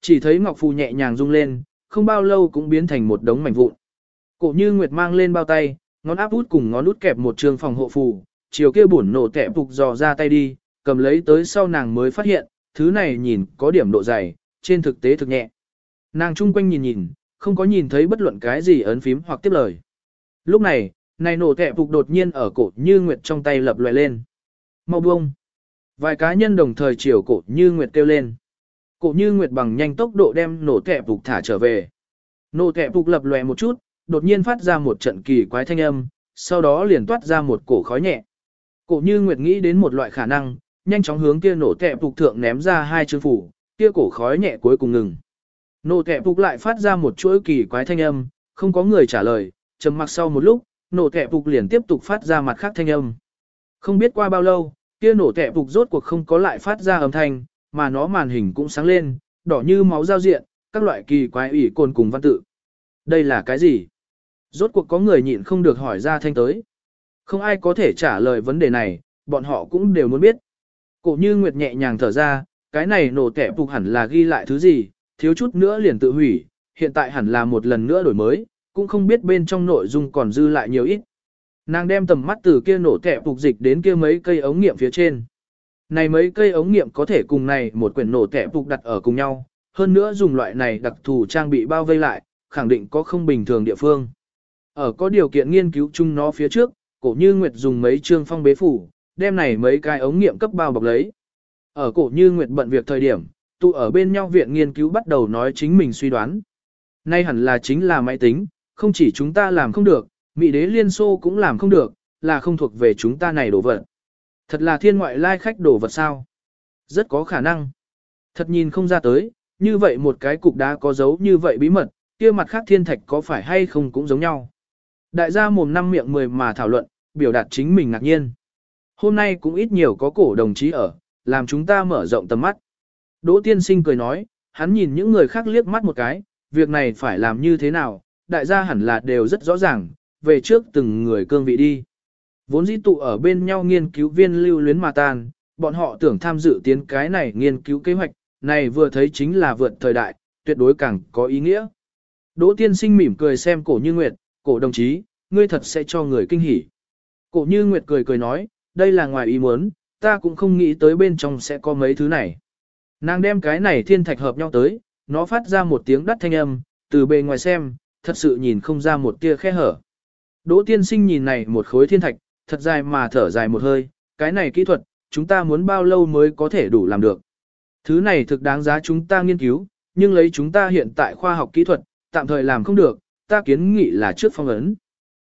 Chỉ thấy ngọc phù nhẹ nhàng rung lên, không bao lâu cũng biến thành một đống mảnh vụn. Cổ như Nguyệt mang lên bao tay, ngón áp út cùng ngón út kẹp một trường phòng hộ phù, chiều kia bổn nổ tẹp phục dò ra tay đi, cầm lấy tới sau nàng mới phát hiện, thứ này nhìn có điểm độ dày, trên thực tế thực nhẹ. Nàng chung quanh nhìn nhìn, không có nhìn thấy bất luận cái gì ấn phím hoặc tiếp lời. Lúc này, này nổ tẹp phục đột nhiên ở cổ như Nguyệt trong tay lập loè lên. Mau buông. Vài cá nhân đồng thời chiều cổ như Nguyệt kêu lên. Cổ như Nguyệt bằng nhanh tốc độ đem nổ tẻ phục thả trở về. Nổ tẻ phục lập lòe một chút, đột nhiên phát ra một trận kỳ quái thanh âm, sau đó liền toát ra một cổ khói nhẹ. Cổ như Nguyệt nghĩ đến một loại khả năng, nhanh chóng hướng kia nổ tẹp phục thượng ném ra hai chữ phủ, kia cổ khói nhẹ cuối cùng ngừng. Nổ tẹp phục lại phát ra một chuỗi kỳ quái thanh âm, không có người trả lời, trầm mặc sau một lúc, nổ tẹp phục liền tiếp tục phát ra mặt khác thanh âm. Không biết qua bao lâu, kia nổ tẹp phục rốt cuộc không có lại phát ra âm thanh, mà nó màn hình cũng sáng lên, đỏ như máu giao diện, các loại kỳ quái ủy cồn cùng văn tự. Đây là cái gì? Rốt cuộc có người nhịn không được hỏi ra thanh tới. Không ai có thể trả lời vấn đề này, bọn họ cũng đều muốn biết. Cổ như Nguyệt nhẹ nhàng thở ra, cái này nổ tẻ phục hẳn là ghi lại thứ gì, thiếu chút nữa liền tự hủy, hiện tại hẳn là một lần nữa đổi mới, cũng không biết bên trong nội dung còn dư lại nhiều ít. Nàng đem tầm mắt từ kia nổ tẻ phục dịch đến kia mấy cây ống nghiệm phía trên. Này mấy cây ống nghiệm có thể cùng này một quyển nổ tẻ phục đặt ở cùng nhau, hơn nữa dùng loại này đặc thù trang bị bao vây lại, khẳng định có không bình thường địa phương. Ở có điều kiện nghiên cứu chung nó phía trước, cổ như Nguyệt dùng mấy chương phong bế phủ, đem này mấy cái ống nghiệm cấp bao bọc lấy. Ở cổ như Nguyệt bận việc thời điểm, tụ ở bên nhau viện nghiên cứu bắt đầu nói chính mình suy đoán. Nay hẳn là chính là máy tính, không chỉ chúng ta làm không được, Mỹ đế Liên Xô cũng làm không được, là không thuộc về chúng ta này đồ vật. Thật là thiên ngoại lai khách đổ vật sao? Rất có khả năng. Thật nhìn không ra tới, như vậy một cái cục đá có dấu như vậy bí mật, kia mặt khác thiên thạch có phải hay không cũng giống nhau. Đại gia mồm năm miệng mười mà thảo luận, biểu đạt chính mình ngạc nhiên. Hôm nay cũng ít nhiều có cổ đồng chí ở, làm chúng ta mở rộng tầm mắt. Đỗ tiên sinh cười nói, hắn nhìn những người khác liếc mắt một cái, việc này phải làm như thế nào, đại gia hẳn là đều rất rõ ràng, về trước từng người cương vị đi. Vốn dĩ tụ ở bên nhau nghiên cứu viên lưu luyến mà tan, bọn họ tưởng tham dự tiến cái này nghiên cứu kế hoạch, này vừa thấy chính là vượt thời đại, tuyệt đối càng có ý nghĩa. Đỗ tiên sinh mỉm cười xem cổ như nguyệt, cổ đồng chí, ngươi thật sẽ cho người kinh hỉ. Cổ như nguyệt cười cười nói, đây là ngoài ý muốn, ta cũng không nghĩ tới bên trong sẽ có mấy thứ này. Nàng đem cái này thiên thạch hợp nhau tới, nó phát ra một tiếng đắt thanh âm, từ bề ngoài xem, thật sự nhìn không ra một tia khe hở. Đỗ tiên sinh nhìn này một khối thiên thạch, thật dài mà thở dài một hơi, cái này kỹ thuật, chúng ta muốn bao lâu mới có thể đủ làm được. Thứ này thực đáng giá chúng ta nghiên cứu, nhưng lấy chúng ta hiện tại khoa học kỹ thuật, tạm thời làm không được, ta kiến nghị là trước phong ấn.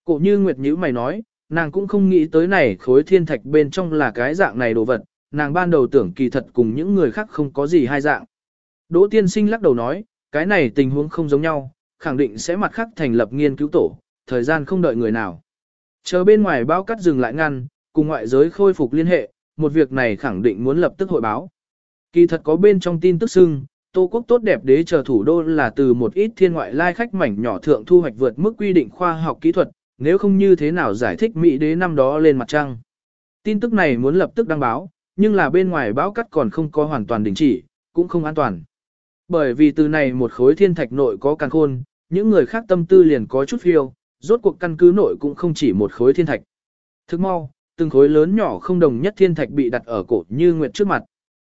Cổ như Nguyệt Nhữ mày nói, nàng cũng không nghĩ tới này khối thiên thạch bên trong là cái dạng này đồ vật, nàng ban đầu tưởng kỳ thật cùng những người khác không có gì hai dạng. Đỗ tiên sinh lắc đầu nói, cái này tình huống không giống nhau, khẳng định sẽ mặt khác thành lập nghiên cứu tổ, thời gian không đợi người nào. Chờ bên ngoài báo cắt dừng lại ngăn, cùng ngoại giới khôi phục liên hệ, một việc này khẳng định muốn lập tức hội báo. Kỳ thật có bên trong tin tức xưng, Tô quốc tốt đẹp đế chờ thủ đô là từ một ít thiên ngoại lai khách mảnh nhỏ thượng thu hoạch vượt mức quy định khoa học kỹ thuật, nếu không như thế nào giải thích Mỹ đế năm đó lên mặt trăng. Tin tức này muốn lập tức đăng báo, nhưng là bên ngoài báo cắt còn không có hoàn toàn đình chỉ, cũng không an toàn. Bởi vì từ này một khối thiên thạch nội có càng khôn, những người khác tâm tư liền có chút phiêu, rốt cuộc căn cứ nội cũng không chỉ một khối thiên thạch. Thức mau, từng khối lớn nhỏ không đồng nhất thiên thạch bị đặt ở cổ như nguyệt trước mặt.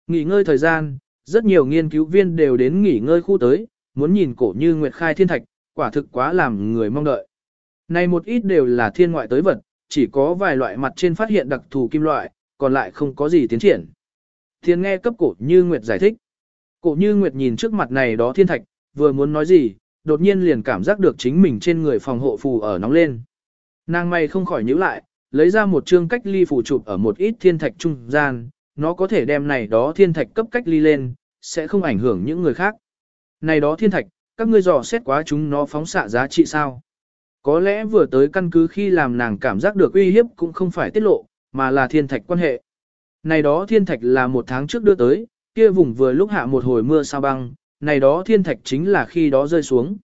Nghỉ ngơi thời gian, rất nhiều nghiên cứu viên đều đến nghỉ ngơi khu tới, muốn nhìn cổ như nguyệt khai thiên thạch, quả thực quá làm người mong đợi. Này một ít đều là thiên ngoại tới vật, chỉ có vài loại mặt trên phát hiện đặc thù kim loại, còn lại không có gì tiến triển. Thiên nghe cấp cổ như Nguyệt giải thích. Cổ như Nguyệt nhìn trước mặt này đó thiên thạch, vừa muốn nói gì, đột nhiên liền cảm giác được chính mình trên người phòng hộ phù ở nóng lên. Nàng may không khỏi nhíu lại, lấy ra một chương cách ly phù chụp ở một ít thiên thạch trung gian, nó có thể đem này đó thiên thạch cấp cách ly lên, sẽ không ảnh hưởng những người khác. Này đó thiên thạch, các ngươi dò xét quá chúng nó phóng xạ giá trị sao? Có lẽ vừa tới căn cứ khi làm nàng cảm giác được uy hiếp cũng không phải tiết lộ, mà là thiên thạch quan hệ. Này đó thiên thạch là một tháng trước đưa tới, kia vùng vừa lúc hạ một hồi mưa sao băng, này đó thiên thạch chính là khi đó rơi xuống.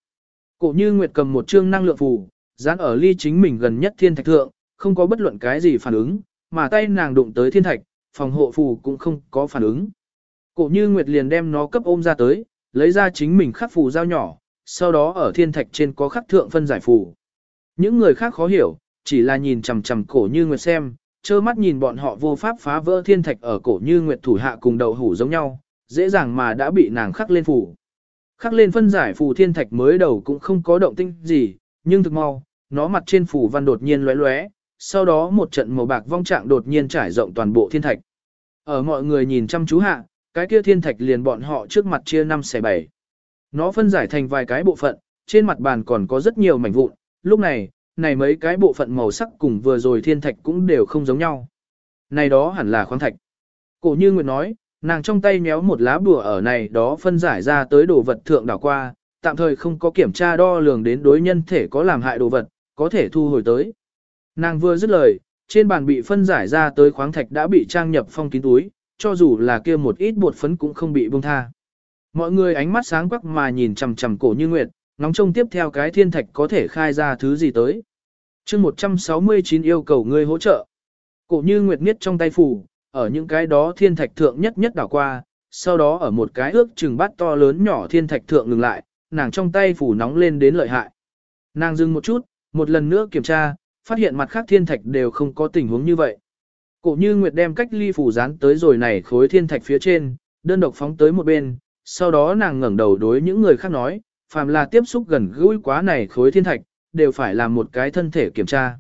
Cổ như Nguyệt cầm một chương năng lượng phù, dán ở ly chính mình gần nhất thiên thạch thượng, không có bất luận cái gì phản ứng, mà tay nàng đụng tới thiên thạch, phòng hộ phù cũng không có phản ứng. Cổ như Nguyệt liền đem nó cấp ôm ra tới, lấy ra chính mình khắc phù dao nhỏ, sau đó ở thiên thạch trên có khắc thượng phân giải phù. Những người khác khó hiểu, chỉ là nhìn chằm chằm cổ như nguyệt xem, trơ mắt nhìn bọn họ vô pháp phá vỡ thiên thạch ở cổ như nguyệt thủ hạ cùng đầu hủ giống nhau, dễ dàng mà đã bị nàng khắc lên phủ, Khắc lên phân giải phù thiên thạch mới đầu cũng không có động tinh gì, nhưng thực mau, nó mặt trên phủ văn đột nhiên lóe lóe, sau đó một trận màu bạc vong trạng đột nhiên trải rộng toàn bộ thiên thạch. Ở mọi người nhìn chăm chú hạ, cái kia thiên thạch liền bọn họ trước mặt chia 5 xẻ 7. Nó phân giải thành vài cái bộ phận, trên mặt bàn còn có rất nhiều mảnh vụn, lúc này, này mấy cái bộ phận màu sắc cùng vừa rồi thiên thạch cũng đều không giống nhau. Này đó hẳn là khoáng thạch. Cổ như Nguyệt nói, nàng trong tay méo một lá bùa ở này đó phân giải ra tới đồ vật thượng đảo qua, tạm thời không có kiểm tra đo lường đến đối nhân thể có làm hại đồ vật, có thể thu hồi tới. Nàng vừa dứt lời, trên bàn bị phân giải ra tới khoáng thạch đã bị trang nhập phong kín túi, cho dù là kia một ít bột phấn cũng không bị buông tha. Mọi người ánh mắt sáng quắc mà nhìn chằm chằm cổ như nguyệt, nóng trông tiếp theo cái thiên thạch có thể khai ra thứ gì tới. chương 169 yêu cầu ngươi hỗ trợ. Cổ như nguyệt niết trong tay phủ, ở những cái đó thiên thạch thượng nhất nhất đảo qua, sau đó ở một cái ước chừng bát to lớn nhỏ thiên thạch thượng ngừng lại, nàng trong tay phủ nóng lên đến lợi hại. Nàng dừng một chút, một lần nữa kiểm tra, phát hiện mặt khác thiên thạch đều không có tình huống như vậy. Cổ như Nguyệt đem cách ly phủ dán tới rồi này khối thiên thạch phía trên, đơn độc phóng tới một bên, sau đó nàng ngẩng đầu đối những người khác nói, phàm là tiếp xúc gần gũi quá này khối thiên thạch, đều phải làm một cái thân thể kiểm tra.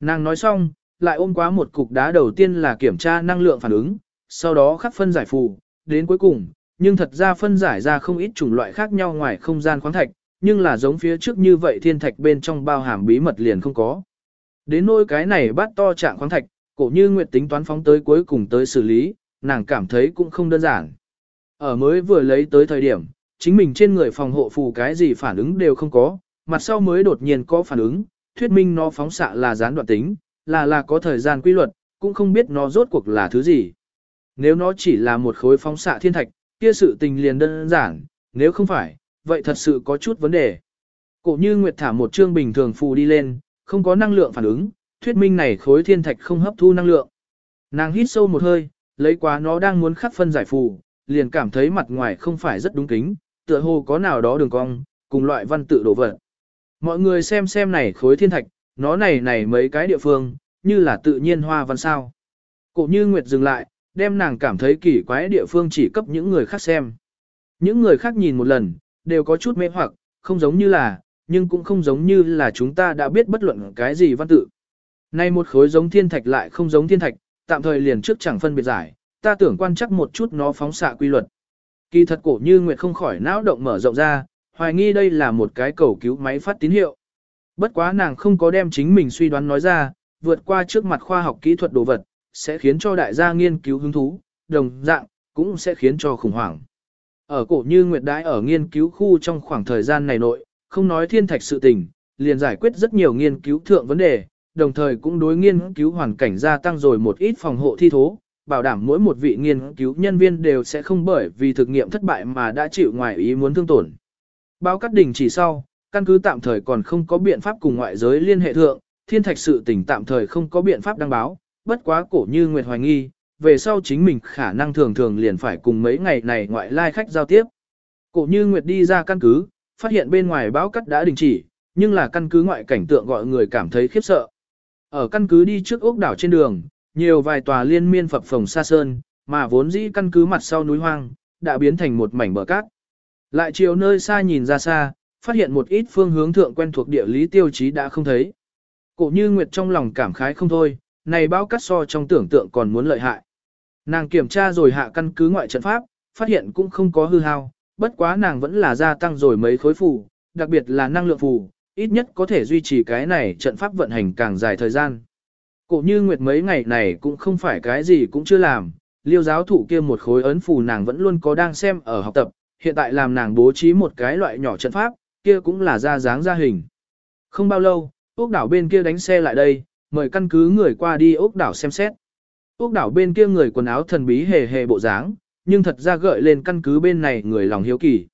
Nàng nói xong, lại ôm quá một cục đá đầu tiên là kiểm tra năng lượng phản ứng, sau đó khắc phân giải phù, đến cuối cùng, nhưng thật ra phân giải ra không ít chủng loại khác nhau ngoài không gian khoáng thạch, nhưng là giống phía trước như vậy thiên thạch bên trong bao hàm bí mật liền không có. Đến nỗi cái này bát to trạng khoáng thạch, cổ như nguyệt tính toán phóng tới cuối cùng tới xử lý, nàng cảm thấy cũng không đơn giản. Ở mới vừa lấy tới thời điểm, chính mình trên người phòng hộ phù cái gì phản ứng đều không có, mặt sau mới đột nhiên có phản ứng, thuyết minh nó phóng xạ là gián đoạn tính, là là có thời gian quy luật, cũng không biết nó rốt cuộc là thứ gì. Nếu nó chỉ là một khối phóng xạ thiên thạch, kia sự tình liền đơn giản, nếu không phải, vậy thật sự có chút vấn đề. Cổ như Nguyệt thả một chương bình thường phù đi lên, không có năng lượng phản ứng, thuyết minh này khối thiên thạch không hấp thu năng lượng. Nàng hít sâu một hơi, lấy quá nó đang muốn khắc phân giải phù, liền cảm thấy mặt ngoài không phải rất đúng kính, tựa hồ có nào đó đường cong, cùng loại văn tự đổ vật. Mọi người xem xem này khối thiên thạch, nó này này mấy cái địa phương, như là tự nhiên hoa văn sao. Cổ như Nguyệt dừng lại, đem nàng cảm thấy kỳ quái địa phương chỉ cấp những người khác xem. Những người khác nhìn một lần, đều có chút mê hoặc, không giống như là, nhưng cũng không giống như là chúng ta đã biết bất luận cái gì văn tự. Nay một khối giống thiên thạch lại không giống thiên thạch, tạm thời liền trước chẳng phân biệt giải, ta tưởng quan chắc một chút nó phóng xạ quy luật. Kỳ thật cổ như Nguyệt không khỏi não động mở rộng ra, hoài nghi đây là một cái cầu cứu máy phát tín hiệu. Bất quá nàng không có đem chính mình suy đoán nói ra, vượt qua trước mặt khoa học kỹ thuật đồ vật, sẽ khiến cho đại gia nghiên cứu hứng thú, đồng dạng, cũng sẽ khiến cho khủng hoảng. Ở cổ như Nguyệt Đãi ở nghiên cứu khu trong khoảng thời gian này nội, không nói thiên thạch sự tình, liền giải quyết rất nhiều nghiên cứu thượng vấn đề, đồng thời cũng đối nghiên cứu hoàn cảnh gia tăng rồi một ít phòng hộ thi thố, bảo đảm mỗi một vị nghiên cứu nhân viên đều sẽ không bởi vì thực nghiệm thất bại mà đã chịu ngoài ý muốn thương tổn. Báo cắt đỉnh chỉ sau, căn cứ tạm thời còn không có biện pháp cùng ngoại giới liên hệ thượng, thiên thạch sự tình tạm thời không có biện pháp đăng báo, bất quá cổ như Nguyệt hoài nghi, về sau chính mình khả năng thường thường liền phải cùng mấy ngày này ngoại lai khách giao tiếp. Cổ như Nguyệt đi ra căn cứ, phát hiện bên ngoài báo cắt đã đình chỉ, nhưng là căn cứ ngoại cảnh tượng gọi người cảm thấy khiếp sợ. Ở căn cứ đi trước ốc đảo trên đường, nhiều vài tòa liên miên phập phồng xa sơn, mà vốn dĩ căn cứ mặt sau núi hoang, đã biến thành một mảnh bờ cát. Lại chiều nơi xa nhìn ra xa, phát hiện một ít phương hướng thượng quen thuộc địa lý tiêu chí đã không thấy. Cổ như Nguyệt trong lòng cảm khái không thôi, này bao cắt so trong tưởng tượng còn muốn lợi hại. Nàng kiểm tra rồi hạ căn cứ ngoại trận pháp, phát hiện cũng không có hư hao, bất quá nàng vẫn là gia tăng rồi mấy khối phù, đặc biệt là năng lượng phù, ít nhất có thể duy trì cái này trận pháp vận hành càng dài thời gian. Cổ như Nguyệt mấy ngày này cũng không phải cái gì cũng chưa làm, liêu giáo thụ kia một khối ấn phù nàng vẫn luôn có đang xem ở học tập, hiện tại làm nàng bố trí một cái loại nhỏ trận pháp, kia cũng là ra dáng ra hình. Không bao lâu, ốc đảo bên kia đánh xe lại đây, mời căn cứ người qua đi ốc đảo xem xét. Ốc đảo bên kia người quần áo thần bí hề hề bộ dáng, nhưng thật ra gợi lên căn cứ bên này người lòng hiếu kỳ.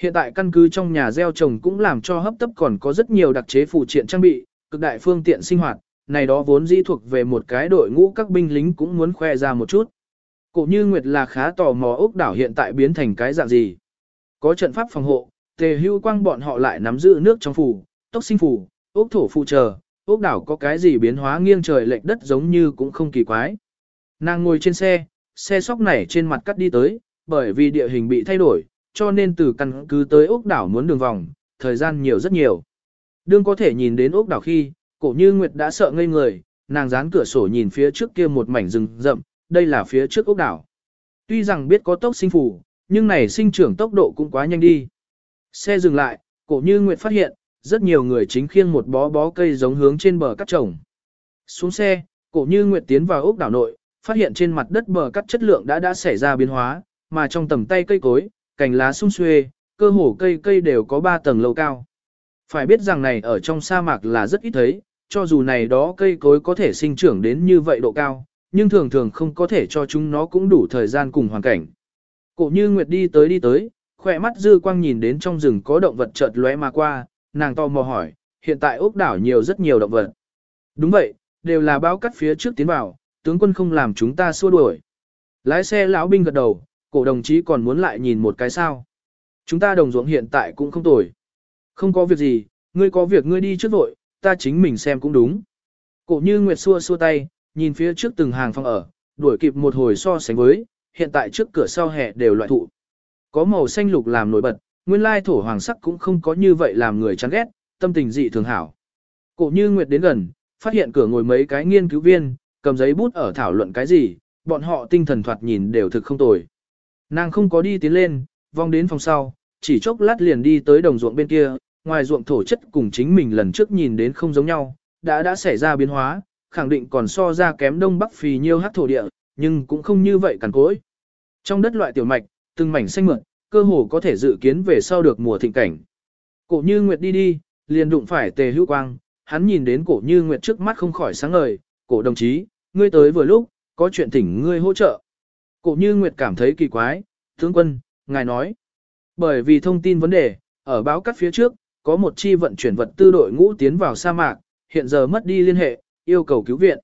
Hiện tại căn cứ trong nhà gieo trồng cũng làm cho hấp tấp còn có rất nhiều đặc chế phụ triện trang bị, cực đại phương tiện sinh hoạt, này đó vốn dĩ thuộc về một cái đội ngũ các binh lính cũng muốn khoe ra một chút. Cổ như Nguyệt là khá tò mò ốc đảo hiện tại biến thành cái dạng gì. Có trận pháp phòng hộ, tề hưu quang bọn họ lại nắm giữ nước trong phủ, tốc sinh phủ, ốc thổ phụ chờ, ốc đảo có cái gì biến hóa nghiêng trời lệch đất giống như cũng không kỳ quái. Nàng ngồi trên xe, xe sóc nảy trên mặt cắt đi tới, bởi vì địa hình bị thay đổi, cho nên từ căn cứ tới ốc đảo muốn đường vòng, thời gian nhiều rất nhiều. Đương có thể nhìn đến ốc đảo khi, cổ như Nguyệt đã sợ ngây người, nàng dán cửa sổ nhìn phía trước kia một mảnh rừng rậm, đây là phía trước ốc đảo. Tuy rằng biết có tốc sinh phủ, nhưng này sinh trưởng tốc độ cũng quá nhanh đi. Xe dừng lại, cổ như Nguyệt phát hiện, rất nhiều người chính khiêng một bó bó cây giống hướng trên bờ cắt trồng. Xuống xe, cổ như Nguyệt tiến vào ốc đảo nội, phát hiện trên mặt đất bờ cắt chất lượng đã đã xảy ra biến hóa, mà trong tầm tay cây cối, cành lá sung xuê, cơ hồ cây cây đều có 3 tầng lâu cao. Phải biết rằng này ở trong sa mạc là rất ít thấy, cho dù này đó cây cối có thể sinh trưởng đến như vậy độ cao, nhưng thường thường không có thể cho chúng nó cũng đủ thời gian cùng hoàn cảnh. Cổ như Nguyệt đi tới đi tới, khỏe mắt dư quang nhìn đến trong rừng có động vật chợt lóe mà qua, nàng to mò hỏi, hiện tại ốc đảo nhiều rất nhiều động vật. Đúng vậy, đều là báo cắt phía trước tiến vào, tướng quân không làm chúng ta xua đuổi. Lái xe lão binh gật đầu, cổ đồng chí còn muốn lại nhìn một cái sao. Chúng ta đồng ruộng hiện tại cũng không tồi. Không có việc gì, ngươi có việc ngươi đi trước vội, ta chính mình xem cũng đúng. Cổ như Nguyệt xua xua tay, nhìn phía trước từng hàng phòng ở, đuổi kịp một hồi so sánh với, hiện tại trước cửa sau hè đều loại thụ. Có màu xanh lục làm nổi bật, nguyên lai thổ hoàng sắc cũng không có như vậy làm người chán ghét, tâm tình dị thường hảo. Cổ như Nguyệt đến gần, phát hiện cửa ngồi mấy cái nghiên cứu viên, cầm giấy bút ở thảo luận cái gì, bọn họ tinh thần thoạt nhìn đều thực không tồi. Nàng không có đi tiến lên, vòng đến phòng sau, chỉ chốc lát liền đi tới đồng ruộng bên kia, ngoài ruộng thổ chất cùng chính mình lần trước nhìn đến không giống nhau, đã đã xảy ra biến hóa, khẳng định còn so ra kém đông bắc phì nhiêu hát thổ địa, nhưng cũng không như vậy cằn cối. Trong đất loại tiểu mạch, từng mảnh xanh mượn cơ hồ có thể dự kiến về sau được mùa thịnh cảnh. Cổ như Nguyệt đi đi, liền đụng phải tề hữu quang, hắn nhìn đến cổ như Nguyệt trước mắt không khỏi sáng ngời, cổ đồng chí, ngươi tới vừa lúc, có chuyện thỉnh ngươi hỗ trợ. Cổ như Nguyệt cảm thấy kỳ quái, tướng quân, ngài nói. Bởi vì thông tin vấn đề, ở báo cắt phía trước, có một chi vận chuyển vật tư đội ngũ tiến vào sa mạc, hiện giờ mất đi liên hệ, yêu cầu cứu viện.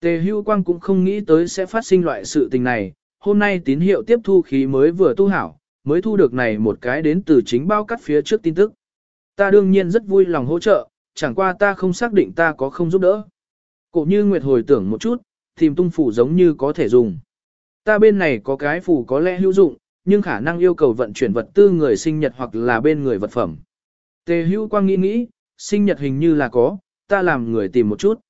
Tề hưu quang cũng không nghĩ tới sẽ phát sinh loại sự tình này, hôm nay tín hiệu tiếp thu khí mới vừa tu hảo, mới thu được này một cái đến từ chính bao cắt phía trước tin tức. Ta đương nhiên rất vui lòng hỗ trợ, chẳng qua ta không xác định ta có không giúp đỡ. Cổ như Nguyệt hồi tưởng một chút, tìm tung phủ giống như có thể dùng. Ta bên này có cái phủ có lẽ hữu dụng, nhưng khả năng yêu cầu vận chuyển vật tư người sinh nhật hoặc là bên người vật phẩm. Tề hữu quang nghĩ nghĩ, sinh nhật hình như là có, ta làm người tìm một chút.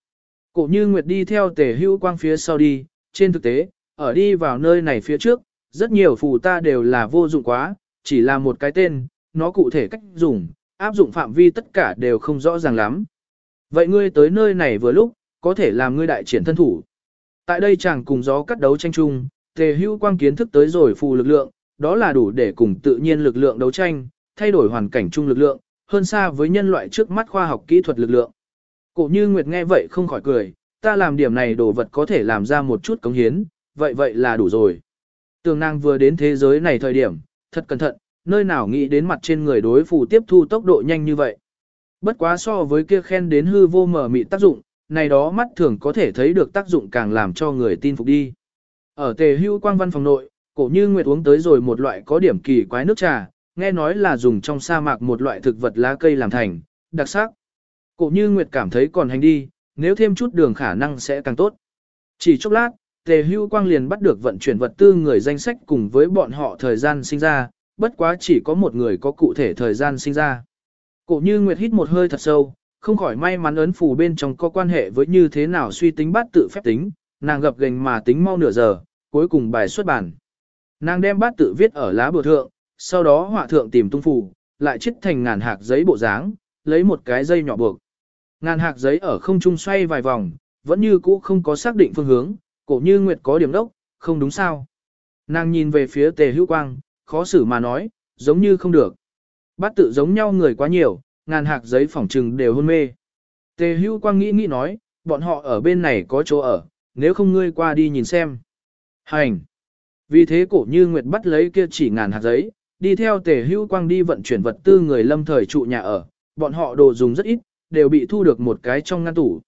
Cổ như Nguyệt đi theo tề hữu quang phía sau đi, trên thực tế, ở đi vào nơi này phía trước, rất nhiều phù ta đều là vô dụng quá, chỉ là một cái tên, nó cụ thể cách dùng, áp dụng phạm vi tất cả đều không rõ ràng lắm. Vậy ngươi tới nơi này vừa lúc, có thể làm ngươi đại triển thân thủ. Tại đây chàng cùng gió cắt đấu tranh chung, tề hữu quang kiến thức tới rồi phù lực lượng, đó là đủ để cùng tự nhiên lực lượng đấu tranh, thay đổi hoàn cảnh chung lực lượng, hơn xa với nhân loại trước mắt khoa học kỹ thuật lực lượng. Cổ như Nguyệt nghe vậy không khỏi cười, ta làm điểm này đồ vật có thể làm ra một chút cống hiến, vậy vậy là đủ rồi. Tường nàng vừa đến thế giới này thời điểm, thật cẩn thận, nơi nào nghĩ đến mặt trên người đối phù tiếp thu tốc độ nhanh như vậy. Bất quá so với kia khen đến hư vô mở mị tác dụng, này đó mắt thường có thể thấy được tác dụng càng làm cho người tin phục đi. Ở tề hưu quang văn phòng nội, cổ như Nguyệt uống tới rồi một loại có điểm kỳ quái nước trà, nghe nói là dùng trong sa mạc một loại thực vật lá cây làm thành, đặc sắc. Cổ như Nguyệt cảm thấy còn hành đi, nếu thêm chút đường khả năng sẽ càng tốt. Chỉ chốc lát, Tề Hưu Quang liền bắt được vận chuyển vật tư người danh sách cùng với bọn họ thời gian sinh ra, bất quá chỉ có một người có cụ thể thời gian sinh ra. Cổ như Nguyệt hít một hơi thật sâu, không khỏi may mắn ấn phù bên trong có quan hệ với như thế nào suy tính bát tự phép tính, nàng gập gành mà tính mau nửa giờ, cuối cùng bài xuất bản. Nàng đem bát tự viết ở lá bừa thượng, sau đó họa thượng tìm tung phù, lại chít thành ngàn hạt giấy bộ dáng, lấy một cái dây nhỏ buộc. Ngàn hạt giấy ở không trung xoay vài vòng, vẫn như cũ không có xác định phương hướng, cổ như Nguyệt có điểm đốc, không đúng sao. Nàng nhìn về phía tề hữu quang, khó xử mà nói, giống như không được. Bát tự giống nhau người quá nhiều, ngàn hạt giấy phỏng trừng đều hôn mê. Tề hữu quang nghĩ nghĩ nói, bọn họ ở bên này có chỗ ở, nếu không ngươi qua đi nhìn xem. Hành! Vì thế cổ như Nguyệt bắt lấy kia chỉ ngàn hạt giấy, đi theo tề hữu quang đi vận chuyển vật tư người lâm thời trụ nhà ở, bọn họ đồ dùng rất ít, đều bị thu được một cái trong ngăn tủ.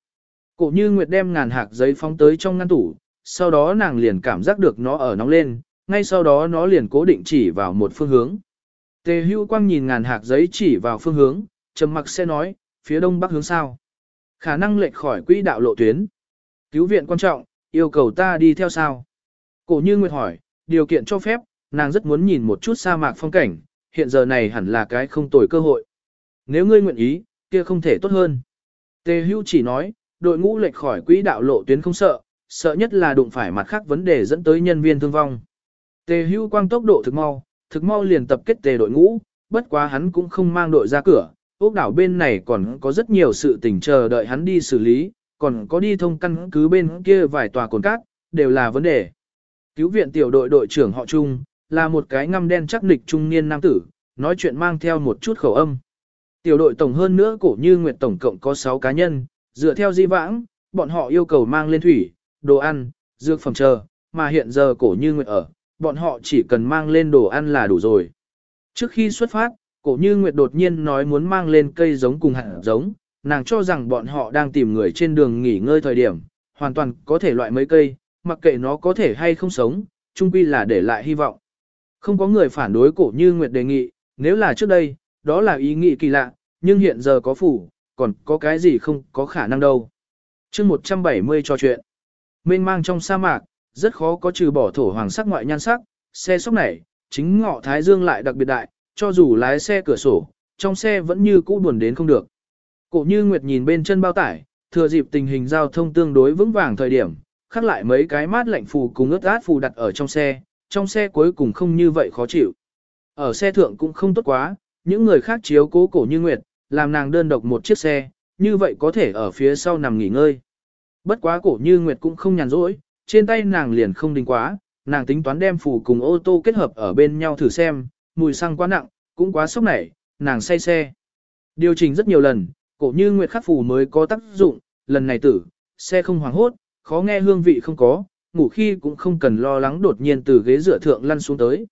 Cổ như Nguyệt đem ngàn hạt giấy phóng tới trong ngăn tủ, sau đó nàng liền cảm giác được nó ở nóng lên, ngay sau đó nó liền cố định chỉ vào một phương hướng. Tề hưu quang nhìn ngàn hạt giấy chỉ vào phương hướng, trầm mặc sẽ nói, phía đông bắc hướng sao. Khả năng lệch khỏi quỹ đạo lộ tuyến. Cứu viện quan trọng, yêu cầu ta đi theo sao. Cổ như Nguyệt hỏi, điều kiện cho phép, nàng rất muốn nhìn một chút sa mạc phong cảnh, hiện giờ này hẳn là cái không tồi cơ hội. Nếu ngươi nguyện ý, kia không thể tốt hơn. Tề hưu chỉ nói, đội ngũ lệch khỏi quỹ đạo lộ tuyến không sợ, sợ nhất là đụng phải mặt khác vấn đề dẫn tới nhân viên thương vong. Tề hưu quang tốc độ thực mau, thực mau liền tập kết tề đội ngũ, bất quá hắn cũng không mang đội ra cửa, ốc đảo bên này còn có rất nhiều sự tình chờ đợi hắn đi xử lý, còn có đi thông căn cứ bên kia vài tòa cồn cát, đều là vấn đề. Cứu viện tiểu đội đội trưởng họ Trung, là một cái ngăm đen chắc nịch trung niên nam tử, nói chuyện mang theo một chút khẩu âm. Tiểu đội tổng hơn nữa cổ như nguyệt tổng cộng có 6 cá nhân, dựa theo di vãng, bọn họ yêu cầu mang lên thủy, đồ ăn, dược phẩm chờ, mà hiện giờ cổ như nguyệt ở, bọn họ chỉ cần mang lên đồ ăn là đủ rồi. Trước khi xuất phát, cổ như nguyệt đột nhiên nói muốn mang lên cây giống cùng hạt giống, nàng cho rằng bọn họ đang tìm người trên đường nghỉ ngơi thời điểm, hoàn toàn có thể loại mấy cây, mặc kệ nó có thể hay không sống, chung quy là để lại hy vọng. Không có người phản đối cổ như nguyệt đề nghị, nếu là trước đây, đó là ý nghĩ kỳ lạ, nhưng hiện giờ có phủ, còn có cái gì không có khả năng đâu. chương 170 cho chuyện. Mênh mang trong sa mạc, rất khó có trừ bỏ thổ hoàng sắc ngoại nhan sắc, xe sốc này, chính ngọ thái dương lại đặc biệt đại, cho dù lái xe cửa sổ, trong xe vẫn như cũ buồn đến không được. Cổ như Nguyệt nhìn bên chân bao tải, thừa dịp tình hình giao thông tương đối vững vàng thời điểm, khắc lại mấy cái mát lạnh phù cùng ướt át phù đặt ở trong xe, trong xe cuối cùng không như vậy khó chịu. Ở xe thượng cũng không tốt quá, những người khác chiếu cố cổ như Nguyệt, làm nàng đơn độc một chiếc xe, như vậy có thể ở phía sau nằm nghỉ ngơi. Bất quá cổ như Nguyệt cũng không nhàn rỗi, trên tay nàng liền không đình quá, nàng tính toán đem phù cùng ô tô kết hợp ở bên nhau thử xem, mùi xăng quá nặng, cũng quá sốc nảy, nàng say xe. Điều chỉnh rất nhiều lần, cổ như Nguyệt khắc phù mới có tác dụng, lần này tử, xe không hoảng hốt, khó nghe hương vị không có, ngủ khi cũng không cần lo lắng đột nhiên từ ghế dựa thượng lăn xuống tới.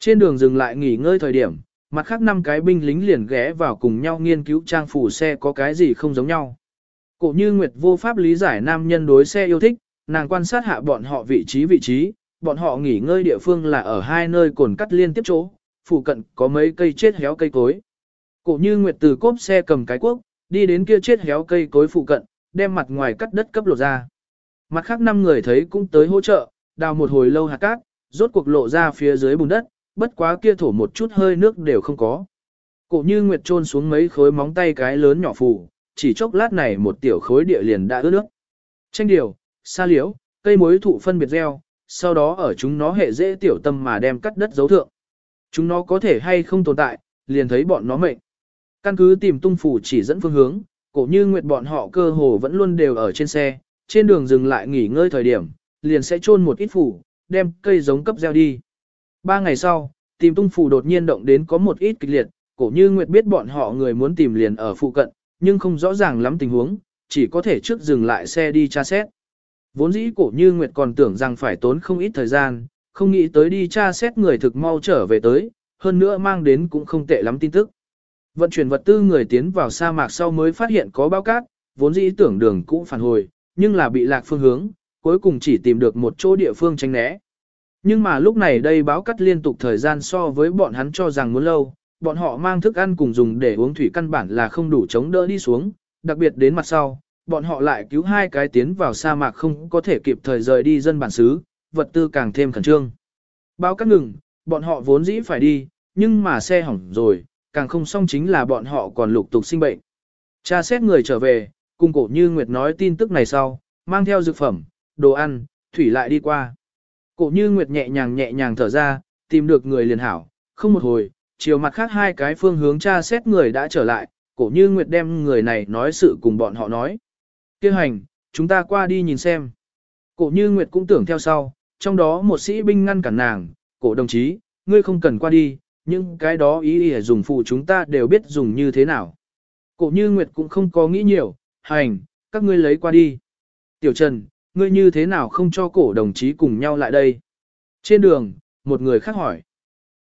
Trên đường dừng lại nghỉ ngơi thời điểm, mặt khác năm cái binh lính liền ghé vào cùng nhau nghiên cứu trang phủ xe có cái gì không giống nhau. Cổ như Nguyệt vô pháp lý giải nam nhân đối xe yêu thích, nàng quan sát hạ bọn họ vị trí vị trí, bọn họ nghỉ ngơi địa phương là ở hai nơi cồn cắt liên tiếp chỗ, phụ cận có mấy cây chết héo cây cối. Cổ như Nguyệt từ cốp xe cầm cái cuốc, đi đến kia chết héo cây cối phụ cận, đem mặt ngoài cắt đất cấp lột ra. Mặt khác năm người thấy cũng tới hỗ trợ, đào một hồi lâu hạt cát, rốt cuộc lộ ra phía dưới bùn đất, bất quá kia thổ một chút hơi nước đều không có. Cổ như Nguyệt trôn xuống mấy khối móng tay cái lớn nhỏ phù, chỉ chốc lát này một tiểu khối địa liền đã ướt nước. Tranh điều, sa liễu, cây mối thụ phân biệt gieo, sau đó ở chúng nó hệ dễ tiểu tâm mà đem cắt đất dấu thượng. Chúng nó có thể hay không tồn tại, liền thấy bọn nó mệnh. Căn cứ tìm tung phủ chỉ dẫn phương hướng, cổ như nguyệt bọn họ cơ hồ vẫn luôn đều ở trên xe, trên đường dừng lại nghỉ ngơi thời điểm, liền sẽ chôn một ít phủ, đem cây giống cấp gieo đi. Ba ngày sau, tìm tung phủ đột nhiên động đến có một ít kịch liệt, cổ như nguyệt biết bọn họ người muốn tìm liền ở phụ cận, nhưng không rõ ràng lắm tình huống, chỉ có thể trước dừng lại xe đi tra xét. Vốn dĩ cổ như Nguyệt còn tưởng rằng phải tốn không ít thời gian, không nghĩ tới đi tra xét người thực mau trở về tới, hơn nữa mang đến cũng không tệ lắm tin tức. Vận chuyển vật tư người tiến vào sa mạc sau mới phát hiện có bao cát, vốn dĩ tưởng đường cũng phản hồi, nhưng là bị lạc phương hướng, cuối cùng chỉ tìm được một chỗ địa phương tránh né. Nhưng mà lúc này đây báo cắt liên tục thời gian so với bọn hắn cho rằng muốn lâu, bọn họ mang thức ăn cùng dùng để uống thủy căn bản là không đủ chống đỡ đi xuống, đặc biệt đến mặt sau, bọn họ lại cứu hai cái tiến vào sa mạc không có thể kịp thời rời đi dân bản xứ, vật tư càng thêm khẩn trương. Báo cắt ngừng, bọn họ vốn dĩ phải đi, nhưng mà xe hỏng rồi, càng không xong chính là bọn họ còn lục tục sinh bệnh. Cha xét người trở về, cùng cổ như Nguyệt nói tin tức này sau, mang theo dược phẩm, đồ ăn, thủy lại đi qua. Cổ như Nguyệt nhẹ nhàng nhẹ nhàng thở ra, tìm được người liền hảo, không một hồi, chiều mặt khác hai cái phương hướng tra xét người đã trở lại, cổ như Nguyệt đem người này nói sự cùng bọn họ nói. Kêu hành, chúng ta qua đi nhìn xem. Cổ như Nguyệt cũng tưởng theo sau, trong đó một sĩ binh ngăn cản nàng, cổ đồng chí, ngươi không cần qua đi, nhưng cái đó ý ý dùng phụ chúng ta đều biết dùng như thế nào. Cổ như Nguyệt cũng không có nghĩ nhiều, hành, các ngươi lấy qua đi. Tiểu Trần, ngươi như thế nào không cho cổ đồng chí cùng nhau lại đây? Trên đường, một người khác hỏi.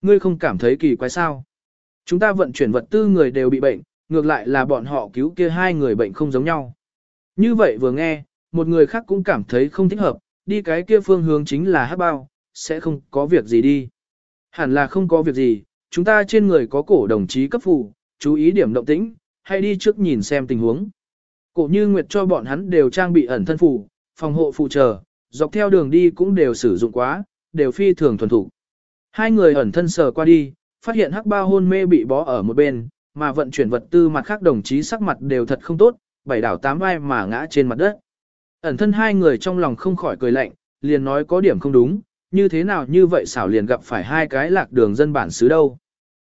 Ngươi không cảm thấy kỳ quái sao? Chúng ta vận chuyển vật tư người đều bị bệnh, ngược lại là bọn họ cứu kia hai người bệnh không giống nhau. Như vậy vừa nghe, một người khác cũng cảm thấy không thích hợp, đi cái kia phương hướng chính là hát bao, sẽ không có việc gì đi. Hẳn là không có việc gì, chúng ta trên người có cổ đồng chí cấp phụ, chú ý điểm động tĩnh, hay đi trước nhìn xem tình huống. Cổ như Nguyệt cho bọn hắn đều trang bị ẩn thân phù, phòng hộ phụ trợ, dọc theo đường đi cũng đều sử dụng quá, đều phi thường thuần thủ. Hai người ẩn thân sờ qua đi, phát hiện hắc bao hôn mê bị bó ở một bên, mà vận chuyển vật tư mặt khác đồng chí sắc mặt đều thật không tốt, bảy đảo tám vai mà ngã trên mặt đất. Ẩn thân hai người trong lòng không khỏi cười lạnh, liền nói có điểm không đúng, như thế nào như vậy xảo liền gặp phải hai cái lạc đường dân bản xứ đâu.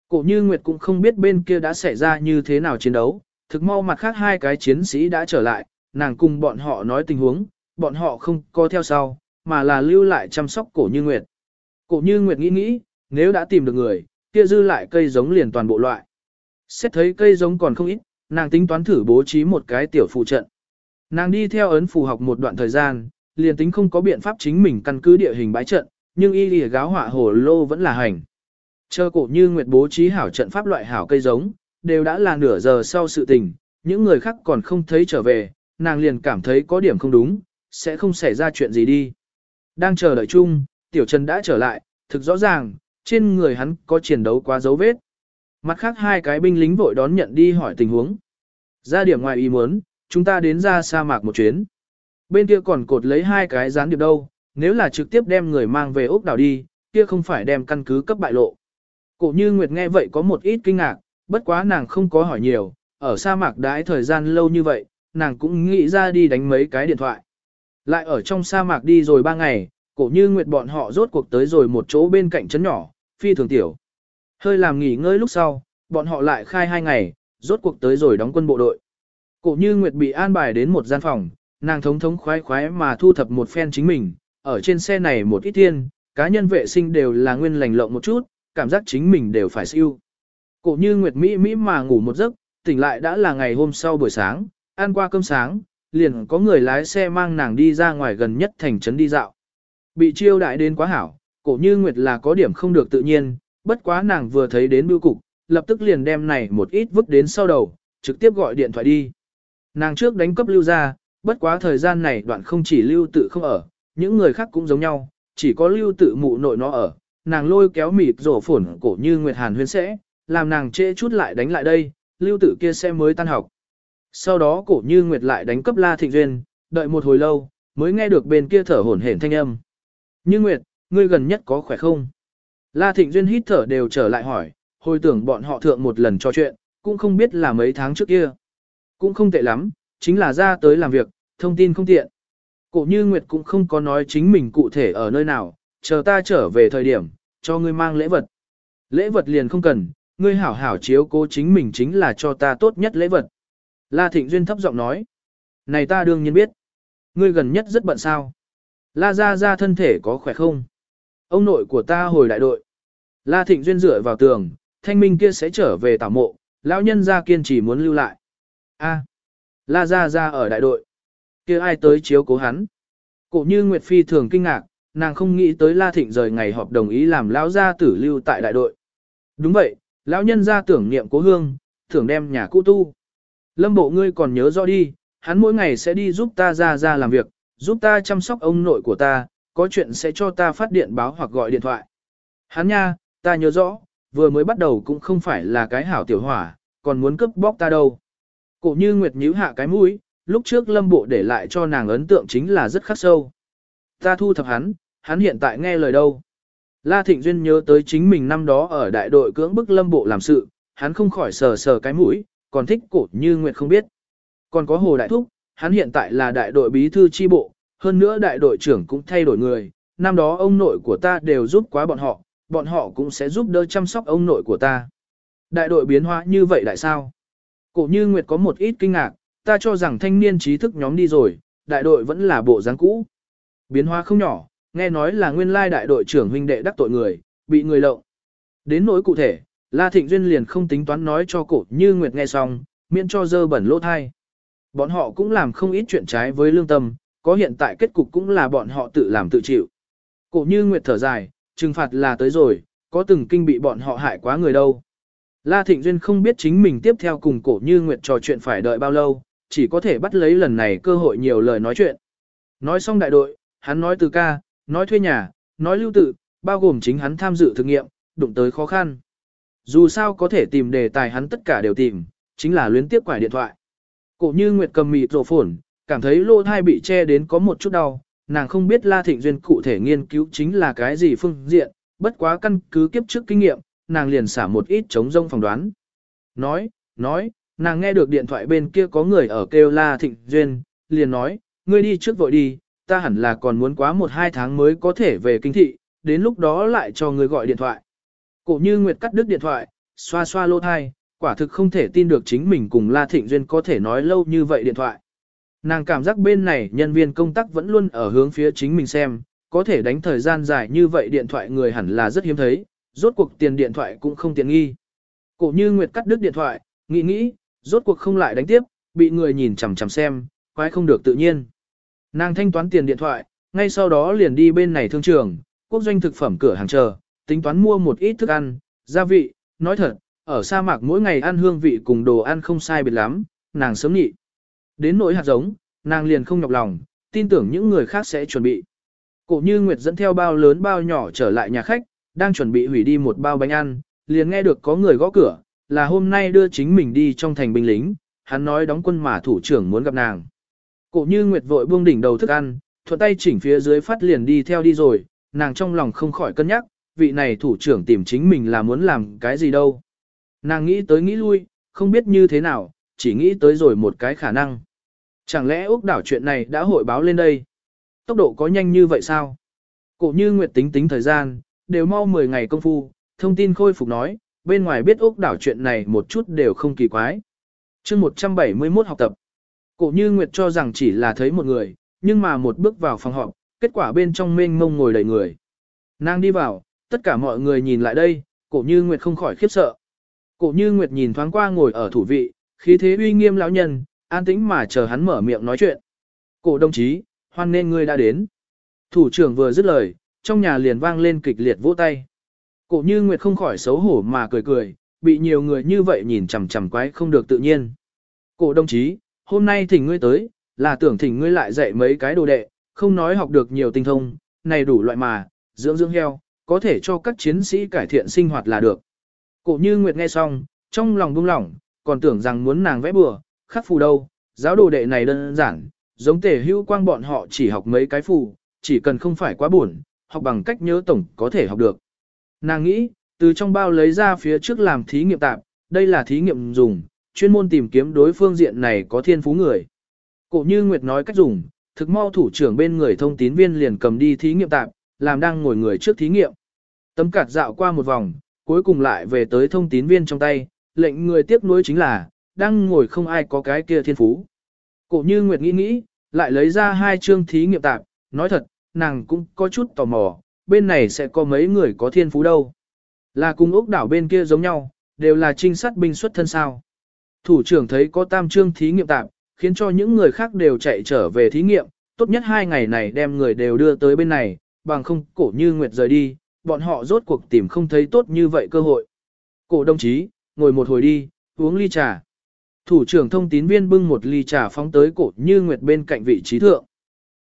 Cổ như Nguyệt cũng không biết bên kia đã xảy ra như thế nào chiến đấu, thực mau mặt khác hai cái chiến sĩ đã trở lại, nàng cùng bọn họ nói tình huống, bọn họ không có theo sau, mà là lưu lại chăm sóc cổ như Nguyệt. Cổ như Nguyệt nghĩ nghĩ, nếu đã tìm được người, kia dư lại cây giống liền toàn bộ loại. Xét thấy cây giống còn không ít, nàng tính toán thử bố trí một cái tiểu phụ trận. Nàng đi theo ấn phù học một đoạn thời gian, liền tính không có biện pháp chính mình căn cứ địa hình bãi trận, nhưng y lìa gáo họa hồ lô vẫn là hành. Chờ cổ như Nguyệt bố trí hảo trận pháp loại hảo cây giống, đều đã là nửa giờ sau sự tình, những người khác còn không thấy trở về, nàng liền cảm thấy có điểm không đúng, sẽ không xảy ra chuyện gì đi. Đang chờ đợi chung, Tiểu Trần đã trở lại, thực rõ ràng, trên người hắn có chiến đấu quá dấu vết. Mặt khác hai cái binh lính vội đón nhận đi hỏi tình huống. Ra điểm ngoài ý muốn, chúng ta đến ra sa mạc một chuyến. Bên kia còn cột lấy hai cái gián điệp đâu, nếu là trực tiếp đem người mang về ốc đảo đi, kia không phải đem căn cứ cấp bại lộ. Cổ như Nguyệt nghe vậy có một ít kinh ngạc, bất quá nàng không có hỏi nhiều, ở sa mạc đãi thời gian lâu như vậy, nàng cũng nghĩ ra đi đánh mấy cái điện thoại. Lại ở trong sa mạc đi rồi ba ngày, cổ như Nguyệt bọn họ rốt cuộc tới rồi một chỗ bên cạnh trấn nhỏ, phi thường tiểu. Hơi làm nghỉ ngơi lúc sau, bọn họ lại khai hai ngày, rốt cuộc tới rồi đóng quân bộ đội. Cổ như Nguyệt bị an bài đến một gian phòng, nàng thống thống khoái khoái mà thu thập một phen chính mình, ở trên xe này một ít thiên, cá nhân vệ sinh đều là nguyên lành lộng một chút, cảm giác chính mình đều phải siêu. Cổ như Nguyệt Mỹ Mỹ mà ngủ một giấc, tỉnh lại đã là ngày hôm sau buổi sáng, ăn qua cơm sáng, liền có người lái xe mang nàng đi ra ngoài gần nhất thành trấn đi dạo. Bị chiêu đại đến quá hảo, cổ như Nguyệt là có điểm không được tự nhiên, bất quá nàng vừa thấy đến bưu cục, lập tức liền đem này một ít vứt đến sau đầu, trực tiếp gọi điện thoại đi. Nàng trước đánh cấp lưu ra, bất quá thời gian này đoạn không chỉ lưu tự không ở, những người khác cũng giống nhau, chỉ có lưu tự mụ nội nó ở, nàng lôi kéo mịt rổ phổn cổ như Nguyệt Hàn huyên sẽ, làm nàng trễ chút lại đánh lại đây, lưu tự kia sẽ mới tan học. Sau đó cổ như Nguyệt lại đánh cấp La Thịnh Duyên, đợi một hồi lâu, mới nghe được bên kia thở hổn hển thanh âm. Như Nguyệt, ngươi gần nhất có khỏe không? La Thịnh Duyên hít thở đều trở lại hỏi, hồi tưởng bọn họ thượng một lần trò chuyện, cũng không biết là mấy tháng trước kia. Cũng không tệ lắm, chính là ra tới làm việc, thông tin không tiện. Cổ như Nguyệt cũng không có nói chính mình cụ thể ở nơi nào, chờ ta trở về thời điểm, cho ngươi mang lễ vật. Lễ vật liền không cần, ngươi hảo hảo chiếu cố chính mình chính là cho ta tốt nhất lễ vật. La Thịnh Duyên thấp giọng nói. Này ta đương nhiên biết. Ngươi gần nhất rất bận sao. La Gia Gia thân thể có khỏe không? Ông nội của ta hồi đại đội. La Thịnh Duyên dựa vào tường, thanh minh kia sẽ trở về tảo mộ, lão nhân gia kiên trì muốn lưu lại. A, La Gia Gia ở đại đội. kia ai tới chiếu cố hắn? Cổ như Nguyệt Phi thường kinh ngạc, nàng không nghĩ tới La Thịnh rời ngày họp đồng ý làm lão gia tử lưu tại đại đội. Đúng vậy, lão nhân gia tưởng niệm cố hương, thường đem nhà cũ tu. Lâm bộ ngươi còn nhớ rõ đi, hắn mỗi ngày sẽ đi giúp ta ra ra làm việc, giúp ta chăm sóc ông nội của ta, có chuyện sẽ cho ta phát điện báo hoặc gọi điện thoại. Hắn nha, ta nhớ rõ, vừa mới bắt đầu cũng không phải là cái hảo tiểu hỏa, còn muốn cướp bóc ta đâu. Cổ như Nguyệt nhíu hạ cái mũi, lúc trước lâm bộ để lại cho nàng ấn tượng chính là rất khắc sâu. Ta thu thập hắn, hắn hiện tại nghe lời đâu. La Thịnh Duyên nhớ tới chính mình năm đó ở đại đội cưỡng bức lâm bộ làm sự, hắn không khỏi sờ sờ cái mũi, còn thích cổ như Nguyệt không biết. Còn có Hồ Đại Thúc, hắn hiện tại là đại đội bí thư chi bộ, hơn nữa đại đội trưởng cũng thay đổi người, năm đó ông nội của ta đều giúp quá bọn họ, bọn họ cũng sẽ giúp đỡ chăm sóc ông nội của ta. Đại đội biến hóa như vậy tại sao? Cổ như Nguyệt có một ít kinh ngạc, ta cho rằng thanh niên trí thức nhóm đi rồi, đại đội vẫn là bộ dáng cũ. Biến hóa không nhỏ, nghe nói là nguyên lai đại đội trưởng huynh đệ đắc tội người, bị người lộng. Đến nỗi cụ thể, La Thịnh Duyên liền không tính toán nói cho cổ như Nguyệt nghe xong, miễn cho dơ bẩn lỗ thai. Bọn họ cũng làm không ít chuyện trái với lương tâm, có hiện tại kết cục cũng là bọn họ tự làm tự chịu. Cổ như Nguyệt thở dài, trừng phạt là tới rồi, có từng kinh bị bọn họ hại quá người đâu. La Thịnh Duyên không biết chính mình tiếp theo cùng cổ như Nguyệt trò chuyện phải đợi bao lâu, chỉ có thể bắt lấy lần này cơ hội nhiều lời nói chuyện. Nói xong đại đội, hắn nói từ ca, nói thuê nhà, nói lưu tự, bao gồm chính hắn tham dự thực nghiệm, đụng tới khó khăn. Dù sao có thể tìm đề tài hắn tất cả đều tìm, chính là luyến tiếp quải điện thoại. Cổ như Nguyệt cầm mịt rổ phổn, cảm thấy lô thai bị che đến có một chút đau, nàng không biết La Thịnh Duyên cụ thể nghiên cứu chính là cái gì phương diện, bất quá căn cứ kiếp trước kinh nghiệm, nàng liền xả một ít chống rông phỏng đoán. Nói, nói, nàng nghe được điện thoại bên kia có người ở kêu La Thịnh Duyên, liền nói, ngươi đi trước vội đi, ta hẳn là còn muốn quá một hai tháng mới có thể về kinh thị, đến lúc đó lại cho ngươi gọi điện thoại. Cổ như Nguyệt cắt đứt điện thoại, xoa xoa lô thai, quả thực không thể tin được chính mình cùng La Thịnh Duyên có thể nói lâu như vậy điện thoại. Nàng cảm giác bên này nhân viên công tác vẫn luôn ở hướng phía chính mình xem, có thể đánh thời gian dài như vậy điện thoại người hẳn là rất hiếm thấy, rốt cuộc tiền điện thoại cũng không tiện nghi. Cổ như Nguyệt cắt đứt điện thoại, nghĩ nghĩ, rốt cuộc không lại đánh tiếp, bị người nhìn chằm chằm xem, quái không được tự nhiên. Nàng thanh toán tiền điện thoại, ngay sau đó liền đi bên này thương trường, quốc doanh thực phẩm cửa hàng chờ, tính toán mua một ít thức ăn, gia vị, nói thật, ở sa mạc mỗi ngày ăn hương vị cùng đồ ăn không sai biệt lắm, nàng sớm nhị. Đến nỗi hạt giống, nàng liền không nhọc lòng, tin tưởng những người khác sẽ chuẩn bị. Cổ như Nguyệt dẫn theo bao lớn bao nhỏ trở lại nhà khách, đang chuẩn bị hủy đi một bao bánh ăn, liền nghe được có người gõ cửa, là hôm nay đưa chính mình đi trong thành binh lính, hắn nói đóng quân mà thủ trưởng muốn gặp nàng. Cổ như Nguyệt vội buông đỉnh đầu thức ăn, thuận tay chỉnh phía dưới phát liền đi theo đi rồi, nàng trong lòng không khỏi cân nhắc, vị này thủ trưởng tìm chính mình là muốn làm cái gì đâu. Nàng nghĩ tới nghĩ lui, không biết như thế nào, chỉ nghĩ tới rồi một cái khả năng. Chẳng lẽ Úc đảo chuyện này đã hội báo lên đây? Tốc độ có nhanh như vậy sao? Cổ như Nguyệt tính tính thời gian, đều mau 10 ngày công phu, thông tin khôi phục nói, bên ngoài biết Úc đảo chuyện này một chút đều không kỳ quái. chương 171 học tập. Cổ như Nguyệt cho rằng chỉ là thấy một người, nhưng mà một bước vào phòng họp, kết quả bên trong mênh mông ngồi đầy người. Nàng đi vào, tất cả mọi người nhìn lại đây, cổ như Nguyệt không khỏi khiếp sợ. Cổ như Nguyệt nhìn thoáng qua ngồi ở thủ vị, khí thế uy nghiêm lão nhân, an tĩnh mà chờ hắn mở miệng nói chuyện. Cổ đồng chí, hoan nên ngươi đã đến. Thủ trưởng vừa dứt lời, trong nhà liền vang lên kịch liệt vỗ tay. Cổ như Nguyệt không khỏi xấu hổ mà cười cười, bị nhiều người như vậy nhìn chằm chằm quái không được tự nhiên. Cổ đồng chí, hôm nay thỉnh ngươi tới, là tưởng thỉnh ngươi lại dạy mấy cái đồ đệ, không nói học được nhiều tinh thông, này đủ loại mà, dưỡng dưỡng heo, có thể cho các chiến sĩ cải thiện sinh hoạt là được. Cổ như Nguyệt nghe xong, trong lòng buông lỏng, còn tưởng rằng muốn nàng vẽ bừa, khắc phù đâu, giáo đồ đệ này đơn giản, giống tể hữu quang bọn họ chỉ học mấy cái phù, chỉ cần không phải quá buồn, học bằng cách nhớ tổng có thể học được. Nàng nghĩ, từ trong bao lấy ra phía trước làm thí nghiệm tạm, đây là thí nghiệm dùng, chuyên môn tìm kiếm đối phương diện này có thiên phú người. Cổ như Nguyệt nói cách dùng, thực mau thủ trưởng bên người thông tín viên liền cầm đi thí nghiệm tạm, làm đang ngồi người trước thí nghiệm. Tấm cạt dạo qua một vòng, cuối cùng lại về tới thông tín viên trong tay, lệnh người tiếp nối chính là, đang ngồi không ai có cái kia thiên phú. Cổ như Nguyệt nghĩ nghĩ, lại lấy ra hai chương thí nghiệm tạp, nói thật, nàng cũng có chút tò mò, bên này sẽ có mấy người có thiên phú đâu. Là cùng ốc đảo bên kia giống nhau, đều là trinh sát binh xuất thân sao. Thủ trưởng thấy có tam chương thí nghiệm tạp, khiến cho những người khác đều chạy trở về thí nghiệm, tốt nhất hai ngày này đem người đều đưa tới bên này, bằng không cổ như Nguyệt rời đi, bọn họ rốt cuộc tìm không thấy tốt như vậy cơ hội. Cổ đồng chí, ngồi một hồi đi, uống ly trà. Thủ trưởng thông tín viên bưng một ly trà phóng tới cổ như Nguyệt bên cạnh vị trí thượng.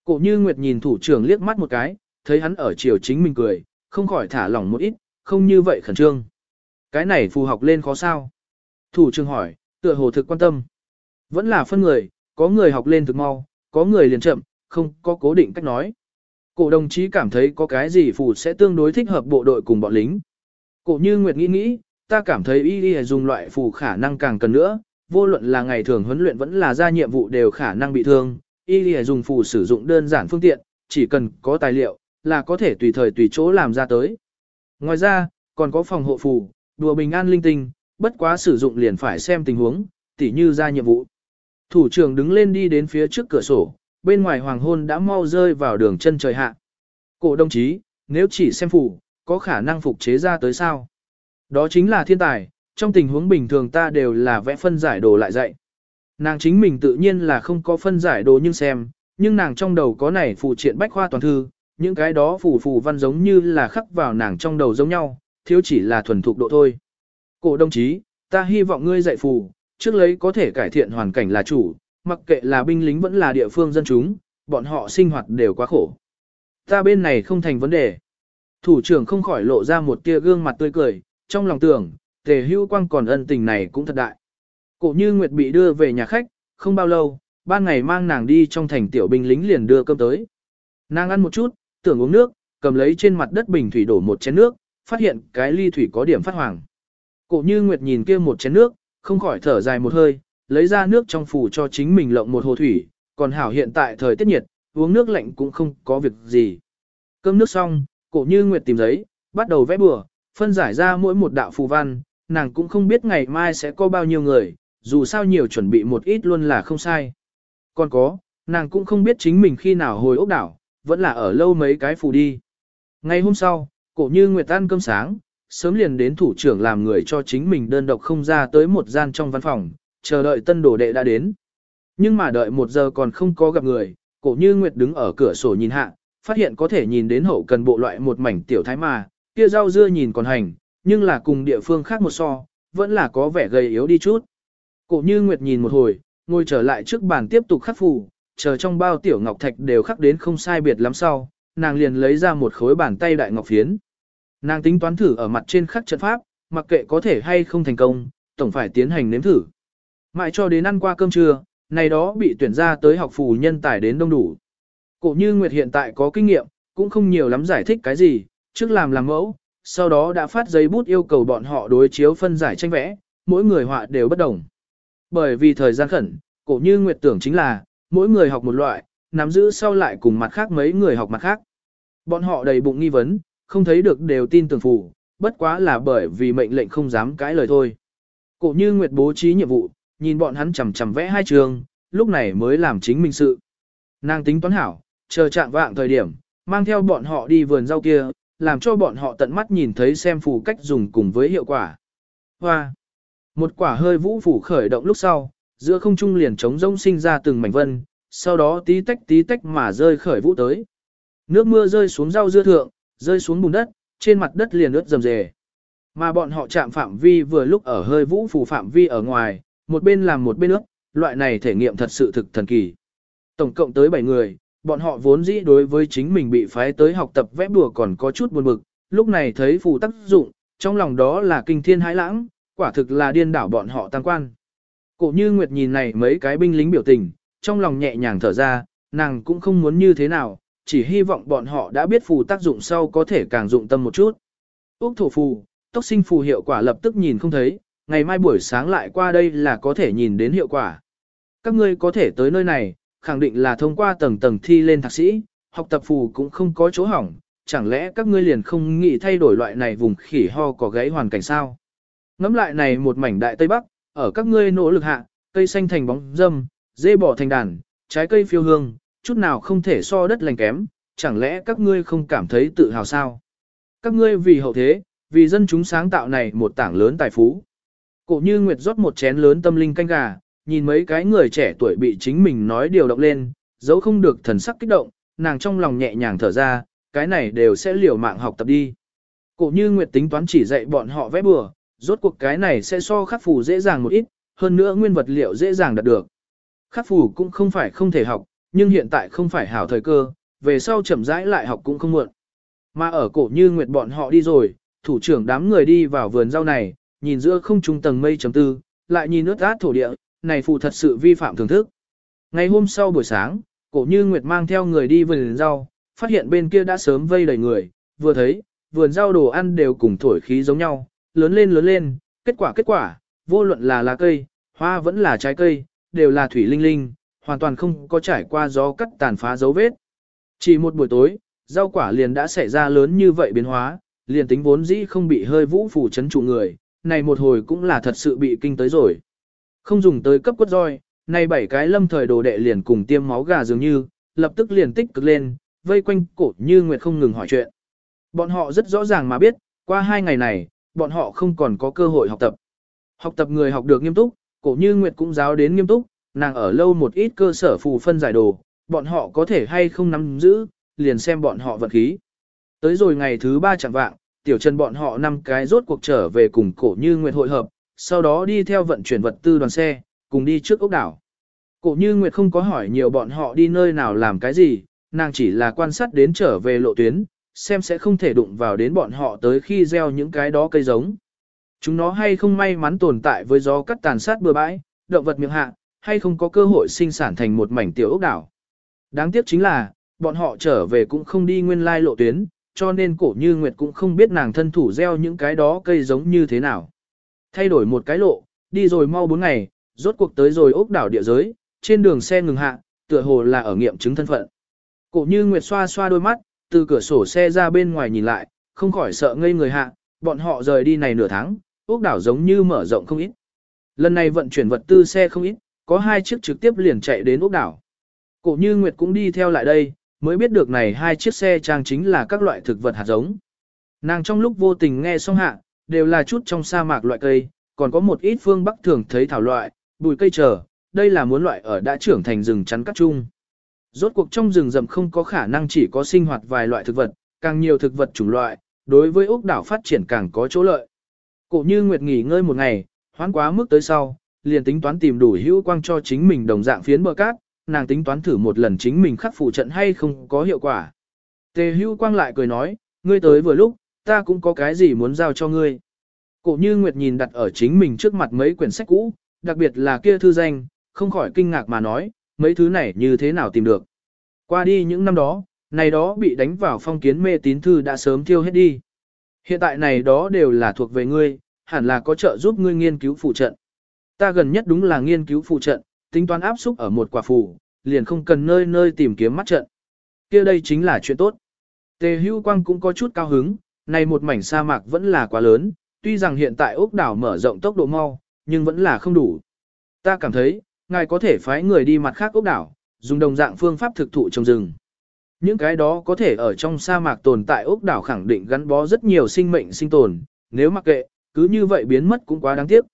Cổ như Nguyệt nhìn thủ trưởng liếc mắt một cái, thấy hắn ở chiều chính mình cười, không khỏi thả lỏng một ít, không như vậy khẩn trương. Cái này phù học lên khó sao? Thủ trưởng hỏi, tựa hồ thực quan tâm. Vẫn là phân người, có người học lên thực mau, có người liền chậm, không có cố định cách nói. Cổ đồng chí cảm thấy có cái gì phù sẽ tương đối thích hợp bộ đội cùng bọn lính. Cổ như Nguyệt nghĩ nghĩ, ta cảm thấy y y dùng loại phù khả năng càng cần nữa, vô luận là ngày thường huấn luyện vẫn là ra nhiệm vụ đều khả năng bị thương. Y y dùng phù sử dụng đơn giản phương tiện, chỉ cần có tài liệu, là có thể tùy thời tùy chỗ làm ra tới. Ngoài ra, còn có phòng hộ phù, đùa bình an linh tinh, bất quá sử dụng liền phải xem tình huống, tỉ như ra nhiệm vụ. Thủ trưởng đứng lên đi đến phía trước cửa sổ, bên ngoài hoàng hôn đã mau rơi vào đường chân trời hạ. Cổ đồng chí, nếu chỉ xem phù, có khả năng phục chế ra tới sao? Đó chính là thiên tài, trong tình huống bình thường ta đều là vẽ phân giải đồ lại dạy. Nàng chính mình tự nhiên là không có phân giải đồ nhưng xem, nhưng nàng trong đầu có này phụ triện bách khoa toàn thư, những cái đó phù phù văn giống như là khắc vào nàng trong đầu giống nhau, thiếu chỉ là thuần thục độ thôi. Cổ đồng chí, ta hy vọng ngươi dạy phù, trước lấy có thể cải thiện hoàn cảnh là chủ, mặc kệ là binh lính vẫn là địa phương dân chúng, bọn họ sinh hoạt đều quá khổ. Ta bên này không thành vấn đề. Thủ trưởng không khỏi lộ ra một tia gương mặt tươi cười, trong lòng tưởng, tề hưu quang còn ân tình này cũng thật đại. Cổ như Nguyệt bị đưa về nhà khách, không bao lâu, ban ngày mang nàng đi trong thành tiểu binh lính liền đưa cơm tới. Nàng ăn một chút, tưởng uống nước, cầm lấy trên mặt đất bình thủy đổ một chén nước, phát hiện cái ly thủy có điểm phát hoàng. Cổ như Nguyệt nhìn kia một chén nước, không khỏi thở dài một hơi, lấy ra nước trong phủ cho chính mình lộng một hồ thủy, còn hảo hiện tại thời tiết nhiệt, uống nước lạnh cũng không có việc gì. Cơm nước xong, cổ như Nguyệt tìm giấy, bắt đầu vẽ bừa, phân giải ra mỗi một đạo phù văn, nàng cũng không biết ngày mai sẽ có bao nhiêu người, dù sao nhiều chuẩn bị một ít luôn là không sai. Còn có, nàng cũng không biết chính mình khi nào hồi ốc đảo, vẫn là ở lâu mấy cái phù đi. Ngày hôm sau, cổ như Nguyệt ăn cơm sáng, sớm liền đến thủ trưởng làm người cho chính mình đơn độc không ra tới một gian trong văn phòng, chờ đợi tân đồ đệ đã đến. Nhưng mà đợi một giờ còn không có gặp người, cổ như Nguyệt đứng ở cửa sổ nhìn hạ, phát hiện có thể nhìn đến hậu cần bộ loại một mảnh tiểu thái mà, kia rau dưa nhìn còn hành, nhưng là cùng địa phương khác một so, vẫn là có vẻ gầy yếu đi chút. Cổ như Nguyệt nhìn một hồi, ngồi trở lại trước bàn tiếp tục khắc phù, chờ trong bao tiểu ngọc thạch đều khắc đến không sai biệt lắm sau, nàng liền lấy ra một khối bàn tay đại ngọc phiến. Nàng tính toán thử ở mặt trên khắc trận pháp, mặc kệ có thể hay không thành công, tổng phải tiến hành nếm thử. Mãi cho đến ăn qua cơm trưa, này đó bị tuyển ra tới học phù nhân tài đến đông đủ. Cổ như Nguyệt hiện tại có kinh nghiệm, cũng không nhiều lắm giải thích cái gì, trước làm làm mẫu, sau đó đã phát giấy bút yêu cầu bọn họ đối chiếu phân giải tranh vẽ, mỗi người họa đều bất đồng. Bởi vì thời gian khẩn, cổ như Nguyệt tưởng chính là, mỗi người học một loại, nắm giữ sau lại cùng mặt khác mấy người học mặt khác. Bọn họ đầy bụng nghi vấn, không thấy được đều tin tưởng phù, bất quá là bởi vì mệnh lệnh không dám cãi lời thôi. Cổ như Nguyệt bố trí nhiệm vụ, nhìn bọn hắn chầm chầm vẽ hai trường, lúc này mới làm chính mình sự. Nàng tính toán hảo, chờ chạm vạng thời điểm, mang theo bọn họ đi vườn rau kia, làm cho bọn họ tận mắt nhìn thấy xem phù cách dùng cùng với hiệu quả. Hoa! Một quả hơi vũ phủ khởi động lúc sau, giữa không trung liền trống rông sinh ra từng mảnh vân, sau đó tí tách tí tách mà rơi khởi vũ tới. Nước mưa rơi xuống rau dưa thượng, rơi xuống bùn đất, trên mặt đất liền ướt rầm rề. Mà bọn họ chạm phạm vi vừa lúc ở hơi vũ phủ phạm vi ở ngoài, một bên làm một bên nước loại này thể nghiệm thật sự thực thần kỳ. Tổng cộng tới 7 người, bọn họ vốn dĩ đối với chính mình bị phái tới học tập vẽ bùa còn có chút buồn bực, lúc này thấy phù tác dụng, trong lòng đó là kinh thiên hãi lãng, quả thực là điên đảo bọn họ tăng quan. Cổ như Nguyệt nhìn này mấy cái binh lính biểu tình, trong lòng nhẹ nhàng thở ra, nàng cũng không muốn như thế nào, chỉ hy vọng bọn họ đã biết phù tác dụng sau có thể càng dụng tâm một chút. Úc thổ phù, tốc sinh phù hiệu quả lập tức nhìn không thấy, ngày mai buổi sáng lại qua đây là có thể nhìn đến hiệu quả. Các ngươi có thể tới nơi này, khẳng định là thông qua tầng tầng thi lên thạc sĩ, học tập phù cũng không có chỗ hỏng, chẳng lẽ các ngươi liền không nghĩ thay đổi loại này vùng khỉ ho có gáy hoàn cảnh sao? Ngắm lại này một mảnh đại Tây Bắc, ở các ngươi nỗ lực hạ, cây xanh thành bóng dâm, dê bỏ thành đàn, trái cây phiêu hương, chút nào không thể so đất lành kém, chẳng lẽ các ngươi không cảm thấy tự hào sao? Các ngươi vì hậu thế, vì dân chúng sáng tạo này một tảng lớn tài phú. Cổ như Nguyệt rót một chén lớn tâm linh canh gà, nhìn mấy cái người trẻ tuổi bị chính mình nói điều động lên, dấu không được thần sắc kích động, nàng trong lòng nhẹ nhàng thở ra, cái này đều sẽ liều mạng học tập đi. Cổ như Nguyệt tính toán chỉ dạy bọn họ vẽ bừa, rốt cuộc cái này sẽ so khắc phù dễ dàng một ít, hơn nữa nguyên vật liệu dễ dàng đạt được. Khắc phù cũng không phải không thể học, nhưng hiện tại không phải hảo thời cơ, về sau chậm rãi lại học cũng không muộn. Mà ở cổ như Nguyệt bọn họ đi rồi, thủ trưởng đám người đi vào vườn rau này, nhìn giữa không trung tầng mây chấm tư, lại nhìn nước át thổ địa, này phụ thật sự vi phạm thưởng thức. Ngày hôm sau buổi sáng, cổ như Nguyệt mang theo người đi vườn rau, phát hiện bên kia đã sớm vây đầy người, vừa thấy, vườn rau đồ ăn đều cùng thổi khí giống nhau, lớn lên lớn lên, kết quả kết quả, vô luận là lá cây, hoa vẫn là trái cây, đều là thủy linh linh, hoàn toàn không có trải qua gió cắt tàn phá dấu vết. Chỉ một buổi tối, rau quả liền đã xảy ra lớn như vậy biến hóa, liền tính vốn dĩ không bị hơi vũ phủ chấn trụ người, này một hồi cũng là thật sự bị kinh tới rồi. Không dùng tới cấp quất roi, này bảy cái lâm thời đồ đệ liền cùng tiêm máu gà dường như, lập tức liền tích cực lên, vây quanh cổ như Nguyệt không ngừng hỏi chuyện. Bọn họ rất rõ ràng mà biết, qua hai ngày này, bọn họ không còn có cơ hội học tập. Học tập người học được nghiêm túc, cổ như Nguyệt cũng giáo đến nghiêm túc, nàng ở lâu một ít cơ sở phù phân giải đồ, bọn họ có thể hay không nắm giữ, liền xem bọn họ vật khí. Tới rồi ngày thứ ba chẳng vạng, tiểu trần bọn họ năm cái rốt cuộc trở về cùng cổ như Nguyệt hội hợp, sau đó đi theo vận chuyển vật tư đoàn xe, cùng đi trước ốc đảo. Cổ như Nguyệt không có hỏi nhiều bọn họ đi nơi nào làm cái gì, nàng chỉ là quan sát đến trở về lộ tuyến, xem sẽ không thể đụng vào đến bọn họ tới khi gieo những cái đó cây giống. Chúng nó hay không may mắn tồn tại với gió cắt tàn sát bừa bãi, động vật miệng hạ, hay không có cơ hội sinh sản thành một mảnh tiểu ốc đảo. Đáng tiếc chính là, bọn họ trở về cũng không đi nguyên lai lộ tuyến, cho nên cổ như Nguyệt cũng không biết nàng thân thủ gieo những cái đó cây giống như thế nào. Thay đổi một cái lộ, đi rồi mau 4 ngày, rốt cuộc tới rồi ốc đảo địa giới, trên đường xe ngừng hạ, tựa hồ là ở nghiệm chứng thân phận. Cổ như Nguyệt xoa xoa đôi mắt, từ cửa sổ xe ra bên ngoài nhìn lại, không khỏi sợ ngây người hạ, bọn họ rời đi này nửa tháng, ốc đảo giống như mở rộng không ít. Lần này vận chuyển vật tư xe không ít, có hai chiếc trực tiếp liền chạy đến ốc đảo. Cổ như Nguyệt cũng đi theo lại đây, mới biết được này hai chiếc xe trang chính là các loại thực vật hạt giống. Nàng trong lúc vô tình nghe xong hạ, đều là chút trong sa mạc loại cây, còn có một ít phương bắc thường thấy thảo loại, bụi cây trở, đây là muốn loại ở đã trưởng thành rừng chắn cắt chung. Rốt cuộc trong rừng rậm không có khả năng chỉ có sinh hoạt vài loại thực vật, càng nhiều thực vật chủng loại, đối với ốc đảo phát triển càng có chỗ lợi. Cổ như Nguyệt nghỉ ngơi một ngày, hoán quá mức tới sau, liền tính toán tìm đủ hữu quang cho chính mình đồng dạng phiến bờ cát, nàng tính toán thử một lần chính mình khắc phụ trận hay không có hiệu quả. Tề Hưu quang lại cười nói, ngươi tới vừa lúc, ta cũng có cái gì muốn giao cho ngươi. Cổ như Nguyệt nhìn đặt ở chính mình trước mặt mấy quyển sách cũ, đặc biệt là kia thư danh, không khỏi kinh ngạc mà nói, mấy thứ này như thế nào tìm được. Qua đi những năm đó, này đó bị đánh vào phong kiến mê tín thư đã sớm tiêu hết đi. Hiện tại này đó đều là thuộc về ngươi, hẳn là có trợ giúp ngươi nghiên cứu phụ trận. Ta gần nhất đúng là nghiên cứu phụ trận, tính toán áp xúc ở một quả phù, liền không cần nơi nơi tìm kiếm mắt trận. kia đây chính là chuyện tốt. Tề hưu quang cũng có chút cao hứng, này một mảnh sa mạc vẫn là quá lớn, tuy rằng hiện tại ốc đảo mở rộng tốc độ mau, nhưng vẫn là không đủ. Ta cảm thấy, ngài có thể phái người đi mặt khác ốc đảo, dùng đồng dạng phương pháp thực thụ trồng rừng. Những cái đó có thể ở trong sa mạc tồn tại ốc đảo khẳng định gắn bó rất nhiều sinh mệnh sinh tồn, nếu mặc kệ, cứ như vậy biến mất cũng quá đáng tiếc.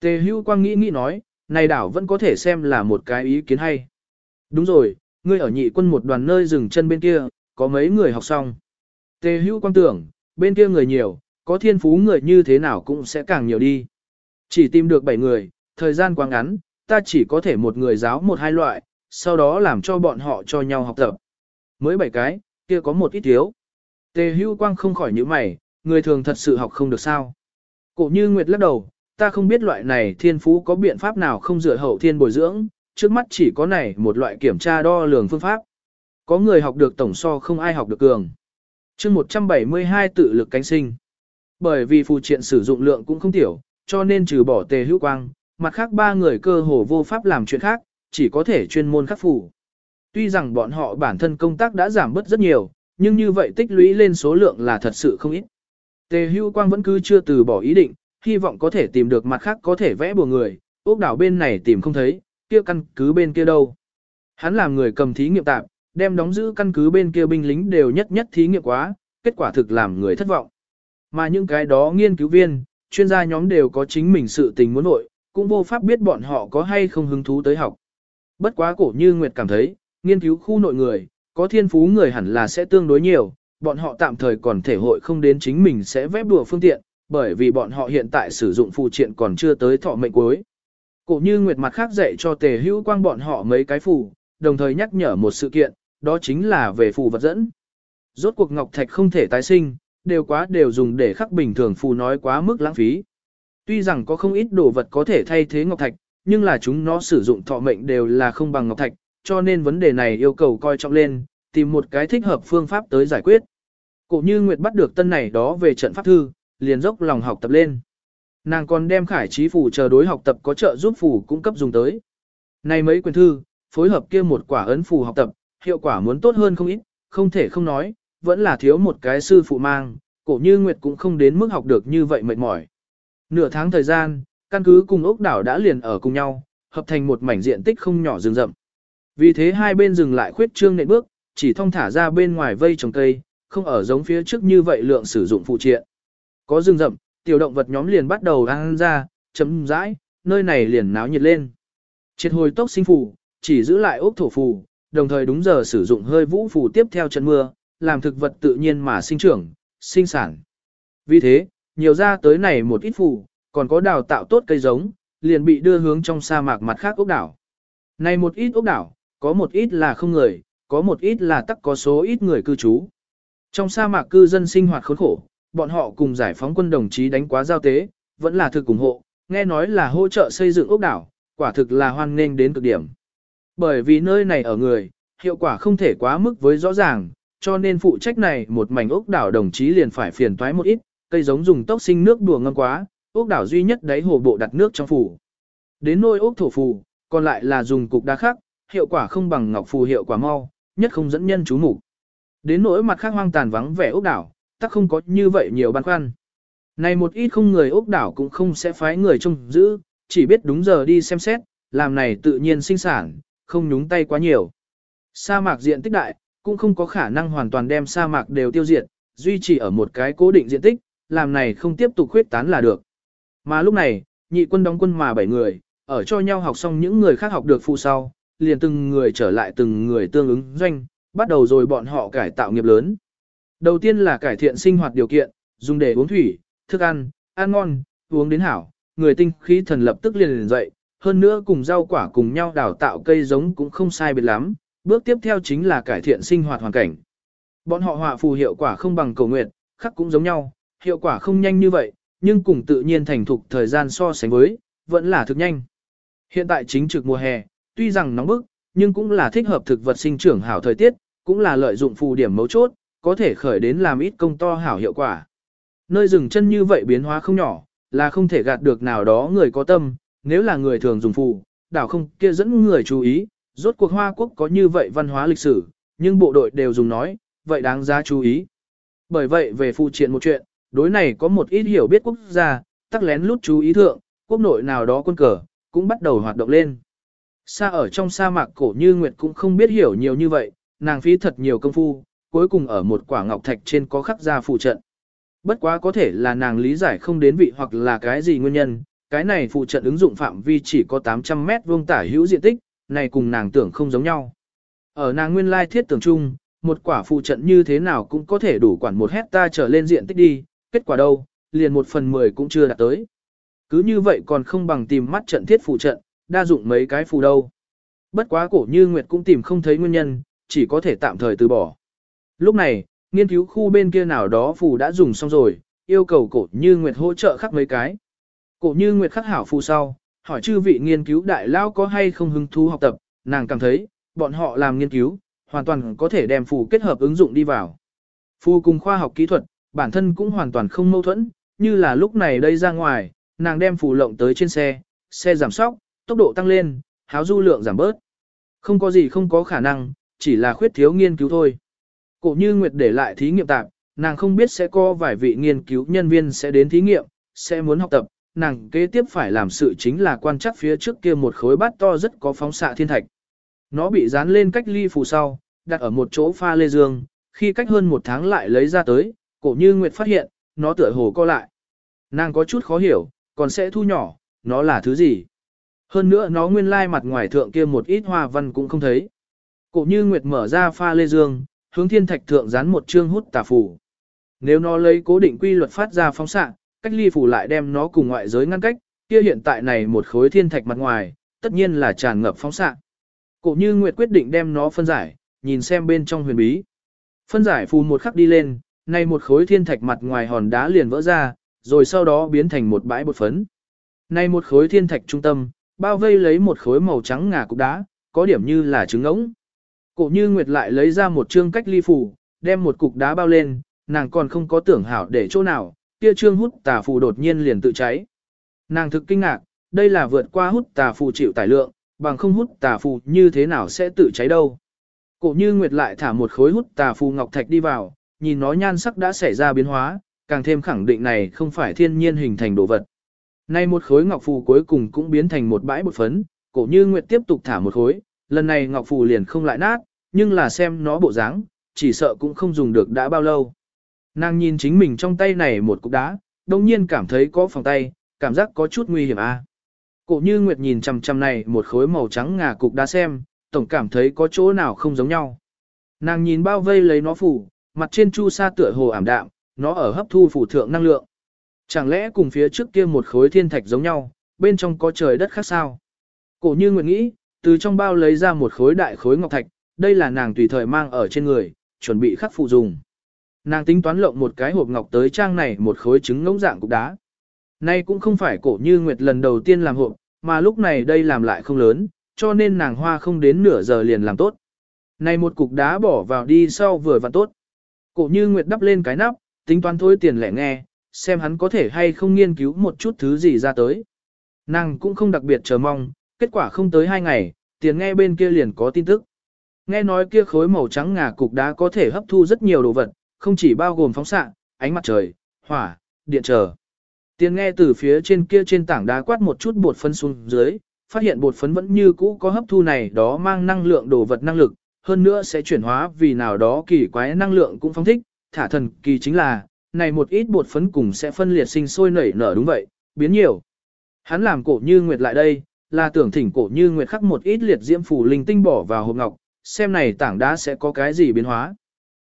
Tề hưu quang nghĩ nghĩ nói, này đảo vẫn có thể xem là một cái ý kiến hay. Đúng rồi, ngươi ở nhị quân một đoàn nơi dừng chân bên kia, có mấy người học xong. Tề hưu quang tưởng, bên kia người nhiều, có thiên phú người như thế nào cũng sẽ càng nhiều đi. Chỉ tìm được 7 người, thời gian quá ngắn, ta chỉ có thể một người giáo một hai loại, sau đó làm cho bọn họ cho nhau học tập. Mới 7 cái, kia có một ít thiếu. Tề hưu quang không khỏi những mày, người thường thật sự học không được sao. Cổ như Nguyệt lắc đầu, ta không biết loại này thiên phú có biện pháp nào không dựa hậu thiên bồi dưỡng, trước mắt chỉ có này một loại kiểm tra đo lường phương pháp. Có người học được tổng so không ai học được cường. chương 172 tự lực cánh sinh. Bởi vì phù triện sử dụng lượng cũng không tiểu, cho nên trừ bỏ tề hữu quang, mặt khác ba người cơ hồ vô pháp làm chuyện khác, chỉ có thể chuyên môn khắc phù. Tuy rằng bọn họ bản thân công tác đã giảm bớt rất nhiều, nhưng như vậy tích lũy lên số lượng là thật sự không ít. Tề hưu quang vẫn cứ chưa từ bỏ ý định, hy vọng có thể tìm được mặt khác có thể vẽ bùa người, ốc đảo bên này tìm không thấy, kia căn cứ bên kia đâu. Hắn làm người cầm thí nghiệm tạm, đem đóng giữ căn cứ bên kia binh lính đều nhất nhất thí nghiệm quá, kết quả thực làm người thất vọng. Mà những cái đó nghiên cứu viên, chuyên gia nhóm đều có chính mình sự tình muốn nội, cũng vô pháp biết bọn họ có hay không hứng thú tới học. Bất quá cổ như Nguyệt cảm thấy, nghiên cứu khu nội người, có thiên phú người hẳn là sẽ tương đối nhiều, bọn họ tạm thời còn thể hội không đến chính mình sẽ vẽ đùa phương tiện, bởi vì bọn họ hiện tại sử dụng phù triện còn chưa tới thọ mệnh cuối. Cổ như Nguyệt mặt khác dạy cho tề hữu quang bọn họ mấy cái phù, đồng thời nhắc nhở một sự kiện, đó chính là về phù vật dẫn. Rốt cuộc ngọc thạch không thể tái sinh, đều quá đều dùng để khắc bình thường phù nói quá mức lãng phí. Tuy rằng có không ít đồ vật có thể thay thế ngọc thạch, nhưng là chúng nó sử dụng thọ mệnh đều là không bằng ngọc thạch, cho nên vấn đề này yêu cầu coi trọng lên, tìm một cái thích hợp phương pháp tới giải quyết. Cổ như Nguyệt bắt được tân này đó về trận pháp thư, liền dốc lòng học tập lên. Nàng còn đem khải trí phủ chờ đối học tập có trợ giúp phủ cung cấp dùng tới. Này mấy quyển thư, phối hợp kia một quả ấn phù học tập, hiệu quả muốn tốt hơn không ít, không thể không nói, vẫn là thiếu một cái sư phụ mang, cổ như Nguyệt cũng không đến mức học được như vậy mệt mỏi. Nửa tháng thời gian, căn cứ cùng ốc đảo đã liền ở cùng nhau, hợp thành một mảnh diện tích không nhỏ rừng rậm. Vì thế hai bên dừng lại khuyết trương nệm bước, chỉ thông thả ra bên ngoài vây trồng cây, không ở giống phía trước như vậy lượng sử dụng phụ triện. Có rừng rậm, tiểu động vật nhóm liền bắt đầu ăn ra, chấm rãi, nơi này liền náo nhiệt lên. Triệt hồi tốc sinh phù, chỉ giữ lại ốc thổ phù, đồng thời đúng giờ sử dụng hơi vũ phù tiếp theo trận mưa, làm thực vật tự nhiên mà sinh trưởng, sinh sản. Vì thế, nhiều ra tới này một ít phù, còn có đào tạo tốt cây giống, liền bị đưa hướng trong sa mạc mặt khác ốc đảo. Này một ít ốc đảo, có một ít là không người, có một ít là tắc có số ít người cư trú. Trong sa mạc cư dân sinh hoạt khốn khổ, bọn họ cùng giải phóng quân đồng chí đánh quá giao tế, vẫn là thực ủng hộ, nghe nói là hỗ trợ xây dựng ốc đảo, quả thực là hoan nghênh đến cực điểm. Bởi vì nơi này ở người, hiệu quả không thể quá mức với rõ ràng, cho nên phụ trách này một mảnh ốc đảo đồng chí liền phải phiền toái một ít, cây giống dùng tốc sinh nước đùa ngâm quá, ốc đảo duy nhất đáy hồ bộ đặt nước trong phủ. Đến nôi ốc thổ phù, còn lại là dùng cục đá khác, hiệu quả không bằng ngọc phù hiệu quả mau, nhất không dẫn nhân chú mục. Đến nỗi mặt khác hoang tàn vắng vẻ ốc đảo, tắc không có như vậy nhiều băn khoăn. Này một ít không người ốc đảo cũng không sẽ phái người trông giữ, chỉ biết đúng giờ đi xem xét, làm này tự nhiên sinh sản, không nhúng tay quá nhiều. Sa mạc diện tích đại, cũng không có khả năng hoàn toàn đem sa mạc đều tiêu diệt, duy trì ở một cái cố định diện tích, làm này không tiếp tục khuyết tán là được. Mà lúc này, nhị quân đóng quân mà bảy người, ở cho nhau học xong những người khác học được phụ sau, liền từng người trở lại từng người tương ứng doanh, bắt đầu rồi bọn họ cải tạo nghiệp lớn. Đầu tiên là cải thiện sinh hoạt điều kiện, dùng để uống thủy, thức ăn, ăn ngon, uống đến hảo, người tinh khí thần lập tức liền liền dậy, hơn nữa cùng rau quả cùng nhau đào tạo cây giống cũng không sai biệt lắm, bước tiếp theo chính là cải thiện sinh hoạt hoàn cảnh. Bọn họ họa phù hiệu quả không bằng cầu nguyện, khắc cũng giống nhau, hiệu quả không nhanh như vậy, nhưng cùng tự nhiên thành thục thời gian so sánh với, vẫn là thực nhanh. Hiện tại chính trực mùa hè, tuy rằng nóng bức, nhưng cũng là thích hợp thực vật sinh trưởng hảo thời tiết, cũng là lợi dụng phù điểm mấu chốt, có thể khởi đến làm ít công to hảo hiệu quả. Nơi rừng chân như vậy biến hóa không nhỏ, là không thể gạt được nào đó người có tâm, nếu là người thường dùng phù, đảo không kia dẫn người chú ý, rốt cuộc Hoa Quốc có như vậy văn hóa lịch sử, nhưng bộ đội đều dùng nói, vậy đáng giá chú ý. Bởi vậy về phụ triện một chuyện, đối này có một ít hiểu biết quốc gia, tắc lén lút chú ý thượng, quốc nội nào đó quân cờ, cũng bắt đầu hoạt động lên. Xa ở trong sa mạc cổ như Nguyệt cũng không biết hiểu nhiều như vậy, nàng phí thật nhiều công phu, cuối cùng ở một quả ngọc thạch trên có khắc ra phụ trận. Bất quá có thể là nàng lý giải không đến vị hoặc là cái gì nguyên nhân, cái này phụ trận ứng dụng phạm vi chỉ có 800 mét vuông tả hữu diện tích, này cùng nàng tưởng không giống nhau. Ở nàng nguyên lai thiết tưởng chung, một quả phụ trận như thế nào cũng có thể đủ quản một hecta trở lên diện tích đi, kết quả đâu, liền một phần mười cũng chưa đạt tới. Cứ như vậy còn không bằng tìm mắt trận thiết phụ trận, đa dụng mấy cái phù đâu. Bất quá cổ như Nguyệt cũng tìm không thấy nguyên nhân, chỉ có thể tạm thời từ bỏ. Lúc này, nghiên cứu khu bên kia nào đó phù đã dùng xong rồi, yêu cầu cổ như Nguyệt hỗ trợ khắc mấy cái. Cổ như Nguyệt khắc hảo phù sau, hỏi chư vị nghiên cứu đại lao có hay không hứng thú học tập, nàng cảm thấy, bọn họ làm nghiên cứu, hoàn toàn có thể đem phù kết hợp ứng dụng đi vào. Phù cùng khoa học kỹ thuật, bản thân cũng hoàn toàn không mâu thuẫn, như là lúc này đây ra ngoài, nàng đem phù lộng tới trên xe, xe giảm sóc, tốc độ tăng lên, háo du lượng giảm bớt. Không có gì không có khả năng, chỉ là khuyết thiếu nghiên cứu thôi. Cổ như Nguyệt để lại thí nghiệm tạm, nàng không biết sẽ có vài vị nghiên cứu nhân viên sẽ đến thí nghiệm, sẽ muốn học tập, nàng kế tiếp phải làm sự chính là quan chắc phía trước kia một khối bát to rất có phóng xạ thiên thạch. Nó bị dán lên cách ly phù sau, đặt ở một chỗ pha lê dương, khi cách hơn một tháng lại lấy ra tới, cổ như Nguyệt phát hiện, nó tựa hồ co lại. Nàng có chút khó hiểu, còn sẽ thu nhỏ, nó là thứ gì? Hơn nữa nó nguyên lai mặt ngoài thượng kia một ít hoa văn cũng không thấy. Cổ như Nguyệt mở ra pha lê dương, hướng thiên thạch thượng dán một chương hút tà phù. Nếu nó lấy cố định quy luật phát ra phóng xạ, cách ly phù lại đem nó cùng ngoại giới ngăn cách, kia hiện tại này một khối thiên thạch mặt ngoài, tất nhiên là tràn ngập phóng xạ. Cổ như Nguyệt quyết định đem nó phân giải, nhìn xem bên trong huyền bí. Phân giải phù một khắc đi lên, nay một khối thiên thạch mặt ngoài hòn đá liền vỡ ra, rồi sau đó biến thành một bãi bột phấn. Nay một khối thiên thạch trung tâm, bao vây lấy một khối màu trắng ngà cục đá, có điểm như là trứng ngỗng. Cổ như Nguyệt lại lấy ra một chương cách ly phù, đem một cục đá bao lên, nàng còn không có tưởng hảo để chỗ nào, kia trương hút tà phù đột nhiên liền tự cháy. Nàng thực kinh ngạc, đây là vượt qua hút tà phù chịu tải lượng, bằng không hút tà phù như thế nào sẽ tự cháy đâu. Cổ như Nguyệt lại thả một khối hút tà phù ngọc thạch đi vào, nhìn nó nhan sắc đã xảy ra biến hóa, càng thêm khẳng định này không phải thiên nhiên hình thành đồ vật. Nay một khối ngọc phù cuối cùng cũng biến thành một bãi bột phấn, cổ như Nguyệt tiếp tục thả một khối, lần này ngọc phù liền không lại nát, nhưng là xem nó bộ dáng, chỉ sợ cũng không dùng được đã bao lâu. Nàng nhìn chính mình trong tay này một cục đá, đồng nhiên cảm thấy có phòng tay, cảm giác có chút nguy hiểm a. À. Cổ như Nguyệt nhìn chằm chằm này một khối màu trắng ngà cục đá xem, tổng cảm thấy có chỗ nào không giống nhau. Nàng nhìn bao vây lấy nó phủ, mặt trên chu sa tựa hồ ảm đạm, nó ở hấp thu phủ thượng năng lượng. Chẳng lẽ cùng phía trước kia một khối thiên thạch giống nhau, bên trong có trời đất khác sao? Cổ như nguyện nghĩ, từ trong bao lấy ra một khối đại khối ngọc thạch, đây là nàng tùy thời mang ở trên người, chuẩn bị khắc phụ dùng. Nàng tính toán lộng một cái hộp ngọc tới trang này một khối trứng ngỗng dạng cục đá. Nay cũng không phải cổ như Nguyệt lần đầu tiên làm hộp, mà lúc này đây làm lại không lớn, cho nên nàng hoa không đến nửa giờ liền làm tốt. Này một cục đá bỏ vào đi sau vừa vặn tốt. Cổ như Nguyệt đắp lên cái nắp, tính toán thôi tiền lẻ nghe, xem hắn có thể hay không nghiên cứu một chút thứ gì ra tới. Nàng cũng không đặc biệt chờ mong, kết quả không tới hai ngày, tiền nghe bên kia liền có tin tức. Nghe nói kia khối màu trắng ngà cục đá có thể hấp thu rất nhiều đồ vật, không chỉ bao gồm phóng xạ, ánh mặt trời, hỏa, điện trở. Tiền nghe từ phía trên kia trên tảng đá quát một chút bột phấn xuống dưới, phát hiện bột phấn vẫn như cũ có hấp thu này đó mang năng lượng đồ vật năng lực, hơn nữa sẽ chuyển hóa vì nào đó kỳ quái năng lượng cũng phóng thích, thả thần kỳ chính là, này một ít bột phấn cùng sẽ phân liệt sinh sôi nảy nở đúng vậy, biến nhiều. Hắn làm cổ như nguyệt lại đây, là tưởng thỉnh cổ như nguyệt khắc một ít liệt diễm phủ linh tinh bỏ vào hộp ngọc, xem này tảng đá sẽ có cái gì biến hóa.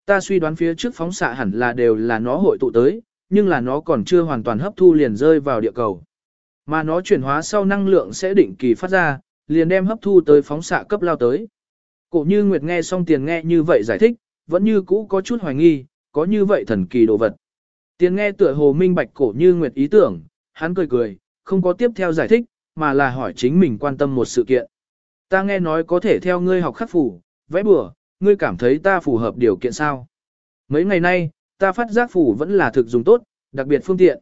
Ta suy đoán phía trước phóng xạ hẳn là đều là nó hội tụ tới, nhưng là nó còn chưa hoàn toàn hấp thu liền rơi vào địa cầu. Mà nó chuyển hóa sau năng lượng sẽ định kỳ phát ra, liền đem hấp thu tới phóng xạ cấp lao tới. Cổ như Nguyệt nghe xong tiền nghe như vậy giải thích, vẫn như cũ có chút hoài nghi, có như vậy thần kỳ đồ vật. Tiền nghe tựa hồ minh bạch cổ như Nguyệt ý tưởng, hắn cười cười, không có tiếp theo giải thích, mà là hỏi chính mình quan tâm một sự kiện. Ta nghe nói có thể theo ngươi học khắc phủ, vẽ bừa, ngươi cảm thấy ta phù hợp điều kiện sao? Mấy ngày nay, ta phát giác phủ vẫn là thực dùng tốt, đặc biệt phương tiện.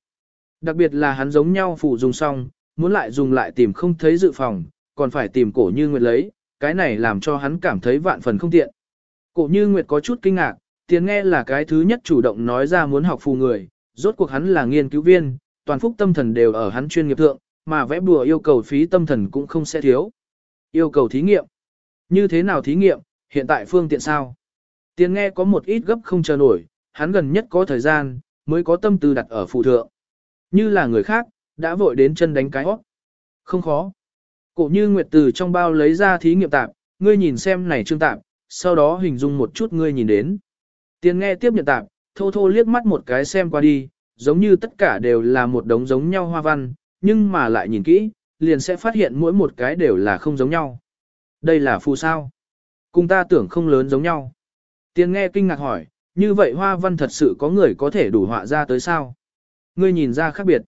Đặc biệt là hắn giống nhau phủ dùng xong, muốn lại dùng lại tìm không thấy dự phòng, còn phải tìm cổ như nguyệt lấy, cái này làm cho hắn cảm thấy vạn phần không tiện. Cổ như nguyệt có chút kinh ngạc, tiền nghe là cái thứ nhất chủ động nói ra muốn học phù người, rốt cuộc hắn là nghiên cứu viên, toàn phúc tâm thần đều ở hắn chuyên nghiệp thượng, mà vẽ bùa yêu cầu phí tâm thần cũng không sẽ thiếu. Yêu cầu thí nghiệm. Như thế nào thí nghiệm, hiện tại phương tiện sao? Tiền nghe có một ít gấp không chờ nổi, hắn gần nhất có thời gian, mới có tâm tư đặt ở phụ thượng. Như là người khác, đã vội đến chân đánh cái hót. Không khó. Cổ như Nguyệt từ trong bao lấy ra thí nghiệm tạp, ngươi nhìn xem này trương tạp, sau đó hình dung một chút ngươi nhìn đến. Tiền nghe tiếp nhận tạp, thô thô liếc mắt một cái xem qua đi, giống như tất cả đều là một đống giống nhau hoa văn, nhưng mà lại nhìn kỹ, liền sẽ phát hiện mỗi một cái đều là không giống nhau. Đây là phù sao? Cùng ta tưởng không lớn giống nhau. Tiền nghe kinh ngạc hỏi, như vậy hoa văn thật sự có người có thể đủ họa ra tới sao? Ngươi nhìn ra khác biệt.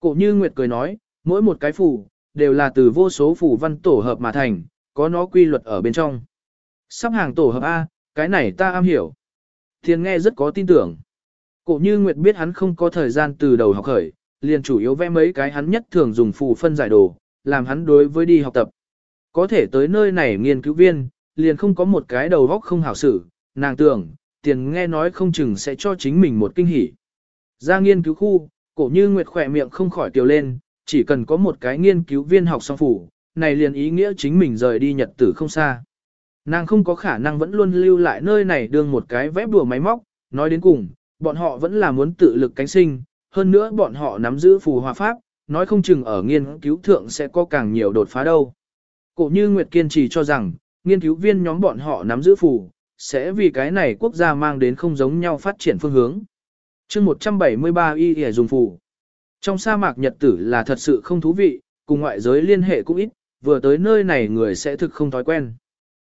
Cổ như Nguyệt cười nói, mỗi một cái phù, đều là từ vô số phù văn tổ hợp mà thành, có nó quy luật ở bên trong. Sắp hàng tổ hợp A, cái này ta am hiểu. Thiên nghe rất có tin tưởng. Cổ như Nguyệt biết hắn không có thời gian từ đầu học khởi, liền chủ yếu vẽ mấy cái hắn nhất thường dùng phù phân giải đồ, làm hắn đối với đi học tập. Có thể tới nơi này nghiên cứu viên, liền không có một cái đầu góc không hảo xử, nàng tưởng, tiền nghe nói không chừng sẽ cho chính mình một kinh hỉ. Ra nghiên cứu khu, cổ như Nguyệt khỏe miệng không khỏi tiểu lên, chỉ cần có một cái nghiên cứu viên học xong phủ, này liền ý nghĩa chính mình rời đi nhật tử không xa. Nàng không có khả năng vẫn luôn lưu lại nơi này đương một cái vẽ đùa máy móc, nói đến cùng, bọn họ vẫn là muốn tự lực cánh sinh, hơn nữa bọn họ nắm giữ phù hòa pháp, nói không chừng ở nghiên cứu thượng sẽ có càng nhiều đột phá đâu. Cổ như Nguyệt kiên trì cho rằng, nghiên cứu viên nhóm bọn họ nắm giữ phù, sẽ vì cái này quốc gia mang đến không giống nhau phát triển phương hướng. chương 173 y để dùng phù. Trong sa mạc nhật tử là thật sự không thú vị, cùng ngoại giới liên hệ cũng ít, vừa tới nơi này người sẽ thực không thói quen.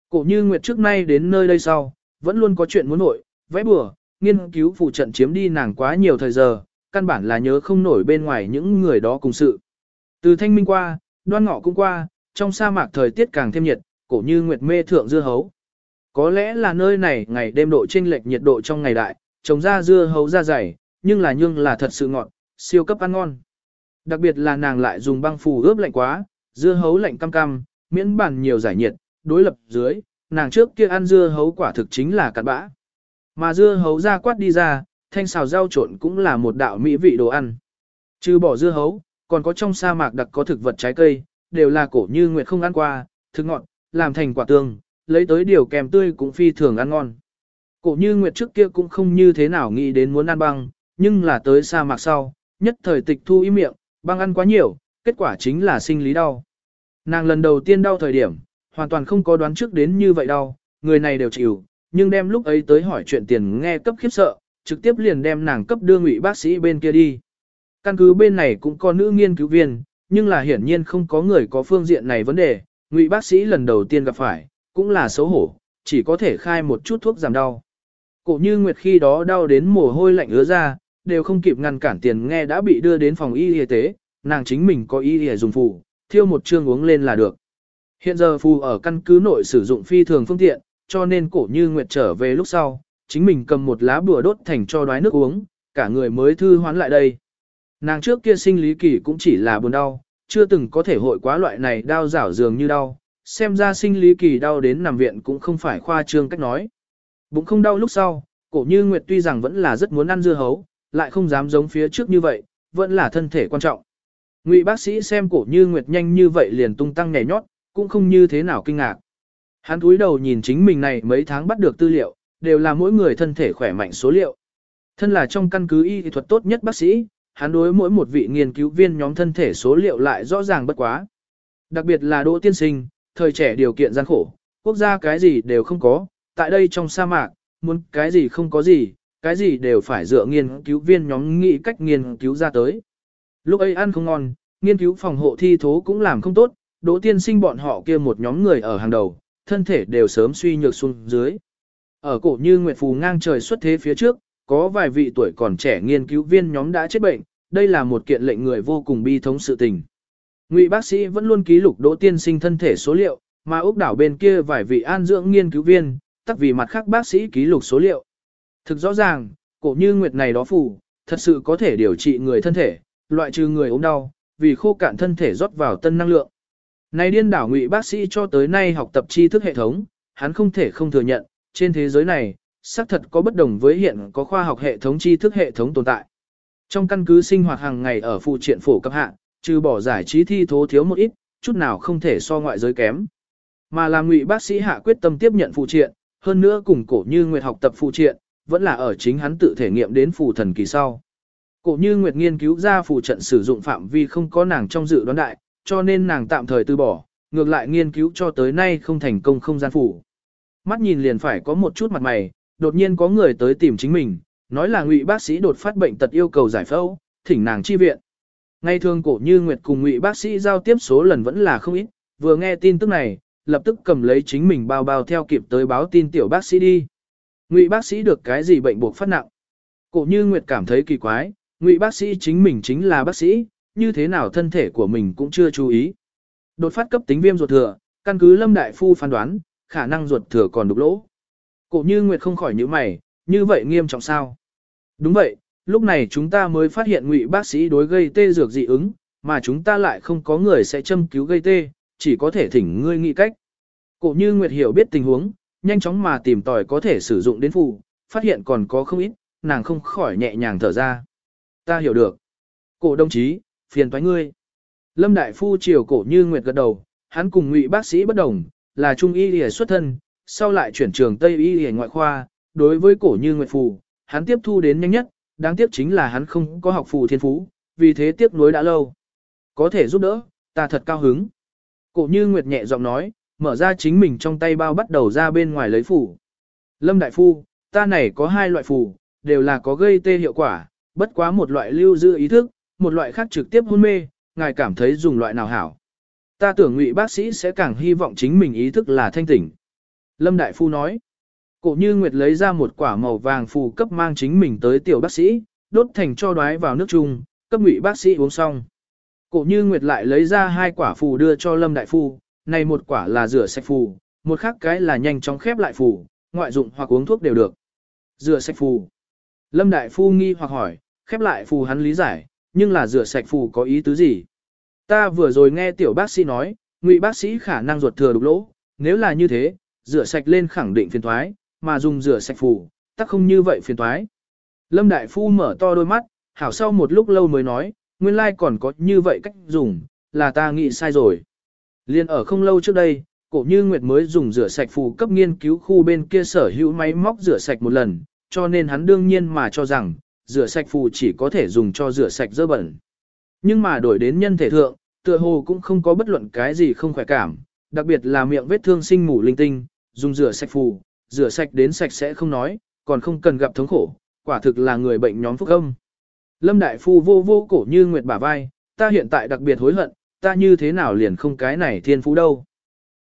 Cổ như Nguyệt trước nay đến nơi đây sau, vẫn luôn có chuyện muốn nội, vẽ bừa, nghiên cứu phụ trận chiếm đi nàng quá nhiều thời giờ, căn bản là nhớ không nổi bên ngoài những người đó cùng sự. Từ thanh minh qua, đoan ngọ cũng qua, trong sa mạc thời tiết càng thêm nhiệt, cổ như Nguyệt mê thượng dưa hấu. Có lẽ là nơi này ngày đêm độ chênh lệch nhiệt độ trong ngày đại, trồng ra dưa hấu ra dày, nhưng là nhưng là thật sự ngọt, siêu cấp ăn ngon. Đặc biệt là nàng lại dùng băng phù ướp lạnh quá, dưa hấu lạnh cam cam, miễn bản nhiều giải nhiệt, đối lập dưới, nàng trước kia ăn dưa hấu quả thực chính là cặn bã. Mà dưa hấu ra quát đi ra, thanh xào rau trộn cũng là một đạo mỹ vị đồ ăn. Trừ bỏ dưa hấu, còn có trong sa mạc đặc có thực vật trái cây, đều là cổ như nguyệt không ăn qua, thực ngọt, làm thành quả tương, lấy tới điều kèm tươi cũng phi thường ăn ngon. Cổ như nguyệt trước kia cũng không như thế nào nghĩ đến muốn ăn băng, nhưng là tới sa mạc sau, nhất thời tịch thu ý miệng, băng ăn quá nhiều, kết quả chính là sinh lý đau. Nàng lần đầu tiên đau thời điểm, hoàn toàn không có đoán trước đến như vậy đau, người này đều chịu, nhưng đem lúc ấy tới hỏi chuyện tiền nghe cấp khiếp sợ, trực tiếp liền đem nàng cấp đưa ngụy bác sĩ bên kia đi. Căn cứ bên này cũng có nữ nghiên cứu viên, nhưng là hiển nhiên không có người có phương diện này vấn đề, ngụy bác sĩ lần đầu tiên gặp phải, cũng là xấu hổ, chỉ có thể khai một chút thuốc giảm đau. Cổ như Nguyệt khi đó đau đến mồ hôi lạnh ứa ra, đều không kịp ngăn cản tiền nghe đã bị đưa đến phòng y y tế, nàng chính mình có y y dùng phụ thiêu một chương uống lên là được. Hiện giờ phù ở căn cứ nội sử dụng phi thường phương tiện, cho nên cổ như Nguyệt trở về lúc sau, chính mình cầm một lá bùa đốt thành cho đoái nước uống, cả người mới thư hoán lại đây. Nàng trước kia sinh lý kỳ cũng chỉ là buồn đau, chưa từng có thể hội quá loại này đau rảo dường như đau, xem ra sinh lý kỳ đau đến nằm viện cũng không phải khoa trương cách nói. Bụng không đau lúc sau, cổ như Nguyệt tuy rằng vẫn là rất muốn ăn dưa hấu, lại không dám giống phía trước như vậy, vẫn là thân thể quan trọng. Ngụy bác sĩ xem cổ như Nguyệt nhanh như vậy liền tung tăng nhảy nhót, cũng không như thế nào kinh ngạc. Hắn cúi đầu nhìn chính mình này mấy tháng bắt được tư liệu, đều là mỗi người thân thể khỏe mạnh số liệu. Thân là trong căn cứ y thuật tốt nhất bác sĩ, hắn đối mỗi một vị nghiên cứu viên nhóm thân thể số liệu lại rõ ràng bất quá. Đặc biệt là Đỗ Tiên Sinh, thời trẻ điều kiện gian khổ, quốc gia cái gì đều không có, tại đây trong sa mạc, muốn cái gì không có gì, cái gì đều phải dựa nghiên cứu viên nhóm nghĩ cách nghiên cứu ra tới. Lúc ấy ăn không ngon, nghiên cứu phòng hộ thi thố cũng làm không tốt, Đỗ Tiên Sinh bọn họ kia một nhóm người ở hàng đầu, thân thể đều sớm suy nhược xuống dưới. Ở cổ như Nguyệt Phù ngang trời xuất thế phía trước, có vài vị tuổi còn trẻ nghiên cứu viên nhóm đã chết bệnh, đây là một kiện lệnh người vô cùng bi thống sự tình. Ngụy bác sĩ vẫn luôn ký lục đỗ tiên sinh thân thể số liệu, mà ốc đảo bên kia vài vị an dưỡng nghiên cứu viên, tắc vì mặt khác bác sĩ ký lục số liệu. Thực rõ ràng, cổ như Nguyệt này đó phù, thật sự có thể điều trị người thân thể, loại trừ người ốm đau, vì khô cạn thân thể rót vào tân năng lượng. Này điên đảo ngụy bác sĩ cho tới nay học tập tri thức hệ thống, hắn không thể không thừa nhận, trên thế giới này, xác thật có bất đồng với hiện có khoa học hệ thống tri thức hệ thống tồn tại. Trong căn cứ sinh hoạt hàng ngày ở phụ triện phổ cấp hạ, trừ bỏ giải trí thi thố thiếu một ít, chút nào không thể so ngoại giới kém. Mà là ngụy bác sĩ hạ quyết tâm tiếp nhận phụ triện, hơn nữa cùng cổ như nguyệt học tập phụ triện, vẫn là ở chính hắn tự thể nghiệm đến phù thần kỳ sau. Cổ như nguyệt nghiên cứu ra phù trận sử dụng phạm vi không có nàng trong dự đoán đại, cho nên nàng tạm thời từ bỏ, ngược lại nghiên cứu cho tới nay không thành công không gian phủ. Mắt nhìn liền phải có một chút mặt mày, đột nhiên có người tới tìm chính mình, nói là ngụy bác sĩ đột phát bệnh tật yêu cầu giải phẫu, thỉnh nàng chi viện. Ngay thường cổ như Nguyệt cùng ngụy bác sĩ giao tiếp số lần vẫn là không ít, vừa nghe tin tức này, lập tức cầm lấy chính mình bao bao theo kịp tới báo tin tiểu bác sĩ đi. Ngụy bác sĩ được cái gì bệnh buộc phát nặng? Cổ như Nguyệt cảm thấy kỳ quái, ngụy bác sĩ chính mình chính là bác sĩ, như thế nào thân thể của mình cũng chưa chú ý. Đột phát cấp tính viêm ruột thừa, căn cứ Lâm Đại Phu phán đoán, khả năng ruột thừa còn đục lỗ. Cổ như Nguyệt không khỏi nhíu mày, như vậy nghiêm trọng sao? Đúng vậy, lúc này chúng ta mới phát hiện ngụy bác sĩ đối gây tê dược dị ứng, mà chúng ta lại không có người sẽ châm cứu gây tê, chỉ có thể thỉnh ngươi nghĩ cách. Cổ như Nguyệt hiểu biết tình huống, nhanh chóng mà tìm tòi có thể sử dụng đến phù, phát hiện còn có không ít, nàng không khỏi nhẹ nhàng thở ra. Ta hiểu được. Cổ đồng chí, phiền toái ngươi. Lâm Đại Phu chiều cổ như Nguyệt gật đầu, hắn cùng ngụy bác sĩ bất đồng, là trung y y xuất thân, sau lại chuyển trường Tây y y ngoại khoa, đối với cổ như Nguyệt Phù, hắn tiếp thu đến nhanh nhất, đáng tiếc chính là hắn không có học phù thiên phú, vì thế tiếc nuối đã lâu. Có thể giúp đỡ, ta thật cao hứng. Cổ như Nguyệt nhẹ giọng nói, mở ra chính mình trong tay bao bắt đầu ra bên ngoài lấy phù. Lâm Đại Phu, ta này có hai loại phù, đều là có gây tê hiệu quả, bất quá một loại lưu giữ ý thức, một loại khác trực tiếp hôn mê, ngài cảm thấy dùng loại nào hảo. Ta tưởng ngụy bác sĩ sẽ càng hy vọng chính mình ý thức là thanh tỉnh. Lâm Đại Phu nói, cổ như Nguyệt lấy ra một quả màu vàng phù cấp mang chính mình tới tiểu bác sĩ, đốt thành cho đoái vào nước chung, cấp ngụy bác sĩ uống xong. Cổ như Nguyệt lại lấy ra hai quả phù đưa cho Lâm Đại Phu, này một quả là rửa sạch phù, một khác cái là nhanh chóng khép lại phù, ngoại dụng hoặc uống thuốc đều được. Rửa sạch phù. Lâm Đại Phu nghi hoặc hỏi, khép lại phù hắn lý giải, nhưng là rửa sạch phù có ý tứ gì? Ta vừa rồi nghe tiểu bác sĩ nói, ngụy bác sĩ khả năng ruột thừa đục lỗ, nếu là như thế, rửa sạch lên khẳng định phiền thoái, mà dùng rửa sạch phù, tắc không như vậy phiền thoái. Lâm Đại Phu mở to đôi mắt, hảo sau một lúc lâu mới nói, nguyên lai còn có như vậy cách dùng, là ta nghĩ sai rồi. Liên ở không lâu trước đây, cổ như Nguyệt mới dùng rửa sạch phù cấp nghiên cứu khu bên kia sở hữu máy móc rửa sạch một lần, cho nên hắn đương nhiên mà cho rằng, rửa sạch phù chỉ có thể dùng cho rửa sạch dơ bẩn. Nhưng mà đổi đến nhân thể thượng, tựa hồ cũng không có bất luận cái gì không khỏe cảm, đặc biệt là miệng vết thương sinh mủ linh tinh, dùng rửa sạch phù, rửa sạch đến sạch sẽ không nói, còn không cần gặp thống khổ, quả thực là người bệnh nhóm phúc âm. Lâm Đại Phu vô vô cổ như nguyệt bả vai, ta hiện tại đặc biệt hối hận, ta như thế nào liền không cái này thiên phú đâu.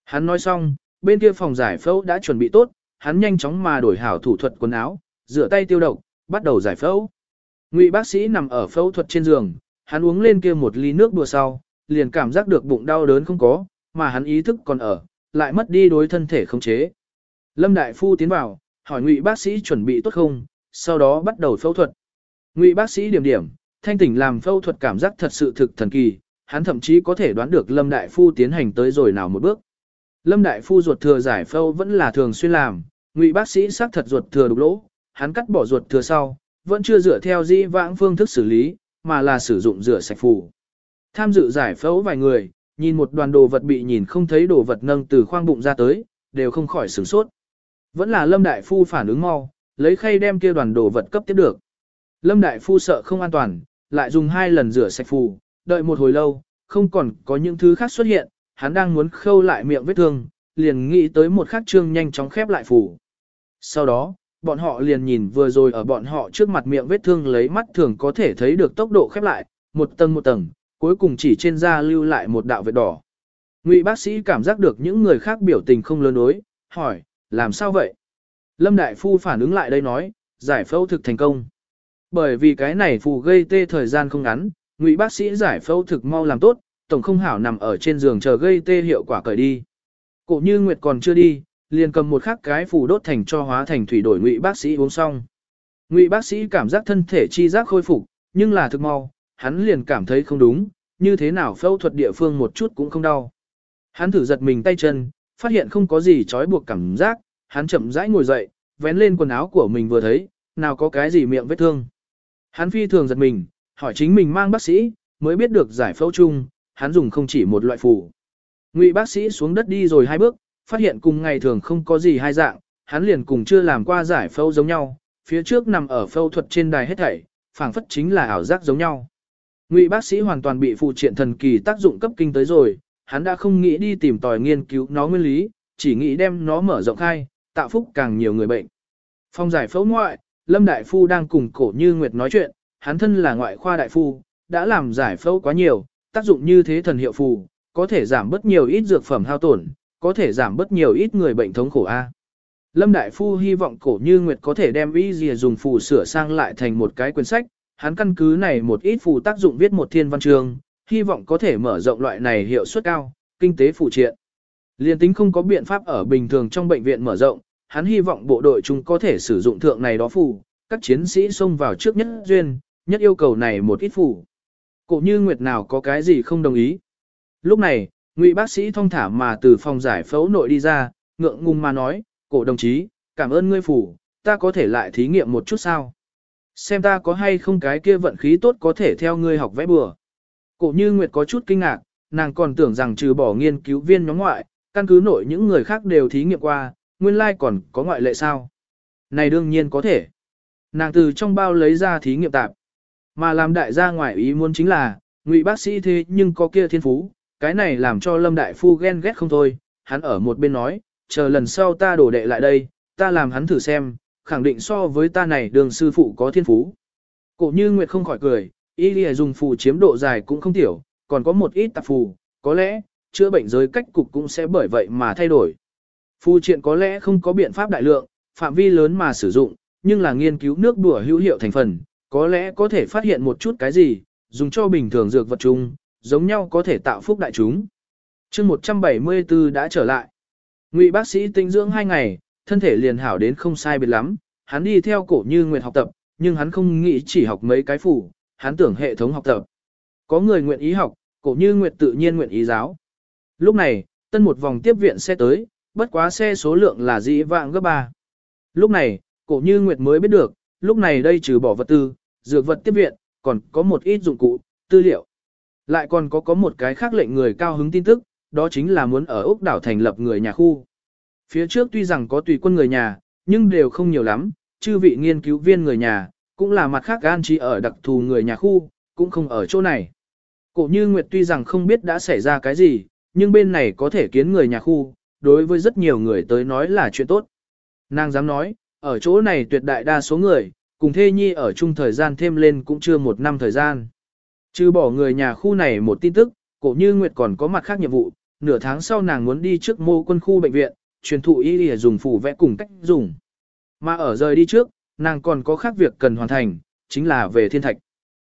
Hắn nói xong, bên kia phòng giải phẫu đã chuẩn bị tốt, hắn nhanh chóng mà đổi hảo thủ thuật quần áo, rửa tay tiêu độc, bắt đầu giải phẫu. Ngụy bác sĩ nằm ở phẫu thuật trên giường, hắn uống lên kia một ly nước đùa sau, liền cảm giác được bụng đau đớn không có, mà hắn ý thức còn ở, lại mất đi đối thân thể khống chế. Lâm Đại Phu tiến vào, hỏi Ngụy bác sĩ chuẩn bị tốt không, sau đó bắt đầu phẫu thuật. Ngụy bác sĩ điểm điểm, thanh tỉnh làm phẫu thuật cảm giác thật sự thực thần kỳ, hắn thậm chí có thể đoán được Lâm Đại Phu tiến hành tới rồi nào một bước. Lâm Đại Phu ruột thừa giải phẫu vẫn là thường xuyên làm, Ngụy bác sĩ xác thật ruột thừa đục lỗ, hắn cắt bỏ ruột thừa sau, vẫn chưa dựa theo di vãng phương thức xử lý, mà là sử dụng rửa sạch phù. Tham dự giải phẫu vài người, nhìn một đoàn đồ vật bị nhìn không thấy đồ vật nâng từ khoang bụng ra tới, đều không khỏi sửng sốt. Vẫn là Lâm Đại Phu phản ứng mau, lấy khay đem kia đoàn đồ vật cấp tiếp được. Lâm Đại Phu sợ không an toàn, lại dùng hai lần rửa sạch phù, đợi một hồi lâu, không còn có những thứ khác xuất hiện, hắn đang muốn khâu lại miệng vết thương, liền nghĩ tới một khắc trương nhanh chóng khép lại phù. Sau đó, bọn họ liền nhìn vừa rồi ở bọn họ trước mặt miệng vết thương lấy mắt thường có thể thấy được tốc độ khép lại, một tầng một tầng, cuối cùng chỉ trên da lưu lại một đạo vết đỏ. Ngụy bác sĩ cảm giác được những người khác biểu tình không lớn đối, hỏi, làm sao vậy? Lâm Đại Phu phản ứng lại đây nói, giải phẫu thực thành công. Bởi vì cái này phù gây tê thời gian không ngắn, ngụy bác sĩ giải phẫu thực mau làm tốt, tổng không hảo nằm ở trên giường chờ gây tê hiệu quả cởi đi. Cổ như Nguyệt còn chưa đi, liền cầm một khắc cái phù đốt thành cho hóa thành thủy đổi ngụy bác sĩ uống xong. Ngụy bác sĩ cảm giác thân thể chi giác khôi phục, nhưng là thực mau, hắn liền cảm thấy không đúng, như thế nào phẫu thuật địa phương một chút cũng không đau. Hắn thử giật mình tay chân, phát hiện không có gì trói buộc cảm giác, hắn chậm rãi ngồi dậy, vén lên quần áo của mình vừa thấy, nào có cái gì miệng vết thương. Hắn phi thường giật mình, hỏi chính mình mang bác sĩ, mới biết được giải phẫu chung, hắn dùng không chỉ một loại phù. Ngụy bác sĩ xuống đất đi rồi hai bước, phát hiện cùng ngày thường không có gì hai dạng, hắn liền cùng chưa làm qua giải phẫu giống nhau, phía trước nằm ở phẫu thuật trên đài hết thảy, phảng phất chính là ảo giác giống nhau. Ngụy bác sĩ hoàn toàn bị phụ triện thần kỳ tác dụng cấp kinh tới rồi, hắn đã không nghĩ đi tìm tòi nghiên cứu nó nguyên lý, chỉ nghĩ đem nó mở rộng khai, tạo phúc càng nhiều người bệnh. Phong giải phẫu ngoại, Lâm Đại Phu đang cùng cổ như Nguyệt nói chuyện, hắn thân là ngoại khoa đại phu, đã làm giải phẫu quá nhiều, tác dụng như thế thần hiệu phù, có thể giảm bớt nhiều ít dược phẩm hao tổn, có thể giảm bớt nhiều ít người bệnh thống khổ A. Lâm Đại Phu hy vọng cổ như Nguyệt có thể đem ý gì dùng phù sửa sang lại thành một cái quyển sách, hắn căn cứ này một ít phù tác dụng viết một thiên văn chương, hy vọng có thể mở rộng loại này hiệu suất cao, kinh tế phụ triện. Liên tính không có biện pháp ở bình thường trong bệnh viện mở rộng, hắn hy vọng bộ đội chúng có thể sử dụng thượng này đó phù, các chiến sĩ xông vào trước nhất duyên, nhất yêu cầu này một ít phù. Cổ như Nguyệt nào có cái gì không đồng ý. Lúc này, ngụy bác sĩ thông thả mà từ phòng giải phẫu nội đi ra, ngượng ngùng mà nói, cổ đồng chí, cảm ơn ngươi phủ, ta có thể lại thí nghiệm một chút sao? Xem ta có hay không cái kia vận khí tốt có thể theo ngươi học vẽ bừa. Cổ như Nguyệt có chút kinh ngạc, nàng còn tưởng rằng trừ bỏ nghiên cứu viên nhóm ngoại, căn cứ nội những người khác đều thí nghiệm qua, nguyên lai like còn có ngoại lệ sao? Này đương nhiên có thể. Nàng từ trong bao lấy ra thí nghiệm tạp. Mà làm đại gia ngoại ý muốn chính là, ngụy bác sĩ thế nhưng có kia thiên phú, cái này làm cho Lâm Đại Phu ghen ghét không thôi, hắn ở một bên nói, chờ lần sau ta đổ đệ lại đây, ta làm hắn thử xem, khẳng định so với ta này đường sư phụ có thiên phú. Cổ như Nguyệt không khỏi cười, y lìa dùng phù chiếm độ dài cũng không tiểu, còn có một ít tạp phù, có lẽ, chữa bệnh giới cách cục cũng sẽ bởi vậy mà thay đổi. Phù triện có lẽ không có biện pháp đại lượng, phạm vi lớn mà sử dụng, nhưng là nghiên cứu nước đùa hữu hiệu thành phần, có lẽ có thể phát hiện một chút cái gì, dùng cho bình thường dược vật chung, giống nhau có thể tạo phúc đại chúng. chương 174 đã trở lại. Ngụy bác sĩ tinh dưỡng hai ngày, thân thể liền hảo đến không sai biệt lắm, hắn đi theo cổ như nguyện học tập, nhưng hắn không nghĩ chỉ học mấy cái phủ, hắn tưởng hệ thống học tập. Có người nguyện ý học, cổ như nguyện tự nhiên nguyện ý giáo. Lúc này, tân một vòng tiếp viện xe tới, bất quá xe số lượng là dĩ vạng gấp ba. Lúc này, cổ như nguyệt mới biết được, lúc này đây trừ bỏ vật tư, dược vật tiếp viện, còn có một ít dụng cụ, tư liệu. Lại còn có có một cái khác lệnh người cao hứng tin tức, đó chính là muốn ở Úc đảo thành lập người nhà khu. Phía trước tuy rằng có tùy quân người nhà, nhưng đều không nhiều lắm, chư vị nghiên cứu viên người nhà, cũng là mặt khác an trí ở đặc thù người nhà khu, cũng không ở chỗ này. Cổ như Nguyệt tuy rằng không biết đã xảy ra cái gì, nhưng bên này có thể kiến người nhà khu, đối với rất nhiều người tới nói là chuyện tốt. Nàng dám nói, ở chỗ này tuyệt đại đa số người, cùng thê nhi ở chung thời gian thêm lên cũng chưa một năm thời gian. Trừ bỏ người nhà khu này một tin tức, cổ như Nguyệt còn có mặt khác nhiệm vụ, nửa tháng sau nàng muốn đi trước mô quân khu bệnh viện, truyền thụ y lìa dùng phủ vẽ cùng cách dùng. Mà ở rời đi trước, nàng còn có khác việc cần hoàn thành, chính là về thiên thạch.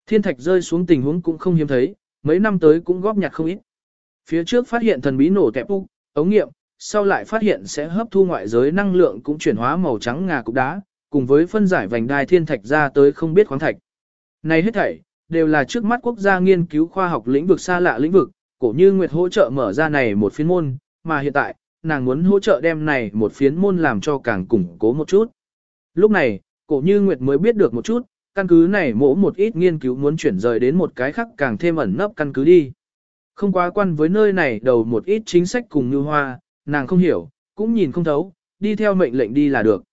Thiên thạch rơi xuống tình huống cũng không hiếm thấy, mấy năm tới cũng góp nhặt không ít. Phía trước phát hiện thần bí nổ tẹp úc, ống nghiệm, sau lại phát hiện sẽ hấp thu ngoại giới năng lượng cũng chuyển hóa màu trắng ngà cục đá, cùng với phân giải vành đai thiên thạch ra tới không biết khoáng thạch. Này hết thảy, đều là trước mắt quốc gia nghiên cứu khoa học lĩnh vực xa lạ lĩnh vực, cổ như Nguyệt hỗ trợ mở ra này một phiên môn, mà hiện tại, nàng muốn hỗ trợ đem này một phiến môn làm cho càng củng cố một chút. Lúc này, cổ như Nguyệt mới biết được một chút, căn cứ này mỗ một ít nghiên cứu muốn chuyển rời đến một cái khác càng thêm ẩn nấp căn cứ đi. Không quá quan với nơi này đầu một ít chính sách cùng như hoa, nàng không hiểu, cũng nhìn không thấu, đi theo mệnh lệnh đi là được.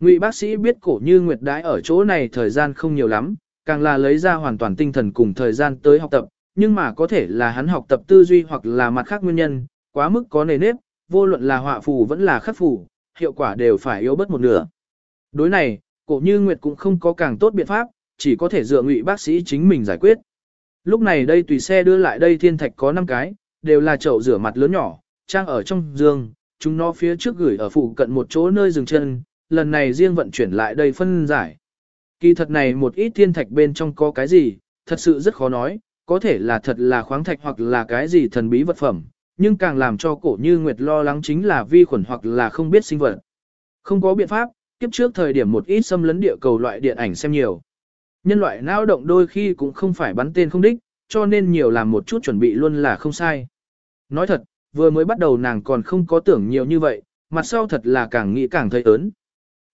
Ngụy bác sĩ biết cổ như Nguyệt đãi ở chỗ này thời gian không nhiều lắm, càng là lấy ra hoàn toàn tinh thần cùng thời gian tới học tập, nhưng mà có thể là hắn học tập tư duy hoặc là mặt khác nguyên nhân, quá mức có nề nếp, vô luận là họa phù vẫn là khắc phù, hiệu quả đều phải yếu bớt một nửa. Đối này, cổ như Nguyệt cũng không có càng tốt biện pháp, chỉ có thể dựa ngụy bác sĩ chính mình giải quyết. Lúc này đây tùy xe đưa lại đây thiên thạch có 5 cái, đều là chậu rửa mặt lớn nhỏ, trang ở trong giường, chúng nó phía trước gửi ở phụ cận một chỗ nơi dừng chân, lần này riêng vận chuyển lại đây phân giải. Kỳ thật này một ít thiên thạch bên trong có cái gì, thật sự rất khó nói, có thể là thật là khoáng thạch hoặc là cái gì thần bí vật phẩm, nhưng càng làm cho cổ như Nguyệt lo lắng chính là vi khuẩn hoặc là không biết sinh vật. Không có biện pháp, kiếp trước thời điểm một ít xâm lấn địa cầu loại điện ảnh xem nhiều. Nhân loại não động đôi khi cũng không phải bắn tên không đích, cho nên nhiều làm một chút chuẩn bị luôn là không sai. Nói thật, vừa mới bắt đầu nàng còn không có tưởng nhiều như vậy, mặt sau thật là càng nghĩ càng thấy ớn.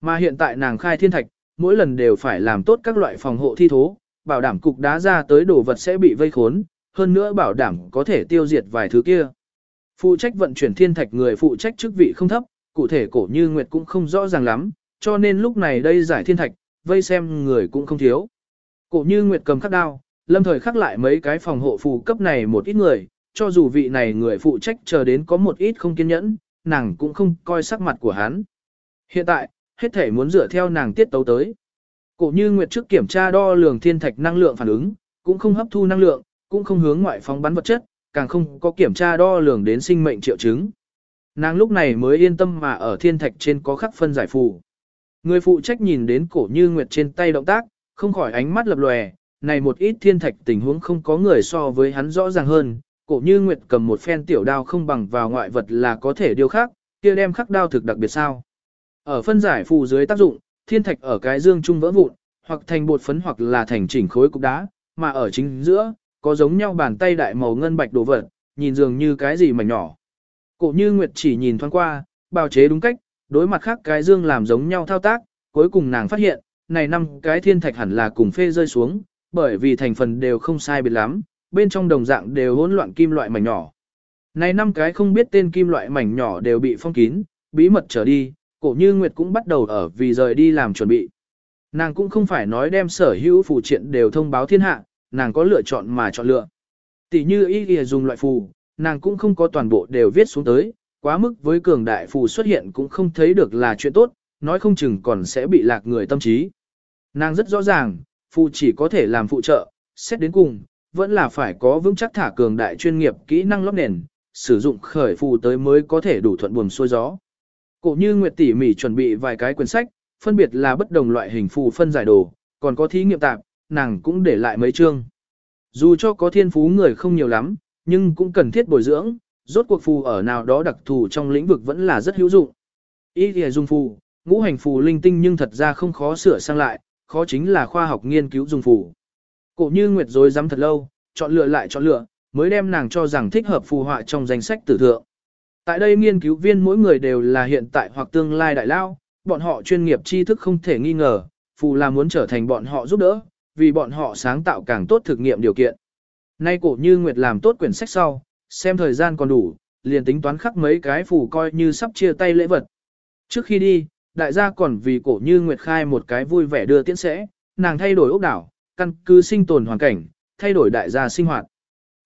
Mà hiện tại nàng khai thiên thạch, mỗi lần đều phải làm tốt các loại phòng hộ thi thố, bảo đảm cục đá ra tới đồ vật sẽ bị vây khốn, hơn nữa bảo đảm có thể tiêu diệt vài thứ kia. Phụ trách vận chuyển thiên thạch người phụ trách chức vị không thấp, cụ thể cổ như Nguyệt cũng không rõ ràng lắm, cho nên lúc này đây giải thiên thạch, vây xem người cũng không thiếu. Cổ như Nguyệt cầm khắc đao, lâm thời khắc lại mấy cái phòng hộ phù cấp này một ít người, cho dù vị này người phụ trách chờ đến có một ít không kiên nhẫn, nàng cũng không coi sắc mặt của hắn. Hiện tại, hết thể muốn dựa theo nàng tiết tấu tới. Cổ như Nguyệt trước kiểm tra đo lường thiên thạch năng lượng phản ứng, cũng không hấp thu năng lượng, cũng không hướng ngoại phóng bắn vật chất, càng không có kiểm tra đo lường đến sinh mệnh triệu chứng. Nàng lúc này mới yên tâm mà ở thiên thạch trên có khắc phân giải phù. Người phụ trách nhìn đến cổ như Nguyệt trên tay động tác, không khỏi ánh mắt lập lòe, này một ít thiên thạch tình huống không có người so với hắn rõ ràng hơn, cổ như Nguyệt cầm một phen tiểu đao không bằng vào ngoại vật là có thể điều khác, kia đem khắc đao thực đặc biệt sao. Ở phân giải phù dưới tác dụng, thiên thạch ở cái dương trung vỡ vụn, hoặc thành bột phấn hoặc là thành chỉnh khối cục đá, mà ở chính giữa, có giống nhau bàn tay đại màu ngân bạch đồ vật, nhìn dường như cái gì mảnh nhỏ. Cổ như Nguyệt chỉ nhìn thoáng qua, bào chế đúng cách, đối mặt khác cái dương làm giống nhau thao tác, cuối cùng nàng phát hiện, này năm cái thiên thạch hẳn là cùng phê rơi xuống, bởi vì thành phần đều không sai biệt lắm, bên trong đồng dạng đều hỗn loạn kim loại mảnh nhỏ. Này năm cái không biết tên kim loại mảnh nhỏ đều bị phong kín, bí mật trở đi, cổ như Nguyệt cũng bắt đầu ở vì rời đi làm chuẩn bị. Nàng cũng không phải nói đem sở hữu phù triện đều thông báo thiên hạ, nàng có lựa chọn mà chọn lựa. Tỷ như ý ghi dùng loại phù, nàng cũng không có toàn bộ đều viết xuống tới, quá mức với cường đại phù xuất hiện cũng không thấy được là chuyện tốt, nói không chừng còn sẽ bị lạc người tâm trí. Nàng rất rõ ràng, phù chỉ có thể làm phụ trợ, xét đến cùng, vẫn là phải có vững chắc thả cường đại chuyên nghiệp kỹ năng lóc nền, sử dụng khởi phù tới mới có thể đủ thuận buồm xuôi gió. Cổ như Nguyệt tỉ mỉ chuẩn bị vài cái quyển sách, phân biệt là bất đồng loại hình phù phân giải đồ, còn có thí nghiệm tạp, nàng cũng để lại mấy chương. Dù cho có thiên phú người không nhiều lắm, nhưng cũng cần thiết bồi dưỡng, rốt cuộc phù ở nào đó đặc thù trong lĩnh vực vẫn là rất hữu dụng. Ý thì dùng phù, ngũ hành phù linh tinh nhưng thật ra không khó sửa sang lại, khó chính là khoa học nghiên cứu dùng phù. Cổ như Nguyệt rồi dám thật lâu, chọn lựa lại chọn lựa, mới đem nàng cho rằng thích hợp phù họa trong danh sách tử thượng. Tại đây nghiên cứu viên mỗi người đều là hiện tại hoặc tương lai đại lao, bọn họ chuyên nghiệp tri thức không thể nghi ngờ, phù là muốn trở thành bọn họ giúp đỡ, vì bọn họ sáng tạo càng tốt thực nghiệm điều kiện. Nay cổ như Nguyệt làm tốt quyển sách sau, xem thời gian còn đủ, liền tính toán khắc mấy cái phù coi như sắp chia tay lễ vật. Trước khi đi, đại gia còn vì cổ như Nguyệt khai một cái vui vẻ đưa tiễn sẽ, nàng thay đổi ốc đảo, căn cứ sinh tồn hoàn cảnh, thay đổi đại gia sinh hoạt.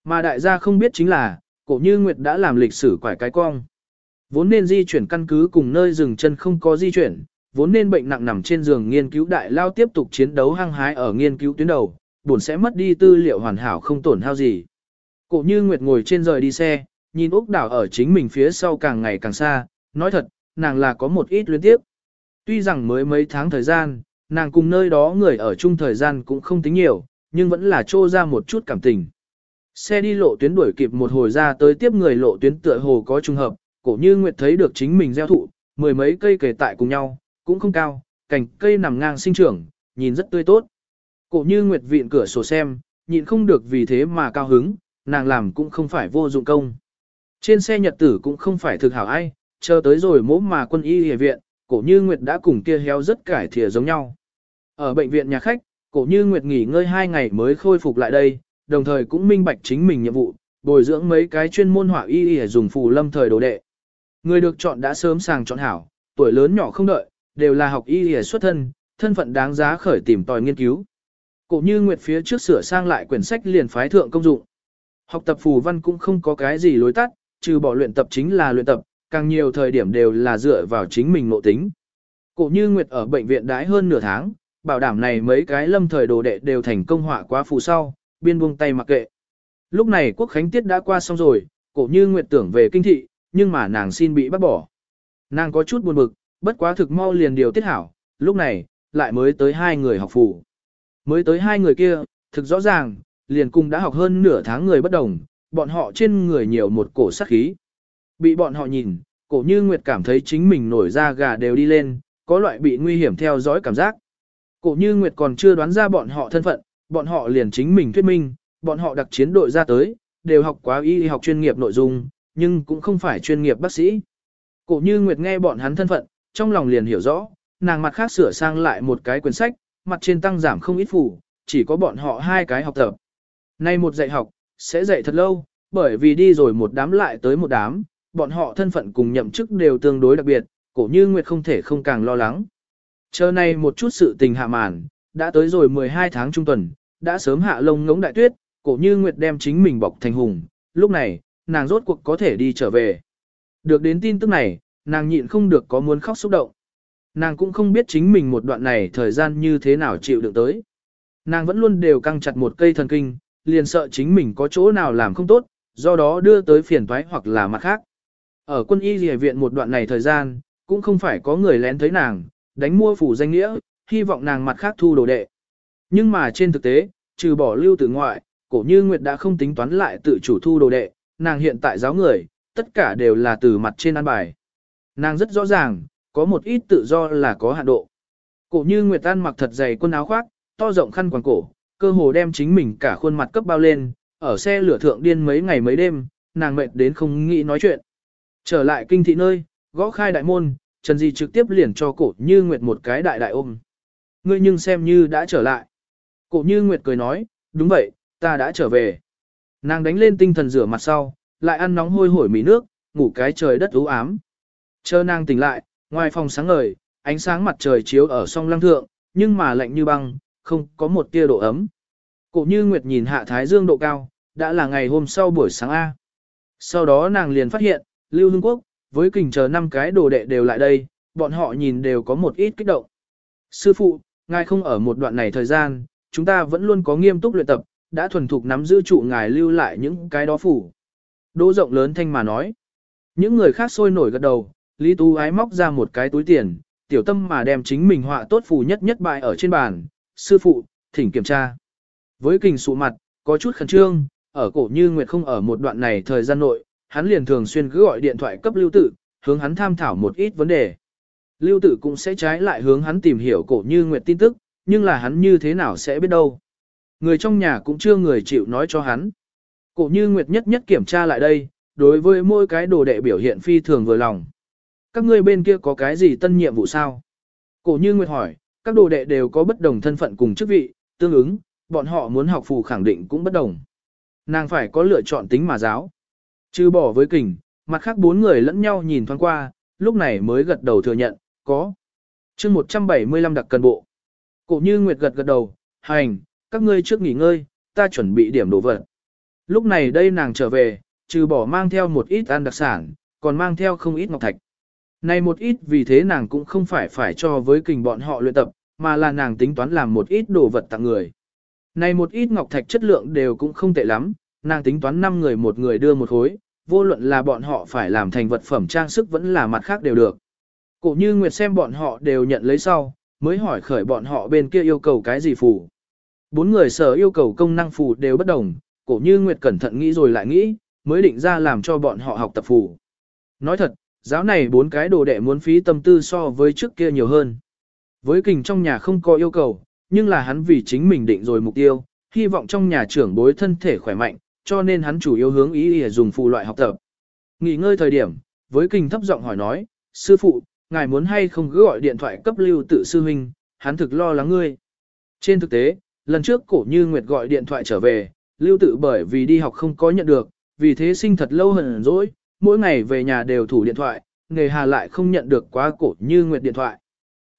Mà đại gia không biết chính là, cổ như Nguyệt đã làm lịch sử quải cái cong. Vốn nên di chuyển căn cứ cùng nơi dừng chân không có di chuyển, vốn nên bệnh nặng nằm trên giường nghiên cứu đại lao tiếp tục chiến đấu hăng hái ở nghiên cứu tuyến đầu, buồn sẽ mất đi tư liệu hoàn hảo không tổn hao gì. Cổ như Nguyệt ngồi trên rời đi xe, nhìn Úc đảo ở chính mình phía sau càng ngày càng xa, nói thật, nàng là có một ít luyến tiếp. Tuy rằng mới mấy tháng thời gian, nàng cùng nơi đó người ở chung thời gian cũng không tính nhiều, nhưng vẫn là trô ra một chút cảm tình. Xe đi lộ tuyến đuổi kịp một hồi ra tới tiếp người lộ tuyến tựa hồ có trùng hợp, cổ như Nguyệt thấy được chính mình gieo thụ, mười mấy cây kề tại cùng nhau, cũng không cao, cành cây nằm ngang sinh trưởng, nhìn rất tươi tốt. Cổ như Nguyệt vịn cửa sổ xem, nhịn không được vì thế mà cao hứng, nàng làm cũng không phải vô dụng công. Trên xe nhật tử cũng không phải thực hảo ai, chờ tới rồi mỗ mà quân y hề viện, cổ như Nguyệt đã cùng kia héo rất cải thìa giống nhau. Ở bệnh viện nhà khách, cổ như Nguyệt nghỉ ngơi hai ngày mới khôi phục lại đây, đồng thời cũng minh bạch chính mình nhiệm vụ, bồi dưỡng mấy cái chuyên môn hỏa y y dùng phù lâm thời đồ đệ. Người được chọn đã sớm sàng chọn hảo, tuổi lớn nhỏ không đợi, đều là học y y xuất thân, thân phận đáng giá khởi tìm tòi nghiên cứu. Cổ như Nguyệt phía trước sửa sang lại quyển sách liền phái thượng công dụng. Học tập phù văn cũng không có cái gì lối tắt, trừ bỏ luyện tập chính là luyện tập, càng nhiều thời điểm đều là dựa vào chính mình nội tính. Cổ như Nguyệt ở bệnh viện đãi hơn nửa tháng, bảo đảm này mấy cái lâm thời đồ đệ đều thành công họa quá phù sau, biên buông tay mặc kệ. Lúc này quốc khánh tiết đã qua xong rồi, cổ như Nguyệt tưởng về kinh thị, nhưng mà nàng xin bị bắt bỏ. Nàng có chút buồn bực, bất quá thực mau liền điều tiết hảo, lúc này, lại mới tới hai người học phụ, Mới tới hai người kia, thực rõ ràng, liền cùng đã học hơn nửa tháng người bất đồng, bọn họ trên người nhiều một cổ sát khí. Bị bọn họ nhìn, cổ như Nguyệt cảm thấy chính mình nổi da gà đều đi lên, có loại bị nguy hiểm theo dõi cảm giác. Cổ như Nguyệt còn chưa đoán ra bọn họ thân phận, bọn họ liền chính mình thuyết minh, bọn họ đặc chiến đội ra tới, đều học quá y học chuyên nghiệp nội dung, nhưng cũng không phải chuyên nghiệp bác sĩ. Cổ như Nguyệt nghe bọn hắn thân phận, trong lòng liền hiểu rõ, nàng mặt khác sửa sang lại một cái quyển sách, mặt trên tăng giảm không ít phủ, chỉ có bọn họ hai cái học tập. Nay một dạy học, sẽ dạy thật lâu, bởi vì đi rồi một đám lại tới một đám, bọn họ thân phận cùng nhậm chức đều tương đối đặc biệt, cổ như Nguyệt không thể không càng lo lắng. Chờ nay một chút sự tình hạ màn, đã tới rồi 12 tháng trung tuần, đã sớm hạ lông ngống đại tuyết, cổ như Nguyệt đem chính mình bọc thành hùng, lúc này, nàng rốt cuộc có thể đi trở về. Được đến tin tức này, nàng nhịn không được có muốn khóc xúc động. Nàng cũng không biết chính mình một đoạn này thời gian như thế nào chịu được tới. Nàng vẫn luôn đều căng chặt một cây thần kinh, liền sợ chính mình có chỗ nào làm không tốt, do đó đưa tới phiền toái hoặc là mặt khác. Ở quân y dì viện một đoạn này thời gian, cũng không phải có người lén thấy nàng, đánh mua phủ danh nghĩa, hy vọng nàng mặt khác thu đồ đệ. Nhưng mà trên thực tế, trừ bỏ lưu tử ngoại, cổ như Nguyệt đã không tính toán lại tự chủ thu đồ đệ, nàng hiện tại giáo người, tất cả đều là từ mặt trên ăn bài. Nàng rất rõ ràng, có một ít tự do là có hạn độ. Cổ như Nguyệt An mặc thật dày quần áo khoác, to rộng khăn quàng cổ, cơ hồ đem chính mình cả khuôn mặt cấp bao lên, ở xe lửa thượng điên mấy ngày mấy đêm, nàng mệt đến không nghĩ nói chuyện. Trở lại kinh thị nơi, gõ khai đại môn, Trần Di trực tiếp liền cho cổ như Nguyệt một cái đại đại ôm. Ngươi nhưng xem như đã trở lại. Cổ như Nguyệt cười nói, đúng vậy, ta đã trở về. Nàng đánh lên tinh thần rửa mặt sau, lại ăn nóng hôi hổi mì nước, ngủ cái trời đất u ám. Chờ nàng tỉnh lại, ngoài phòng sáng ngời, ánh sáng mặt trời chiếu ở song lăng thượng, nhưng mà lạnh như băng, không có một tia độ ấm. Cổ như Nguyệt nhìn hạ thái dương độ cao, đã là ngày hôm sau buổi sáng A. Sau đó nàng liền phát hiện, Lưu Hưng Quốc, với kình chờ năm cái đồ đệ đều lại đây, bọn họ nhìn đều có một ít kích động. Sư phụ, ngài không ở một đoạn này thời gian, chúng ta vẫn luôn có nghiêm túc luyện tập, đã thuần thục nắm giữ trụ ngài lưu lại những cái đó phủ. Đỗ rộng lớn thanh mà nói. Những người khác sôi nổi gật đầu, Lý Tú ái móc ra một cái túi tiền, tiểu tâm mà đem chính mình họa tốt phù nhất nhất bại ở trên bàn. Sư phụ, thỉnh kiểm tra. Với kình sụ mặt, có chút khẩn trương, ở cổ như Nguyệt không ở một đoạn này thời gian nội, hắn liền thường xuyên cứ gọi điện thoại cấp lưu Tử, hướng hắn tham thảo một ít vấn đề. Lưu Tử cũng sẽ trái lại hướng hắn tìm hiểu cổ như Nguyệt tin tức, nhưng là hắn như thế nào sẽ biết đâu. Người trong nhà cũng chưa người chịu nói cho hắn. Cổ như Nguyệt nhất nhất kiểm tra lại đây, đối với mỗi cái đồ đệ biểu hiện phi thường vừa lòng. Các ngươi bên kia có cái gì tân nhiệm vụ sao? Cổ như Nguyệt hỏi, các đồ đệ đều có bất đồng thân phận cùng chức vị, tương ứng, bọn họ muốn học phù khẳng định cũng bất đồng. Nàng phải có lựa chọn tính mà giáo. Chứ bỏ với kình, mặt khác bốn người lẫn nhau nhìn thoáng qua, lúc này mới gật đầu thừa nhận, có. chương 175 đặc cần bộ. Cổ như Nguyệt gật gật đầu, hành, các ngươi trước nghỉ ngơi, ta chuẩn bị điểm đồ vật. Lúc này đây nàng trở về, trừ bỏ mang theo một ít ăn đặc sản, còn mang theo không ít ngọc thạch. Này một ít vì thế nàng cũng không phải phải cho với kình bọn họ luyện tập, mà là nàng tính toán làm một ít đồ vật tặng người. Này một ít ngọc thạch chất lượng đều cũng không tệ lắm, nàng tính toán 5 người một người đưa một khối, vô luận là bọn họ phải làm thành vật phẩm trang sức vẫn là mặt khác đều được. Cổ như Nguyệt xem bọn họ đều nhận lấy sau, mới hỏi khởi bọn họ bên kia yêu cầu cái gì phù. Bốn người sở yêu cầu công năng phù đều bất đồng, cổ như Nguyệt cẩn thận nghĩ rồi lại nghĩ, mới định ra làm cho bọn họ học tập phù. Nói thật, giáo này bốn cái đồ đệ muốn phí tâm tư so với trước kia nhiều hơn. Với kình trong nhà không có yêu cầu, nhưng là hắn vì chính mình định rồi mục tiêu, hy vọng trong nhà trưởng bối thân thể khỏe mạnh, cho nên hắn chủ yếu hướng ý để dùng phụ loại học tập. Nghỉ ngơi thời điểm, với kình thấp giọng hỏi nói, sư phụ, ngài muốn hay không cứ gọi điện thoại cấp lưu tự sư huynh, hắn thực lo lắng ngươi. Trên thực tế, lần trước cổ như Nguyệt gọi điện thoại trở về, lưu tự bởi vì đi học không có nhận được, vì thế sinh thật lâu hận dỗi, mỗi ngày về nhà đều thủ điện thoại, nghề hà lại không nhận được quá cổ như Nguyệt điện thoại.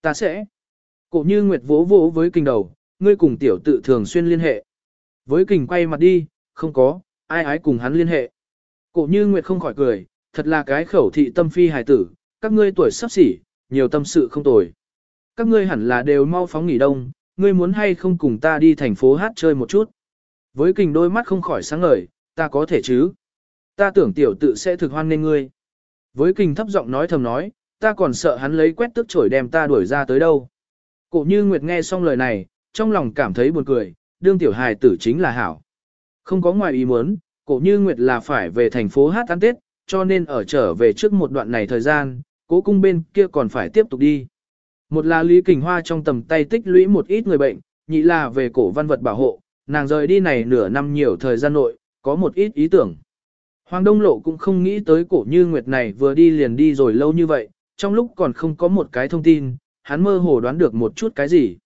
Ta sẽ. Cổ như Nguyệt vỗ vỗ với kinh đầu, ngươi cùng tiểu tự thường xuyên liên hệ. Với kình quay mặt đi, không có, ai ái cùng hắn liên hệ. Cổ như Nguyệt không khỏi cười, thật là cái khẩu thị tâm phi hài tử, các ngươi tuổi sắp xỉ, nhiều tâm sự không tồi. Các ngươi hẳn là đều mau phóng nghỉ đông, ngươi muốn hay không cùng ta đi thành phố hát chơi một chút. Với kình đôi mắt không khỏi sáng ngời, ta có thể chứ. Ta tưởng tiểu tự sẽ thực hoan nên ngươi. Với kình thấp giọng nói thầm nói, ta còn sợ hắn lấy quét tức chổi đem ta đuổi ra tới đâu. Cổ như Nguyệt nghe xong lời này, trong lòng cảm thấy buồn cười, đương tiểu hài tử chính là hảo. Không có ngoài ý muốn, cổ như Nguyệt là phải về thành phố hát ăn Tết, cho nên ở trở về trước một đoạn này thời gian, cố cung bên kia còn phải tiếp tục đi. Một là Lý Kình Hoa trong tầm tay tích lũy một ít người bệnh, nhị là về cổ văn vật bảo hộ, nàng rời đi này nửa năm nhiều thời gian nội, có một ít ý tưởng. Hoàng Đông Lộ cũng không nghĩ tới cổ như Nguyệt này vừa đi liền đi rồi lâu như vậy, trong lúc còn không có một cái thông tin, hắn mơ hồ đoán được một chút cái gì.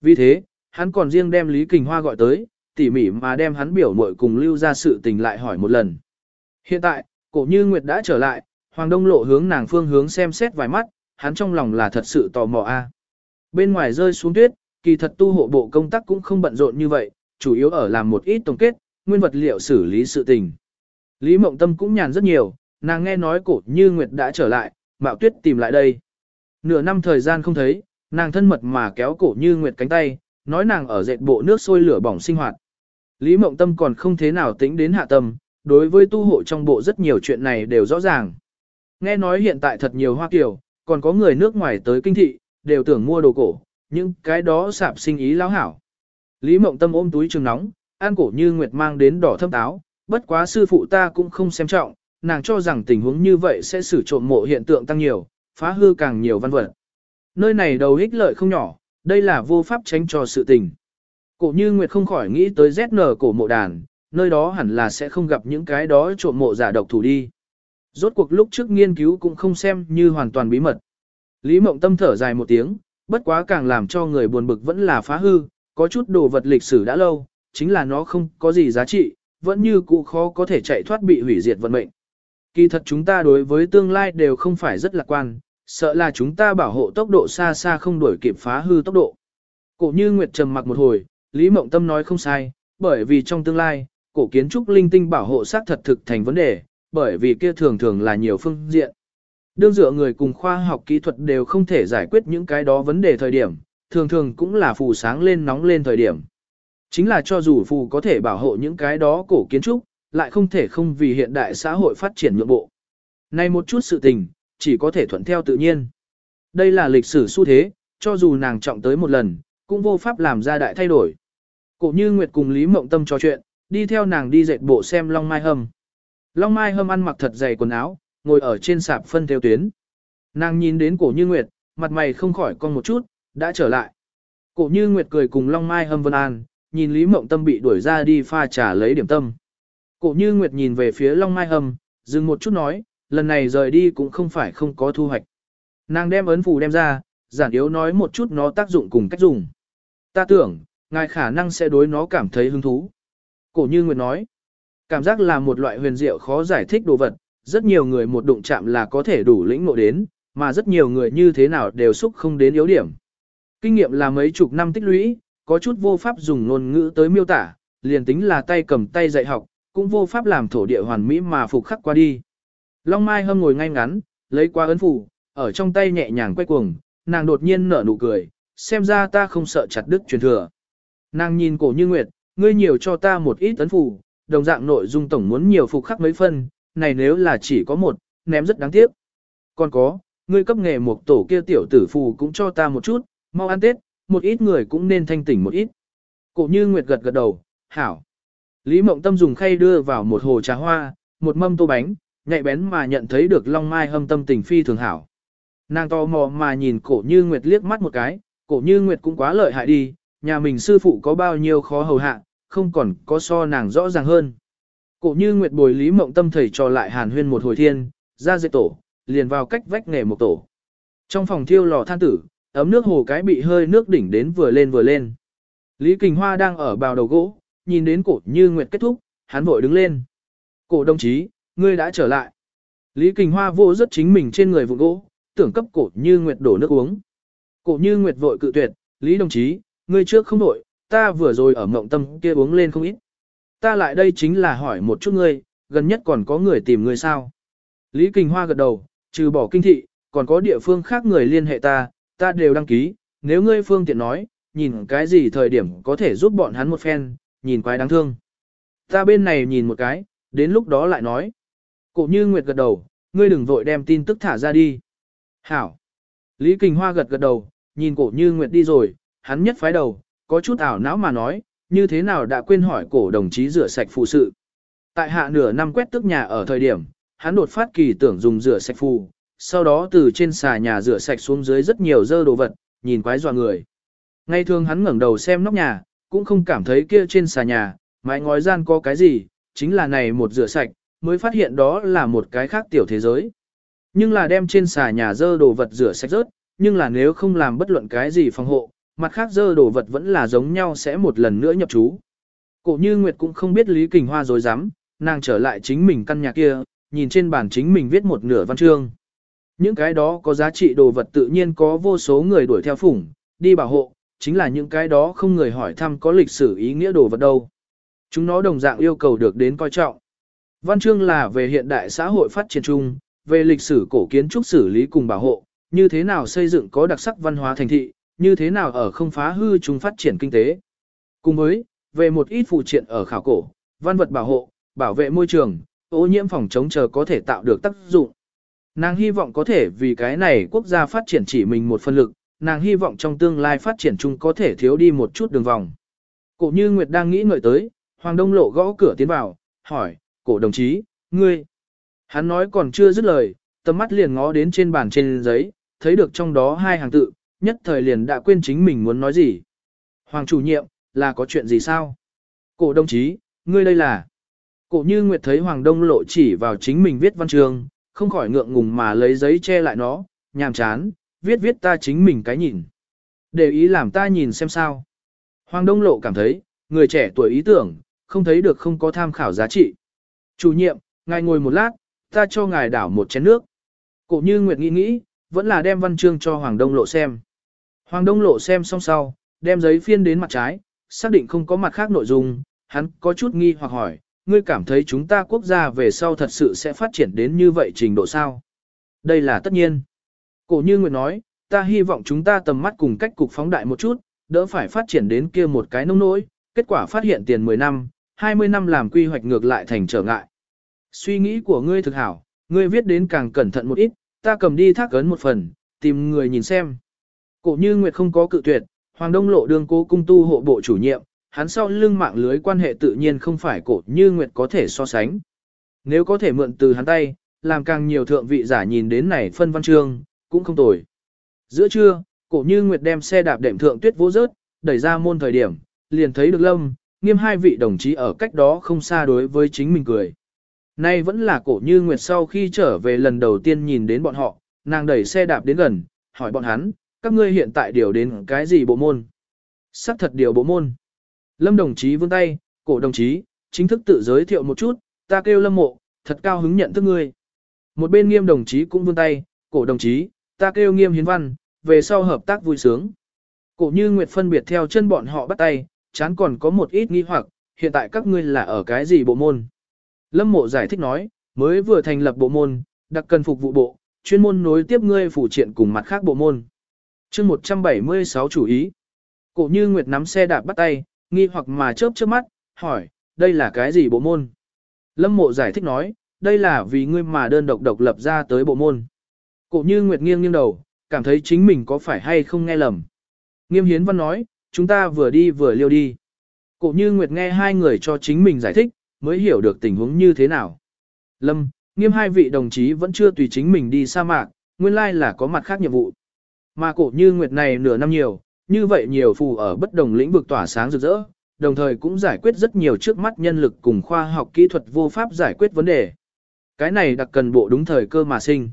Vì thế, hắn còn riêng đem Lý Kình Hoa gọi tới, tỉ mỉ mà đem hắn biểu muội cùng lưu ra sự tình lại hỏi một lần. Hiện tại, cổ như Nguyệt đã trở lại, Hoàng Đông Lộ hướng nàng phương hướng xem xét vài mắt, hắn trong lòng là thật sự tò mò a. Bên ngoài rơi xuống tuyết, kỳ thật tu hộ bộ công tác cũng không bận rộn như vậy, chủ yếu ở làm một ít tổng kết, nguyên vật liệu xử lý sự tình. Lý Mộng Tâm cũng nhàn rất nhiều, nàng nghe nói cổ như Nguyệt đã trở lại, Mạo Tuyết tìm lại đây. Nửa năm thời gian không thấy, nàng thân mật mà kéo cổ như Nguyệt cánh tay, nói nàng ở dệt bộ nước sôi lửa bỏng sinh hoạt. Lý Mộng Tâm còn không thế nào tính đến hạ tâm, đối với tu hộ trong bộ rất nhiều chuyện này đều rõ ràng. Nghe nói hiện tại thật nhiều hoa kiều, còn có người nước ngoài tới kinh thị, đều tưởng mua đồ cổ, nhưng cái đó sạp sinh ý lão hảo. Lý Mộng Tâm ôm túi trường nóng, an cổ như Nguyệt mang đến đỏ thâm táo, bất quá sư phụ ta cũng không xem trọng, nàng cho rằng tình huống như vậy sẽ xử trộm mộ hiện tượng tăng nhiều, phá hư càng nhiều văn vật. Nơi này đầu ích lợi không nhỏ, đây là vô pháp tránh cho sự tình. Cổ như Nguyệt không khỏi nghĩ tới ZN cổ mộ đàn, nơi đó hẳn là sẽ không gặp những cái đó trộm mộ giả độc thủ đi. Rốt cuộc lúc trước nghiên cứu cũng không xem như hoàn toàn bí mật. Lý Mộng Tâm thở dài một tiếng, bất quá càng làm cho người buồn bực vẫn là phá hư, có chút đồ vật lịch sử đã lâu, chính là nó không có gì giá trị, vẫn như cũ khó có thể chạy thoát bị hủy diệt vận mệnh. Kỳ thật chúng ta đối với tương lai đều không phải rất lạc quan, sợ là chúng ta bảo hộ tốc độ xa xa không đuổi kịp phá hư tốc độ. Cổ như Nguyệt trầm mặc một hồi, Lý Mộng Tâm nói không sai, bởi vì trong tương lai, cổ kiến trúc linh tinh bảo hộ xác thật thực thành vấn đề, bởi vì kia thường thường là nhiều phương diện. Đương dựa người cùng khoa học kỹ thuật đều không thể giải quyết những cái đó vấn đề thời điểm, thường thường cũng là phù sáng lên nóng lên thời điểm. Chính là cho dù phù có thể bảo hộ những cái đó cổ kiến trúc, lại không thể không vì hiện đại xã hội phát triển nhượng bộ. Này một chút sự tình, chỉ có thể thuận theo tự nhiên. Đây là lịch sử xu thế, cho dù nàng trọng tới một lần, cũng vô pháp làm ra đại thay đổi. Cổ như Nguyệt cùng Lý Mộng Tâm trò chuyện, đi theo nàng đi dệt bộ xem Long Mai Hâm. Long Mai Hâm ăn mặc thật dày quần áo, ngồi ở trên sạp phân theo tuyến. Nàng nhìn đến cổ như Nguyệt, mặt mày không khỏi con một chút, đã trở lại. Cổ như Nguyệt cười cùng Long Mai Hâm Vân An, nhìn Lý Mộng Tâm bị đuổi ra đi pha trà lấy điểm tâm. Cổ như Nguyệt nhìn về phía Long Mai Hầm, dừng một chút nói, lần này rời đi cũng không phải không có thu hoạch. Nàng đem ấn phù đem ra, giản yếu nói một chút nó tác dụng cùng cách dùng. Ta tưởng, ngài khả năng sẽ đối nó cảm thấy hứng thú. Cổ như Nguyệt nói, cảm giác là một loại huyền diệu khó giải thích đồ vật, rất nhiều người một đụng chạm là có thể đủ lĩnh ngộ đến, mà rất nhiều người như thế nào đều xúc không đến yếu điểm. Kinh nghiệm là mấy chục năm tích lũy, có chút vô pháp dùng ngôn ngữ tới miêu tả, liền tính là tay cầm tay dạy học, cũng vô pháp làm thổ địa hoàn mỹ mà phục khắc qua đi. Long Mai hâm ngồi ngay ngắn, lấy qua ấn phủ, ở trong tay nhẹ nhàng quay cuồng, nàng đột nhiên nở nụ cười, xem ra ta không sợ chặt đứt truyền thừa. Nàng nhìn cổ như nguyệt, ngươi nhiều cho ta một ít ấn phủ, đồng dạng nội dung tổng muốn nhiều phục khắc mấy phân, này nếu là chỉ có một, ném rất đáng tiếc. Còn có, ngươi cấp nghề một tổ kia tiểu tử phù cũng cho ta một chút, mau ăn Tết, một ít người cũng nên thanh tỉnh một ít. Cổ như Nguyệt gật gật đầu, hảo. Lý Mộng Tâm dùng khay đưa vào một hồ trà hoa, một mâm tô bánh, nhạy bén mà nhận thấy được Long Mai hâm tâm tình phi thường hảo. Nàng to mò mà nhìn cổ như Nguyệt liếc mắt một cái, cổ như Nguyệt cũng quá lợi hại đi, nhà mình sư phụ có bao nhiêu khó hầu hạ, không còn có so nàng rõ ràng hơn. Cổ như Nguyệt bồi Lý Mộng Tâm thầy trò lại hàn huyên một hồi thiên, ra dệt tổ, liền vào cách vách nghề một tổ. Trong phòng thiêu lò than tử, ấm nước hồ cái bị hơi nước đỉnh đến vừa lên vừa lên. Lý Kình Hoa đang ở bào đầu gỗ, nhìn đến cổ như Nguyệt kết thúc, hắn vội đứng lên. Cổ đồng chí, ngươi đã trở lại. Lý Kình Hoa vô rất chính mình trên người vụ gỗ, tưởng cấp cổ như Nguyệt đổ nước uống. Cổ như Nguyệt vội cự tuyệt, Lý đồng chí, ngươi trước không vội, ta vừa rồi ở mộng tâm kia uống lên không ít. Ta lại đây chính là hỏi một chút ngươi, gần nhất còn có người tìm ngươi sao? Lý Kình Hoa gật đầu, trừ bỏ kinh thị, còn có địa phương khác người liên hệ ta, ta đều đăng ký, nếu ngươi phương tiện nói, nhìn cái gì thời điểm có thể giúp bọn hắn một phen, nhìn quái đáng thương. Ta bên này nhìn một cái, đến lúc đó lại nói. Cổ như Nguyệt gật đầu, ngươi đừng vội đem tin tức thả ra đi. Hảo. Lý Kình Hoa gật gật đầu, nhìn cổ như Nguyệt đi rồi, hắn nhất phái đầu, có chút ảo não mà nói, như thế nào đã quên hỏi cổ đồng chí rửa sạch phụ sự. Tại hạ nửa năm quét tức nhà ở thời điểm, hắn đột phát kỳ tưởng dùng rửa sạch phù, sau đó từ trên xà nhà rửa sạch xuống dưới rất nhiều dơ đồ vật, nhìn quái dọa người. Ngay thường hắn ngẩng đầu xem nóc nhà, cũng không cảm thấy kia trên xà nhà, mái ngói gian có cái gì, chính là này một rửa sạch, mới phát hiện đó là một cái khác tiểu thế giới. Nhưng là đem trên xà nhà dơ đồ vật rửa sạch rớt, nhưng là nếu không làm bất luận cái gì phòng hộ, mặt khác dơ đồ vật vẫn là giống nhau sẽ một lần nữa nhập trú. Cổ như Nguyệt cũng không biết Lý Kình Hoa dối rắm nàng trở lại chính mình căn nhà kia, nhìn trên bản chính mình viết một nửa văn chương. Những cái đó có giá trị đồ vật tự nhiên có vô số người đuổi theo phủng, đi bảo hộ, chính là những cái đó không người hỏi thăm có lịch sử ý nghĩa đồ vật đâu. Chúng nó đồng dạng yêu cầu được đến coi trọng. Văn chương là về hiện đại xã hội phát triển chung, về lịch sử cổ kiến trúc xử lý cùng bảo hộ, như thế nào xây dựng có đặc sắc văn hóa thành thị, như thế nào ở không phá hư chúng phát triển kinh tế. Cùng với, về một ít phụ triện ở khảo cổ, văn vật bảo hộ, bảo vệ môi trường, ô nhiễm phòng chống chờ có thể tạo được tác dụng. Nàng hy vọng có thể vì cái này quốc gia phát triển chỉ mình một phân lực, nàng hy vọng trong tương lai phát triển chung có thể thiếu đi một chút đường vòng. Cổ như Nguyệt đang nghĩ ngợi tới, Hoàng Đông Lộ gõ cửa tiến vào, hỏi, cổ đồng chí, ngươi. Hắn nói còn chưa dứt lời, tầm mắt liền ngó đến trên bàn trên giấy, thấy được trong đó hai hàng tự, nhất thời liền đã quên chính mình muốn nói gì. Hoàng chủ nhiệm, là có chuyện gì sao? Cổ đồng chí, ngươi đây là... Cổ như Nguyệt thấy Hoàng Đông Lộ chỉ vào chính mình viết văn trường không khỏi ngượng ngùng mà lấy giấy che lại nó, nhàm chán, viết viết ta chính mình cái nhìn. Để ý làm ta nhìn xem sao. Hoàng Đông Lộ cảm thấy, người trẻ tuổi ý tưởng, không thấy được không có tham khảo giá trị. Chủ nhiệm, ngài ngồi một lát, ta cho ngài đảo một chén nước. Cổ như Nguyệt nghĩ nghĩ, vẫn là đem văn chương cho Hoàng Đông Lộ xem. Hoàng Đông Lộ xem xong sau, đem giấy phiên đến mặt trái, xác định không có mặt khác nội dung, hắn có chút nghi hoặc hỏi, ngươi cảm thấy chúng ta quốc gia về sau thật sự sẽ phát triển đến như vậy trình độ sao? Đây là tất nhiên. Cổ như Nguyệt nói, ta hy vọng chúng ta tầm mắt cùng cách cục phóng đại một chút, đỡ phải phát triển đến kia một cái nông nỗi, kết quả phát hiện tiền 10 năm, 20 năm làm quy hoạch ngược lại thành trở ngại. Suy nghĩ của ngươi thực hảo, ngươi viết đến càng cẩn thận một ít, ta cầm đi thác ấn một phần, tìm người nhìn xem. Cổ như Nguyệt không có cự tuyệt, Hoàng Đông Lộ đương cố cung tu hộ bộ chủ nhiệm, hắn sau lưng mạng lưới quan hệ tự nhiên không phải cổ như Nguyệt có thể so sánh. Nếu có thể mượn từ hắn tay, làm càng nhiều thượng vị giả nhìn đến này phân văn chương, cũng không tồi. Giữa trưa, cổ như Nguyệt đem xe đạp đệm thượng tuyết vô rớt, đẩy ra môn thời điểm, liền thấy được lâm, nghiêm hai vị đồng chí ở cách đó không xa đối với chính mình cười. Nay vẫn là cổ như Nguyệt sau khi trở về lần đầu tiên nhìn đến bọn họ, nàng đẩy xe đạp đến gần, hỏi bọn hắn, các ngươi hiện tại điều đến cái gì bộ môn? Sắc thật điều bộ môn. Lâm đồng chí vươn tay, cổ đồng chí, chính thức tự giới thiệu một chút, ta kêu lâm mộ, thật cao hứng nhận thức ngươi. Một bên nghiêm đồng chí cũng vươn tay, cổ đồng chí, ta kêu nghiêm hiến văn, về sau hợp tác vui sướng. Cổ như Nguyệt phân biệt theo chân bọn họ bắt tay, chán còn có một ít nghi hoặc, hiện tại các ngươi là ở cái gì bộ môn. Lâm mộ giải thích nói, mới vừa thành lập bộ môn, đặc cần phục vụ bộ, chuyên môn nối tiếp ngươi phủ triện cùng mặt khác bộ môn. chương 176 chủ ý. Cổ như Nguyệt nắm xe đạp bắt tay, nghi hoặc mà chớp chớp mắt, hỏi, đây là cái gì bộ môn? Lâm mộ giải thích nói, đây là vì ngươi mà đơn độc độc lập ra tới bộ môn. Cổ như Nguyệt nghiêng nghiêng đầu, cảm thấy chính mình có phải hay không nghe lầm. Nghiêm hiến văn nói, chúng ta vừa đi vừa liêu đi. Cổ như Nguyệt nghe hai người cho chính mình giải thích, mới hiểu được tình huống như thế nào. Lâm, nghiêm hai vị đồng chí vẫn chưa tùy chính mình đi sa mạc, nguyên lai là có mặt khác nhiệm vụ. Mà cổ như Nguyệt này nửa năm nhiều, như vậy nhiều phù ở bất đồng lĩnh vực tỏa sáng rực rỡ, đồng thời cũng giải quyết rất nhiều trước mắt nhân lực cùng khoa học kỹ thuật vô pháp giải quyết vấn đề. Cái này đặc cần bộ đúng thời cơ mà sinh.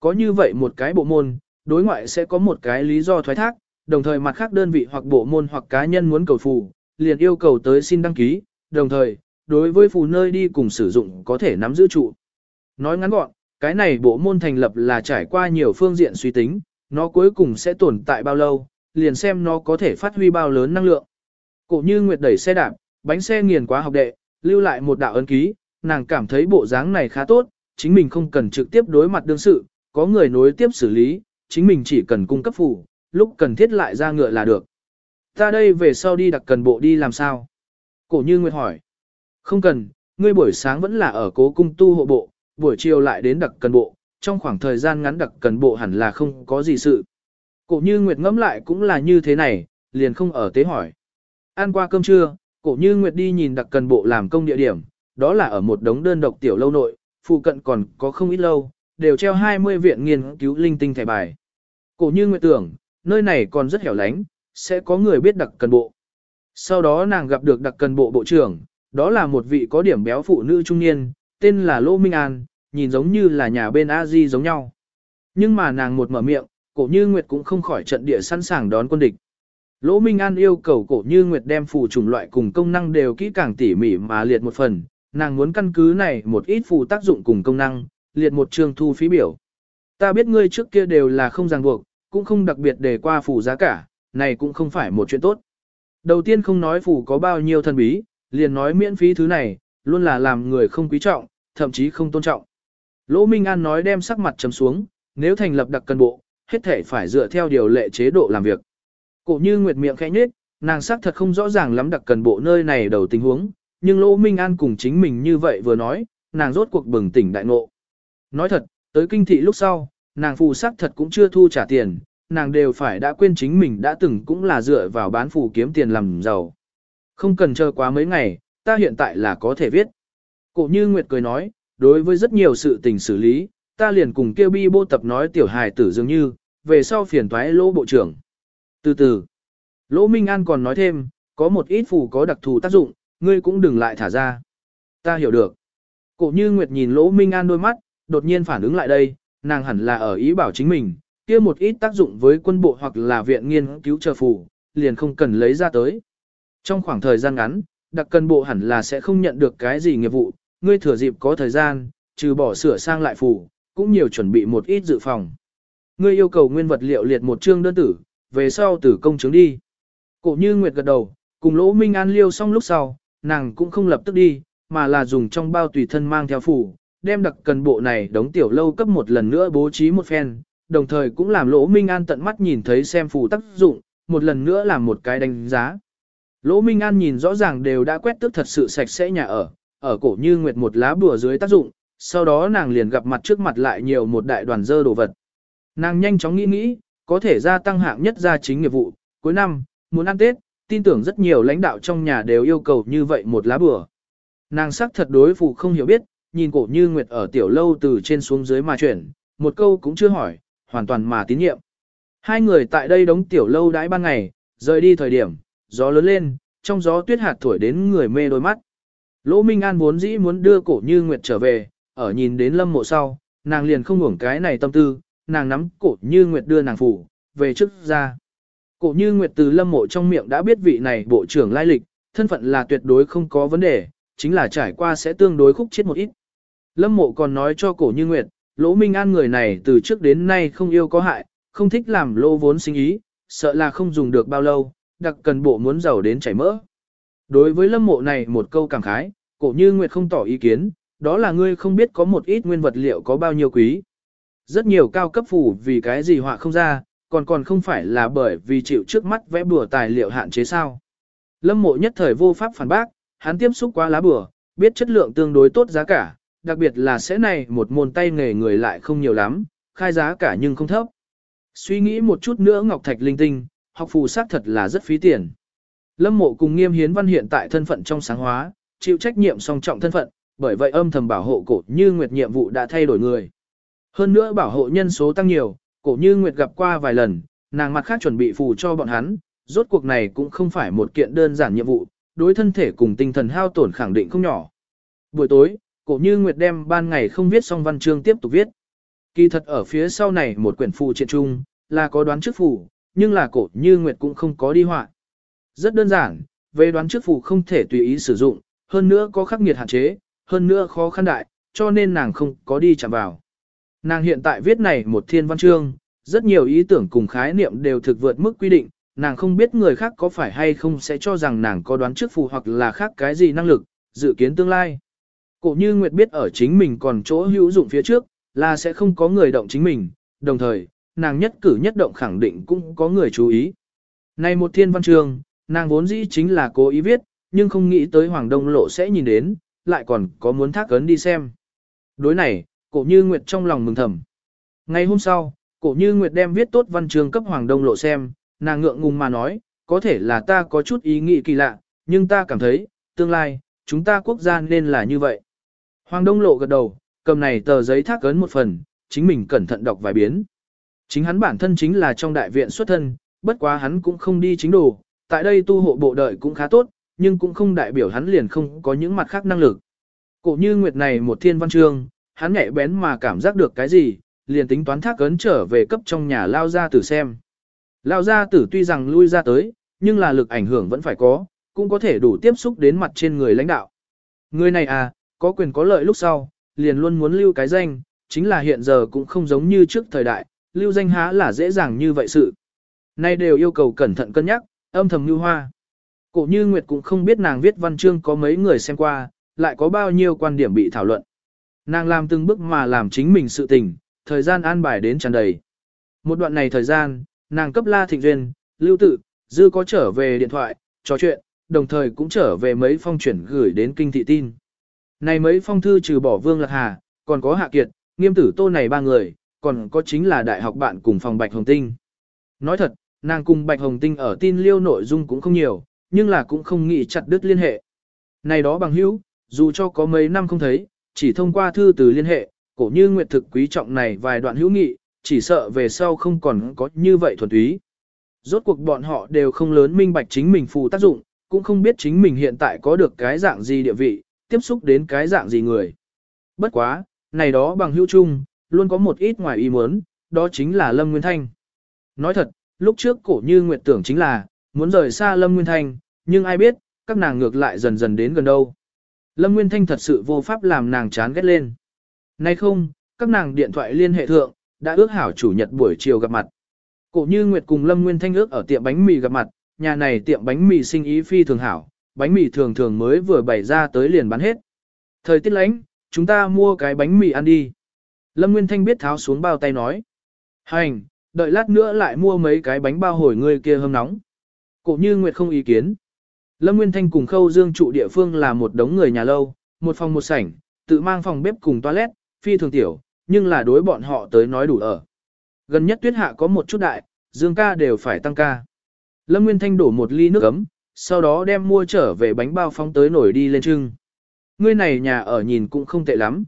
Có như vậy một cái bộ môn, đối ngoại sẽ có một cái lý do thoái thác, đồng thời mặt khác đơn vị hoặc bộ môn hoặc cá nhân muốn cầu phù, liền yêu cầu tới xin đăng ký, đồng thời, đối với phù nơi đi cùng sử dụng có thể nắm giữ trụ. Nói ngắn gọn, cái này bộ môn thành lập là trải qua nhiều phương diện suy tính, nó cuối cùng sẽ tồn tại bao lâu, liền xem nó có thể phát huy bao lớn năng lượng. Cổ như Nguyệt đẩy xe đạp, bánh xe nghiền quá học đệ, lưu lại một đạo ấn ký, nàng cảm thấy bộ dáng này khá tốt, chính mình không cần trực tiếp đối mặt đương sự, có người nối tiếp xử lý, chính mình chỉ cần cung cấp phủ, lúc cần thiết lại ra ngựa là được. Ta đây về sau đi đặc cần bộ đi làm sao? Cổ như Nguyệt hỏi. Không cần, ngươi buổi sáng vẫn là ở cố cung tu hộ bộ, buổi chiều lại đến đặc cần bộ, trong khoảng thời gian ngắn đặc cần bộ hẳn là không có gì sự. Cổ như Nguyệt ngẫm lại cũng là như thế này, liền không ở tế hỏi. Ăn qua cơm trưa, cổ như Nguyệt đi nhìn đặc cần bộ làm công địa điểm, đó là ở một đống đơn độc tiểu lâu nội, phụ cận còn có không ít lâu, đều treo 20 viện nghiên cứu linh tinh thẻ bài. Cổ như Nguyệt tưởng, nơi này còn rất hẻo lánh, sẽ có người biết đặc cần bộ. Sau đó nàng gặp được đặc cần bộ bộ trưởng, đó là một vị có điểm béo phụ nữ trung niên, tên là Lô Minh An, nhìn giống như là nhà bên a di giống nhau. Nhưng mà nàng một mở miệng, cổ như Nguyệt cũng không khỏi trận địa sẵn sàng đón quân địch. Lỗ Minh An yêu cầu cổ như Nguyệt đem phù chủng loại cùng công năng đều kỹ càng tỉ mỉ mà liệt một phần, nàng muốn căn cứ này một ít phù tác dụng cùng công năng, liệt một trường thu phí biểu. Ta biết ngươi trước kia đều là không ràng buộc, cũng không đặc biệt để qua phù giá cả, này cũng không phải một chuyện tốt. Đầu tiên không nói phù có bao nhiêu thần bí, liền nói miễn phí thứ này, luôn là làm người không quý trọng, thậm chí không tôn trọng. Lỗ Minh An nói đem sắc mặt chấm xuống, nếu thành lập đặc cân bộ, hết thể phải dựa theo điều lệ chế độ làm việc. Cổ như Nguyệt miệng khẽ nhếch, nàng xác thật không rõ ràng lắm đặc cần bộ nơi này đầu tình huống, nhưng Lỗ Minh An cùng chính mình như vậy vừa nói, nàng rốt cuộc bừng tỉnh đại ngộ. Nói thật, tới kinh thị lúc sau, nàng phù xác thật cũng chưa thu trả tiền, nàng đều phải đã quên chính mình đã từng cũng là dựa vào bán phù kiếm tiền làm giàu. Không cần chờ quá mấy ngày, ta hiện tại là có thể viết. Cổ như Nguyệt cười nói, đối với rất nhiều sự tình xử lý, ta liền cùng kêu bi bô tập nói tiểu hài tử dường như, về sau phiền toái lỗ bộ trưởng. Từ từ, lỗ Minh An còn nói thêm, có một ít phù có đặc thù tác dụng, ngươi cũng đừng lại thả ra. Ta hiểu được. Cổ như Nguyệt nhìn lỗ Minh An đôi mắt, đột nhiên phản ứng lại đây, nàng hẳn là ở ý bảo chính mình, kia một ít tác dụng với quân bộ hoặc là viện nghiên cứu chờ phù, liền không cần lấy ra tới. Trong khoảng thời gian ngắn, đặc cân bộ hẳn là sẽ không nhận được cái gì nghiệp vụ, ngươi thừa dịp có thời gian, trừ bỏ sửa sang lại phù, cũng nhiều chuẩn bị một ít dự phòng. Ngươi yêu cầu nguyên vật liệu liệt một chương đơn tử, về sau tử công chứng đi. Cổ như Nguyệt gật đầu, cùng Lỗ Minh An liêu xong lúc sau, nàng cũng không lập tức đi, mà là dùng trong bao tùy thân mang theo phủ, đem đặc cần bộ này đóng tiểu lâu cấp một lần nữa bố trí một phen, đồng thời cũng làm Lỗ Minh An tận mắt nhìn thấy xem phủ tác dụng, một lần nữa làm một cái đánh giá. Lỗ Minh An nhìn rõ ràng đều đã quét tước thật sự sạch sẽ nhà ở, ở cổ như Nguyệt một lá bùa dưới tác dụng, sau đó nàng liền gặp mặt trước mặt lại nhiều một đại đoàn dơ đồ vật. Nàng nhanh chóng nghĩ nghĩ, có thể gia tăng hạng nhất gia chính nghiệp vụ, cuối năm, muốn ăn Tết, tin tưởng rất nhiều lãnh đạo trong nhà đều yêu cầu như vậy một lá bừa. Nàng sắc thật đối phụ không hiểu biết, nhìn cổ như Nguyệt ở tiểu lâu từ trên xuống dưới mà chuyển, một câu cũng chưa hỏi, hoàn toàn mà tín nhiệm. Hai người tại đây đóng tiểu lâu đãi ban ngày, rời đi thời điểm, gió lớn lên, trong gió tuyết hạt thổi đến người mê đôi mắt. Lỗ Minh An vốn dĩ muốn đưa cổ như Nguyệt trở về, ở nhìn đến lâm mộ sau, nàng liền không ngủng cái này tâm tư, nàng nắm cổ như Nguyệt đưa nàng phủ, về trước ra. Cổ như Nguyệt từ lâm mộ trong miệng đã biết vị này bộ trưởng lai lịch, thân phận là tuyệt đối không có vấn đề, chính là trải qua sẽ tương đối khúc chết một ít. Lâm mộ còn nói cho cổ như Nguyệt, lỗ minh an người này từ trước đến nay không yêu có hại, không thích làm lô vốn sinh ý, sợ là không dùng được bao lâu, đặc cần bộ muốn giàu đến chảy mỡ. Đối với lâm mộ này một câu cảm khái, cổ như Nguyệt không tỏ ý kiến, đó là ngươi không biết có một ít nguyên vật liệu có bao nhiêu quý. Rất nhiều cao cấp phủ vì cái gì họa không ra, còn còn không phải là bởi vì chịu trước mắt vẽ bùa tài liệu hạn chế sao. Lâm mộ nhất thời vô pháp phản bác, hắn tiếp xúc qua lá bùa, biết chất lượng tương đối tốt giá cả, đặc biệt là sẽ này một môn tay nghề người lại không nhiều lắm, khai giá cả nhưng không thấp. Suy nghĩ một chút nữa Ngọc Thạch linh tinh, học phù xác thật là rất phí tiền. Lâm mộ cùng nghiêm hiến văn hiện tại thân phận trong sáng hóa, chịu trách nhiệm song trọng thân phận, bởi vậy âm thầm bảo hộ cổ như nguyệt nhiệm vụ đã thay đổi người. Hơn nữa bảo hộ nhân số tăng nhiều, cổ như nguyệt gặp qua vài lần, nàng mặt khác chuẩn bị phù cho bọn hắn, rốt cuộc này cũng không phải một kiện đơn giản nhiệm vụ, đối thân thể cùng tinh thần hao tổn khẳng định không nhỏ. Buổi tối, cổ như nguyệt đem ban ngày không viết xong văn chương tiếp tục viết. Kỳ thật ở phía sau này một quyển phù triện trung, là có đoán trước phù, nhưng là cổ như nguyệt cũng không có đi họa. Rất đơn giản, về đoán trước phù không thể tùy ý sử dụng, hơn nữa có khắc nghiệt hạn chế, hơn nữa khó khăn đại, cho nên nàng không có đi chạm vào. Nàng hiện tại viết này một thiên văn chương, rất nhiều ý tưởng cùng khái niệm đều thực vượt mức quy định, nàng không biết người khác có phải hay không sẽ cho rằng nàng có đoán trước phù hoặc là khác cái gì năng lực, dự kiến tương lai. Cổ như Nguyệt biết ở chính mình còn chỗ hữu dụng phía trước, là sẽ không có người động chính mình, đồng thời, nàng nhất cử nhất động khẳng định cũng có người chú ý. Này một thiên văn chương, nàng vốn dĩ chính là cố ý viết, nhưng không nghĩ tới Hoàng Đông Lộ sẽ nhìn đến, lại còn có muốn thác ấn đi xem. Đối này, cổ như Nguyệt trong lòng mừng thầm. Ngày hôm sau, cổ như Nguyệt đem viết tốt văn chương cấp Hoàng Đông Lộ xem, nàng ngượng ngùng mà nói, có thể là ta có chút ý nghĩ kỳ lạ, nhưng ta cảm thấy, tương lai, chúng ta quốc gia nên là như vậy. Hoàng Đông Lộ gật đầu, cầm này tờ giấy thác ấn một phần, chính mình cẩn thận đọc vài biến. Chính hắn bản thân chính là trong đại viện xuất thân, bất quá hắn cũng không đi chính đồ, tại đây tu hộ bộ đợi cũng khá tốt, nhưng cũng không đại biểu hắn liền không có những mặt khác năng lực. Cổ như nguyệt này một thiên văn chương, hắn nhạy bén mà cảm giác được cái gì, liền tính toán thác ấn trở về cấp trong nhà lao ra tử xem. Lao ra tử tuy rằng lui ra tới, nhưng là lực ảnh hưởng vẫn phải có, cũng có thể đủ tiếp xúc đến mặt trên người lãnh đạo. Người này à, có quyền có lợi lúc sau, liền luôn muốn lưu cái danh, chính là hiện giờ cũng không giống như trước thời đại, lưu danh há là dễ dàng như vậy sự. Nay đều yêu cầu cẩn thận cân nhắc, âm thầm như hoa. Cổ như Nguyệt cũng không biết nàng viết văn chương có mấy người xem qua, lại có bao nhiêu quan điểm bị thảo luận. Nàng làm từng bước mà làm chính mình sự tình, thời gian an bài đến tràn đầy. Một đoạn này thời gian, nàng cấp La Thịnh Duyên, Lưu Tự, Dư có trở về điện thoại, trò chuyện, đồng thời cũng trở về mấy phong chuyển gửi đến kinh thị tin. Này mấy phong thư trừ bỏ Vương Lạc Hà, còn có Hạ Kiệt, nghiêm tử tô này ba người, còn có chính là đại học bạn cùng phòng Bạch Hồng Tinh. Nói thật, nàng cùng Bạch Hồng Tinh ở tin liêu nội dung cũng không nhiều, nhưng là cũng không nghĩ chặt đứt liên hệ. Này đó bằng hữu, dù cho có mấy năm không thấy, chỉ thông qua thư từ liên hệ, cổ như nguyệt thực quý trọng này vài đoạn hữu nghị, chỉ sợ về sau không còn có như vậy thuần túy. Rốt cuộc bọn họ đều không lớn minh bạch chính mình phù tác dụng, cũng không biết chính mình hiện tại có được cái dạng gì địa vị, tiếp xúc đến cái dạng gì người. Bất quá, này đó bằng hữu chung, luôn có một ít ngoài ý muốn, đó chính là Lâm Nguyên Thanh. Nói thật, lúc trước cổ như nguyệt tưởng chính là, muốn rời xa Lâm Nguyên Thanh, nhưng ai biết, các nàng ngược lại dần dần đến gần đâu. Lâm Nguyên Thanh thật sự vô pháp làm nàng chán ghét lên. Nay không, các nàng điện thoại liên hệ thượng, đã ước hảo chủ nhật buổi chiều gặp mặt. Cổ như Nguyệt cùng Lâm Nguyên Thanh ước ở tiệm bánh mì gặp mặt, nhà này tiệm bánh mì sinh ý phi thường hảo, bánh mì thường thường mới vừa bày ra tới liền bán hết. Thời tiết lánh, chúng ta mua cái bánh mì ăn đi. Lâm Nguyên Thanh biết tháo xuống bao tay nói. Hành, đợi lát nữa lại mua mấy cái bánh bao hồi người kia hâm nóng. Cổ như Nguyệt không ý kiến. Lâm Nguyên Thanh cùng Khâu Dương trụ địa phương là một đống người nhà lâu, một phòng một sảnh, tự mang phòng bếp cùng toilet, phi thường tiểu, nhưng là đối bọn họ tới nói đủ ở. Gần nhất tuyết hạ có một chút đại, Dương ca đều phải tăng ca. Lâm Nguyên Thanh đổ một ly nước ấm, sau đó đem mua trở về bánh bao phóng tới nổi đi lên trưng. Ngươi này nhà ở nhìn cũng không tệ lắm.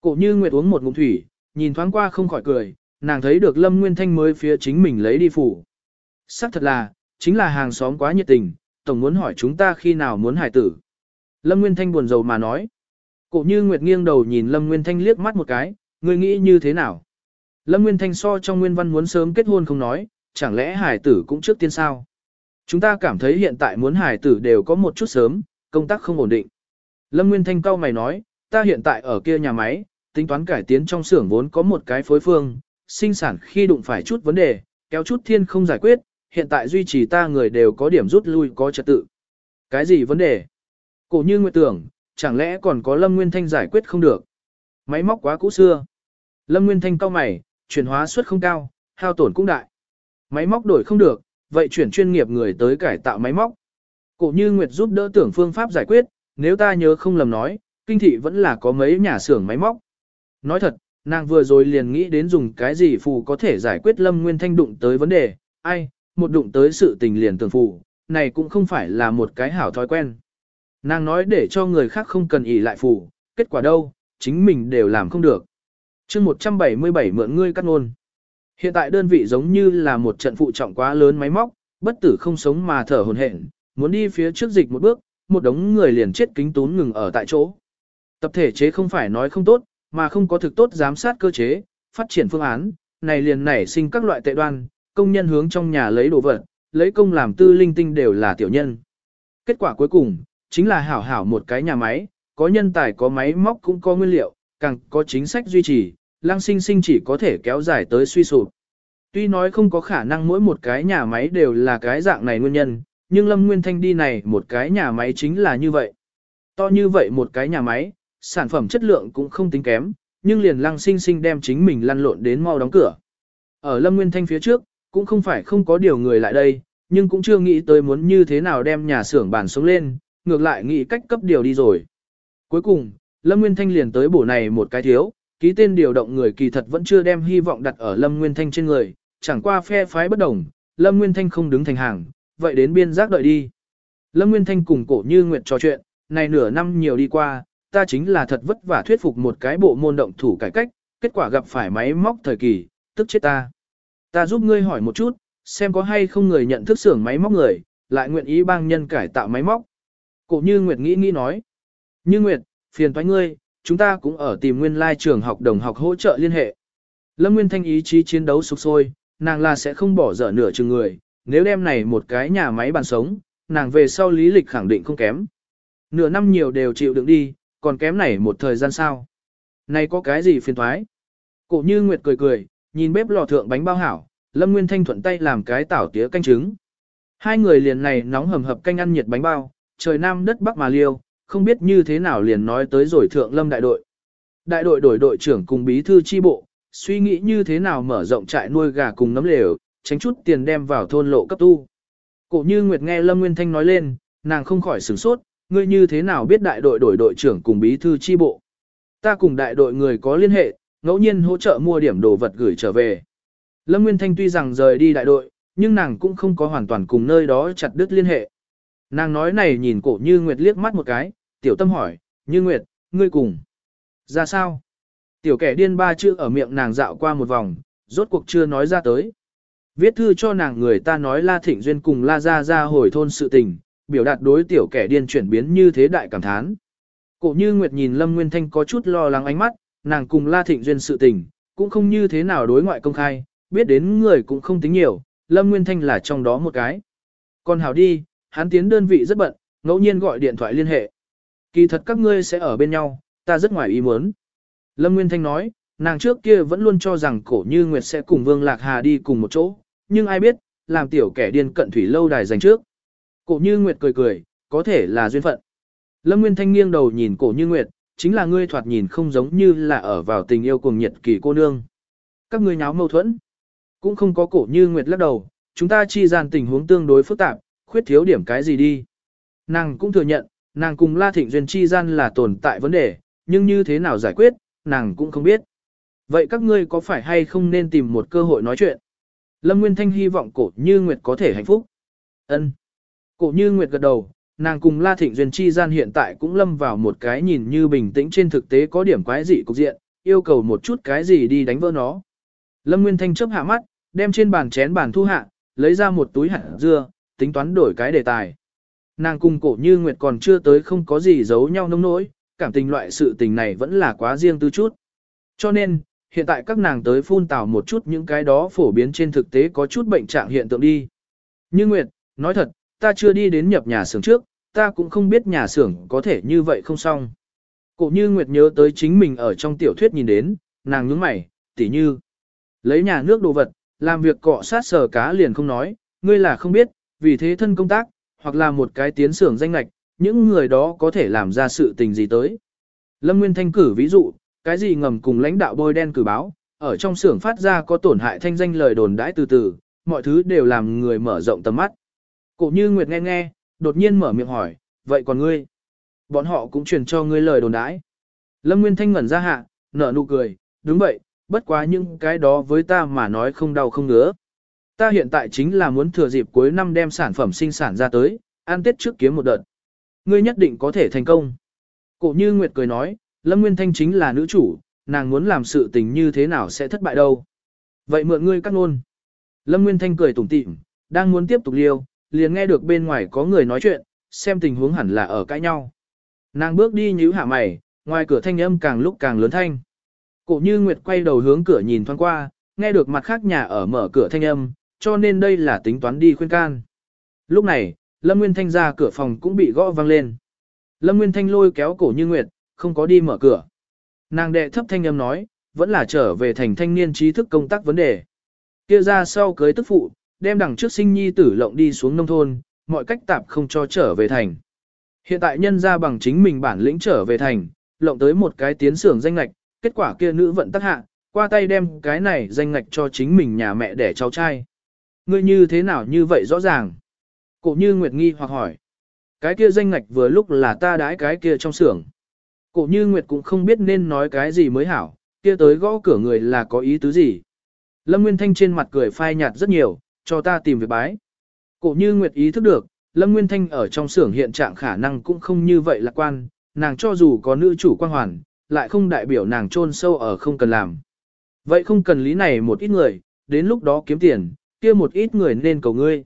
Cổ như Nguyệt uống một ngụm thủy, nhìn thoáng qua không khỏi cười, nàng thấy được Lâm Nguyên Thanh mới phía chính mình lấy đi phủ. Sắc thật là, chính là hàng xóm quá nhiệt tình, tổng muốn hỏi chúng ta khi nào muốn hải tử. Lâm Nguyên Thanh buồn rầu mà nói. Cổ như Nguyệt nghiêng đầu nhìn Lâm Nguyên Thanh liếc mắt một cái, ngươi nghĩ như thế nào? Lâm Nguyên Thanh so trong nguyên văn muốn sớm kết hôn không nói, chẳng lẽ hải tử cũng trước tiên sao? Chúng ta cảm thấy hiện tại muốn hải tử đều có một chút sớm, công tác không ổn định. Lâm Nguyên Thanh cau mày nói, ta hiện tại ở kia nhà máy, tính toán cải tiến trong xưởng vốn có một cái phối phương, sinh sản khi đụng phải chút vấn đề, kéo chút thiên không giải quyết, hiện tại duy trì ta người đều có điểm rút lui có trật tự. Cái gì vấn đề? Cổ như nguyện tưởng, chẳng lẽ còn có Lâm Nguyên Thanh giải quyết không được? Máy móc quá cũ xưa. Lâm Nguyên Thanh cao mày, chuyển hóa suất không cao, hao tổn cũng đại. Máy móc đổi không được, vậy chuyển chuyên nghiệp người tới cải tạo máy móc. Cổ như Nguyệt giúp đỡ tưởng phương pháp giải quyết, nếu ta nhớ không lầm nói, kinh thị vẫn là có mấy nhà xưởng máy móc. Nói thật, nàng vừa rồi liền nghĩ đến dùng cái gì phù có thể giải quyết Lâm Nguyên Thanh đụng tới vấn đề, ai, một đụng tới sự tình liền tưởng phụ, này cũng không phải là một cái hảo thói quen. Nàng nói để cho người khác không cần ỷ lại phụ, kết quả đâu, chính mình đều làm không được. chương 177 mượn ngươi cắt ngôn. Hiện tại đơn vị giống như là một trận phụ trọng quá lớn máy móc, bất tử không sống mà thở hồn hển, muốn đi phía trước dịch một bước, một đống người liền chết kính tún ngừng ở tại chỗ. Tập thể chế không phải nói không tốt, mà không có thực tốt giám sát cơ chế, phát triển phương án, này liền nảy sinh các loại tệ đoan, công nhân hướng trong nhà lấy đồ vật, lấy công làm tư linh tinh đều là tiểu nhân. Kết quả cuối cùng, chính là hảo hảo một cái nhà máy, có nhân tài có máy móc cũng có nguyên liệu, càng có chính sách duy trì, lăng sinh sinh chỉ có thể kéo dài tới suy sụp. Tuy nói không có khả năng mỗi một cái nhà máy đều là cái dạng này nguyên nhân, nhưng Lâm Nguyên Thanh đi này một cái nhà máy chính là như vậy. To như vậy một cái nhà máy, sản phẩm chất lượng cũng không tính kém, nhưng liền lăng sinh sinh đem chính mình lăn lộn đến mau đóng cửa. Ở Lâm Nguyên Thanh phía trước, cũng không phải không có điều người lại đây, nhưng cũng chưa nghĩ tới muốn như thế nào đem nhà xưởng bản sống lên, ngược lại nghĩ cách cấp điều đi rồi. Cuối cùng, Lâm Nguyên Thanh liền tới bổ này một cái thiếu, ký tên điều động người kỳ thật vẫn chưa đem hy vọng đặt ở Lâm Nguyên Thanh trên người, chẳng qua phe phái bất đồng, Lâm Nguyên Thanh không đứng thành hàng, vậy đến biên giác đợi đi. Lâm Nguyên Thanh cùng cổ như nguyện trò chuyện, này nửa năm nhiều đi qua, ta chính là thật vất vả thuyết phục một cái bộ môn động thủ cải cách, kết quả gặp phải máy móc thời kỳ, tức chết ta. Ta giúp ngươi hỏi một chút, xem có hay không người nhận thức xưởng máy móc người, lại nguyện ý bang nhân cải tạo máy móc. Cổ như Nguyệt nghĩ nghĩ nói. Như Nguyệt, phiền toái ngươi, chúng ta cũng ở tìm nguyên lai trường học đồng học hỗ trợ liên hệ. Lâm Nguyên Thanh ý chí chiến đấu sục sôi, nàng là sẽ không bỏ dở nửa chừng người, nếu đem này một cái nhà máy bàn sống, nàng về sau lý lịch khẳng định không kém. Nửa năm nhiều đều chịu đựng đi, còn kém này một thời gian sao. Này có cái gì phiền thoái? Cổ như Nguyệt cười cười, nhìn bếp lò thượng bánh bao hảo, Lâm Nguyên Thanh thuận tay làm cái tảo tía canh trứng. Hai người liền này nóng hầm hập canh ăn nhiệt bánh bao, trời nam đất bắc mà liêu, không biết như thế nào liền nói tới rồi thượng Lâm đại đội. Đại đội đổi đội trưởng cùng bí thư chi bộ, suy nghĩ như thế nào mở rộng trại nuôi gà cùng nấm lều, tránh chút tiền đem vào thôn lộ cấp tu. Cổ như Nguyệt nghe Lâm Nguyên Thanh nói lên, nàng không khỏi sửng sốt, ngươi như thế nào biết đại đội đổi đội trưởng cùng bí thư chi bộ. Ta cùng đại đội người có liên hệ, ngẫu nhiên hỗ trợ mua điểm đồ vật gửi trở về. Lâm Nguyên Thanh tuy rằng rời đi đại đội, nhưng nàng cũng không có hoàn toàn cùng nơi đó chặt đứt liên hệ. Nàng nói này nhìn cổ như Nguyệt liếc mắt một cái, tiểu tâm hỏi, như Nguyệt, ngươi cùng. Ra sao? Tiểu kẻ điên ba chữ ở miệng nàng dạo qua một vòng, rốt cuộc chưa nói ra tới. Viết thư cho nàng người ta nói La Thịnh Duyên cùng La Gia Gia hồi thôn sự tình, biểu đạt đối tiểu kẻ điên chuyển biến như thế đại cảm thán. Cổ như Nguyệt nhìn Lâm Nguyên Thanh có chút lo lắng ánh mắt, nàng cùng La Thịnh Duyên sự tình, cũng không như thế nào đối ngoại công khai, biết đến người cũng không tính nhiều, Lâm Nguyên Thanh là trong đó một cái. Còn Hảo đi, hắn tiến đơn vị rất bận, ngẫu nhiên gọi điện thoại liên hệ. Kỳ thật các ngươi sẽ ở bên nhau, ta rất ngoài ý muốn. Lâm Nguyên Thanh nói, nàng trước kia vẫn luôn cho rằng cổ như Nguyệt sẽ cùng Vương Lạc Hà đi cùng một chỗ, nhưng ai biết, làm tiểu kẻ điên cận thủy lâu đài dành trước. Cổ như Nguyệt cười cười, có thể là duyên phận. Lâm Nguyên Thanh nghiêng đầu nhìn cổ như Nguyệt, chính là ngươi thoạt nhìn không giống như là ở vào tình yêu cùng nhiệt kỳ cô nương. Các ngươi nháo mâu thuẫn. Cũng không có cổ như Nguyệt lắc đầu, chúng ta chi gian tình huống tương đối phức tạp, khuyết thiếu điểm cái gì đi. Nàng cũng thừa nhận, nàng cùng La Thịnh Duyên chi gian là tồn tại vấn đề, nhưng như thế nào giải quyết, nàng cũng không biết. Vậy các ngươi có phải hay không nên tìm một cơ hội nói chuyện? Lâm Nguyên Thanh hy vọng cổ như Nguyệt có thể hạnh phúc. Ân. Cổ như Nguyệt gật đầu, nàng cùng La Thịnh Duyên chi gian hiện tại cũng lâm vào một cái nhìn như bình tĩnh trên thực tế có điểm quái dị cục diện, yêu cầu một chút cái gì đi đánh vỡ nó. Lâm Nguyên Thanh chớp hạ mắt, đem trên bàn chén bàn thu hạ, lấy ra một túi hạt dưa, tính toán đổi cái đề tài. Nàng cùng cổ như Nguyệt còn chưa tới không có gì giấu nhau nông nỗi, cảm tình loại sự tình này vẫn là quá riêng tư chút. Cho nên, hiện tại các nàng tới phun tào một chút những cái đó phổ biến trên thực tế có chút bệnh trạng hiện tượng đi. Như Nguyệt, nói thật, ta chưa đi đến nhập nhà xưởng trước, ta cũng không biết nhà xưởng có thể như vậy không xong. Cổ như Nguyệt nhớ tới chính mình ở trong tiểu thuyết nhìn đến, nàng nhướng mày, tỉ như. Lấy nhà nước đồ vật, làm việc cọ sát sờ cá liền không nói, ngươi là không biết, vì thế thân công tác, hoặc là một cái tiến xưởng danh lạch, những người đó có thể làm ra sự tình gì tới. Lâm Nguyên Thanh cử ví dụ, cái gì ngầm cùng lãnh đạo bôi đen cử báo, ở trong xưởng phát ra có tổn hại thanh danh lời đồn đãi từ từ, mọi thứ đều làm người mở rộng tầm mắt. Cổ như Nguyệt nghe nghe, đột nhiên mở miệng hỏi, vậy còn ngươi? Bọn họ cũng truyền cho ngươi lời đồn đãi. Lâm Nguyên Thanh ngẩn ra hạ, nở nụ cười, đúng vậy, bất quá những cái đó với ta mà nói không đau không ngứa. Ta hiện tại chính là muốn thừa dịp cuối năm đem sản phẩm sinh sản ra tới, ăn tết trước kiếm một đợt. Ngươi nhất định có thể thành công. Cổ như Nguyệt cười nói, Lâm Nguyên Thanh chính là nữ chủ, nàng muốn làm sự tình như thế nào sẽ thất bại đâu. Vậy mượn ngươi cắt ngôn. Lâm Nguyên Thanh cười tủm tỉm, đang muốn tiếp tục liêu, liền nghe được bên ngoài có người nói chuyện, xem tình huống hẳn là ở cãi nhau. Nàng bước đi nhíu hạ mày, ngoài cửa thanh âm càng lúc càng lớn thanh. Cổ như Nguyệt quay đầu hướng cửa nhìn thoáng qua, nghe được mặt khác nhà ở mở cửa thanh âm, cho nên đây là tính toán đi khuyên can. Lúc này, Lâm Nguyên Thanh ra cửa phòng cũng bị gõ vang lên. Lâm Nguyên Thanh lôi kéo cổ như Nguyệt, không có đi mở cửa. Nàng đệ thấp thanh âm nói, vẫn là trở về thành thanh niên trí thức công tác vấn đề. Kia ra sau cưới tức phụ, đem đằng trước sinh nhi tử lộng đi xuống nông thôn, mọi cách tạp không cho trở về thành. Hiện tại nhân ra bằng chính mình bản lĩnh trở về thành, lộng tới một cái tiến xưởng danh lạch, kết quả kia nữ vận tắc hạ, qua tay đem cái này danh ngạch cho chính mình nhà mẹ để cháu trai. Ngươi như thế nào như vậy rõ ràng? Cổ như Nguyệt nghi hoặc hỏi. Cái kia danh ngạch vừa lúc là ta đãi cái kia trong xưởng. Cổ như Nguyệt cũng không biết nên nói cái gì mới hảo, kia tới gõ cửa người là có ý tứ gì. Lâm Nguyên Thanh trên mặt cười phai nhạt rất nhiều, cho ta tìm việc bái. Cổ như Nguyệt ý thức được, Lâm Nguyên Thanh ở trong xưởng hiện trạng khả năng cũng không như vậy lạc quan, nàng cho dù có nữ chủ quan hoàn, lại không đại biểu nàng chôn sâu ở không cần làm. Vậy không cần lý này một ít người, đến lúc đó kiếm tiền, kia một ít người nên cầu ngươi.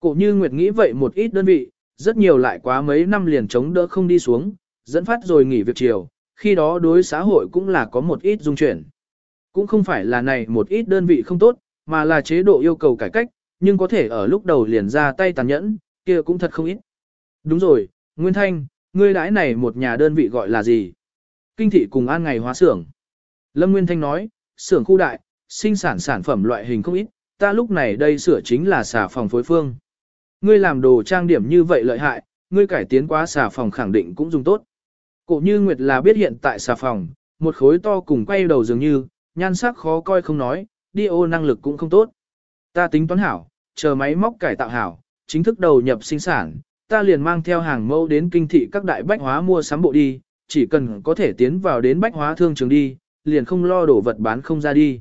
Cổ như Nguyệt nghĩ vậy một ít đơn vị, rất nhiều lại quá mấy năm liền chống đỡ không đi xuống, dẫn phát rồi nghỉ việc chiều, khi đó đối xã hội cũng là có một ít dung chuyển. Cũng không phải là này một ít đơn vị không tốt, mà là chế độ yêu cầu cải cách, nhưng có thể ở lúc đầu liền ra tay tàn nhẫn, kia cũng thật không ít. Đúng rồi, Nguyên Thanh, ngươi đãi này một nhà đơn vị gọi là gì? Kinh thị cùng an ngày hóa xưởng. Lâm Nguyên Thanh nói, xưởng khu đại, sinh sản sản phẩm loại hình không ít, ta lúc này đây sửa chính là xà phòng phối phương. Ngươi làm đồ trang điểm như vậy lợi hại, ngươi cải tiến quá xà phòng khẳng định cũng dùng tốt. Cổ như Nguyệt là biết hiện tại xà phòng, một khối to cùng quay đầu dường như, nhan sắc khó coi không nói, đi ô năng lực cũng không tốt. Ta tính toán hảo, chờ máy móc cải tạo hảo, chính thức đầu nhập sinh sản, ta liền mang theo hàng mẫu đến kinh thị các đại bách hóa mua sắm bộ đi, chỉ cần có thể tiến vào đến bách hóa thương trường đi, liền không lo đổ vật bán không ra đi.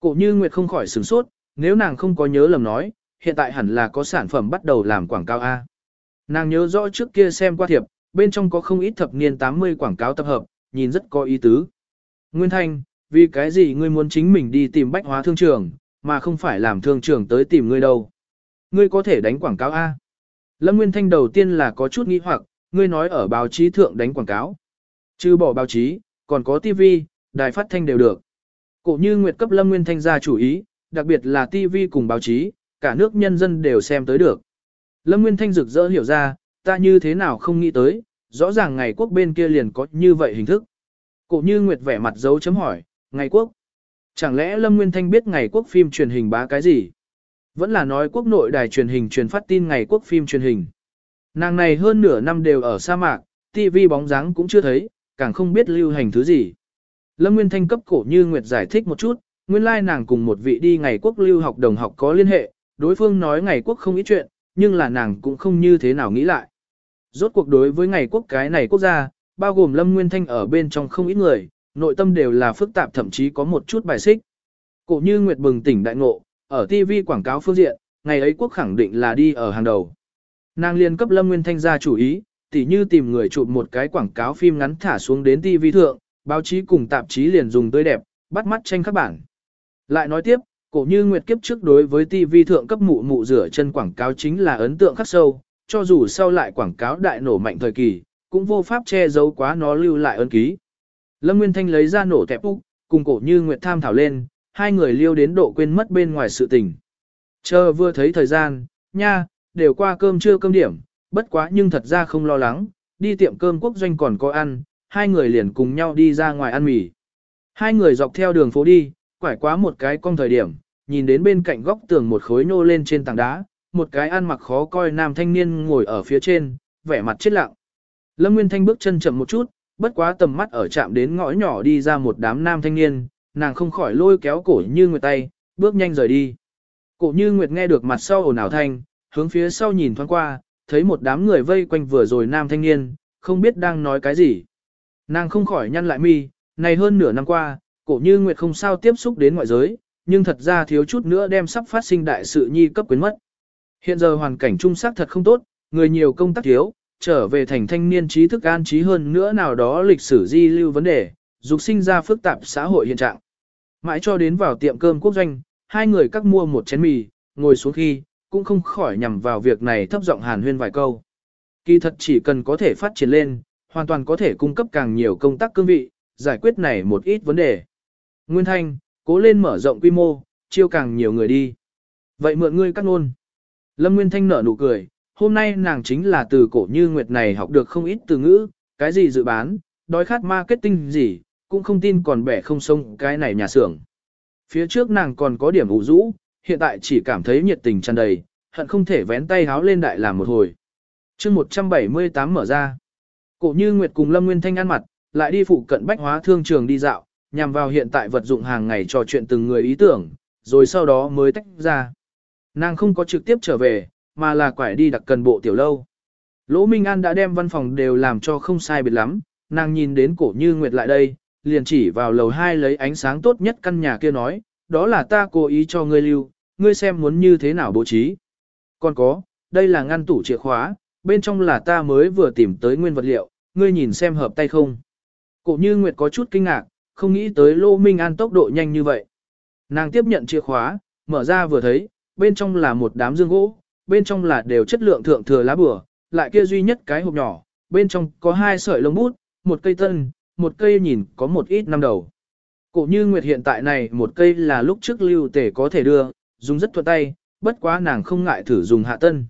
Cổ như Nguyệt không khỏi sửng sốt, nếu nàng không có nhớ lầm nói, hiện tại hẳn là có sản phẩm bắt đầu làm quảng cáo A. Nàng nhớ rõ trước kia xem qua thiệp, bên trong có không ít thập niên 80 quảng cáo tập hợp, nhìn rất có ý tứ. Nguyên Thanh, vì cái gì ngươi muốn chính mình đi tìm bách hóa thương trường, mà không phải làm thương trường tới tìm ngươi đâu? Ngươi có thể đánh quảng cáo A. Lâm Nguyên Thanh đầu tiên là có chút nghi hoặc, ngươi nói ở báo chí thượng đánh quảng cáo. Chứ bỏ báo chí, còn có TV, đài phát thanh đều được. Cổ như Nguyệt cấp Lâm Nguyên Thanh ra chủ ý, đặc biệt là TV cùng báo chí, cả nước nhân dân đều xem tới được. Lâm Nguyên Thanh rực rỡ hiểu ra, ta như thế nào không nghĩ tới, rõ ràng ngày quốc bên kia liền có như vậy hình thức. Cổ như Nguyệt vẻ mặt dấu chấm hỏi, ngày quốc. Chẳng lẽ Lâm Nguyên Thanh biết ngày quốc phim truyền hình bá cái gì? Vẫn là nói quốc nội đài truyền hình truyền phát tin ngày quốc phim truyền hình. Nàng này hơn nửa năm đều ở sa mạc, TV bóng dáng cũng chưa thấy, càng không biết lưu hành thứ gì. Lâm Nguyên Thanh cấp cổ như Nguyệt giải thích một chút, nguyên lai nàng cùng một vị đi ngày quốc lưu học đồng học có liên hệ, đối phương nói ngày quốc không ý chuyện, nhưng là nàng cũng không như thế nào nghĩ lại. Rốt cuộc đối với ngày quốc cái này quốc gia, bao gồm Lâm Nguyên Thanh ở bên trong không ít người, nội tâm đều là phức tạp thậm chí có một chút bài xích. Cổ như Nguyệt bừng tỉnh đại ngộ, ở TV quảng cáo phương diện, ngày ấy quốc khẳng định là đi ở hàng đầu. Nàng liên cấp Lâm Nguyên Thanh ra chủ ý, tỉ như tìm người chụp một cái quảng cáo phim ngắn thả xuống đến TV thượng, báo chí cùng tạp chí liền dùng tươi đẹp, bắt mắt tranh các bản. Lại nói tiếp, cổ như Nguyệt kiếp trước đối với TV thượng cấp mụ mụ rửa chân quảng cáo chính là ấn tượng khắc sâu, cho dù sau lại quảng cáo đại nổ mạnh thời kỳ, cũng vô pháp che giấu quá nó lưu lại ấn ký. Lâm Nguyên Thanh lấy ra nổ tẹp úc, cùng cổ như Nguyệt tham thảo lên, hai người liêu đến độ quên mất bên ngoài sự tình. Chờ vừa thấy thời gian, nha, đều qua cơm trưa cơm điểm, bất quá nhưng thật ra không lo lắng, đi tiệm cơm quốc doanh còn có ăn, hai người liền cùng nhau đi ra ngoài ăn mì. Hai người dọc theo đường phố đi, quải quá một cái cong thời điểm, nhìn đến bên cạnh góc tường một khối nô lên trên tảng đá, một cái ăn mặc khó coi nam thanh niên ngồi ở phía trên, vẻ mặt chết lặng. Lâm Nguyên Thanh bước chân chậm một chút, bất quá tầm mắt ở chạm đến ngõ nhỏ đi ra một đám nam thanh niên, nàng không khỏi lôi kéo cổ như nguyệt tay, bước nhanh rời đi. Cổ như nguyệt nghe được mặt sau ồn ào thanh, hướng phía sau nhìn thoáng qua, thấy một đám người vây quanh vừa rồi nam thanh niên, không biết đang nói cái gì. Nàng không khỏi nhăn lại mi, này hơn nửa năm qua, cổ như nguyệt không sao tiếp xúc đến ngoại giới, nhưng thật ra thiếu chút nữa đem sắp phát sinh đại sự nhi cấp quyến mất. Hiện giờ hoàn cảnh trung sắc thật không tốt, người nhiều công tác thiếu, trở về thành thanh niên trí thức an trí hơn nữa nào đó lịch sử di lưu vấn đề, dục sinh ra phức tạp xã hội hiện trạng. Mãi cho đến vào tiệm cơm quốc doanh, hai người cắt mua một chén mì, ngồi xuống khi, cũng không khỏi nhằm vào việc này thấp giọng hàn huyên vài câu. Kỳ thật chỉ cần có thể phát triển lên, hoàn toàn có thể cung cấp càng nhiều công tác cương vị, giải quyết này một ít vấn đề. Nguyên Thanh, cố lên mở rộng quy mô, chiêu càng nhiều người đi. Vậy mượn ngươi cắt ngôn. Lâm Nguyên Thanh nở nụ cười, hôm nay nàng chính là từ cổ như nguyệt này học được không ít từ ngữ, cái gì dự bán, đói khát marketing gì, cũng không tin còn bẻ không sông cái này nhà xưởng. Phía trước nàng còn có điểm ủ rũ, hiện tại chỉ cảm thấy nhiệt tình tràn đầy, hận không thể vén tay háo lên đại làm một hồi. chương 178 mở ra. Cổ như Nguyệt cùng Lâm Nguyên Thanh ăn mặt, lại đi phụ cận bách hóa thương trường đi dạo, nhằm vào hiện tại vật dụng hàng ngày trò chuyện từng người ý tưởng, rồi sau đó mới tách ra. Nàng không có trực tiếp trở về, mà là quải đi đặc cần bộ tiểu lâu. Lỗ Minh An đã đem văn phòng đều làm cho không sai biệt lắm, nàng nhìn đến cổ như Nguyệt lại đây, liền chỉ vào lầu 2 lấy ánh sáng tốt nhất căn nhà kia nói, đó là ta cố ý cho ngươi lưu, ngươi xem muốn như thế nào bố trí. Còn có, đây là ngăn tủ chìa khóa, bên trong là ta mới vừa tìm tới nguyên vật liệu, ngươi nhìn xem hợp tay không. Cổ như Nguyệt có chút kinh ngạc, không nghĩ tới Lô Minh An tốc độ nhanh như vậy. Nàng tiếp nhận chìa khóa, mở ra vừa thấy, bên trong là một đám dương gỗ, bên trong là đều chất lượng thượng thừa lá bừa, lại kia duy nhất cái hộp nhỏ, bên trong có hai sợi lông bút, một cây tân, một cây nhìn có một ít năm đầu. Cổ như Nguyệt hiện tại này một cây là lúc trước lưu tể có thể đưa, dùng rất thuận tay, bất quá nàng không ngại thử dùng hạ tân.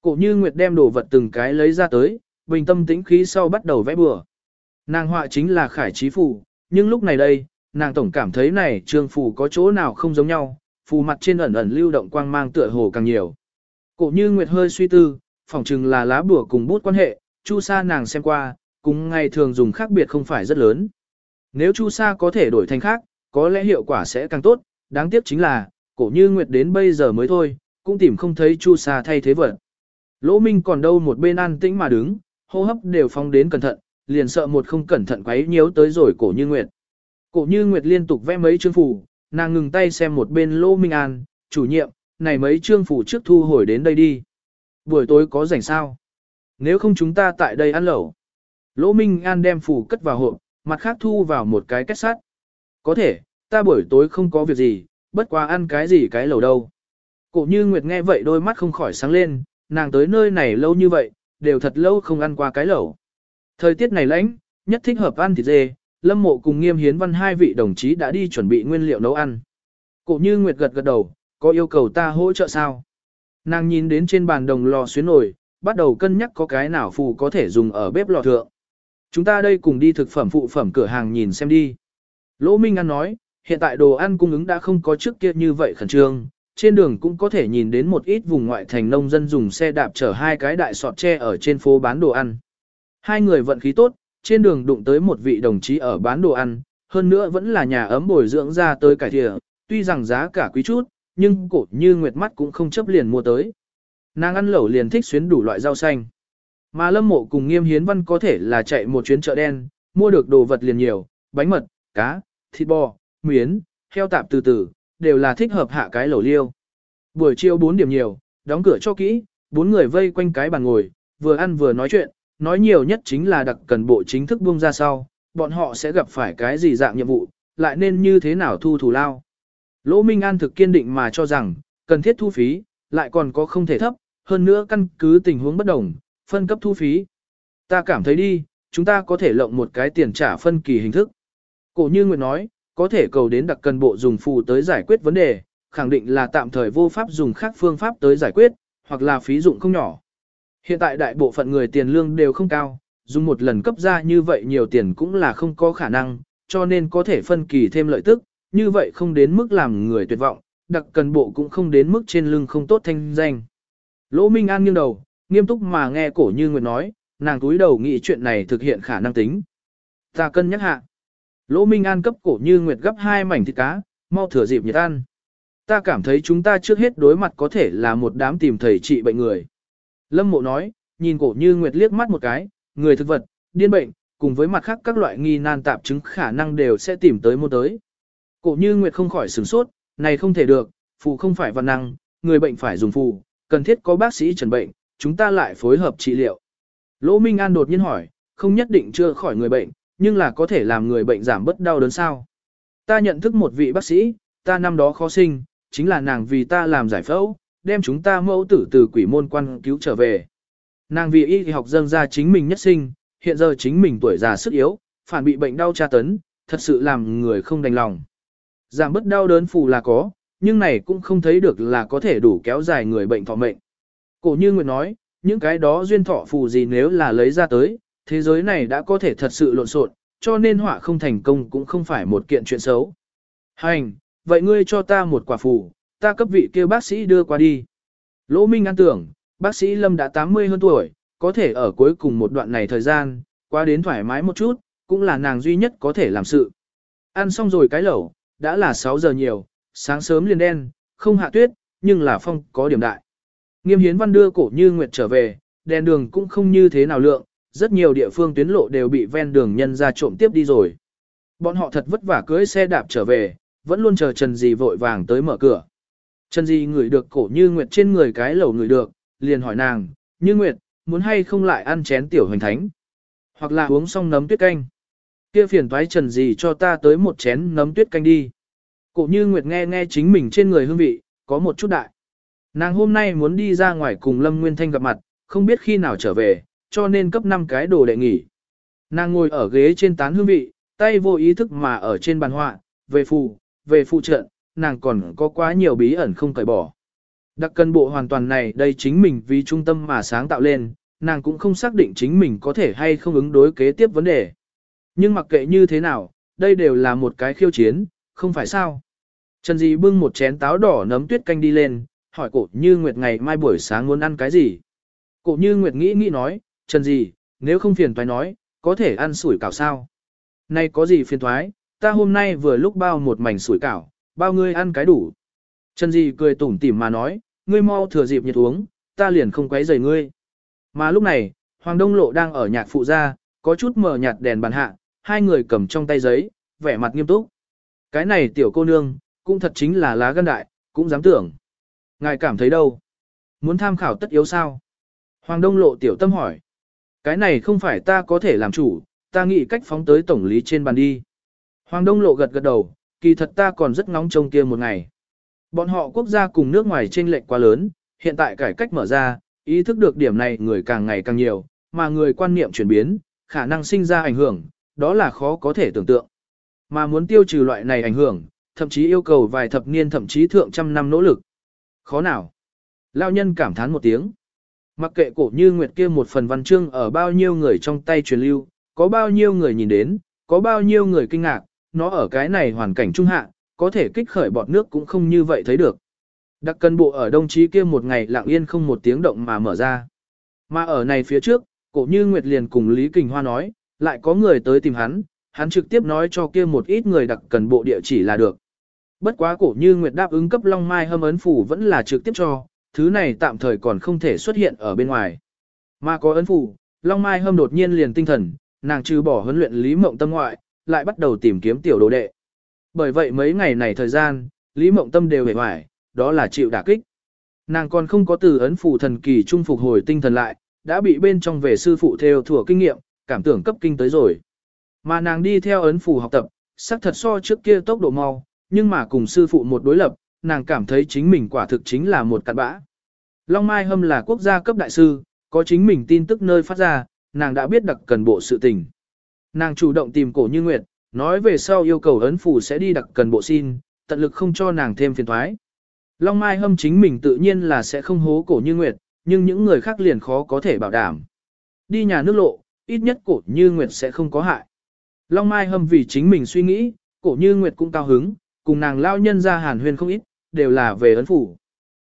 Cổ như Nguyệt đem đồ vật từng cái lấy ra tới, bình tâm tĩnh khí sau bắt đầu vẽ bừa. Nàng họa chính là khải trí phù, nhưng lúc này đây, nàng tổng cảm thấy này trương phù có chỗ nào không giống nhau, phù mặt trên ẩn ẩn lưu động quang mang tựa hồ càng nhiều. Cổ như Nguyệt hơi suy tư, phỏng chừng là lá bùa cùng bút quan hệ, chu sa nàng xem qua, cùng ngày thường dùng khác biệt không phải rất lớn. Nếu chu sa có thể đổi thành khác, có lẽ hiệu quả sẽ càng tốt, đáng tiếc chính là, cổ như Nguyệt đến bây giờ mới thôi, cũng tìm không thấy chu sa thay thế vật. Lỗ Minh còn đâu một bên an tĩnh mà đứng, hô hấp đều phong đến cẩn thận, liền sợ một không cẩn thận quấy nhiễu tới rồi cổ như Nguyệt. Cổ như Nguyệt liên tục vẽ mấy chương phủ, nàng ngừng tay xem một bên Lỗ Minh An, chủ nhiệm, này mấy chương phủ trước thu hồi đến đây đi. Buổi tối có rảnh sao? Nếu không chúng ta tại đây ăn lẩu. Lỗ Minh An đem phủ cất vào hộp, mặt khác thu vào một cái kết sắt. Có thể, ta buổi tối không có việc gì, bất quá ăn cái gì cái lẩu đâu. Cổ như Nguyệt nghe vậy đôi mắt không khỏi sáng lên, nàng tới nơi này lâu như vậy, đều thật lâu không ăn qua cái lẩu. Thời tiết này lạnh, nhất thích hợp ăn thịt dê, Lâm Mộ cùng Nghiêm Hiến Văn hai vị đồng chí đã đi chuẩn bị nguyên liệu nấu ăn. Cổ Như Nguyệt gật gật đầu, có yêu cầu ta hỗ trợ sao? Nàng nhìn đến trên bàn đồng lò xuyến nổi, bắt đầu cân nhắc có cái nào phù có thể dùng ở bếp lò thượng. Chúng ta đây cùng đi thực phẩm phụ phẩm cửa hàng nhìn xem đi. Lỗ Minh An nói, hiện tại đồ ăn cung ứng đã không có trước kia như vậy khẩn trương, trên đường cũng có thể nhìn đến một ít vùng ngoại thành nông dân dùng xe đạp chở hai cái đại sọt tre ở trên phố bán đồ ăn. Hai người vận khí tốt, trên đường đụng tới một vị đồng chí ở bán đồ ăn, hơn nữa vẫn là nhà ấm bồi dưỡng ra tới cải thịa, tuy rằng giá cả quý chút, nhưng cổ như nguyệt mắt cũng không chấp liền mua tới. Nàng ăn lẩu liền thích xuyến đủ loại rau xanh. Mà lâm mộ cùng nghiêm hiến văn có thể là chạy một chuyến chợ đen, mua được đồ vật liền nhiều, bánh mật, cá, thịt bò, miến, heo tạp từ từ, đều là thích hợp hạ cái lẩu liêu. Buổi chiều 4 điểm nhiều, đóng cửa cho kỹ, bốn người vây quanh cái bàn ngồi, vừa ăn vừa nói chuyện, nói nhiều nhất chính là đặc cần bộ chính thức buông ra sau, bọn họ sẽ gặp phải cái gì dạng nhiệm vụ, lại nên như thế nào thu thủ lao. Lỗ Minh An thực kiên định mà cho rằng, cần thiết thu phí, lại còn có không thể thấp, hơn nữa căn cứ tình huống bất đồng, phân cấp thu phí. Ta cảm thấy đi, chúng ta có thể lộng một cái tiền trả phân kỳ hình thức. Cổ như Nguyệt nói, có thể cầu đến đặc cần bộ dùng phù tới giải quyết vấn đề, khẳng định là tạm thời vô pháp dùng khác phương pháp tới giải quyết, hoặc là phí dụng không nhỏ. Hiện tại đại bộ phận người tiền lương đều không cao, dùng một lần cấp ra như vậy nhiều tiền cũng là không có khả năng, cho nên có thể phân kỳ thêm lợi tức, như vậy không đến mức làm người tuyệt vọng, đặc cần bộ cũng không đến mức trên lưng không tốt thanh danh. Lỗ Minh An nghiêng đầu, nghiêm túc mà nghe cổ như Nguyệt nói, nàng túi đầu nghĩ chuyện này thực hiện khả năng tính. Ta cân nhắc hạ. Lỗ Minh An cấp cổ như Nguyệt gấp hai mảnh thịt cá, mau thừa dịp nhiệt ăn. Ta cảm thấy chúng ta trước hết đối mặt có thể là một đám tìm thầy trị bệnh người. Lâm mộ nói, nhìn cổ như Nguyệt liếc mắt một cái, người thực vật, điên bệnh, cùng với mặt khác các loại nghi nan tạp chứng khả năng đều sẽ tìm tới mua tới. Cổ như Nguyệt không khỏi sửng sốt, này không thể được, phù không phải văn năng, người bệnh phải dùng phù, cần thiết có bác sĩ trần bệnh, chúng ta lại phối hợp trị liệu. Lỗ Minh An đột nhiên hỏi, không nhất định chưa khỏi người bệnh, nhưng là có thể làm người bệnh giảm bớt đau đớn sao. Ta nhận thức một vị bác sĩ, ta năm đó khó sinh, chính là nàng vì ta làm giải phẫu, đem chúng ta mẫu tử từ quỷ môn quan cứu trở về. Nàng vì y học dâng ra chính mình nhất sinh, hiện giờ chính mình tuổi già sức yếu, phản bị bệnh đau tra tấn, thật sự làm người không đành lòng. Giảm bớt đau đớn phù là có, nhưng này cũng không thấy được là có thể đủ kéo dài người bệnh thọ mệnh. Cổ như Nguyệt nói, những cái đó duyên thọ phù gì nếu là lấy ra tới, thế giới này đã có thể thật sự lộn xộn, cho nên họa không thành công cũng không phải một kiện chuyện xấu. Hành, vậy ngươi cho ta một quả phù, ta cấp vị kêu bác sĩ đưa qua đi. Lỗ Minh an tưởng, bác sĩ Lâm đã 80 hơn tuổi, có thể ở cuối cùng một đoạn này thời gian, qua đến thoải mái một chút, cũng là nàng duy nhất có thể làm sự. Ăn xong rồi cái lẩu, đã là 6 giờ nhiều, sáng sớm liền đen, không hạ tuyết, nhưng là phong có điểm đại. Nghiêm hiến văn đưa cổ như nguyệt trở về, đèn đường cũng không như thế nào lượng, rất nhiều địa phương tuyến lộ đều bị ven đường nhân ra trộm tiếp đi rồi. Bọn họ thật vất vả cưới xe đạp trở về, vẫn luôn chờ Trần Dì vội vàng tới mở cửa. Trần Di ngửi được cổ như nguyệt trên người cái lẩu ngửi được, liền hỏi nàng, như nguyệt, muốn hay không lại ăn chén tiểu hoành thánh, hoặc là uống xong nấm tuyết canh. Kia phiền toái Trần gì cho ta tới một chén nấm tuyết canh đi. Cổ như nguyệt nghe nghe chính mình trên người hương vị, có một chút đại. Nàng hôm nay muốn đi ra ngoài cùng Lâm Nguyên Thanh gặp mặt, không biết khi nào trở về, cho nên cấp 5 cái đồ đệ nghỉ. Nàng ngồi ở ghế trên tán hương vị, tay vô ý thức mà ở trên bàn họa, về phù, về phụ trận, nàng còn có quá nhiều bí ẩn không cởi bỏ. Đặc cân bộ hoàn toàn này đây chính mình vì trung tâm mà sáng tạo lên, nàng cũng không xác định chính mình có thể hay không ứng đối kế tiếp vấn đề. Nhưng mặc kệ như thế nào, đây đều là một cái khiêu chiến, không phải sao. Trần Dì bưng một chén táo đỏ nấm tuyết canh đi lên, hỏi cổ như Nguyệt ngày mai buổi sáng muốn ăn cái gì. Cổ như Nguyệt nghĩ nghĩ nói, Trần Dì, nếu không phiền toái nói, có thể ăn sủi cảo sao. Nay có gì phiền toái, ta hôm nay vừa lúc bao một mảnh sủi cảo, bao ngươi ăn cái đủ. Trần Di cười tủm tỉm mà nói, ngươi mau thừa dịp nhiệt uống, ta liền không quấy rầy ngươi. Mà lúc này, Hoàng Đông Lộ đang ở nhạc phụ gia, có chút mở nhạt đèn bàn hạ, hai người cầm trong tay giấy, vẻ mặt nghiêm túc. Cái này tiểu cô nương, cũng thật chính là lá gan đại, cũng dám tưởng. Ngài cảm thấy đâu? Muốn tham khảo tất yếu sao? Hoàng Đông Lộ tiểu tâm hỏi. Cái này không phải ta có thể làm chủ, ta nghĩ cách phóng tới tổng lý trên bàn đi. Hoàng Đông Lộ gật gật đầu, kỳ thật ta còn rất ngóng trông kia một ngày. Bọn họ quốc gia cùng nước ngoài trên lệch quá lớn, hiện tại cải cách mở ra, ý thức được điểm này người càng ngày càng nhiều, mà người quan niệm chuyển biến, khả năng sinh ra ảnh hưởng, đó là khó có thể tưởng tượng. Mà muốn tiêu trừ loại này ảnh hưởng, thậm chí yêu cầu vài thập niên thậm chí thượng trăm năm nỗ lực. Khó nào? Lao nhân cảm thán một tiếng. Mặc kệ cổ như nguyệt kia một phần văn chương ở bao nhiêu người trong tay truyền lưu, có bao nhiêu người nhìn đến, có bao nhiêu người kinh ngạc, nó ở cái này hoàn cảnh trung hạ, có thể kích khởi bọt nước cũng không như vậy thấy được. Đặc cân bộ ở đông chí kia một ngày lặng yên không một tiếng động mà mở ra. Mà ở này phía trước, cổ như Nguyệt liền cùng Lý Kình Hoa nói, lại có người tới tìm hắn, hắn trực tiếp nói cho kia một ít người đặc cần bộ địa chỉ là được. Bất quá cổ như Nguyệt đáp ứng cấp Long Mai hâm ấn phủ vẫn là trực tiếp cho, thứ này tạm thời còn không thể xuất hiện ở bên ngoài. Mà có ấn phủ, Long Mai hâm đột nhiên liền tinh thần, nàng trừ bỏ huấn luyện Lý Mộng Tâm ngoại, lại bắt đầu tìm kiếm tiểu đồ đệ. Bởi vậy mấy ngày này thời gian, Lý Mộng Tâm đều hề hoài, đó là chịu đả kích. Nàng còn không có từ ấn phủ thần kỳ trung phục hồi tinh thần lại, đã bị bên trong về sư phụ theo thừa kinh nghiệm, cảm tưởng cấp kinh tới rồi. Mà nàng đi theo ấn phủ học tập, sắc thật so trước kia tốc độ mau, nhưng mà cùng sư phụ một đối lập, nàng cảm thấy chính mình quả thực chính là một cặn bã. Long Mai Hâm là quốc gia cấp đại sư, có chính mình tin tức nơi phát ra, nàng đã biết đặc cần bộ sự tình. Nàng chủ động tìm cổ như nguyệt, nói về sau yêu cầu ấn phủ sẽ đi đặc cần bộ xin, tận lực không cho nàng thêm phiền thoái. Long Mai Hâm chính mình tự nhiên là sẽ không hố cổ như nguyệt, nhưng những người khác liền khó có thể bảo đảm. Đi nhà nước lộ, ít nhất cổ như nguyệt sẽ không có hại. Long Mai Hâm vì chính mình suy nghĩ, cổ như nguyệt cũng cao hứng, cùng nàng lao nhân ra hàn huyên không ít, đều là về ấn phủ.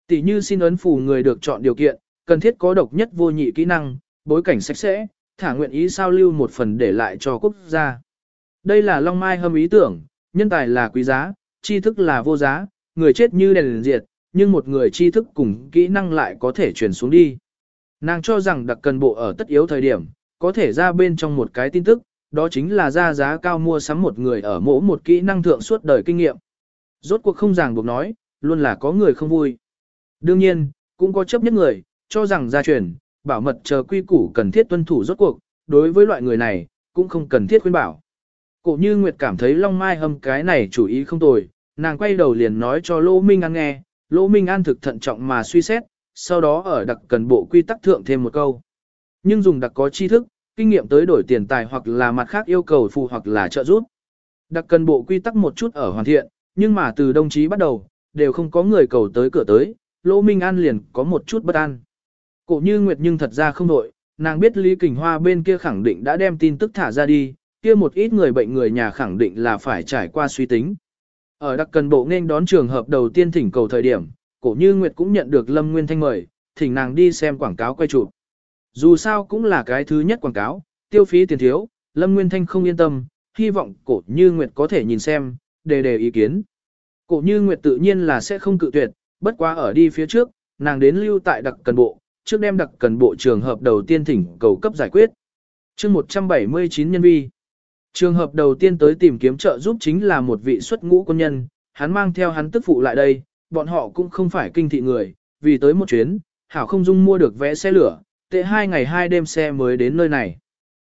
Tỷ như xin ấn phủ người được chọn điều kiện, cần thiết có độc nhất vô nhị kỹ năng, bối cảnh sạch sẽ, thả nguyện ý sao lưu một phần để lại cho quốc gia. Đây là Long Mai hâm ý tưởng, nhân tài là quý giá, tri thức là vô giá, người chết như đèn liền diệt, nhưng một người tri thức cùng kỹ năng lại có thể truyền xuống đi. Nàng cho rằng đặc cần bộ ở tất yếu thời điểm, có thể ra bên trong một cái tin tức, đó chính là ra giá cao mua sắm một người ở mỗ một kỹ năng thượng suốt đời kinh nghiệm. Rốt cuộc không ràng buộc nói, luôn là có người không vui. Đương nhiên, cũng có chấp nhất người, cho rằng gia truyền, bảo mật chờ quy củ cần thiết tuân thủ rốt cuộc, đối với loại người này, cũng không cần thiết khuyên bảo. Cổ như Nguyệt cảm thấy Long Mai hâm cái này chủ ý không tồi, nàng quay đầu liền nói cho lô Minh An nghe, lô Minh An thực thận trọng mà suy xét, sau đó ở đặc cần bộ quy tắc thượng thêm một câu. Nhưng dùng đặc có tri thức, kinh nghiệm tới đổi tiền tài hoặc là mặt khác yêu cầu phù hoặc là trợ giúp. Đặc cần bộ quy tắc một chút ở hoàn thiện, nhưng mà từ đồng chí bắt đầu, đều không có người cầu tới cửa tới, Lỗ Minh An liền có một chút bất an. Cổ như Nguyệt nhưng thật ra không đội, nàng biết Lý Kình Hoa bên kia khẳng định đã đem tin tức thả ra đi, kia một ít người bệnh người nhà khẳng định là phải trải qua suy tính. Ở đặc cần bộ nên đón trường hợp đầu tiên thỉnh cầu thời điểm, cổ như Nguyệt cũng nhận được Lâm Nguyên Thanh mời, thỉnh nàng đi xem quảng cáo quay chụp. Dù sao cũng là cái thứ nhất quảng cáo, tiêu phí tiền thiếu, Lâm Nguyên Thanh không yên tâm, hy vọng cổ như Nguyệt có thể nhìn xem, đề đề ý kiến. Cổ như Nguyệt tự nhiên là sẽ không cự tuyệt, bất quá ở đi phía trước, nàng đến lưu tại đặc cần bộ, trước đem đặc cần bộ trường hợp đầu tiên thỉnh cầu cấp giải quyết. chương 179 nhân vi. Trường hợp đầu tiên tới tìm kiếm trợ giúp chính là một vị xuất ngũ quân nhân, hắn mang theo hắn tức phụ lại đây, bọn họ cũng không phải kinh thị người, vì tới một chuyến, Hảo không dung mua được vé xe lửa, tệ hai ngày hai đêm xe mới đến nơi này.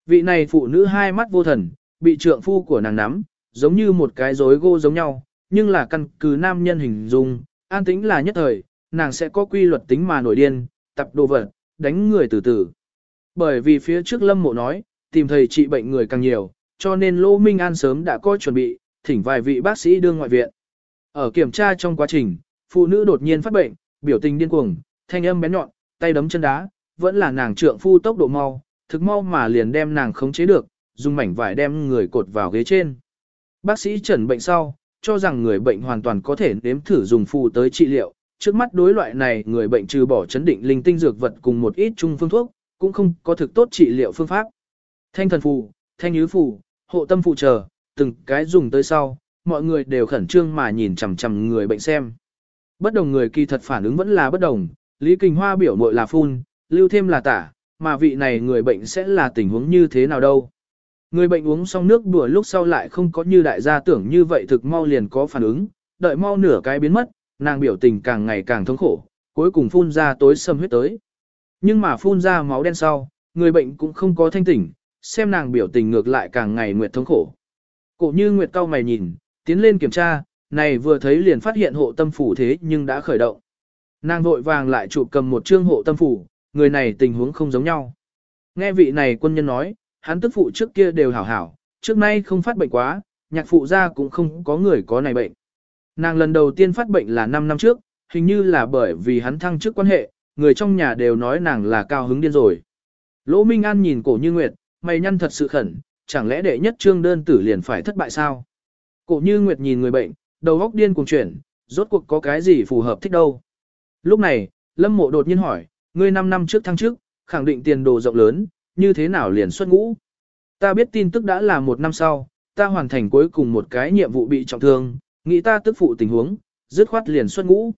Vị này phụ nữ hai mắt vô thần, bị trượng phu của nàng nắm, giống như một cái rối gô giống nhau, nhưng là căn cứ nam nhân hình dung, an tĩnh là nhất thời, nàng sẽ có quy luật tính mà nổi điên, tập đồ vật, đánh người từ từ. Bởi vì phía trước lâm mộ nói, tìm thầy trị bệnh người càng nhiều, cho nên Lô Minh An sớm đã có chuẩn bị, thỉnh vài vị bác sĩ đưa ngoại viện. Ở kiểm tra trong quá trình, phụ nữ đột nhiên phát bệnh, biểu tình điên cuồng, thanh âm bén nhọn, tay đấm chân đá, vẫn là nàng trượng phu tốc độ mau, thực mau mà liền đem nàng khống chế được, dùng mảnh vải đem người cột vào ghế trên. Bác sĩ chẩn bệnh sau, cho rằng người bệnh hoàn toàn có thể nếm thử dùng phù tới trị liệu. Trước mắt đối loại này người bệnh trừ bỏ chấn định linh tinh dược vật cùng một ít trung phương thuốc, cũng không có thực tốt trị liệu phương pháp. Thanh thần phù, thanh nhứ phù, hộ tâm phù chờ, từng cái dùng tới sau, mọi người đều khẩn trương mà nhìn chằm chằm người bệnh xem. Bất đồng người kỳ thật phản ứng vẫn là bất đồng, Lý Kình Hoa biểu mội là phun, lưu thêm là tả, mà vị này người bệnh sẽ là tình huống như thế nào đâu. Người bệnh uống xong nước đùa lúc sau lại không có như đại gia tưởng như vậy thực mau liền có phản ứng, đợi mau nửa cái biến mất, nàng biểu tình càng ngày càng thống khổ, cuối cùng phun ra tối sâm huyết tới. Nhưng mà phun ra máu đen sau, người bệnh cũng không có thanh tỉnh, xem nàng biểu tình ngược lại càng ngày nguyệt thống khổ. Cổ như nguyệt cao mày nhìn, tiến lên kiểm tra, này vừa thấy liền phát hiện hộ tâm phủ thế nhưng đã khởi động. Nàng vội vàng lại chụp cầm một trương hộ tâm phủ, người này tình huống không giống nhau. Nghe vị này quân nhân nói, hắn tức phụ trước kia đều hảo hảo, trước nay không phát bệnh quá, nhạc phụ ra cũng không có người có này bệnh. Nàng lần đầu tiên phát bệnh là 5 năm trước, hình như là bởi vì hắn thăng chức quan hệ, người trong nhà đều nói nàng là cao hứng điên rồi. Lỗ Minh An nhìn cổ như Nguyệt, mày nhăn thật sự khẩn, chẳng lẽ đệ nhất trương đơn tử liền phải thất bại sao? Cổ như Nguyệt nhìn người bệnh, đầu góc điên cuồng chuyển, rốt cuộc có cái gì phù hợp thích đâu. Lúc này, Lâm Mộ đột nhiên hỏi, ngươi 5 năm trước thăng chức, khẳng định tiền đồ rộng lớn, như thế nào liền xuất ngũ. Ta biết tin tức đã là một năm sau, ta hoàn thành cuối cùng một cái nhiệm vụ bị trọng thương, nghĩ ta tức phụ tình huống, dứt khoát liền xuất ngũ.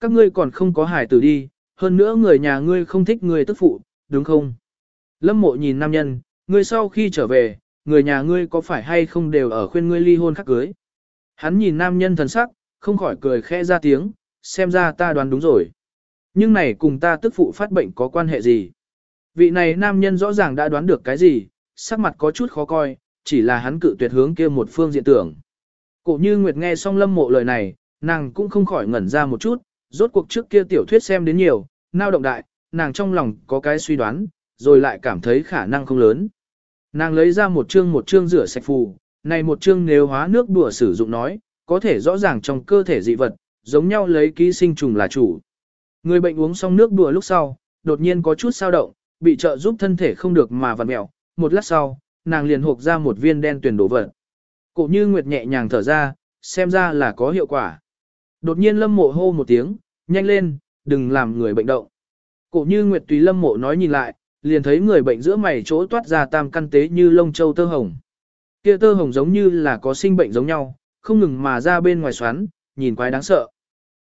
Các ngươi còn không có hài tử đi, hơn nữa người nhà ngươi không thích ngươi tức phụ, đúng không? Lâm mộ nhìn nam nhân, ngươi sau khi trở về, người nhà ngươi có phải hay không đều ở khuyên ngươi ly hôn khắc cưới? Hắn nhìn nam nhân thần sắc, không khỏi cười khẽ ra tiếng, xem ra ta đoán đúng rồi. Nhưng này cùng ta tức phụ phát bệnh có quan hệ gì? Vị này nam nhân rõ ràng đã đoán được cái gì, sắc mặt có chút khó coi, chỉ là hắn cự tuyệt hướng kia một phương diện tưởng. Cổ như Nguyệt nghe xong lâm mộ lời này, nàng cũng không khỏi ngẩn ra một chút, rốt cuộc trước kia tiểu thuyết xem đến nhiều, nao động đại, nàng trong lòng có cái suy đoán, rồi lại cảm thấy khả năng không lớn. Nàng lấy ra một chương một chương rửa sạch phù, này một chương nếu hóa nước đùa sử dụng nói, có thể rõ ràng trong cơ thể dị vật, giống nhau lấy ký sinh trùng là chủ. Người bệnh uống xong nước đùa lúc sau, đột nhiên có chút sao động, bị trợ giúp thân thể không được mà vặn mẹo. Một lát sau, nàng liền hộp ra một viên đen tuyển đổ vật. Cổ như Nguyệt nhẹ nhàng thở ra, xem ra là có hiệu quả. Đột nhiên lâm mộ hô một tiếng, nhanh lên, đừng làm người bệnh động. Cổ như Nguyệt tùy lâm mộ nói nhìn lại, liền thấy người bệnh giữa mày chỗ toát ra tam căn tế như lông châu tơ hồng. Kia tơ hồng giống như là có sinh bệnh giống nhau, không ngừng mà ra bên ngoài xoắn, nhìn quái đáng sợ.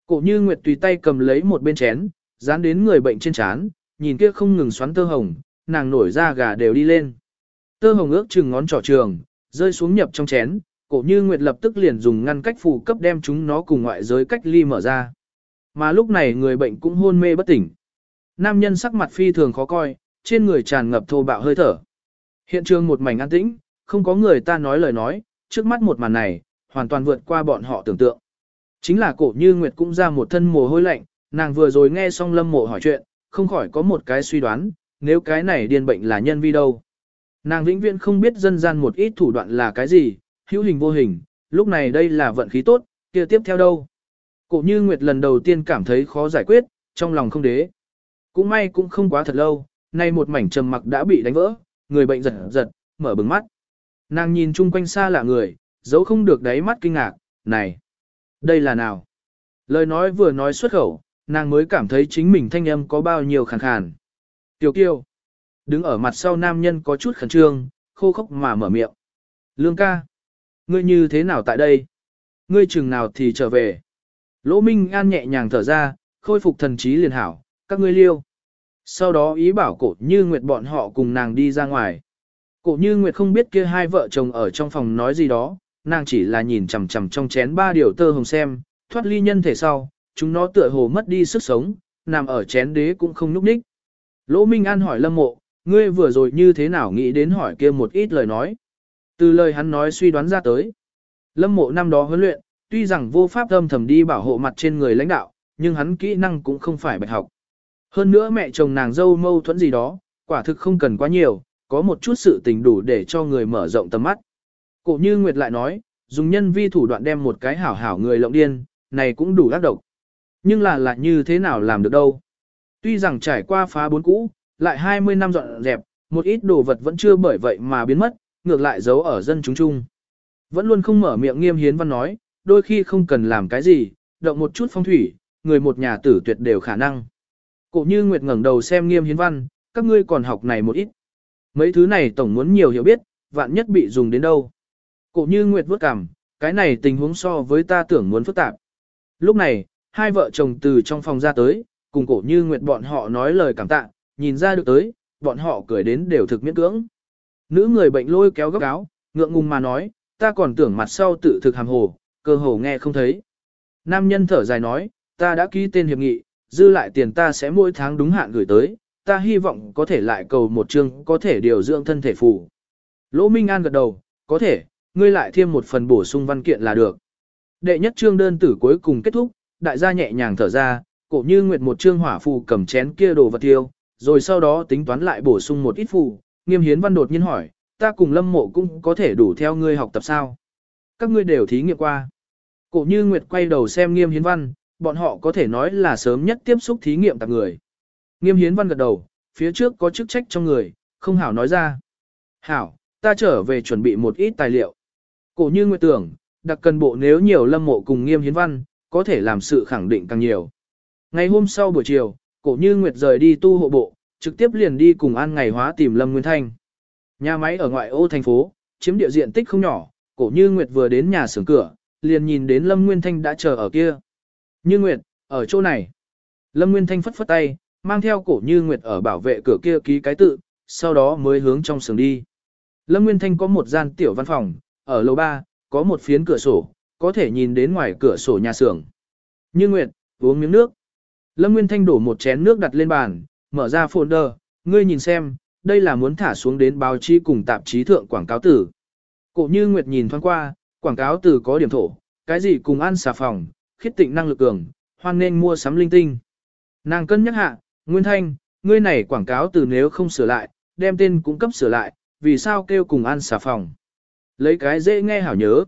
Cổ như Nguyệt tùy tay cầm lấy một bên chén, dán đến người bệnh trên chán, nhìn kia không ngừng xoắn tơ hồng, nàng nổi ra gà đều đi lên. Tơ hồng ước chừng ngón trỏ trường, rơi xuống nhập trong chén, cổ như Nguyệt lập tức liền dùng ngăn cách phù cấp đem chúng nó cùng ngoại giới cách ly mở ra. Mà lúc này người bệnh cũng hôn mê bất tỉnh. Nam nhân sắc mặt phi thường khó coi, trên người tràn ngập thô bạo hơi thở. Hiện trường một mảnh an tĩnh, không có người ta nói lời nói, trước mắt một màn này, hoàn toàn vượt qua bọn họ tưởng tượng. Chính là cổ như Nguyệt cũng ra một thân mồ hôi lạnh, nàng vừa rồi nghe xong lâm mộ hỏi chuyện, không khỏi có một cái suy đoán, nếu cái này điên bệnh là nhân vi đâu. Nàng vĩnh viễn không biết dân gian một ít thủ đoạn là cái gì, hữu hình vô hình, lúc này đây là vận khí tốt, kia tiếp theo đâu. Cổ như Nguyệt lần đầu tiên cảm thấy khó giải quyết, trong lòng không đế. Cũng may cũng không quá thật lâu, nay một mảnh trầm mặc đã bị đánh vỡ, người bệnh giật giật, mở bừng mắt. Nàng nhìn chung quanh xa lạ người, giấu không được đáy mắt kinh ngạc, này, đây là nào? Lời nói vừa nói xuất khẩu, nàng mới cảm thấy chính mình thanh âm có bao nhiêu khàn khàn. Tiểu kiêu, đứng ở mặt sau nam nhân có chút khẩn trương, khô khốc mà mở miệng. Lương ca, ngươi như thế nào tại đây? Ngươi chừng nào thì trở về. Lỗ Minh An nhẹ nhàng thở ra, khôi phục thần trí liền hảo, các ngươi liêu. Sau đó ý bảo cổ như Nguyệt bọn họ cùng nàng đi ra ngoài. Cổ như Nguyệt không biết kia hai vợ chồng ở trong phòng nói gì đó, nàng chỉ là nhìn chằm chằm trong chén ba điều tơ hồng xem, thoát ly nhân thể sau, chúng nó tựa hồ mất đi sức sống, nằm ở chén đế cũng không nhúc ních. Lỗ Minh An hỏi Lâm Mộ, ngươi vừa rồi như thế nào nghĩ đến hỏi kia một ít lời nói. Từ lời hắn nói suy đoán ra tới. Lâm Mộ năm đó huấn luyện, tuy rằng vô pháp âm thầm đi bảo hộ mặt trên người lãnh đạo, nhưng hắn kỹ năng cũng không phải bạch học. Hơn nữa mẹ chồng nàng dâu mâu thuẫn gì đó, quả thực không cần quá nhiều, có một chút sự tình đủ để cho người mở rộng tầm mắt. Cổ như Nguyệt lại nói, dùng nhân vi thủ đoạn đem một cái hảo hảo người lộng điên, này cũng đủ ác độc. Nhưng là là như thế nào làm được đâu. Tuy rằng trải qua phá bốn cũ, lại 20 năm dọn dẹp, một ít đồ vật vẫn chưa bởi vậy mà biến mất, ngược lại giấu ở dân chúng chung. Vẫn luôn không mở miệng nghiêm hiến văn nói, đôi khi không cần làm cái gì, động một chút phong thủy, người một nhà tử tuyệt đều khả năng. Cổ như Nguyệt ngẩng đầu xem nghiêm hiến văn, các ngươi còn học này một ít. Mấy thứ này tổng muốn nhiều hiểu biết, vạn nhất bị dùng đến đâu. Cổ như Nguyệt vớt cằm, cái này tình huống so với ta tưởng muốn phức tạp. Lúc này, hai vợ chồng từ trong phòng ra tới, cùng cổ như Nguyệt bọn họ nói lời cảm tạ, nhìn ra được tới, bọn họ cười đến đều thực miễn cưỡng. Nữ người bệnh lôi kéo góc áo, ngượng ngùng mà nói, ta còn tưởng mặt sau tự thực hàm hồ, cơ hồ nghe không thấy. Nam nhân thở dài nói, ta đã ký tên hiệp nghị, dư lại tiền ta sẽ mỗi tháng đúng hạn gửi tới, ta hy vọng có thể lại cầu một chương có thể điều dưỡng thân thể phù. Lỗ Minh An gật đầu, có thể, ngươi lại thêm một phần bổ sung văn kiện là được. Đệ nhất chương đơn tử cuối cùng kết thúc, đại gia nhẹ nhàng thở ra, cổ như nguyệt một chương hỏa phù cầm chén kia đồ vật tiêu, rồi sau đó tính toán lại bổ sung một ít phù, nghiêm hiến văn đột nhiên hỏi, ta cùng lâm mộ cũng có thể đủ theo ngươi học tập sao? Các ngươi đều thí nghiệm qua. Cổ như nguyệt quay đầu xem nghiêm hiến văn, bọn họ có thể nói là sớm nhất tiếp xúc thí nghiệm tạp người. Nghiêm hiến văn gật đầu, phía trước có chức trách trong người, không hảo nói ra. Hảo, ta trở về chuẩn bị một ít tài liệu. Cổ như nguyệt tưởng, đặc cần bộ nếu nhiều lâm mộ cùng nghiêm hiến văn, có thể làm sự khẳng định càng nhiều. Ngày hôm sau buổi chiều, cổ như nguyệt rời đi tu hộ bộ, trực tiếp liền đi cùng an ngày hóa tìm Lâm Nguyên Thanh. Nhà máy ở ngoại ô thành phố, chiếm địa diện tích không nhỏ, cổ như nguyệt vừa đến nhà xưởng cửa, liền nhìn đến Lâm Nguyên Thanh đã chờ ở kia. Như Nguyệt, ở chỗ này. Lâm Nguyên Thanh phất phất tay, mang theo cổ Như Nguyệt ở bảo vệ cửa kia ký cái tự, sau đó mới hướng trong xưởng đi. Lâm Nguyên Thanh có một gian tiểu văn phòng, ở lầu 3, có một phiến cửa sổ, có thể nhìn đến ngoài cửa sổ nhà xưởng. Như Nguyệt, uống miếng nước. Lâm Nguyên Thanh đổ một chén nước đặt lên bàn, mở ra folder, ngươi nhìn xem, đây là muốn thả xuống đến báo chí cùng tạp chí thượng quảng cáo tử. Cổ Như Nguyệt nhìn thoáng qua, quảng cáo tử có điểm thổ, cái gì cùng ăn xà phòng, khiết tịnh năng lực cường, hoan nên mua sắm linh tinh. Nàng cân nhắc hạ, Nguyên Thanh, ngươi này quảng cáo từ nếu không sửa lại, đem tên cũng cấp sửa lại, vì sao kêu cùng ăn xà phòng. Lấy cái dễ nghe hảo nhớ.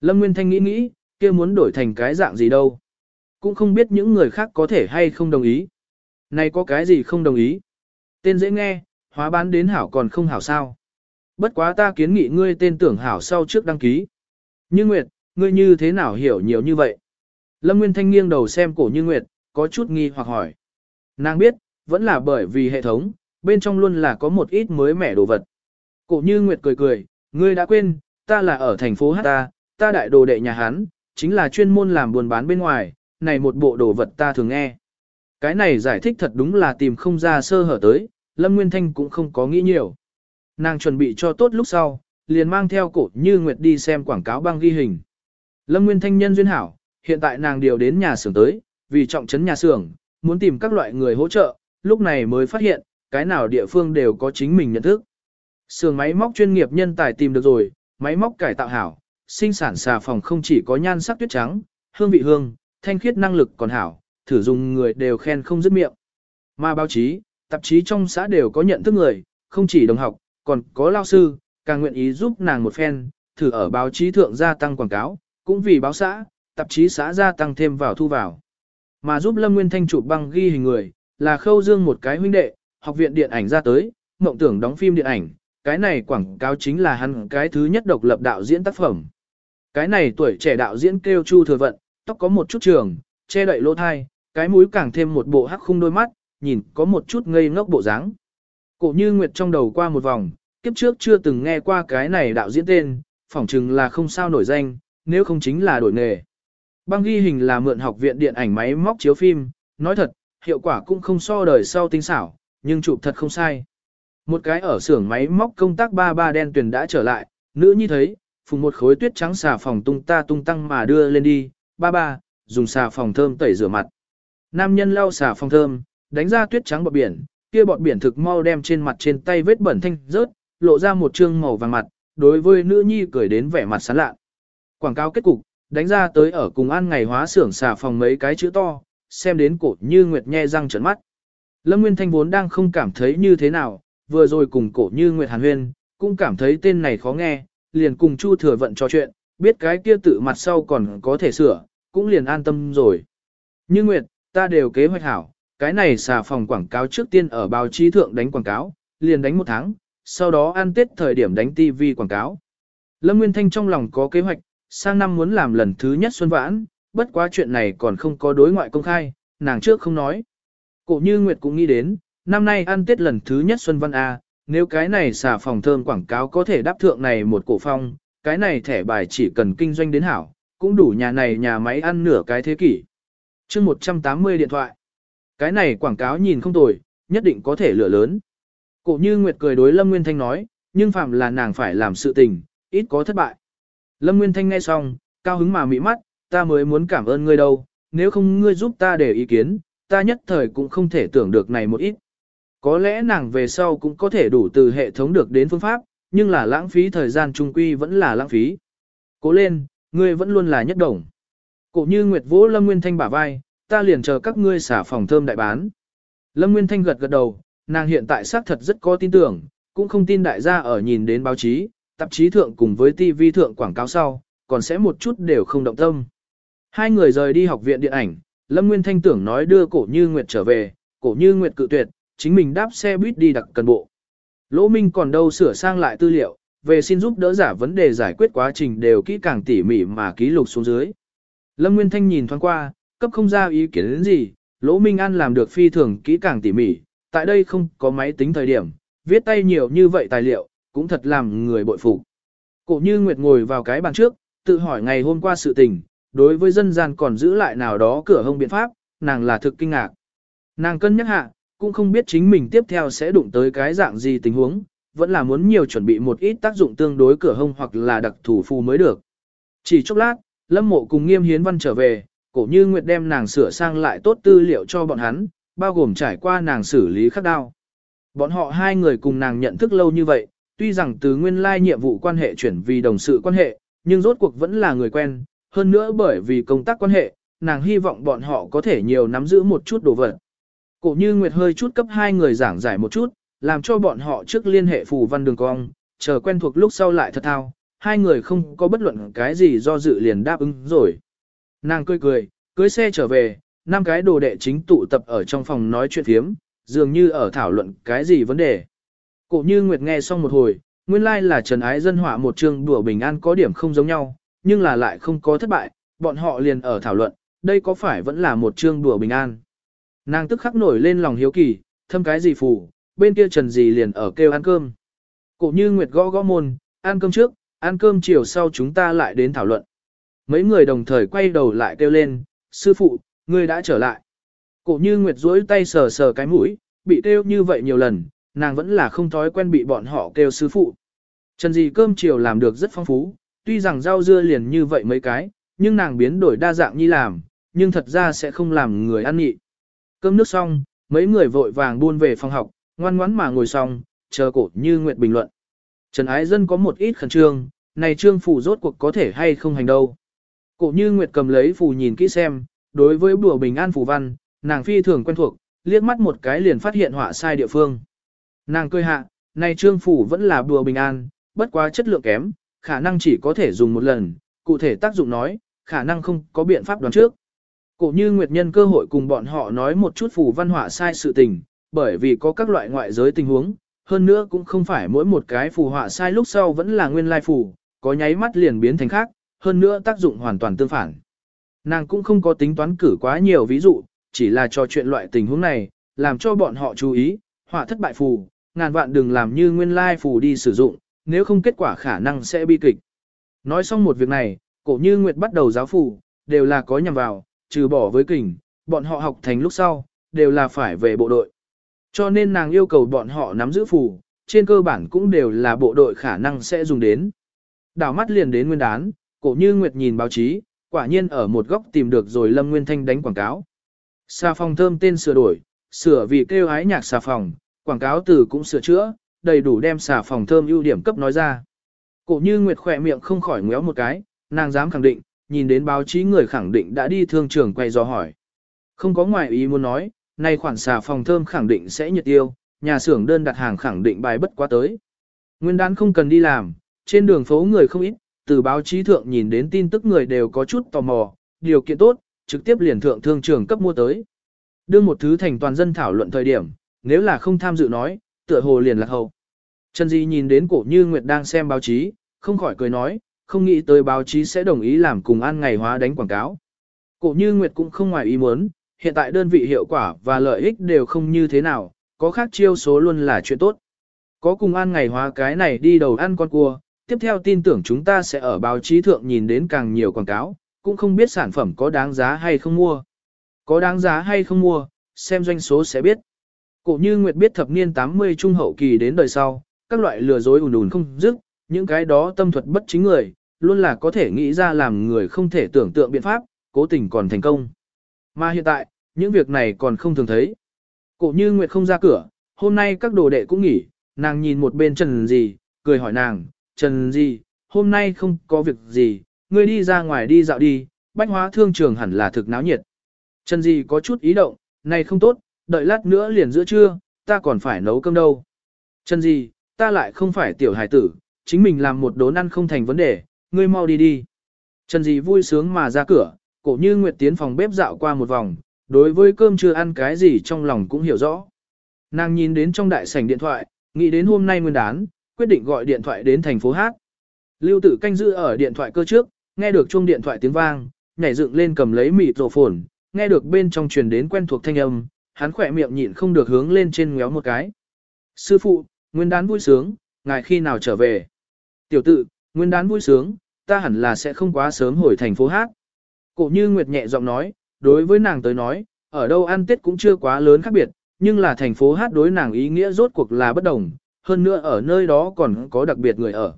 Lâm Nguyên Thanh nghĩ nghĩ, kia muốn đổi thành cái dạng gì đâu. Cũng không biết những người khác có thể hay không đồng ý. Này có cái gì không đồng ý. Tên dễ nghe, hóa bán đến hảo còn không hảo sao. Bất quá ta kiến nghị ngươi tên tưởng hảo sau trước đăng ký. Như Nguyệt, ngươi như thế nào hiểu nhiều như vậy? Lâm Nguyên Thanh nghiêng đầu xem cổ như Nguyệt, có chút nghi hoặc hỏi. Nàng biết, vẫn là bởi vì hệ thống, bên trong luôn là có một ít mới mẻ đồ vật. Cổ như Nguyệt cười cười, ngươi đã quên, ta là ở thành phố Hát ta, ta đại đồ đệ nhà Hán, chính là chuyên môn làm buôn bán bên ngoài, này một bộ đồ vật ta thường nghe. Cái này giải thích thật đúng là tìm không ra sơ hở tới, Lâm Nguyên Thanh cũng không có nghĩ nhiều. Nàng chuẩn bị cho tốt lúc sau, liền mang theo cổ như Nguyệt đi xem quảng cáo băng ghi hình. Lâm Nguyên Thanh nhân duyên hảo, hiện tại nàng điều đến nhà xưởng tới, vì trọng trấn nhà xưởng, muốn tìm các loại người hỗ trợ, lúc này mới phát hiện, cái nào địa phương đều có chính mình nhận thức sườn máy móc chuyên nghiệp nhân tài tìm được rồi, máy móc cải tạo hảo, sinh sản xà phòng không chỉ có nhan sắc tuyết trắng, hương vị hương, thanh khiết năng lực còn hảo, thử dùng người đều khen không dứt miệng. Mà báo chí, tạp chí trong xã đều có nhận thức người, không chỉ đồng học, còn có lao sư, càng nguyện ý giúp nàng một phen, thử ở báo chí thượng gia tăng quảng cáo, cũng vì báo xã, tạp chí xã gia tăng thêm vào thu vào. Mà giúp Lâm Nguyên Thanh chụp băng ghi hình người, là khâu dương một cái huynh đệ, học viện điện ảnh ra tới, mộng tưởng đóng phim điện ảnh, cái này quảng cáo chính là hắn cái thứ nhất độc lập đạo diễn tác phẩm. Cái này tuổi trẻ đạo diễn kêu Chu Thừa Vận, tóc có một chút trường, che đậy lỗ thai, cái mũi càng thêm một bộ hắc khung đôi mắt, nhìn có một chút ngây ngốc bộ dáng. Cổ như Nguyệt trong đầu qua một vòng, kiếp trước chưa từng nghe qua cái này đạo diễn tên, phỏng chừng là không sao nổi danh, nếu không chính là đổi nghề. Băng ghi hình là mượn học viện điện ảnh máy móc chiếu phim, nói thật, hiệu quả cũng không so đời sau tinh xảo, nhưng chụp thật không sai. Một cái ở xưởng máy móc công tác ba ba đen tuyền đã trở lại, nữ nhi thấy, phùng một khối tuyết trắng xà phòng tung ta tung tăng mà đưa lên đi, ba ba, dùng xà phòng thơm tẩy rửa mặt. Nam nhân lau xà phòng thơm, đánh ra tuyết trắng bọt biển, kia bọt biển thực mau đem trên mặt trên tay vết bẩn thanh rớt, lộ ra một trương màu vàng mặt, đối với nữ nhi cười đến vẻ mặt sán lạ. Quảng cáo kết cục, đánh ra tới ở cùng an ngày hóa xưởng xà phòng mấy cái chữ to, xem đến cổ như nguyệt nhe răng trợn mắt. Lâm Nguyên Thanh vốn đang không cảm thấy như thế nào, vừa rồi cùng cổ như nguyệt hàn huyên, cũng cảm thấy tên này khó nghe, liền cùng Chu thừa vận trò chuyện, biết cái kia tự mặt sau còn có thể sửa, cũng liền an tâm rồi. Như nguyệt, ta đều kế hoạch hảo, cái này xà phòng quảng cáo trước tiên ở báo chí thượng đánh quảng cáo, liền đánh một tháng, sau đó ăn tết thời điểm đánh TV quảng cáo. Lâm Nguyên Thanh trong lòng có kế hoạch, sang năm muốn làm lần thứ nhất xuân vãn, bất quá chuyện này còn không có đối ngoại công khai, nàng trước không nói. Cổ như Nguyệt cũng nghĩ đến, năm nay ăn tết lần thứ nhất xuân văn A, nếu cái này xà phòng thơm quảng cáo có thể đáp thượng này một cổ phong, cái này thẻ bài chỉ cần kinh doanh đến hảo, cũng đủ nhà này nhà máy ăn nửa cái thế kỷ. chương 180 điện thoại. Cái này quảng cáo nhìn không tồi, nhất định có thể lửa lớn. Cổ như Nguyệt cười đối Lâm Nguyên Thanh nói, nhưng phạm là nàng phải làm sự tình, ít có thất bại. Lâm Nguyên Thanh nghe xong, cao hứng mà mỹ mắt, ta mới muốn cảm ơn ngươi đâu, nếu không ngươi giúp ta để ý kiến, ta nhất thời cũng không thể tưởng được này một ít. Có lẽ nàng về sau cũng có thể đủ từ hệ thống được đến phương pháp, nhưng là lãng phí thời gian trung quy vẫn là lãng phí. Cố lên, ngươi vẫn luôn là nhất đồng. Cổ như Nguyệt Vũ Lâm Nguyên Thanh bả vai, ta liền chờ các ngươi xả phòng thơm đại bán. Lâm Nguyên Thanh gật gật đầu, nàng hiện tại xác thật rất có tin tưởng, cũng không tin đại gia ở nhìn đến báo chí, tạp chí thượng cùng với TV thượng quảng cáo sau, còn sẽ một chút đều không động tâm. Hai người rời đi học viện điện ảnh, Lâm Nguyên Thanh tưởng nói đưa cổ như Nguyệt trở về, cổ như Nguyệt cự tuyệt, chính mình đáp xe buýt đi đặc cần bộ. Lỗ Minh còn đâu sửa sang lại tư liệu, về xin giúp đỡ giả vấn đề giải quyết quá trình đều kỹ càng tỉ mỉ mà ký lục xuống dưới. Lâm Nguyên Thanh nhìn thoáng qua, cấp không ra ý kiến đến gì, Lỗ Minh An làm được phi thường kỹ càng tỉ mỉ, tại đây không có máy tính thời điểm, viết tay nhiều như vậy tài liệu, cũng thật làm người bội phục. Cổ như Nguyệt ngồi vào cái bàn trước, tự hỏi ngày hôm qua sự tình, đối với dân gian còn giữ lại nào đó cửa hông biện pháp, nàng là thực kinh ngạc. Nàng cân nhắc hạ, cũng không biết chính mình tiếp theo sẽ đụng tới cái dạng gì tình huống, vẫn là muốn nhiều chuẩn bị một ít tác dụng tương đối cửa hông hoặc là đặc thủ phù mới được. Chỉ chốc lát, Lâm Mộ cùng Nghiêm Hiến Văn trở về, cổ như Nguyệt đem nàng sửa sang lại tốt tư liệu cho bọn hắn, bao gồm trải qua nàng xử lý khắc đao. Bọn họ hai người cùng nàng nhận thức lâu như vậy, tuy rằng từ nguyên lai nhiệm vụ quan hệ chuyển vì đồng sự quan hệ, nhưng rốt cuộc vẫn là người quen, hơn nữa bởi vì công tác quan hệ, nàng hy vọng bọn họ có thể nhiều nắm giữ một chút đồ vật. Cổ như Nguyệt hơi chút cấp hai người giảng giải một chút, làm cho bọn họ trước liên hệ phù văn đường cong, chờ quen thuộc lúc sau lại thật thao, hai người không có bất luận cái gì do dự liền đáp ứng rồi. Nàng cười cười, cưới xe trở về, năm cái đồ đệ chính tụ tập ở trong phòng nói chuyện thiếm, dường như ở thảo luận cái gì vấn đề. Cổ như Nguyệt nghe xong một hồi, nguyên lai like là Trần Ái dân họa một chương đùa bình an có điểm không giống nhau, nhưng là lại không có thất bại, bọn họ liền ở thảo luận, đây có phải vẫn là một chương đùa bình an. Nàng tức khắc nổi lên lòng hiếu kỳ, thâm cái gì phù, bên kia Trần gì liền ở kêu ăn cơm. Cổ như Nguyệt gõ gõ môn, ăn cơm trước, ăn cơm chiều sau chúng ta lại đến thảo luận. Mấy người đồng thời quay đầu lại kêu lên, sư phụ, ngươi đã trở lại. Cổ như Nguyệt duỗi tay sờ sờ cái mũi, bị kêu như vậy nhiều lần, nàng vẫn là không thói quen bị bọn họ kêu sư phụ. Trần gì cơm chiều làm được rất phong phú, tuy rằng rau dưa liền như vậy mấy cái, nhưng nàng biến đổi đa dạng như làm, nhưng thật ra sẽ không làm người ăn nhị. Cơm nước xong, mấy người vội vàng buôn về phòng học, ngoan ngoãn mà ngồi xong, chờ cổ như nguyện bình luận. Trần Ái Dân có một ít khẩn trương, này trương phủ rốt cuộc có thể hay không hành đâu. Cổ như nguyệt cầm lấy phù nhìn kỹ xem, đối với bùa bình an phù văn, nàng phi thường quen thuộc, liếc mắt một cái liền phát hiện họa sai địa phương. Nàng cười hạ, này trương phủ vẫn là bùa bình an, bất quá chất lượng kém, khả năng chỉ có thể dùng một lần, cụ thể tác dụng nói, khả năng không có biện pháp đoán trước. Cổ như Nguyệt nhân cơ hội cùng bọn họ nói một chút phù văn họa sai sự tình, bởi vì có các loại ngoại giới tình huống, hơn nữa cũng không phải mỗi một cái phù họa sai lúc sau vẫn là nguyên lai phù, có nháy mắt liền biến thành khác, hơn nữa tác dụng hoàn toàn tương phản. Nàng cũng không có tính toán cử quá nhiều ví dụ, chỉ là cho chuyện loại tình huống này, làm cho bọn họ chú ý, họa thất bại phù, ngàn vạn đừng làm như nguyên lai phù đi sử dụng, nếu không kết quả khả năng sẽ bi kịch. Nói xong một việc này, cổ như Nguyệt bắt đầu giáo phù, đều là có nhằm vào, trừ bỏ với kình, bọn họ học thành lúc sau, đều là phải về bộ đội. Cho nên nàng yêu cầu bọn họ nắm giữ phù, trên cơ bản cũng đều là bộ đội khả năng sẽ dùng đến. Đảo mắt liền đến nguyên đán, cổ như Nguyệt nhìn báo chí, quả nhiên ở một góc tìm được rồi Lâm Nguyên Thanh đánh quảng cáo. Xà phòng thơm tên sửa đổi, sửa vì kêu hái nhạc xà phòng, quảng cáo từ cũng sửa chữa, đầy đủ đem xà phòng thơm ưu điểm cấp nói ra. Cổ như Nguyệt khỏe miệng không khỏi ngéo một cái, nàng dám khẳng định, nhìn đến báo chí người khẳng định đã đi thương trường quay do hỏi. Không có ngoại ý muốn nói, nay khoản xà phòng thơm khẳng định sẽ nhiệt tiêu, nhà xưởng đơn đặt hàng khẳng định bài bất quá tới. Nguyên đán không cần đi làm, trên đường phố người không ít, từ báo chí thượng nhìn đến tin tức người đều có chút tò mò, điều kiện tốt, trực tiếp liền thượng thương trường cấp mua tới. Đưa một thứ thành toàn dân thảo luận thời điểm, nếu là không tham dự nói, tựa hồ liền lạc hậu. Trần Di nhìn đến cổ như Nguyệt đang xem báo chí, không khỏi cười nói, không nghĩ tới báo chí sẽ đồng ý làm cùng an ngày hóa đánh quảng cáo. Cổ như Nguyệt cũng không ngoài ý muốn, hiện tại đơn vị hiệu quả và lợi ích đều không như thế nào, có khác chiêu số luôn là chuyện tốt. Có cùng an ngày hóa cái này đi đầu ăn con cua, tiếp theo tin tưởng chúng ta sẽ ở báo chí thượng nhìn đến càng nhiều quảng cáo, cũng không biết sản phẩm có đáng giá hay không mua. Có đáng giá hay không mua, xem doanh số sẽ biết. Cổ như Nguyệt biết thập niên 80 trung hậu kỳ đến đời sau, các loại lừa dối ùn ùn không dứt, những cái đó tâm thuật bất chính người, luôn là có thể nghĩ ra làm người không thể tưởng tượng biện pháp, cố tình còn thành công. Mà hiện tại, những việc này còn không thường thấy. Cổ như Nguyệt không ra cửa, hôm nay các đồ đệ cũng nghỉ, nàng nhìn một bên Trần gì, cười hỏi nàng, Trần gì, hôm nay không có việc gì, ngươi đi ra ngoài đi dạo đi, bách hóa thương trường hẳn là thực náo nhiệt. Trần gì có chút ý động, này không tốt, đợi lát nữa liền giữa trưa, ta còn phải nấu cơm đâu. Trần gì, ta lại không phải tiểu hải tử, chính mình làm một đốn ăn không thành vấn đề, ngươi mau đi đi. Trần Dị vui sướng mà ra cửa, cổ như Nguyệt tiến phòng bếp dạo qua một vòng, đối với cơm chưa ăn cái gì trong lòng cũng hiểu rõ. Nàng nhìn đến trong đại sảnh điện thoại, nghĩ đến hôm nay nguyên đán, quyết định gọi điện thoại đến thành phố Hát. Lưu tử canh giữ ở điện thoại cơ trước, nghe được chuông điện thoại tiếng vang, nhảy dựng lên cầm lấy mịt rổ phồn, nghe được bên trong truyền đến quen thuộc thanh âm, hắn khỏe miệng nhịn không được hướng lên trên ngéo một cái. Sư phụ, nguyên đán vui sướng, ngài khi nào trở về? Tiểu tự, nguyên đán vui sướng, ta hẳn là sẽ không quá sớm hồi thành phố Hát. Cổ như Nguyệt nhẹ giọng nói, đối với nàng tới nói, ở đâu ăn Tết cũng chưa quá lớn khác biệt, nhưng là thành phố Hát đối nàng ý nghĩa rốt cuộc là bất đồng, hơn nữa ở nơi đó còn có đặc biệt người ở.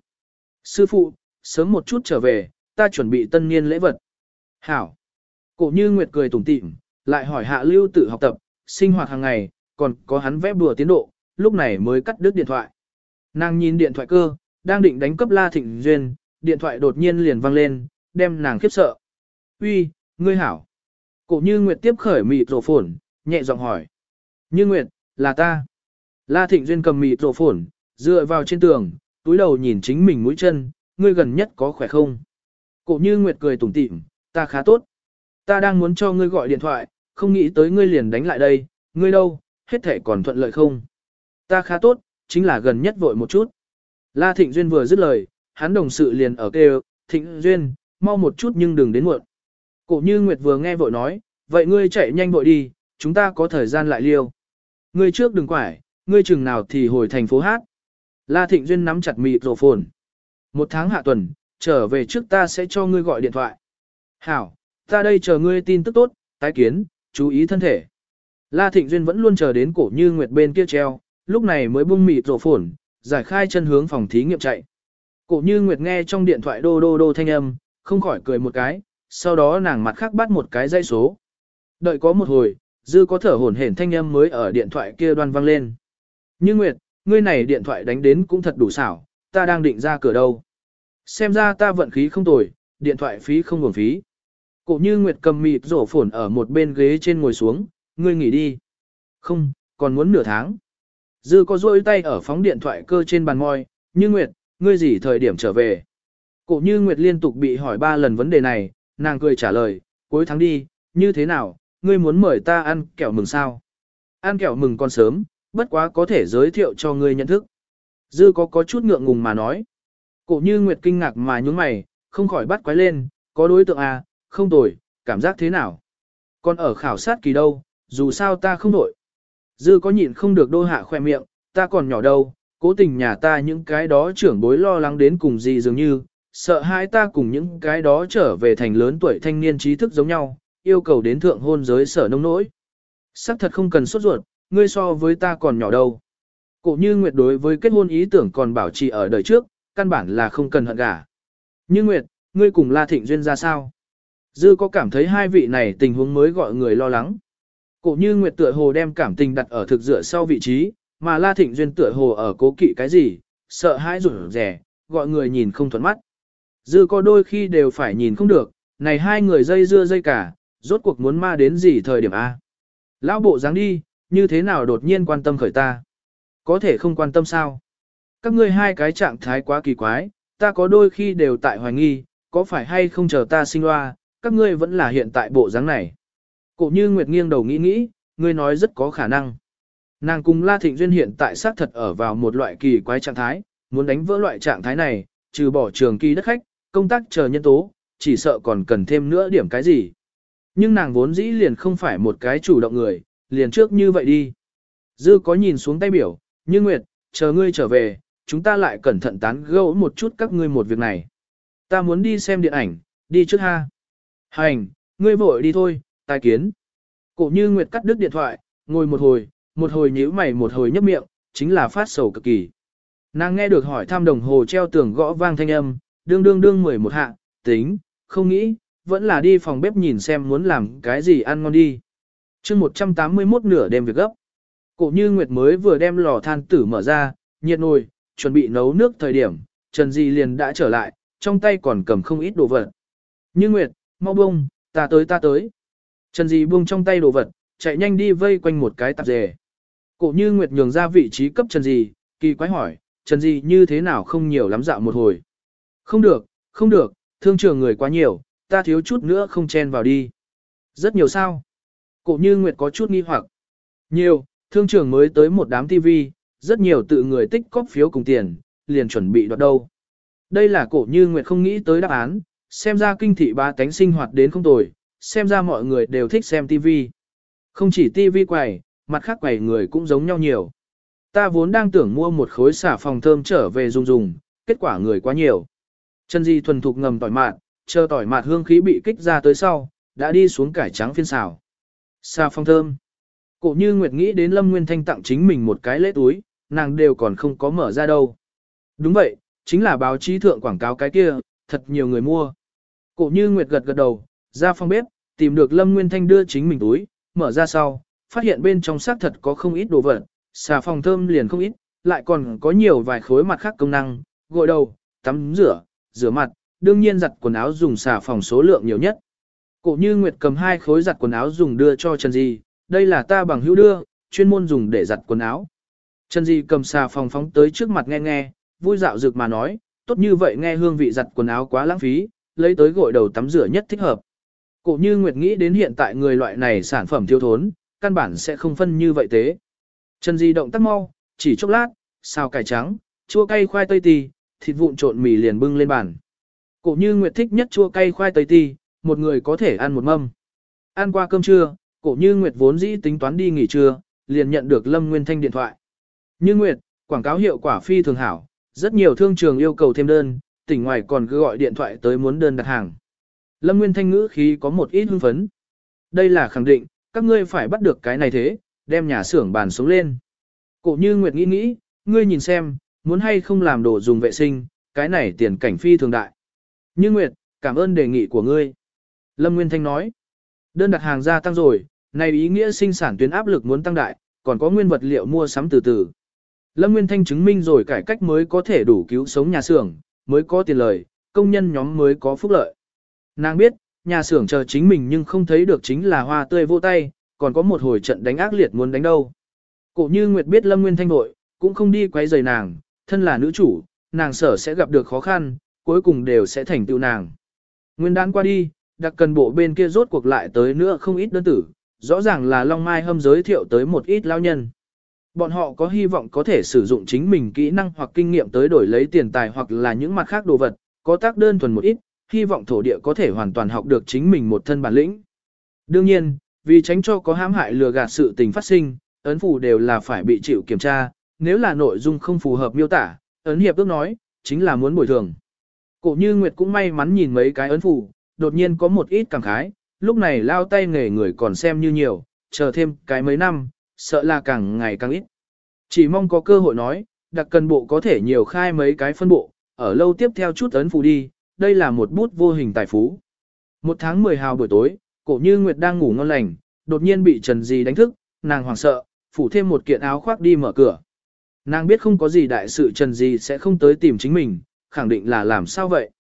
Sư phụ, sớm một chút trở về, ta chuẩn bị tân niên lễ vật. Hảo. Cổ như Nguyệt cười tủm tỉm, lại hỏi hạ lưu tự học tập, sinh hoạt hàng ngày, còn có hắn vẽ bùa tiến độ, lúc này mới cắt đứt điện thoại. Nàng nhìn điện thoại cơ, đang định đánh cấp La Thịnh Duyên, điện thoại đột nhiên liền vang lên, đem nàng khiếp sợ. Uy, ngươi hảo. Cổ như Nguyệt tiếp khởi mịt rồ phồn, nhẹ giọng hỏi. Như Nguyệt, là ta. La Thịnh Duyên cầm mịt rồ phồn, dựa vào trên tường, túi đầu nhìn chính mình mũi chân, ngươi gần nhất có khỏe không? Cổ như Nguyệt cười tủm tỉm, ta khá tốt. Ta đang muốn cho ngươi gọi điện thoại, không nghĩ tới ngươi liền đánh lại đây, ngươi đâu, hết thể còn thuận lợi không? Ta khá tốt, chính là gần nhất vội một chút. La Thịnh Duyên vừa dứt lời, hắn đồng sự liền ở kêu, Thịnh Duyên, mau một chút nhưng đừng đến muộn. Cổ như Nguyệt vừa nghe vội nói, vậy ngươi chạy nhanh vội đi, chúng ta có thời gian lại liêu. Ngươi trước đừng quải, ngươi chừng nào thì hồi thành phố hát. La Thịnh Duyên nắm chặt mịt rổ phồn. Một tháng hạ tuần, trở về trước ta sẽ cho ngươi gọi điện thoại. Hảo, ta đây chờ ngươi tin tức tốt, tái kiến, chú ý thân thể. La Thịnh Duyên vẫn luôn chờ đến cổ như Nguyệt bên kia treo, lúc này mới bung mịt rổ phồn, giải khai chân hướng phòng thí nghiệm chạy. Cổ như Nguyệt nghe trong điện thoại đô đô đô thanh âm, không khỏi cười một cái, sau đó nàng mặt khác bắt một cái dây số. Đợi có một hồi, dư có thở hổn hển thanh âm mới ở điện thoại kia đoan vang lên. Như Nguyệt, ngươi này điện thoại đánh đến cũng thật đủ xảo, ta đang định ra cửa đâu. Xem ra ta vận khí không tồi, điện thoại phí không hưởng phí. Cổ như Nguyệt cầm mịt rổ phổn ở một bên ghế trên ngồi xuống, ngươi nghỉ đi. Không, còn muốn nửa tháng. Dư có rôi tay ở phóng điện thoại cơ trên bàn môi, như Nguyệt, ngươi gì thời điểm trở về. Cổ như Nguyệt liên tục bị hỏi ba lần vấn đề này, nàng cười trả lời, cuối tháng đi, như thế nào, ngươi muốn mời ta ăn kẹo mừng sao? Ăn kẹo mừng còn sớm, bất quá có thể giới thiệu cho ngươi nhận thức. Dư có có chút ngượng ngùng mà nói. Cổ như Nguyệt kinh ngạc mà nhúng mày, không khỏi bắt quái lên, có đối tượng à, không tồi, cảm giác thế nào? Còn ở khảo sát kỳ đâu, dù sao ta không đổi. Dư có nhịn không được đô hạ khoe miệng, ta còn nhỏ đâu, cố tình nhà ta những cái đó trưởng bối lo lắng đến cùng gì dường như, sợ hai ta cùng những cái đó trở về thành lớn tuổi thanh niên trí thức giống nhau, yêu cầu đến thượng hôn giới sở nông nỗi. Sắc thật không cần sốt ruột, ngươi so với ta còn nhỏ đâu. Cổ như Nguyệt đối với kết hôn ý tưởng còn bảo trì ở đời trước, căn bản là không cần hận gả. Như Nguyệt, ngươi cùng La Thịnh Duyên ra sao? Dư có cảm thấy hai vị này tình huống mới gọi người lo lắng. Cổ như Nguyệt tựa hồ đem cảm tình đặt ở thực dựa sau vị trí, mà La Thịnh Duyên tựa hồ ở cố kỵ cái gì, sợ hãi rủi rẻ, gọi người nhìn không thuận mắt. Dư có đôi khi đều phải nhìn không được, này hai người dây dưa dây cả, rốt cuộc muốn ma đến gì thời điểm A. Lão bộ dáng đi, như thế nào đột nhiên quan tâm khởi ta? Có thể không quan tâm sao? Các ngươi hai cái trạng thái quá kỳ quái, ta có đôi khi đều tại hoài nghi, có phải hay không chờ ta sinh loa, các ngươi vẫn là hiện tại bộ dáng này. Cổ như Nguyệt nghiêng đầu nghĩ nghĩ, ngươi nói rất có khả năng. Nàng cùng La Thịnh Duyên hiện tại xác thật ở vào một loại kỳ quái trạng thái, muốn đánh vỡ loại trạng thái này, trừ bỏ trường kỳ đất khách, công tác chờ nhân tố, chỉ sợ còn cần thêm nữa điểm cái gì. Nhưng nàng vốn dĩ liền không phải một cái chủ động người, liền trước như vậy đi. Dư có nhìn xuống tay biểu, như Nguyệt, chờ ngươi trở về, chúng ta lại cẩn thận tán gẫu một chút các ngươi một việc này. Ta muốn đi xem điện ảnh, đi trước ha. Hành, ngươi vội đi thôi, tai kiến. Cổ như Nguyệt cắt đứt điện thoại, ngồi một hồi, một hồi nhíu mày một hồi nhấp miệng, chính là phát sầu cực kỳ. Nàng nghe được hỏi thăm đồng hồ treo tường gõ vang thanh âm, đương đương đương mười một hạ, tính, không nghĩ, vẫn là đi phòng bếp nhìn xem muốn làm cái gì ăn ngon đi. chương 181 nửa đêm việc gấp. Cổ như Nguyệt mới vừa đem lò than tử mở ra, nhiệt nồi, chuẩn bị nấu nước thời điểm, Trần Di liền đã trở lại, trong tay còn cầm không ít đồ vật. Như Nguyệt, mau bông, ta tới ta tới. Trần Dị buông trong tay đồ vật, chạy nhanh đi vây quanh một cái tạp dề. Cổ như Nguyệt nhường ra vị trí cấp Trần Dị, kỳ quái hỏi, Trần Dị như thế nào không nhiều lắm dạo một hồi. Không được, không được, thương trường người quá nhiều, ta thiếu chút nữa không chen vào đi. Rất nhiều sao? Cổ như Nguyệt có chút nghi hoặc. Nhiều, thương trường mới tới một đám TV, rất nhiều tự người tích cóp phiếu cùng tiền, liền chuẩn bị đoạt đâu. Đây là cổ như Nguyệt không nghĩ tới đáp án, xem ra kinh thị ba tánh sinh hoạt đến không tồi, xem ra mọi người đều thích xem TV. Không chỉ TV quầy, mặt khác quầy người cũng giống nhau nhiều. Ta vốn đang tưởng mua một khối xả phòng thơm trở về dùng dùng, kết quả người quá nhiều. Chân Di thuần thục ngầm tỏi mạt, chờ tỏi mạt hương khí bị kích ra tới sau, đã đi xuống cải trắng phiên xào. Xà phong thơm. Cổ như Nguyệt nghĩ đến Lâm Nguyên Thanh tặng chính mình một cái lễ túi, nàng đều còn không có mở ra đâu. Đúng vậy, chính là báo chí thượng quảng cáo cái kia, thật nhiều người mua. Cổ như Nguyệt gật gật đầu, ra phòng bếp, tìm được Lâm Nguyên Thanh đưa chính mình túi, mở ra sau, phát hiện bên trong xác thật có không ít đồ vật, xà phòng thơm liền không ít, lại còn có nhiều vài khối mặt khác công năng, gội đầu, tắm rửa, rửa mặt, đương nhiên giặt quần áo dùng xà phòng số lượng nhiều nhất. Cổ như Nguyệt cầm hai khối giặt quần áo dùng đưa cho Trần Di, đây là ta bằng hữu đưa, chuyên môn dùng để giặt quần áo. Trần Di cầm xà phòng phóng tới trước mặt nghe nghe, vui dạo dược mà nói, tốt như vậy nghe hương vị giặt quần áo quá lãng phí, lấy tới gội đầu tắm rửa nhất thích hợp. Cổ như Nguyệt nghĩ đến hiện tại người loại này sản phẩm thiếu thốn, căn bản sẽ không phân như vậy thế. Trần Di động tắt mau, chỉ chốc lát, xào cải trắng, chua cay khoai tây tì, thịt vụn trộn mì liền bưng lên bàn. Cổ như Nguyệt thích nhất chua cay khoai tây tì, một người có thể ăn một mâm. Ăn qua cơm trưa, cổ như Nguyệt vốn dĩ tính toán đi nghỉ trưa, liền nhận được Lâm Nguyên Thanh điện thoại. Như Nguyệt, quảng cáo hiệu quả phi thường hảo, rất nhiều thương trường yêu cầu thêm đơn, tỉnh ngoài còn cứ gọi điện thoại tới muốn đơn đặt hàng. Lâm Nguyên Thanh ngữ khí có một ít hưng phấn. Đây là khẳng định, các ngươi phải bắt được cái này thế, đem nhà xưởng bàn xuống lên. Cổ như Nguyệt nghĩ nghĩ, ngươi nhìn xem, muốn hay không làm đồ dùng vệ sinh, cái này tiền cảnh phi thường đại. Như Nguyệt, cảm ơn đề nghị của ngươi. Lâm Nguyên Thanh nói, đơn đặt hàng gia tăng rồi, này ý nghĩa sinh sản tuyến áp lực muốn tăng đại, còn có nguyên vật liệu mua sắm từ từ. Lâm Nguyên Thanh chứng minh rồi cải cách mới có thể đủ cứu sống nhà xưởng, mới có tiền lời, công nhân nhóm mới có phúc lợi. Nàng biết, nhà xưởng chờ chính mình nhưng không thấy được chính là hoa tươi vô tay, còn có một hồi trận đánh ác liệt muốn đánh đâu. Cổ như Nguyệt biết Lâm Nguyên Thanh nội, cũng không đi quấy rầy nàng, thân là nữ chủ, nàng sở sẽ gặp được khó khăn, cuối cùng đều sẽ thành tựu nàng. Nguyên đán qua đi, đặc cần bộ bên kia rốt cuộc lại tới nữa không ít đơn tử, rõ ràng là Long Mai hâm giới thiệu tới một ít lao nhân. Bọn họ có hy vọng có thể sử dụng chính mình kỹ năng hoặc kinh nghiệm tới đổi lấy tiền tài hoặc là những mặt khác đồ vật, có tác đơn thuần một ít, hy vọng thổ địa có thể hoàn toàn học được chính mình một thân bản lĩnh. Đương nhiên, vì tránh cho có hãm hại lừa gạt sự tình phát sinh, ấn phù đều là phải bị chịu kiểm tra, nếu là nội dung không phù hợp miêu tả, ấn hiệp ước nói, chính là muốn bồi thường. Cổ như Nguyệt cũng may mắn nhìn mấy cái ấn phù, đột nhiên có một ít cảm khái, lúc này lao tay nghề người còn xem như nhiều, chờ thêm cái mấy năm, sợ là càng ngày càng ít. Chỉ mong có cơ hội nói, đặc cần bộ có thể nhiều khai mấy cái phân bộ, ở lâu tiếp theo chút ấn phù đi, đây là một bút vô hình tài phú. Một tháng 10 hào buổi tối, cổ như Nguyệt đang ngủ ngon lành, đột nhiên bị Trần Di đánh thức, nàng hoảng sợ, phủ thêm một kiện áo khoác đi mở cửa. Nàng biết không có gì đại sự Trần Di sẽ không tới tìm chính mình, khẳng định là làm sao vậy.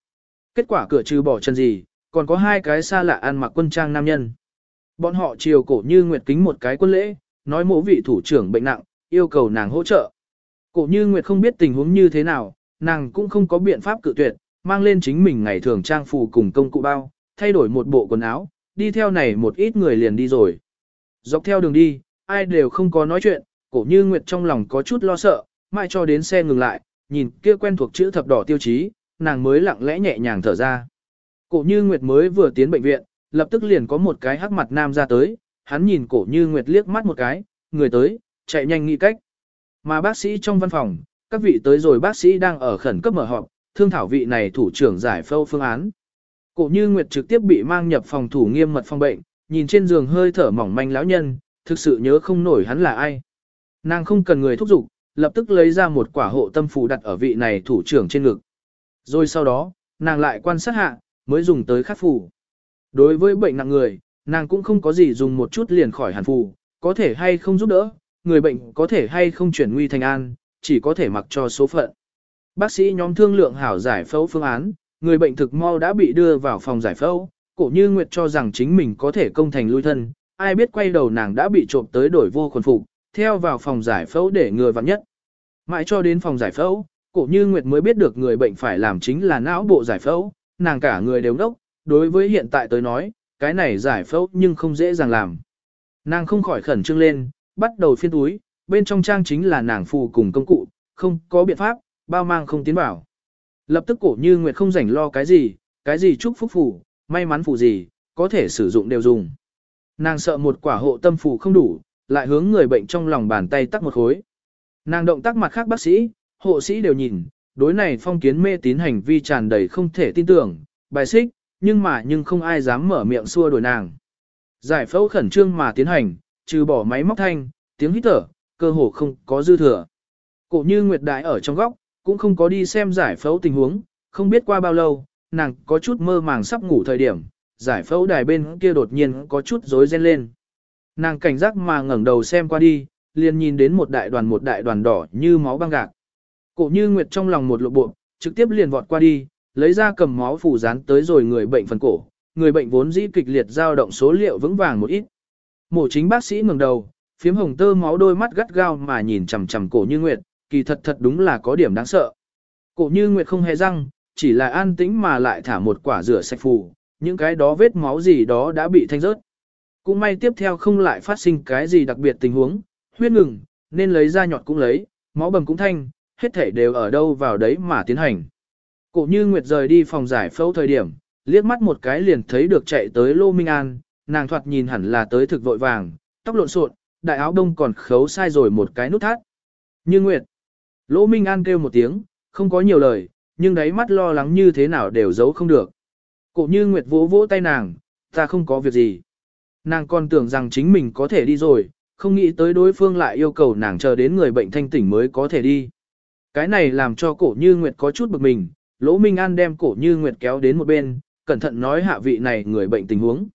Kết quả cửa trừ bỏ Trần Di, còn có hai cái xa lạ ăn mặc quân trang nam nhân. Bọn họ chiều cổ như Nguyệt kính một cái quân lễ, nói mỗ vị thủ trưởng bệnh nặng, yêu cầu nàng hỗ trợ. Cổ như Nguyệt không biết tình huống như thế nào, nàng cũng không có biện pháp cự tuyệt, mang lên chính mình ngày thường trang phù cùng công cụ bao, thay đổi một bộ quần áo, đi theo này một ít người liền đi rồi. Dọc theo đường đi, ai đều không có nói chuyện, cổ như Nguyệt trong lòng có chút lo sợ, mãi cho đến xe ngừng lại, nhìn kia quen thuộc chữ thập đỏ tiêu chí, nàng mới lặng lẽ nhẹ nhàng thở ra. Cổ như Nguyệt mới vừa tiến bệnh viện, lập tức liền có một cái hắc mặt nam ra tới, hắn nhìn cổ như Nguyệt liếc mắt một cái, người tới, chạy nhanh nghĩ cách. Mà bác sĩ trong văn phòng, các vị tới rồi bác sĩ đang ở khẩn cấp mở họp, thương thảo vị này thủ trưởng giải phẫu phương án. Cổ như Nguyệt trực tiếp bị mang nhập phòng thủ nghiêm mật phòng bệnh, nhìn trên giường hơi thở mỏng manh lão nhân, thực sự nhớ không nổi hắn là ai. Nàng không cần người thúc giục, lập tức lấy ra một quả hộ tâm phù đặt ở vị này thủ trưởng trên ngực. Rồi sau đó, nàng lại quan sát hạ, mới dùng tới khắc phù. Đối với bệnh nặng người, nàng cũng không có gì dùng một chút liền khỏi hàn phù, có thể hay không giúp đỡ, người bệnh có thể hay không chuyển nguy thành an, chỉ có thể mặc cho số phận. Bác sĩ nhóm thương lượng hảo giải phẫu phương án, người bệnh thực mau đã bị đưa vào phòng giải phẫu, cổ như Nguyệt cho rằng chính mình có thể công thành lui thân, ai biết quay đầu nàng đã bị trộm tới đổi vô khuẩn phục, theo vào phòng giải phẫu để người vặn nhất. Mãi cho đến phòng giải phẫu, cổ như Nguyệt mới biết được người bệnh phải làm chính là não bộ giải phẫu, nàng cả người đều đốc, đối với hiện tại tới nói, cái này giải phẫu nhưng không dễ dàng làm. Nàng không khỏi khẩn trương lên, bắt đầu phiên túi, bên trong trang chính là nàng phù cùng công cụ, không có biện pháp, bao mang không tiến vào. Lập tức cổ như Nguyệt không rảnh lo cái gì, cái gì chúc phúc phủ, may mắn phủ gì, có thể sử dụng đều dùng. Nàng sợ một quả hộ tâm phủ không đủ, lại hướng người bệnh trong lòng bàn tay tắc một khối. Nàng động tác mặt khác bác sĩ, hộ sĩ đều nhìn, đối này phong kiến mê tín hành vi tràn đầy không thể tin tưởng, bài xích, nhưng mà nhưng không ai dám mở miệng xua đuổi nàng. Giải phẫu khẩn trương mà tiến hành, trừ bỏ máy móc thanh, tiếng hít thở, cơ hồ không có dư thừa. Cổ như Nguyệt Đại ở trong góc, cũng không có đi xem giải phẫu tình huống, không biết qua bao lâu, nàng có chút mơ màng sắp ngủ thời điểm, giải phẫu đài bên kia đột nhiên có chút rối ren lên. Nàng cảnh giác mà ngẩng đầu xem qua đi, liền nhìn đến một đại đoàn một đại đoàn đỏ như máu băng gạc. Cổ như Nguyệt trong lòng một lộ bộ, trực tiếp liền vọt qua đi, lấy ra cầm máu phủ dán tới rồi người bệnh phần cổ, người bệnh vốn dĩ kịch liệt dao động số liệu vững vàng một ít. Mổ chính bác sĩ ngẩng đầu, phiếm hồng tơ máu đôi mắt gắt gao mà nhìn chằm chằm cổ như Nguyệt, kỳ thật thật đúng là có điểm đáng sợ. Cổ như Nguyệt không hề răng, chỉ là an tĩnh mà lại thả một quả rửa sạch phù, những cái đó vết máu gì đó đã bị thanh rớt. Cũng may tiếp theo không lại phát sinh cái gì đặc biệt tình huống, huyết ngừng, nên lấy ra nhọt cũng lấy, máu bầm cũng thanh, hết thể đều ở đâu vào đấy mà tiến hành. Cổ như Nguyệt rời đi phòng giải phẫu thời điểm, liếc mắt một cái liền thấy được chạy tới Lô Minh An, nàng thoạt nhìn hẳn là tới thực vội vàng, tóc lộn xộn, đại áo đông còn khấu sai rồi một cái nút thắt. Như Nguyệt. Lỗ Minh An kêu một tiếng, không có nhiều lời, nhưng đáy mắt lo lắng như thế nào đều giấu không được. Cổ như Nguyệt vỗ vỗ tay nàng, ta không có việc gì. Nàng còn tưởng rằng chính mình có thể đi rồi, không nghĩ tới đối phương lại yêu cầu nàng chờ đến người bệnh thanh tỉnh mới có thể đi. Cái này làm cho cổ như Nguyệt có chút bực mình, Lỗ Minh An đem cổ như nguyệt kéo đến một bên, cẩn thận nói hạ vị này người bệnh tình huống.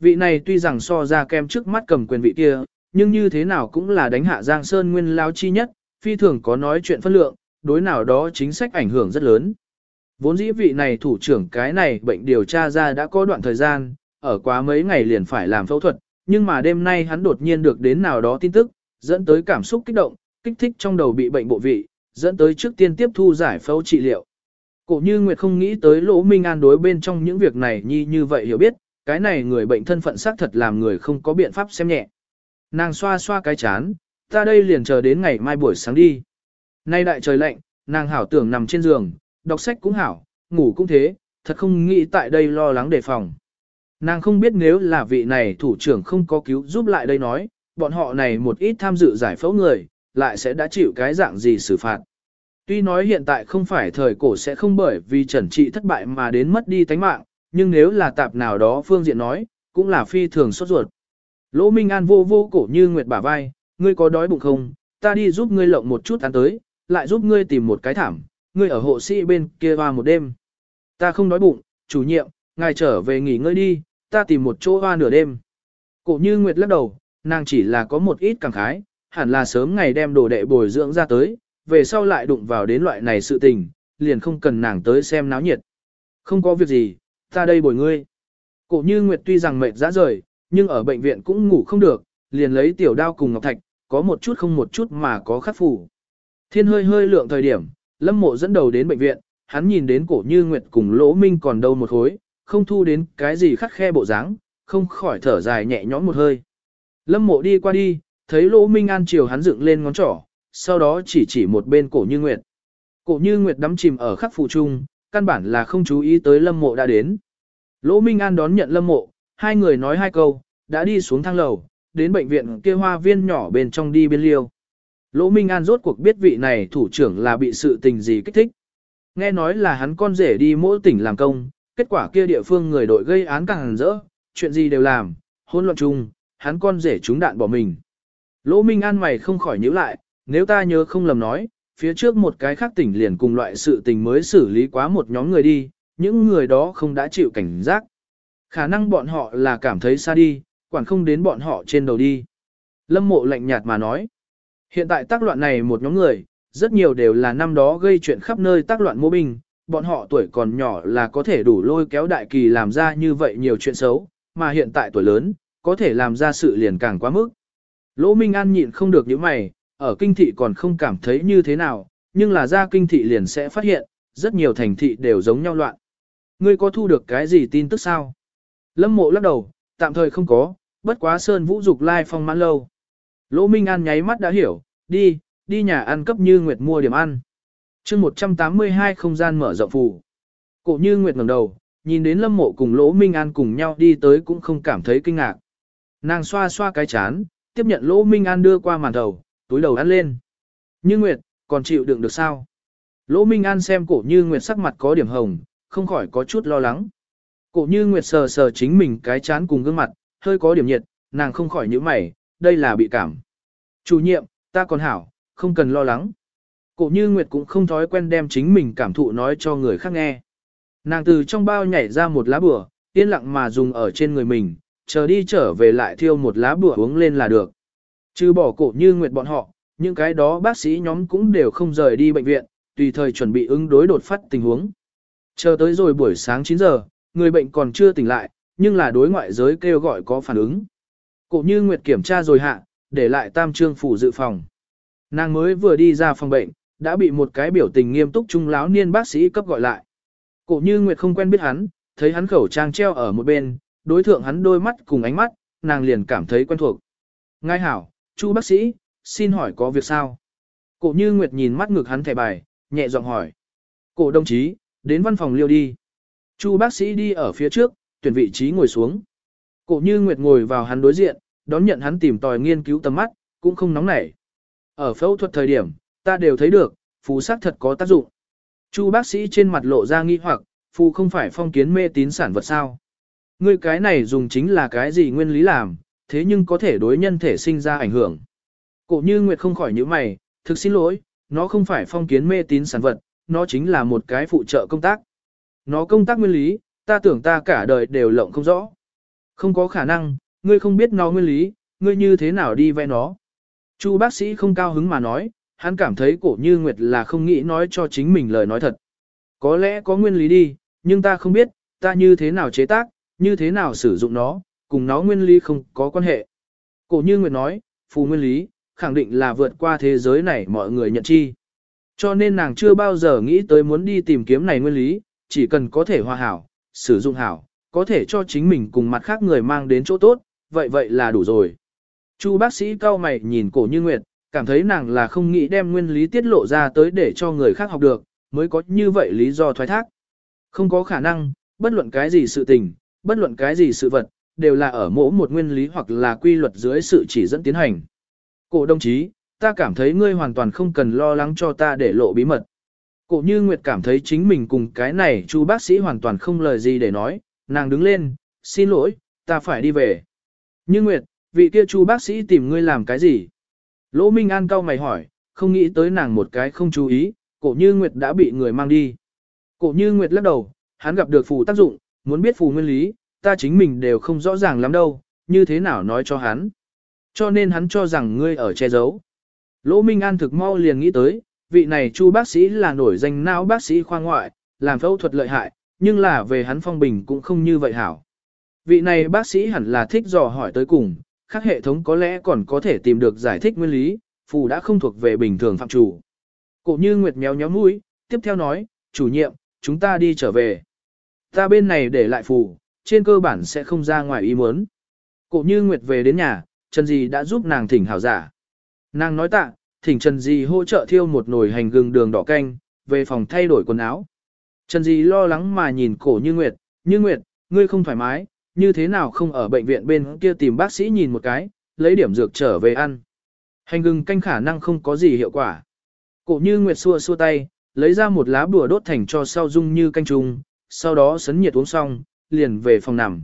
Vị này tuy rằng so ra kem trước mắt cầm quyền vị kia, nhưng như thế nào cũng là đánh hạ Giang Sơn nguyên lao chi nhất, phi thường có nói chuyện phân lượng, đối nào đó chính sách ảnh hưởng rất lớn. Vốn dĩ vị này thủ trưởng cái này bệnh điều tra ra đã có đoạn thời gian, ở quá mấy ngày liền phải làm phẫu thuật, nhưng mà đêm nay hắn đột nhiên được đến nào đó tin tức, dẫn tới cảm xúc kích động, kích thích trong đầu bị bệnh bộ vị, dẫn tới trước tiên tiếp thu giải phẫu trị liệu. Cổ như Nguyệt không nghĩ tới lỗ minh an đối bên trong những việc này nhi như vậy hiểu biết, cái này người bệnh thân phận xác thật làm người không có biện pháp xem nhẹ. Nàng xoa xoa cái chán, ta đây liền chờ đến ngày mai buổi sáng đi. Nay đại trời lạnh, nàng hảo tưởng nằm trên giường, đọc sách cũng hảo, ngủ cũng thế, thật không nghĩ tại đây lo lắng đề phòng. Nàng không biết nếu là vị này thủ trưởng không có cứu giúp lại đây nói, bọn họ này một ít tham dự giải phẫu người, lại sẽ đã chịu cái dạng gì xử phạt. Tuy nói hiện tại không phải thời cổ sẽ không bởi vì trần trị thất bại mà đến mất đi tánh mạng, nhưng nếu là tạp nào đó phương diện nói, cũng là phi thường sốt ruột. Lỗ Minh An vô vô cổ như nguyệt bả vai, ngươi có đói bụng không, ta đi giúp ngươi lộng một chút ăn tới, lại giúp ngươi tìm một cái thảm, ngươi ở hộ sĩ bên kia hoa một đêm. Ta không đói bụng, chủ nhiệm, ngài trở về nghỉ ngơi đi, ta tìm một chỗ hoa nửa đêm. Cổ như nguyệt lắc đầu, nàng chỉ là có một ít cảm khái, hẳn là sớm ngày đem đồ đệ bồi dưỡng ra tới, về sau lại đụng vào đến loại này sự tình, liền không cần nàng tới xem náo nhiệt. Không có việc gì, ta đây bồi ngươi. Cổ như Nguyệt tuy rằng mệt dã rời, nhưng ở bệnh viện cũng ngủ không được, liền lấy tiểu đao cùng ngọc thạch, có một chút không một chút mà có khắc phủ. Thiên hơi hơi lượng thời điểm, Lâm Mộ dẫn đầu đến bệnh viện, hắn nhìn đến cổ như Nguyệt cùng Lỗ Minh còn đâu một khối, không thu đến cái gì khắc khe bộ dáng, không khỏi thở dài nhẹ nhõm một hơi. Lâm Mộ đi qua đi, thấy Lỗ Minh An chiều hắn dựng lên ngón trỏ, sau đó chỉ chỉ một bên cổ như Nguyệt. Cổ như Nguyệt đắm chìm ở khắc phụ chung, căn bản là không chú ý tới Lâm Mộ đã đến. Lỗ Minh An đón nhận Lâm Mộ, hai người nói hai câu, đã đi xuống thang lầu, đến bệnh viện kia hoa viên nhỏ bên trong đi biên liêu. Lỗ Minh An rốt cuộc biết vị này thủ trưởng là bị sự tình gì kích thích. Nghe nói là hắn con rể đi mỗi tỉnh làm công, kết quả kia địa phương người đội gây án càng rỡ, chuyện gì đều làm, hôn loạn chung, hắn con rể trúng đạn bỏ mình. Lỗ Minh An mày không khỏi nhíu lại, nếu ta nhớ không lầm nói, phía trước một cái khác tỉnh liền cùng loại sự tình mới xử lý quá một nhóm người đi, những người đó không đã chịu cảnh giác. Khả năng bọn họ là cảm thấy xa đi, quản không đến bọn họ trên đầu đi. Lâm mộ lạnh nhạt mà nói. Hiện tại tác loạn này một nhóm người, rất nhiều đều là năm đó gây chuyện khắp nơi tác loạn mô binh, bọn họ tuổi còn nhỏ là có thể đủ lôi kéo đại kỳ làm ra như vậy nhiều chuyện xấu, mà hiện tại tuổi lớn, có thể làm ra sự liền càng quá mức. Lỗ Minh An nhịn không được những mày, ở kinh thị còn không cảm thấy như thế nào, nhưng là ra kinh thị liền sẽ phát hiện, rất nhiều thành thị đều giống nhau loạn. Ngươi có thu được cái gì tin tức sao? Lâm mộ lắc đầu, tạm thời không có, bất quá sơn vũ dục lai phong mãn lâu. Lỗ Minh An nháy mắt đã hiểu, đi, đi nhà ăn cấp như Nguyệt mua điểm ăn. chương 182 không gian mở rộng phù. Cổ như Nguyệt ngẩng đầu, nhìn đến Lâm Mộ cùng Lỗ Minh An cùng nhau đi tới cũng không cảm thấy kinh ngạc. Nàng xoa xoa cái chán, tiếp nhận Lỗ Minh An đưa qua màn đầu, túi đầu ăn lên. Như Nguyệt, còn chịu đựng được sao? Lỗ Minh An xem cổ như Nguyệt sắc mặt có điểm hồng, không khỏi có chút lo lắng. Cổ như Nguyệt sờ sờ chính mình cái chán cùng gương mặt, hơi có điểm nhiệt, nàng không khỏi nhíu mày, đây là bị cảm. Chủ nhiệm, ta còn hảo, không cần lo lắng. Cổ như Nguyệt cũng không thói quen đem chính mình cảm thụ nói cho người khác nghe. Nàng từ trong bao nhảy ra một lá bùa, yên lặng mà dùng ở trên người mình, chờ đi trở về lại thiêu một lá bùa uống lên là được. Trừ bỏ cổ như Nguyệt bọn họ, những cái đó bác sĩ nhóm cũng đều không rời đi bệnh viện, tùy thời chuẩn bị ứng đối đột phát tình huống. Chờ tới rồi buổi sáng 9 giờ, người bệnh còn chưa tỉnh lại, nhưng là đối ngoại giới kêu gọi có phản ứng. Cổ như Nguyệt kiểm tra rồi hạ, để lại tam trương phủ dự phòng. Nàng mới vừa đi ra phòng bệnh, đã bị một cái biểu tình nghiêm túc trung láo niên bác sĩ cấp gọi lại. Cổ như Nguyệt không quen biết hắn, thấy hắn khẩu trang treo ở một bên, đối thượng hắn đôi mắt cùng ánh mắt, nàng liền cảm thấy quen thuộc. Ngài hảo, chu bác sĩ, xin hỏi có việc sao? Cổ như Nguyệt nhìn mắt ngực hắn thẻ bài, nhẹ giọng hỏi. Cổ đồng chí, đến văn phòng liêu đi. Chu bác sĩ đi ở phía trước, tuyển vị trí ngồi xuống. Cổ như Nguyệt ngồi vào hắn đối diện, đón nhận hắn tìm tòi nghiên cứu tầm mắt, cũng không nóng nảy. Ở phẫu thuật thời điểm, ta đều thấy được, phù sắc thật có tác dụng. Chu bác sĩ trên mặt lộ ra nghi hoặc, phù không phải phong kiến mê tín sản vật sao. Ngươi cái này dùng chính là cái gì nguyên lý làm, thế nhưng có thể đối nhân thể sinh ra ảnh hưởng. Cổ như Nguyệt không khỏi nhíu mày, thực xin lỗi, nó không phải phong kiến mê tín sản vật, nó chính là một cái phụ trợ công tác. Nó công tác nguyên lý, ta tưởng ta cả đời đều lộng không rõ. Không có khả năng, ngươi không biết nó nguyên lý, ngươi như thế nào đi vẽ nó. Chu bác sĩ không cao hứng mà nói, hắn cảm thấy cổ như Nguyệt là không nghĩ nói cho chính mình lời nói thật. Có lẽ có nguyên lý đi, nhưng ta không biết, ta như thế nào chế tác, như thế nào sử dụng nó, cùng nó nguyên lý không có quan hệ. Cổ như Nguyệt nói, phù nguyên lý, khẳng định là vượt qua thế giới này mọi người nhận chi. Cho nên nàng chưa bao giờ nghĩ tới muốn đi tìm kiếm này nguyên lý, chỉ cần có thể hòa hảo, sử dụng hảo, có thể cho chính mình cùng mặt khác người mang đến chỗ tốt, vậy vậy là đủ rồi. Chu bác sĩ cao mày nhìn cổ như Nguyệt, cảm thấy nàng là không nghĩ đem nguyên lý tiết lộ ra tới để cho người khác học được, mới có như vậy lý do thoái thác. Không có khả năng, bất luận cái gì sự tình, bất luận cái gì sự vật, đều là ở mỗi một nguyên lý hoặc là quy luật dưới sự chỉ dẫn tiến hành. Cổ đồng chí, ta cảm thấy ngươi hoàn toàn không cần lo lắng cho ta để lộ bí mật. Cổ như Nguyệt cảm thấy chính mình cùng cái này chu bác sĩ hoàn toàn không lời gì để nói, nàng đứng lên, xin lỗi, ta phải đi về. Như Nguyệt, vị kia chu bác sĩ tìm ngươi làm cái gì? Lỗ Minh An cau mày hỏi, không nghĩ tới nàng một cái không chú ý, cổ như Nguyệt đã bị người mang đi. Cổ như Nguyệt lắc đầu, hắn gặp được phù tác dụng, muốn biết phù nguyên lý, ta chính mình đều không rõ ràng lắm đâu, như thế nào nói cho hắn. Cho nên hắn cho rằng ngươi ở che giấu. Lỗ Minh An thực mau liền nghĩ tới, vị này chu bác sĩ là nổi danh não bác sĩ khoa ngoại, làm phẫu thuật lợi hại, nhưng là về hắn phong bình cũng không như vậy hảo. Vị này bác sĩ hẳn là thích dò hỏi tới cùng, khác hệ thống có lẽ còn có thể tìm được giải thích nguyên lý, phù đã không thuộc về bình thường phạm chủ. Cổ như Nguyệt méo nhó mũi, tiếp theo nói, chủ nhiệm, chúng ta đi trở về. Ta bên này để lại phù, trên cơ bản sẽ không ra ngoài ý muốn. Cổ như Nguyệt về đến nhà, Trần Di đã giúp nàng thỉnh hảo giả. Nàng nói tạ, thỉnh Trần Di hỗ trợ thiêu một nồi hành gừng đường đỏ canh, về phòng thay đổi quần áo. Trần Di lo lắng mà nhìn cổ như Nguyệt, như Nguyệt, ngươi không thoải mái, như thế nào không ở bệnh viện bên kia tìm bác sĩ nhìn một cái, lấy điểm dược trở về ăn. Hành gừng canh khả năng không có gì hiệu quả. Cổ như Nguyệt xua xua tay, lấy ra một lá bùa đốt thành cho sau dung như canh trùng, sau đó sấn nhiệt uống xong, liền về phòng nằm.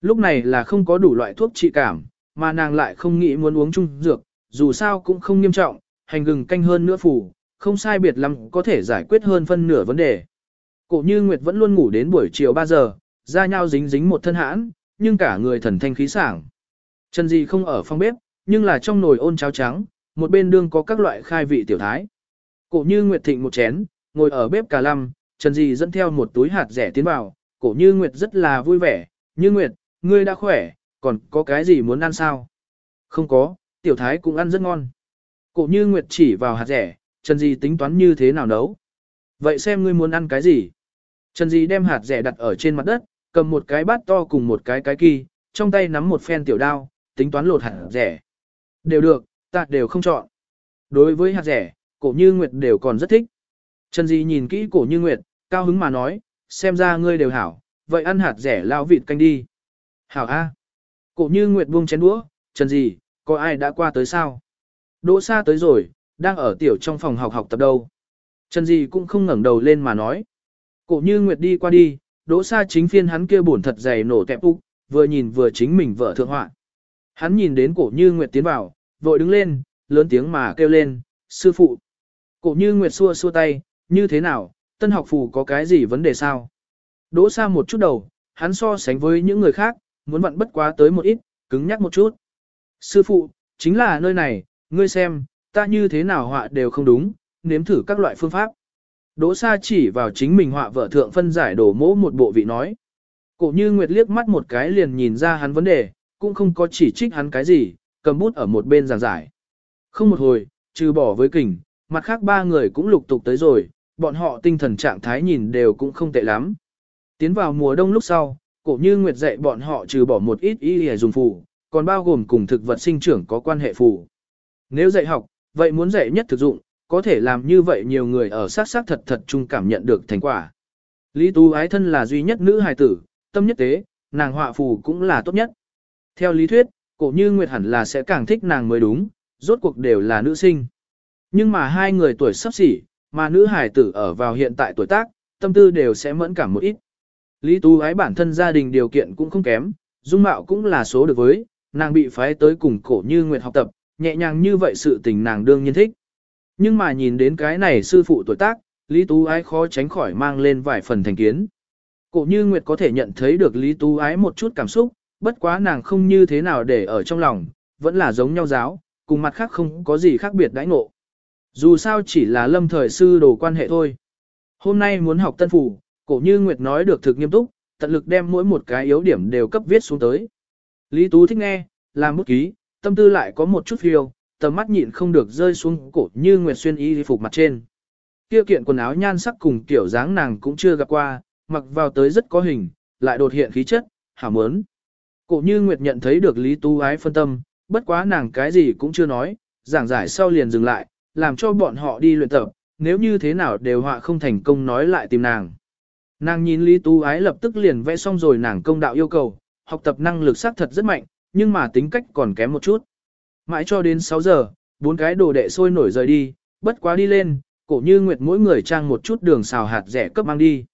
Lúc này là không có đủ loại thuốc trị cảm, mà nàng lại không nghĩ muốn uống chung dược, dù sao cũng không nghiêm trọng, hành gừng canh hơn nữa phủ, không sai biệt lắm có thể giải quyết hơn phân nửa vấn đề. Cổ như Nguyệt vẫn luôn ngủ đến buổi chiều 3 giờ, da nhau dính dính một thân hãn, nhưng cả người thần thanh khí sảng. Trần Di không ở phòng bếp, nhưng là trong nồi ôn cháo trắng, một bên đương có các loại khai vị tiểu thái. Cổ như Nguyệt thịnh một chén, ngồi ở bếp cà lăm, Trần Di dẫn theo một túi hạt rẻ tiến vào, cổ như Nguyệt rất là vui vẻ, như Nguyệt, ngươi đã khỏe, còn có cái gì muốn ăn sao? Không có, tiểu thái cũng ăn rất ngon. Cổ như Nguyệt chỉ vào hạt rẻ, Trần Di tính toán như thế nào nấu. Vậy xem ngươi muốn ăn cái gì? Trần Di đem hạt rẻ đặt ở trên mặt đất, cầm một cái bát to cùng một cái cái kỳ, trong tay nắm một phen tiểu đao, tính toán lột hạt rẻ. Đều được, ta đều không chọn. Đối với hạt rẻ, cổ như Nguyệt đều còn rất thích. Trần Di nhìn kỹ cổ như Nguyệt, cao hứng mà nói, xem ra ngươi đều hảo, vậy ăn hạt rẻ lao vịt canh đi. Hảo A. Cổ như Nguyệt buông chén đũa, Trần Di, có ai đã qua tới sao? Đỗ Sa tới rồi, đang ở tiểu trong phòng học học tập đâu. Trần Di cũng không ngẩng đầu lên mà nói. Cổ như Nguyệt đi qua đi, đỗ Sa chính phiên hắn kia buồn thật dày nổ tẹp úc, vừa nhìn vừa chính mình vợ thượng họa. Hắn nhìn đến cổ như Nguyệt tiến vào, vội đứng lên, lớn tiếng mà kêu lên, sư phụ. Cổ như Nguyệt xua xua tay, như thế nào, tân học phù có cái gì vấn đề sao? Đỗ Sa một chút đầu, hắn so sánh với những người khác, muốn vặn bất quá tới một ít, cứng nhắc một chút. Sư phụ, chính là nơi này, ngươi xem, ta như thế nào họa đều không đúng, nếm thử các loại phương pháp. Đỗ Sa chỉ vào chính mình họa vợ thượng phân giải đổ mỗ một bộ vị nói. Cổ như Nguyệt liếc mắt một cái liền nhìn ra hắn vấn đề, cũng không có chỉ trích hắn cái gì, cầm bút ở một bên giảng giải. Không một hồi, trừ bỏ với kình, mặt khác ba người cũng lục tục tới rồi, bọn họ tinh thần trạng thái nhìn đều cũng không tệ lắm. Tiến vào mùa đông lúc sau, cổ như Nguyệt dạy bọn họ trừ bỏ một ít y để dùng phù, còn bao gồm cùng thực vật sinh trưởng có quan hệ phù. Nếu dạy học, vậy muốn dạy nhất thực dụng, có thể làm như vậy nhiều người ở sát sát thật thật chung cảm nhận được thành quả. Lý Tú ái thân là duy nhất nữ hài tử, tâm nhất tế, nàng họa phù cũng là tốt nhất. Theo lý thuyết, cổ như Nguyệt hẳn là sẽ càng thích nàng mới đúng, rốt cuộc đều là nữ sinh. Nhưng mà hai người tuổi sắp xỉ, mà nữ hài tử ở vào hiện tại tuổi tác, tâm tư đều sẽ mẫn cảm một ít. Lý Tú ái bản thân gia đình điều kiện cũng không kém, dung mạo cũng là số được với, nàng bị phái tới cùng cổ như Nguyệt học tập, nhẹ nhàng như vậy sự tình nàng đương nhiên thích. Nhưng mà nhìn đến cái này sư phụ tuổi tác, Lý Tú Ái khó tránh khỏi mang lên vài phần thành kiến. Cổ như Nguyệt có thể nhận thấy được Lý Tú Ái một chút cảm xúc, bất quá nàng không như thế nào để ở trong lòng, vẫn là giống nhau giáo, cùng mặt khác không có gì khác biệt đãi ngộ. Dù sao chỉ là lâm thời sư đồ quan hệ thôi. Hôm nay muốn học tân phủ, cổ như Nguyệt nói được thực nghiêm túc, tận lực đem mỗi một cái yếu điểm đều cấp viết xuống tới. Lý Tú thích nghe, làm bút ký, tâm tư lại có một chút phiêu, tầm mắt nhịn không được rơi xuống cổ như Nguyệt xuyên y phục mặt trên. Kia kiện quần áo nhan sắc cùng kiểu dáng nàng cũng chưa gặp qua, mặc vào tới rất có hình, lại đột hiện khí chất, hảo mớn. Cổ như Nguyệt nhận thấy được Lý Tú ái phân tâm, bất quá nàng cái gì cũng chưa nói, giảng giải sau liền dừng lại, làm cho bọn họ đi luyện tập, nếu như thế nào đều họa không thành công nói lại tìm nàng. Nàng nhìn Lý Tú ái lập tức liền vẽ xong rồi nàng công đạo yêu cầu, học tập năng lực xác thật rất mạnh, nhưng mà tính cách còn kém một chút. Mãi cho đến 6 giờ, bốn cái đồ đệ sôi nổi rời đi, bất quá đi lên, cổ như Nguyệt mỗi người trang một chút đường xào hạt rẻ cấp mang đi.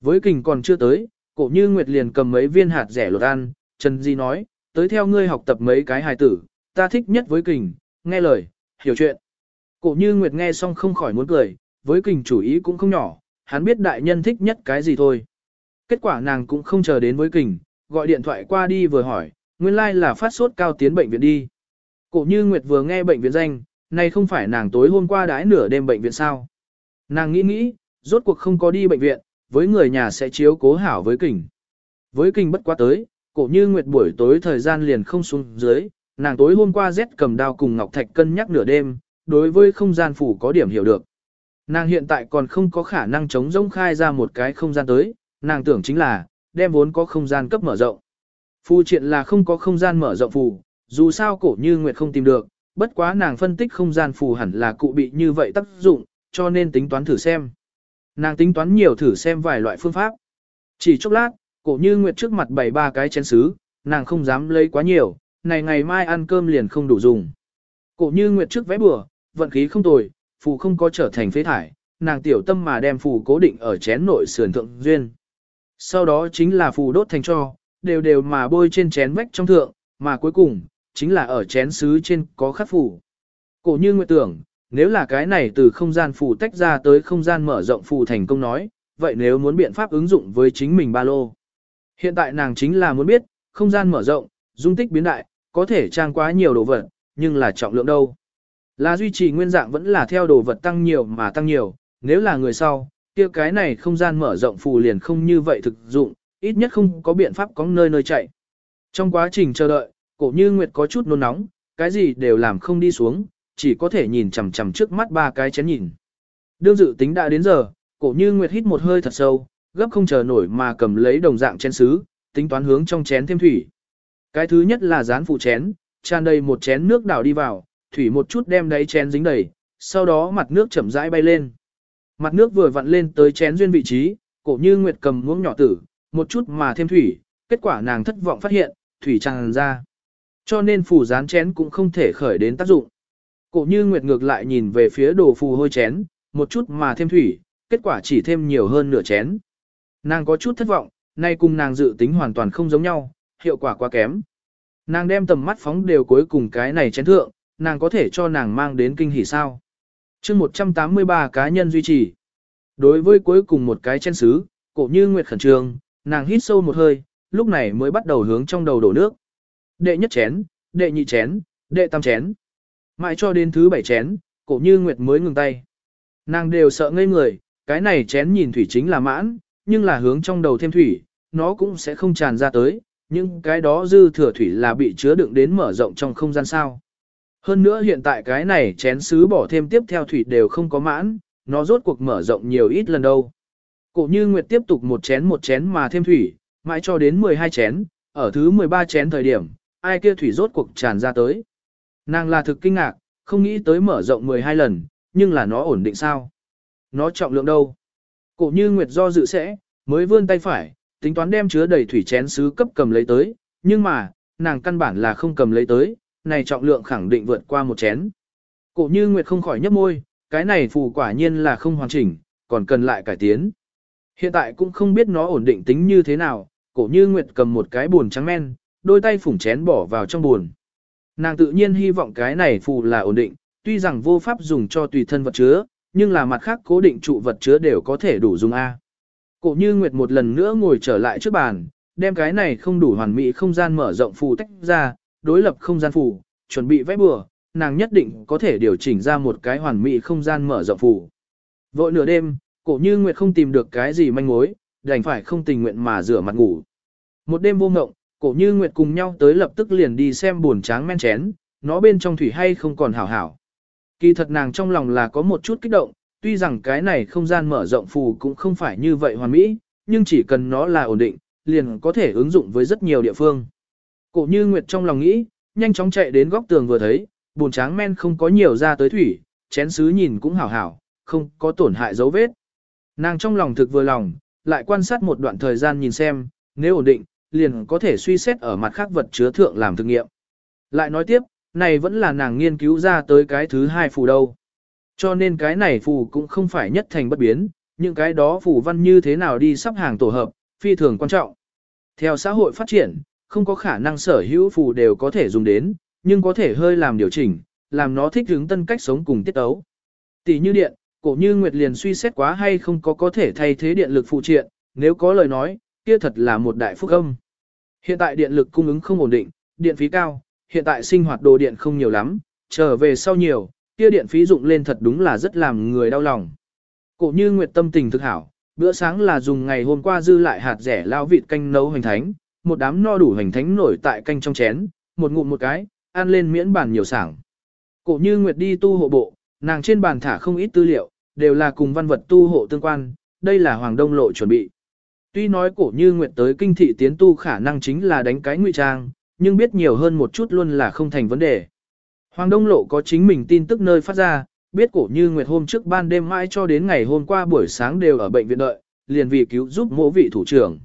Với kình còn chưa tới, cổ như Nguyệt liền cầm mấy viên hạt rẻ lột ăn, Trần Di nói, tới theo ngươi học tập mấy cái hài tử, ta thích nhất với kình, nghe lời, hiểu chuyện. Cổ như Nguyệt nghe xong không khỏi muốn cười, với kình chủ ý cũng không nhỏ, hắn biết đại nhân thích nhất cái gì thôi. Kết quả nàng cũng không chờ đến với kình, gọi điện thoại qua đi vừa hỏi, nguyên lai like là phát sốt cao tiến bệnh viện đi. Cổ như Nguyệt vừa nghe bệnh viện danh, này không phải nàng tối hôm qua đãi nửa đêm bệnh viện sao. Nàng nghĩ nghĩ, rốt cuộc không có đi bệnh viện, với người nhà sẽ chiếu cố hảo với kình. Với kình bất quá tới, cổ như Nguyệt buổi tối thời gian liền không xuống dưới, nàng tối hôm qua rét cầm đao cùng Ngọc Thạch cân nhắc nửa đêm, đối với không gian phủ có điểm hiểu được. Nàng hiện tại còn không có khả năng chống rông khai ra một cái không gian tới, nàng tưởng chính là, đem vốn có không gian cấp mở rộng. Phù triện là không có không gian mở rộng phù, dù sao cổ như Nguyệt không tìm được, bất quá nàng phân tích không gian phù hẳn là cụ bị như vậy tác dụng, cho nên tính toán thử xem. Nàng tính toán nhiều thử xem vài loại phương pháp. Chỉ chốc lát, cổ như Nguyệt trước mặt bày ba cái chén sứ, nàng không dám lấy quá nhiều, này ngày mai ăn cơm liền không đủ dùng. Cổ như Nguyệt trước vẽ bừa, vận khí không tồi, phù không có trở thành phế thải, nàng tiểu tâm mà đem phù cố định ở chén nội sườn thượng duyên. Sau đó chính là phù đốt thành cho, đều đều mà bôi trên chén vách trong thượng, mà cuối cùng, chính là ở chén sứ trên có khắc phủ. Cổ như nguyện tưởng, nếu là cái này từ không gian phủ tách ra tới không gian mở rộng phủ thành công nói, vậy nếu muốn biện pháp ứng dụng với chính mình ba lô. Hiện tại nàng chính là muốn biết, không gian mở rộng, dung tích biến đại, có thể trang quá nhiều đồ vật, nhưng là trọng lượng đâu. Là duy trì nguyên dạng vẫn là theo đồ vật tăng nhiều mà tăng nhiều, nếu là người sau, kia cái này không gian mở rộng phù liền không như vậy thực dụng, ít nhất không có biện pháp có nơi nơi chạy. Trong quá trình chờ đợi, cổ như Nguyệt có chút nôn nóng, cái gì đều làm không đi xuống, chỉ có thể nhìn chằm chằm trước mắt ba cái chén nhìn. Đương dự tính đã đến giờ, cổ như Nguyệt hít một hơi thật sâu, gấp không chờ nổi mà cầm lấy đồng dạng chén sứ, tính toán hướng trong chén thêm thủy. Cái thứ nhất là dán phụ chén, tràn đầy một chén nước đảo đi vào, thủy một chút đem đáy chén dính đầy, sau đó mặt nước chậm rãi bay lên. Mặt nước vừa vặn lên tới chén duyên vị trí, cổ như Nguyệt cầm muỗng nhỏ tử, một chút mà thêm thủy, kết quả nàng thất vọng phát hiện, thủy tràn ra. Cho nên phù rán chén cũng không thể khởi đến tác dụng. Cổ như Nguyệt ngược lại nhìn về phía đồ phù hôi chén, một chút mà thêm thủy, kết quả chỉ thêm nhiều hơn nửa chén. Nàng có chút thất vọng, nay cùng nàng dự tính hoàn toàn không giống nhau, hiệu quả quá kém. Nàng đem tầm mắt phóng đều cuối cùng cái này chén thượng, nàng có thể cho nàng mang đến kinh hỉ sao. chương 183 cá nhân duy trì. Đối với cuối cùng một cái chén xứ, cổ như Nguyệt khẩn trương, nàng hít sâu một hơi, lúc này mới bắt đầu hướng trong đầu đổ nước. Đệ nhất chén, đệ nhị chén, đệ tam chén. Mãi cho đến thứ bảy chén, cổ như Nguyệt mới ngừng tay. Nàng đều sợ ngây người, cái này chén nhìn thủy chính là mãn, nhưng là hướng trong đầu thêm thủy, nó cũng sẽ không tràn ra tới, nhưng cái đó dư thừa thủy là bị chứa đựng đến mở rộng trong không gian sao. Hơn nữa hiện tại cái này chén sứ bỏ thêm tiếp theo thủy đều không có mãn, nó rốt cuộc mở rộng nhiều ít lần đâu. Cổ như Nguyệt tiếp tục một chén một chén mà thêm thủy, mãi cho đến 12 chén, ở thứ 13 chén thời điểm, ai kia thủy rốt cuộc tràn ra tới. Nàng là thực kinh ngạc, không nghĩ tới mở rộng 12 lần, nhưng là nó ổn định sao? Nó trọng lượng đâu? Cổ như Nguyệt do dự sẽ, mới vươn tay phải, tính toán đem chứa đầy thủy chén sứ cấp cầm lấy tới, nhưng mà, nàng căn bản là không cầm lấy tới, này trọng lượng khẳng định vượt qua một chén. Cổ như Nguyệt không khỏi nhấp môi, cái này phù quả nhiên là không hoàn chỉnh, còn cần lại cải tiến. Hiện tại cũng không biết nó ổn định tính như thế nào, cổ như Nguyệt cầm một cái buồn trắng men, đôi tay phủng chén bỏ vào trong buồn. Nàng tự nhiên hy vọng cái này phù là ổn định, tuy rằng vô pháp dùng cho tùy thân vật chứa, nhưng là mặt khác cố định trụ vật chứa đều có thể đủ dùng A. Cổ như Nguyệt một lần nữa ngồi trở lại trước bàn, đem cái này không đủ hoàn mỹ không gian mở rộng phù tách ra, đối lập không gian phù, chuẩn bị vẽ bừa, nàng nhất định có thể điều chỉnh ra một cái hoàn mỹ không gian mở rộng phù. Vội nửa đêm, cổ như Nguyệt không tìm được cái gì manh mối, đành phải không tình nguyện mà rửa mặt ngủ. Một đêm vô ngộng, cổ như Nguyệt cùng nhau tới lập tức liền đi xem buồn tráng men chén, nó bên trong thủy hay không còn hảo hảo. Kỳ thật nàng trong lòng là có một chút kích động, tuy rằng cái này không gian mở rộng phù cũng không phải như vậy hoàn mỹ, nhưng chỉ cần nó là ổn định, liền có thể ứng dụng với rất nhiều địa phương. Cổ như Nguyệt trong lòng nghĩ, nhanh chóng chạy đến góc tường vừa thấy, buồn tráng men không có nhiều ra tới thủy, chén sứ nhìn cũng hảo hảo, không có tổn hại dấu vết. Nàng trong lòng thực vừa lòng, lại quan sát một đoạn thời gian nhìn xem, nếu ổn định, liền có thể suy xét ở mặt khác vật chứa thượng làm thực nghiệm. Lại nói tiếp, này vẫn là nàng nghiên cứu ra tới cái thứ hai phù đâu. Cho nên cái này phù cũng không phải nhất thành bất biến, những cái đó phù văn như thế nào đi sắp hàng tổ hợp, phi thường quan trọng. Theo xã hội phát triển, không có khả năng sở hữu phù đều có thể dùng đến, nhưng có thể hơi làm điều chỉnh, làm nó thích ứng tân cách sống cùng tiết ấu. Tỷ như điện, cổ như Nguyệt liền suy xét quá hay không có có thể thay thế điện lực phụ triện, nếu có lời nói, kia thật là một đại phúc âm. Hiện tại điện lực cung ứng không ổn định, điện phí cao, hiện tại sinh hoạt đồ điện không nhiều lắm, trở về sau nhiều, kia điện phí dụng lên thật đúng là rất làm người đau lòng. Cổ như Nguyệt tâm tình thực hảo, bữa sáng là dùng ngày hôm qua dư lại hạt rẻ lao vịt canh nấu hành thánh, một đám no đủ hành thánh nổi tại canh trong chén, một ngụm một cái, ăn lên miễn bàn nhiều sảng. Cổ như Nguyệt đi tu hộ bộ, nàng trên bàn thả không ít tư liệu, đều là cùng văn vật tu hộ tương quan, đây là Hoàng Đông Lộ chuẩn bị. Tuy nói cổ như Nguyệt tới kinh thị tiến tu khả năng chính là đánh cái ngụy trang, nhưng biết nhiều hơn một chút luôn là không thành vấn đề. Hoàng Đông Lộ có chính mình tin tức nơi phát ra, biết cổ như Nguyệt hôm trước ban đêm mãi cho đến ngày hôm qua buổi sáng đều ở bệnh viện đợi, liền vì cứu giúp mỗ vị thủ trưởng.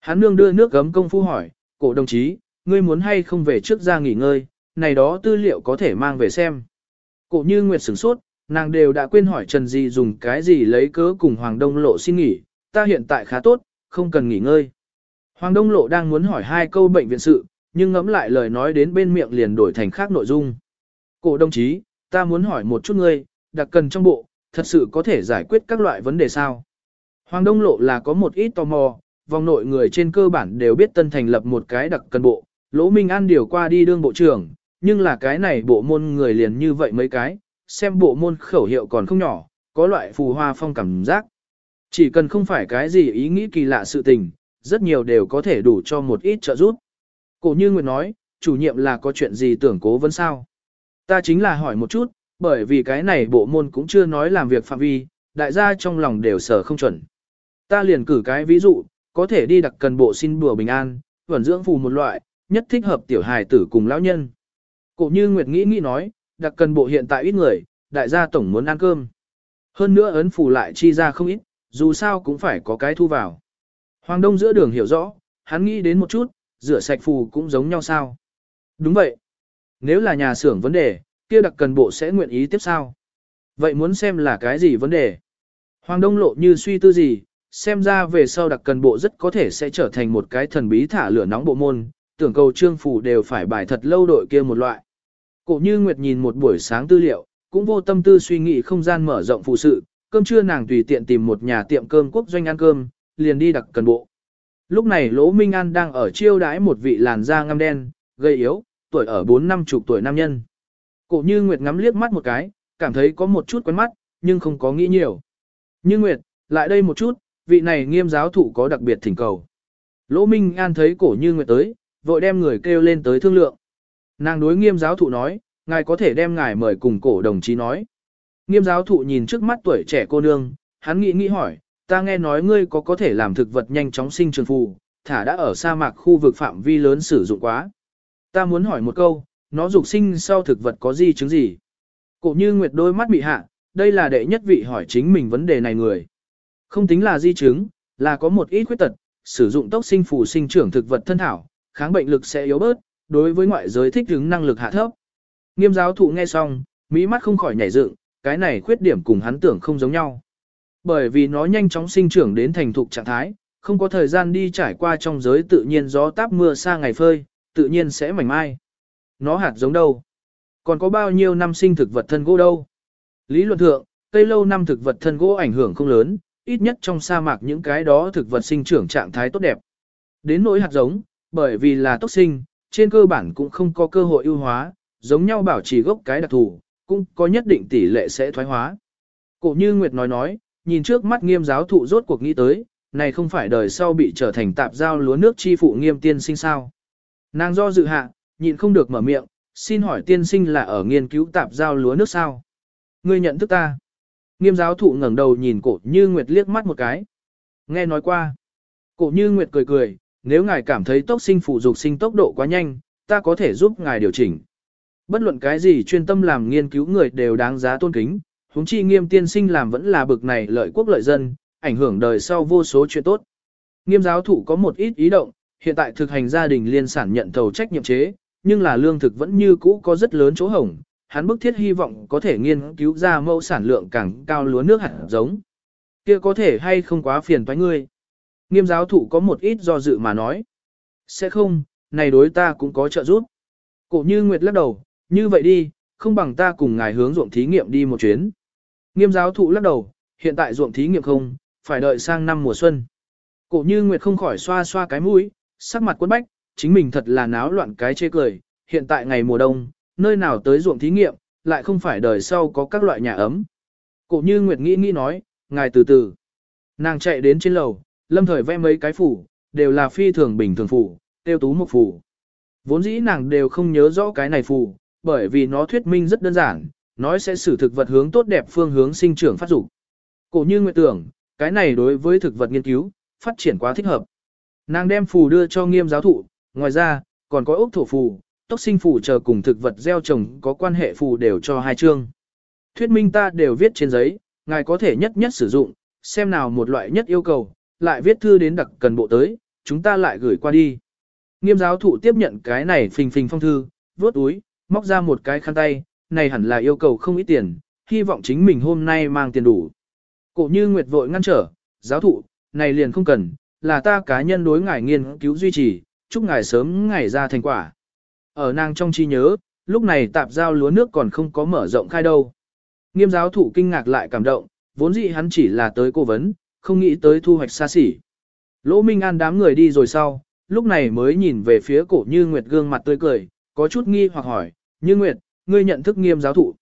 Hắn nương đưa nước gấm công phu hỏi, cổ đồng chí, ngươi muốn hay không về trước ra nghỉ ngơi, này đó tư liệu có thể mang về xem. Cổ như Nguyệt sửng sốt, nàng đều đã quên hỏi Trần Di dùng cái gì lấy cớ cùng Hoàng Đông Lộ xin nghỉ, ta hiện tại khá tốt, không cần nghỉ ngơi. Hoàng Đông Lộ đang muốn hỏi hai câu bệnh viện sự, nhưng ngẫm lại lời nói đến bên miệng liền đổi thành khác nội dung. Cổ đồng chí, ta muốn hỏi một chút ngươi, đặc cần trong bộ, thật sự có thể giải quyết các loại vấn đề sao? Hoàng Đông Lộ là có một ít tò mò, vòng nội người trên cơ bản đều biết tân thành lập một cái đặc cần bộ, Lỗ Minh An điều qua đi đương bộ trưởng, nhưng là cái này bộ môn người liền như vậy mấy cái, xem bộ môn khẩu hiệu còn không nhỏ, có loại phù hoa phong cảm giác. Chỉ cần không phải cái gì ý nghĩ kỳ lạ sự tình, rất nhiều đều có thể đủ cho một ít trợ giúp. Cổ như Nguyệt nói, chủ nhiệm là có chuyện gì tưởng cố vấn sao? Ta chính là hỏi một chút, bởi vì cái này bộ môn cũng chưa nói làm việc phạm vi, đại gia trong lòng đều sở không chuẩn. Ta liền cử cái ví dụ, có thể đi đặc cần bộ xin bùa bình an, vẩn dưỡng phù một loại, nhất thích hợp tiểu hài tử cùng lão nhân. Cổ như Nguyệt nghĩ nghĩ nói, đặc cần bộ hiện tại ít người, đại gia tổng muốn ăn cơm. Hơn nữa ấn phủ lại chi ra không ít, dù sao cũng phải có cái thu vào. Hoàng Đông giữa đường hiểu rõ, hắn nghĩ đến một chút, rửa sạch phù cũng giống nhau sao. Đúng vậy. Nếu là nhà xưởng vấn đề, kia đặc cần bộ sẽ nguyện ý tiếp sao. Vậy muốn xem là cái gì vấn đề? Hoàng Đông lộ như suy tư gì, xem ra về sau đặc cần bộ rất có thể sẽ trở thành một cái thần bí thả lửa nóng bộ môn, tưởng cầu trương phủ đều phải bài thật lâu đội kia một loại. Cổ như Nguyệt nhìn một buổi sáng tư liệu, cũng vô tâm tư suy nghĩ không gian mở rộng phụ sự, cơm trưa nàng tùy tiện tìm một nhà tiệm cơm quốc doanh ăn cơm, liền đi đặc cần bộ. Lúc này Lỗ Minh An đang ở chiêu đãi một vị làn da ngăm đen, gầy yếu, tuổi ở 4 năm chục tuổi nam nhân. Cổ như Nguyệt ngắm liếc mắt một cái, cảm thấy có một chút quen mắt, nhưng không có nghĩ nhiều. Như Nguyệt, lại đây một chút, vị này nghiêm giáo thụ có đặc biệt thỉnh cầu. Lỗ Minh An thấy cổ như Nguyệt tới, vội đem người kêu lên tới thương lượng. Nàng đối nghiêm giáo thụ nói, ngài có thể đem ngài mời cùng cổ đồng chí nói. Nghiêm giáo thụ nhìn trước mắt tuổi trẻ cô nương, hắn nghĩ nghĩ hỏi, ta nghe nói ngươi có có thể làm thực vật nhanh chóng sinh trường phù, thả đã ở sa mạc khu vực phạm vi lớn sử dụng quá. Ta muốn hỏi một câu, nó dục sinh sau thực vật có gì chứng gì? Cổ như nguyệt đôi mắt bị hạ, đây là đệ nhất vị hỏi chính mình vấn đề này người. Không tính là di chứng, là có một ít khuyết tật, sử dụng tốc sinh phù sinh trưởng thực vật thân thảo, kháng bệnh lực sẽ yếu bớt, đối với ngoại giới thích ứng năng lực hạ thấp. Nghiêm giáo thụ nghe xong, mỹ mắt không khỏi nhảy dựng, cái này khuyết điểm cùng hắn tưởng không giống nhau. Bởi vì nó nhanh chóng sinh trưởng đến thành thục trạng thái, không có thời gian đi trải qua trong giới tự nhiên gió táp mưa xa ngày phơi, tự nhiên sẽ mảnh mai. Nó hạt giống đâu? Còn có bao nhiêu năm sinh thực vật thân gỗ đâu? Lý luận thượng, cây lâu năm thực vật thân gỗ ảnh hưởng không lớn, ít nhất trong sa mạc những cái đó thực vật sinh trưởng trạng thái tốt đẹp. Đến nỗi hạt giống, bởi vì là tốc sinh, trên cơ bản cũng không có cơ hội ưu hóa, giống nhau bảo trì gốc cái đặc thù, cũng có nhất định tỷ lệ sẽ thoái hóa. Cổ như Nguyệt nói nói, nhìn trước mắt nghiêm giáo thụ rốt cuộc nghĩ tới, này không phải đời sau bị trở thành tạp giao lúa nước chi phụ nghiêm tiên sinh sao. Nàng do dự hạ, nhịn không được mở miệng, xin hỏi tiên sinh là ở nghiên cứu tạp giao lúa nước sao? Ngươi nhận thức ta. Nghiêm giáo thụ ngẩng đầu nhìn cổ như Nguyệt liếc mắt một cái. Nghe nói qua. Cổ như Nguyệt cười cười, nếu ngài cảm thấy tốc sinh phụ dục sinh tốc độ quá nhanh, ta có thể giúp ngài điều chỉnh. Bất luận cái gì chuyên tâm làm nghiên cứu người đều đáng giá tôn kính, huống chi nghiêm tiên sinh làm vẫn là bực này lợi quốc lợi dân, ảnh hưởng đời sau vô số chuyện tốt. Nghiêm giáo thụ có một ít ý động, hiện tại thực hành gia đình liên sản nhận thầu trách nhiệm chế, nhưng là lương thực vẫn như cũ có rất lớn chỗ hổng, hắn bức thiết hy vọng có thể nghiên cứu ra mẫu sản lượng càng cao lúa nước hạt giống. Kia có thể hay không quá phiền toái ngươi. Nghiêm giáo thụ có một ít do dự mà nói. Sẽ không, này đối ta cũng có trợ giúp. Cổ như Nguyệt lắc đầu, như vậy đi, không bằng ta cùng ngài hướng ruộng thí nghiệm đi một chuyến. Nghiêm giáo thụ lắc đầu, hiện tại ruộng thí nghiệm không, phải đợi sang năm mùa xuân. Cổ như Nguyệt không khỏi xoa xoa cái mũi, sắc mặt quấn bách, chính mình thật là náo loạn cái chê cười, hiện tại ngày mùa đông, nơi nào tới ruộng thí nghiệm, lại không phải đời sau có các loại nhà ấm. Cổ như Nguyệt nghĩ nghĩ nói, ngài từ từ. Nàng chạy đến trên lầu, lâm thời vẽ mấy cái phủ, đều là phi thường bình thường phủ, tiêu tú một phủ. Vốn dĩ nàng đều không nhớ rõ cái này phủ, bởi vì nó thuyết minh rất đơn giản, nói sẽ xử thực vật hướng tốt đẹp phương hướng sinh trưởng phát dục. Cổ như nguyện tưởng, cái này đối với thực vật nghiên cứu, phát triển quá thích hợp. Nàng đem phù đưa cho nghiêm giáo thụ, ngoài ra, còn có ốc thổ phù, tốc sinh phù chờ cùng thực vật gieo trồng có quan hệ phù đều cho hai chương. Thuyết minh ta đều viết trên giấy, ngài có thể nhất nhất sử dụng, xem nào một loại nhất yêu cầu, lại viết thư đến đặc cần bộ tới, chúng ta lại gửi qua đi. Nghiêm giáo thụ tiếp nhận cái này phình phình phong thư, vốt túi, móc ra một cái khăn tay, này hẳn là yêu cầu không ít tiền, hy vọng chính mình hôm nay mang tiền đủ. Cổ như Nguyệt vội ngăn trở, giáo thụ, này liền không cần, là ta cá nhân đối ngài nghiên cứu duy trì, chúc ngài sớm ngày ra thành quả. Ở nàng trong chi nhớ, lúc này tạp giao lúa nước còn không có mở rộng khai đâu. Nghiêm giáo thụ kinh ngạc lại cảm động, vốn dĩ hắn chỉ là tới cố vấn, không nghĩ tới thu hoạch xa xỉ. Lỗ Minh An đám người đi rồi sau, lúc này mới nhìn về phía cổ như Nguyệt gương mặt tươi cười, có chút nghi hoặc hỏi, như Nguyệt, ngươi nhận thức nghiêm giáo thụ.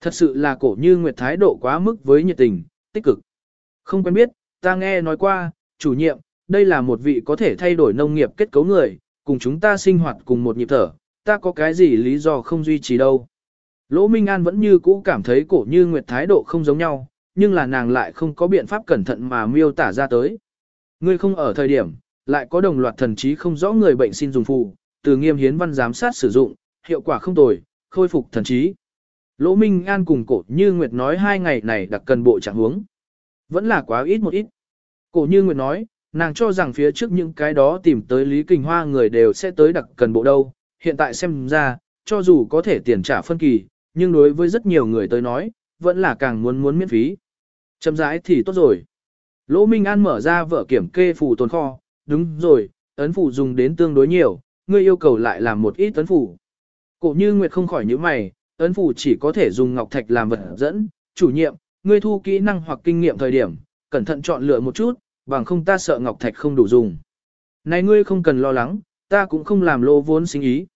Thật sự là cổ như Nguyệt thái độ quá mức với nhiệt tình, tích cực. Không quen biết, ta nghe nói qua, chủ nhiệm, đây là một vị có thể thay đổi nông nghiệp kết cấu người, cùng chúng ta sinh hoạt cùng một nhịp thở, ta có cái gì lý do không duy trì đâu. Lỗ Minh An vẫn như cũ cảm thấy cổ như Nguyệt thái độ không giống nhau, nhưng là nàng lại không có biện pháp cẩn thận mà miêu tả ra tới. Ngươi không ở thời điểm, lại có đồng loạt thần trí không rõ người bệnh xin dùng phù, từ nghiêm hiến văn giám sát sử dụng, hiệu quả không tồi, khôi phục thần trí. Lỗ Minh An cùng cổ như Nguyệt nói hai ngày này đặc cần bộ trạng huống. Vẫn là quá ít một ít. Cổ như Nguyệt nói, nàng cho rằng phía trước những cái đó tìm tới Lý Kình Hoa người đều sẽ tới đặc cần bộ đâu. Hiện tại xem ra, cho dù có thể tiền trả phân kỳ, nhưng đối với rất nhiều người tới nói, vẫn là càng muốn muốn miễn phí. Chậm rãi thì tốt rồi. Lỗ Minh An mở ra vở kiểm kê phù tồn kho, đúng rồi, ấn phù dùng đến tương đối nhiều, ngươi yêu cầu lại làm một ít ấn phù. Cổ như Nguyệt không khỏi những mày, ấn phù chỉ có thể dùng ngọc thạch làm vật dẫn, chủ nhiệm, ngươi thu kỹ năng hoặc kinh nghiệm thời điểm, cẩn thận chọn lựa một chút, bằng không ta sợ ngọc thạch không đủ dùng. Này ngươi không cần lo lắng, ta cũng không làm lỗ vốn sinh ý.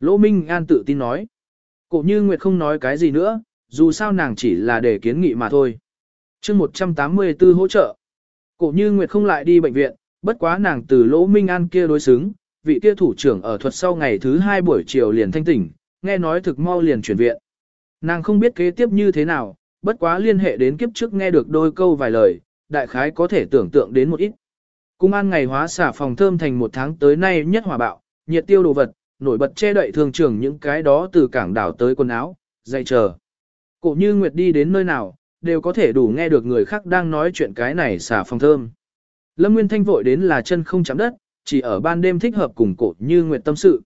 Lỗ Minh An tự tin nói. Cổ như Nguyệt không nói cái gì nữa, dù sao nàng chỉ là để kiến nghị mà thôi chương 184 hỗ trợ. Cổ như Nguyệt không lại đi bệnh viện, bất quá nàng từ lỗ minh an kia đối xứng, vị kia thủ trưởng ở thuật sau ngày thứ hai buổi chiều liền thanh tỉnh, nghe nói thực mau liền chuyển viện. Nàng không biết kế tiếp như thế nào, bất quá liên hệ đến kiếp trước nghe được đôi câu vài lời, đại khái có thể tưởng tượng đến một ít. Cung an ngày hóa xả phòng thơm thành một tháng tới nay nhất hòa bạo, nhiệt tiêu đồ vật, nổi bật che đậy thường trưởng những cái đó từ cảng đảo tới quần áo, dây chờ. Cổ như Nguyệt đi đến nơi nào, đều có thể đủ nghe được người khác đang nói chuyện cái này xả phòng thơm. Lâm Nguyên Thanh vội đến là chân không chạm đất, chỉ ở ban đêm thích hợp cùng cổ như nguyệt tâm sự.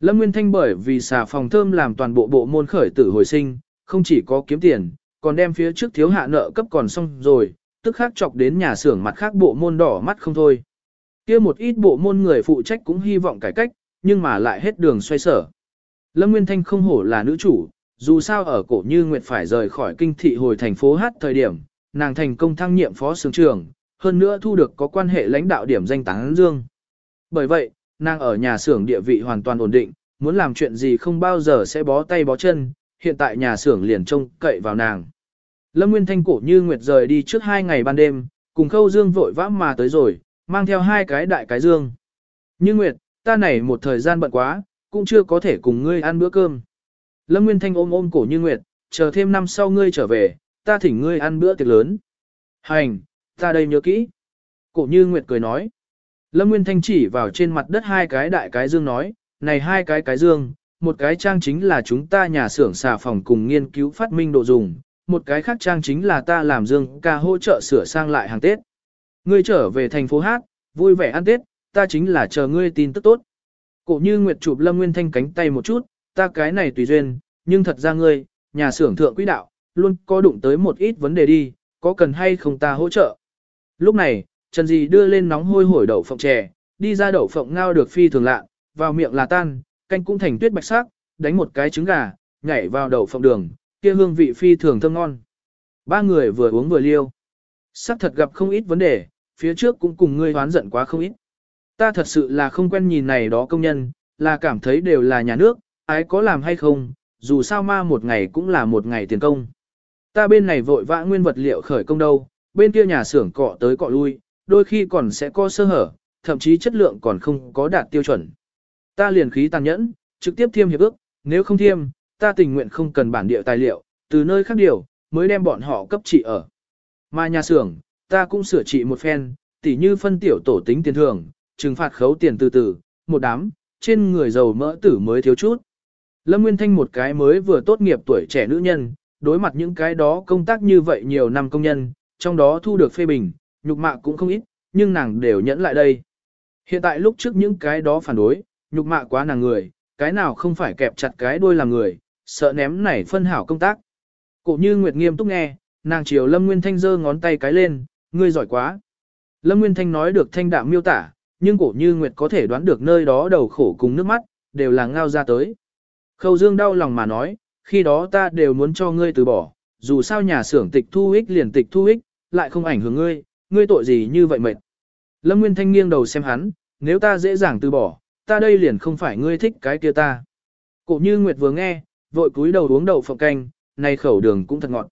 Lâm Nguyên Thanh bởi vì xả phòng thơm làm toàn bộ bộ môn khởi tử hồi sinh, không chỉ có kiếm tiền, còn đem phía trước thiếu hạ nợ cấp còn xong rồi, tức khác chọc đến nhà xưởng mặt khác bộ môn đỏ mắt không thôi. kia một ít bộ môn người phụ trách cũng hy vọng cải cách, nhưng mà lại hết đường xoay sở. Lâm Nguyên Thanh không hổ là nữ chủ, dù sao ở cổ như Nguyệt phải rời khỏi kinh thị hồi thành phố hát thời điểm, nàng thành công thăng nhiệm phó sướng trưởng, hơn nữa thu được có quan hệ lãnh đạo điểm danh tán dương. Bởi vậy, nàng ở nhà xưởng địa vị hoàn toàn ổn định, muốn làm chuyện gì không bao giờ sẽ bó tay bó chân, hiện tại nhà xưởng liền trông cậy vào nàng. Lâm Nguyên Thanh cổ như Nguyệt rời đi trước hai ngày ban đêm, cùng Khâu Dương vội vã mà tới rồi, mang theo hai cái đại cái dương. Như Nguyệt, ta này một thời gian bận quá, cũng chưa có thể cùng ngươi ăn bữa cơm. Lâm Nguyên Thanh ôm ôm cổ như Nguyệt, chờ thêm năm sau ngươi trở về, ta thỉnh ngươi ăn bữa tiệc lớn. Hành, ta đây nhớ kỹ. Cổ như Nguyệt cười nói. Lâm Nguyên Thanh chỉ vào trên mặt đất hai cái đại cái dương nói, này hai cái cái dương, một cái trang chính là chúng ta nhà xưởng xà phòng cùng nghiên cứu phát minh đồ dùng, một cái khác trang chính là ta làm dương ca hỗ trợ sửa sang lại hàng Tết. Ngươi trở về thành phố Hát, vui vẻ ăn Tết, ta chính là chờ ngươi tin tức tốt. Cổ như Nguyệt chụp Lâm Nguyên Thanh cánh tay một chút, ta cái này tùy duyên, nhưng thật ra ngươi, nhà xưởng thượng quỹ đạo, luôn có đụng tới một ít vấn đề đi, có cần hay không ta hỗ trợ. Lúc này, Trần Dì đưa lên nóng hôi hổi đậu phộng chè, đi ra đậu phộng ngao được phi thường lạ, vào miệng là tan, canh cũng thành tuyết bạch sắc, đánh một cái trứng gà, nhảy vào đậu phộng đường, kia hương vị phi thường thơm ngon. Ba người vừa uống vừa liêu. Sắc thật gặp không ít vấn đề, phía trước cũng cùng ngươi hoán giận quá không ít. Ta thật sự là không quen nhìn này đó công nhân, là cảm thấy đều là nhà nước, ái có làm hay không, dù sao ma một ngày cũng là một ngày tiền công. Ta bên này vội vã nguyên vật liệu khởi công đâu, bên kia nhà xưởng cọ tới cọ lui, đôi khi còn sẽ có sơ hở, thậm chí chất lượng còn không có đạt tiêu chuẩn. Ta liền khí tàn nhẫn, trực tiếp thiêm hiệp ước, nếu không thiêm, ta tình nguyện không cần bản địa tài liệu, từ nơi khác điều, mới đem bọn họ cấp trị ở. Mà nhà xưởng, ta cũng sửa trị một phen, tỉ như phân tiểu tổ tính tiền thường, trừng phạt khấu tiền từ từ, một đám, trên người giàu mỡ tử mới thiếu chút. Lâm Nguyên Thanh một cái mới vừa tốt nghiệp tuổi trẻ nữ nhân, đối mặt những cái đó công tác như vậy nhiều năm công nhân, trong đó thu được phê bình, nhục mạ cũng không ít, nhưng nàng đều nhẫn lại đây. Hiện tại lúc trước những cái đó phản đối, nhục mạ quá nàng người, cái nào không phải kẹp chặt cái đuôi làm người, sợ ném nảy phân hảo công tác. Cổ như Nguyệt nghiêm túc nghe, nàng chiều Lâm Nguyên Thanh giơ ngón tay cái lên, ngươi giỏi quá. Lâm Nguyên Thanh nói được thanh đạm miêu tả, nhưng cổ như Nguyệt có thể đoán được nơi đó đầu khổ cùng nước mắt, đều là ngao ra tới. Khâu Dương đau lòng mà nói, khi đó ta đều muốn cho ngươi từ bỏ, dù sao nhà xưởng tịch thu ích liền tịch thu ích, lại không ảnh hưởng ngươi, ngươi tội gì như vậy mệt. Lâm Nguyên Thanh nghiêng đầu xem hắn, nếu ta dễ dàng từ bỏ, ta đây liền không phải ngươi thích cái kia ta. Cổ như Nguyệt vừa nghe, vội cúi đầu uống đậu phộng canh, này khẩu đường cũng thật ngọt.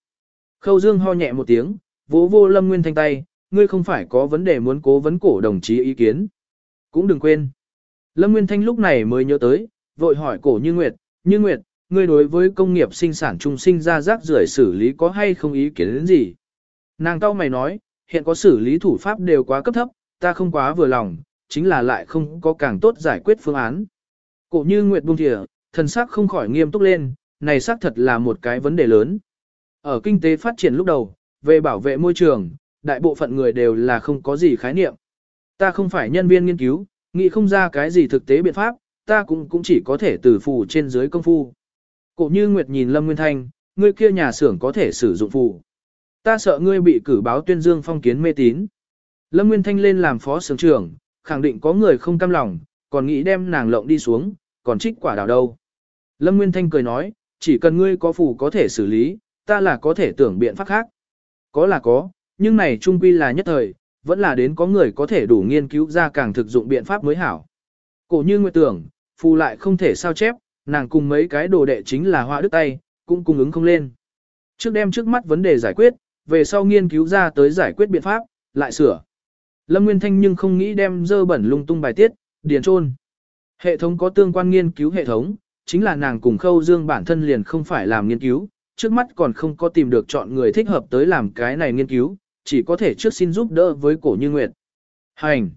Khâu Dương ho nhẹ một tiếng, vỗ vô Lâm Nguyên Thanh tay, ngươi không phải có vấn đề muốn cố vấn cổ đồng chí ý kiến. Cũng đừng quên. Lâm Nguyên Thanh lúc này mới nhớ tới, vội hỏi cổ như Nguyệt, như Nguyệt, ngươi đối với công nghiệp sinh sản trung sinh ra rác rưởi xử lý có hay không ý kiến đến gì? Nàng cao mày nói, hiện có xử lý thủ pháp đều quá cấp thấp, ta không quá vừa lòng, chính là lại không có càng tốt giải quyết phương án. Cổ như Nguyệt buông thìa, thần sắc không khỏi nghiêm túc lên, này xác thật là một cái vấn đề lớn. Ở kinh tế phát triển lúc đầu, về bảo vệ môi trường, đại bộ phận người đều là không có gì khái niệm. Ta không phải nhân viên nghiên cứu, nghĩ không ra cái gì thực tế biện pháp, ta cũng cũng chỉ có thể từ phù trên dưới công phu. Cổ như Nguyệt nhìn Lâm Nguyên Thanh, ngươi kia nhà xưởng có thể sử dụng phù. Ta sợ ngươi bị cử báo tuyên dương phong kiến mê tín. Lâm Nguyên Thanh lên làm phó xưởng trưởng, khẳng định có người không cam lòng, còn nghĩ đem nàng lộng đi xuống, còn trích quả đào đâu. Lâm Nguyên Thanh cười nói, chỉ cần ngươi có phù có thể xử lý, ta là có thể tưởng biện pháp khác. Có là có, nhưng này trung quy là nhất thời, vẫn là đến có người có thể đủ nghiên cứu ra càng thực dụng biện pháp mới hảo. Cổ như nguyệt tưởng, phù lại không thể sao chép, nàng cùng mấy cái đồ đệ chính là họa đức tay, cũng cung ứng không lên. Trước đem trước mắt vấn đề giải quyết, về sau nghiên cứu ra tới giải quyết biện pháp, lại sửa. Lâm Nguyên Thanh nhưng không nghĩ đem dơ bẩn lung tung bài tiết, điền trôn. Hệ thống có tương quan nghiên cứu hệ thống, chính là nàng cùng khâu dương bản thân liền không phải làm nghiên cứu, trước mắt còn không có tìm được chọn người thích hợp tới làm cái này nghiên cứu, chỉ có thể trước xin giúp đỡ với cổ như nguyệt. Hành!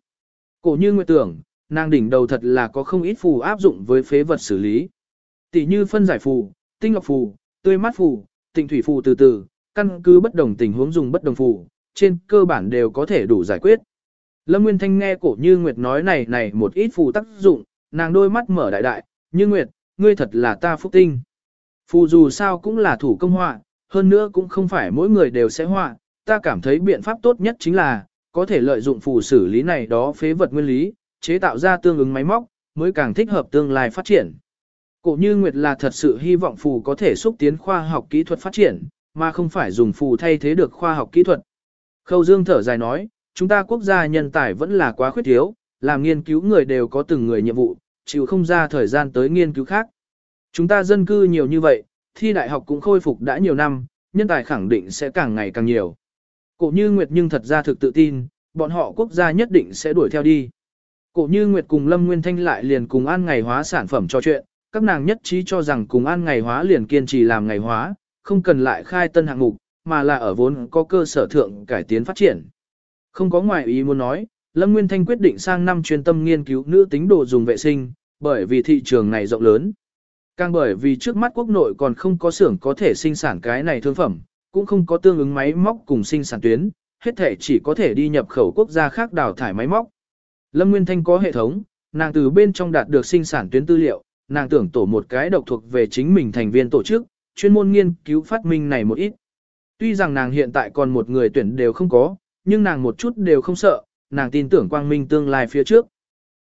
Cổ như nguyệt tưởng, nàng đỉnh đầu thật là có không ít phù áp dụng với phế vật xử lý. Tỷ như phân giải phù, tinh ngọc phù, tươi mát phù, tịnh thủy phù từ từ, căn cứ bất đồng tình huống dùng bất đồng phù, trên cơ bản đều có thể đủ giải quyết. Lâm Nguyên Thanh nghe cổ như Nguyệt nói này này một ít phù tác dụng, nàng đôi mắt mở đại đại, như Nguyệt, ngươi thật là ta phúc tinh. Phù dù sao cũng là thủ công họa, hơn nữa cũng không phải mỗi người đều sẽ họa, ta cảm thấy biện pháp tốt nhất chính là, có thể lợi dụng phù xử lý này đó phế vật nguyên lý, chế tạo ra tương ứng máy móc, mới càng thích hợp tương lai phát triển. Cổ như Nguyệt là thật sự hy vọng phù có thể xúc tiến khoa học kỹ thuật phát triển, mà không phải dùng phù thay thế được khoa học kỹ thuật. Khâu Dương thở dài nói, chúng ta quốc gia nhân tài vẫn là quá khuyết thiếu, làm nghiên cứu người đều có từng người nhiệm vụ, chịu không ra thời gian tới nghiên cứu khác. Chúng ta dân cư nhiều như vậy, thi đại học cũng khôi phục đã nhiều năm, nhân tài khẳng định sẽ càng ngày càng nhiều. Cổ như Nguyệt nhưng thật ra thực tự tin, bọn họ quốc gia nhất định sẽ đuổi theo đi. Cổ như Nguyệt cùng Lâm Nguyên Thanh lại liền cùng an ngày hóa sản phẩm cho chuyện, các nàng nhất trí cho rằng cùng an ngày hóa liền kiên trì làm ngày hóa, không cần lại khai tân hạng mục, mà là ở vốn có cơ sở thượng cải tiến phát triển. Không có ngoại ý muốn nói, Lâm Nguyên Thanh quyết định sang năm chuyên tâm nghiên cứu nữ tính đồ dùng vệ sinh, bởi vì thị trường này rộng lớn. Càng bởi vì trước mắt quốc nội còn không có xưởng có thể sinh sản cái này thương phẩm, cũng không có tương ứng máy móc cùng sinh sản tuyến, hết thể chỉ có thể đi nhập khẩu quốc gia khác đào thải máy móc. Lâm Nguyên Thanh có hệ thống, nàng từ bên trong đạt được sinh sản tuyến tư liệu, nàng tưởng tổ một cái độc thuộc về chính mình thành viên tổ chức, chuyên môn nghiên cứu phát minh này một ít. Tuy rằng nàng hiện tại còn một người tuyển đều không có, nhưng nàng một chút đều không sợ, nàng tin tưởng quang minh tương lai phía trước.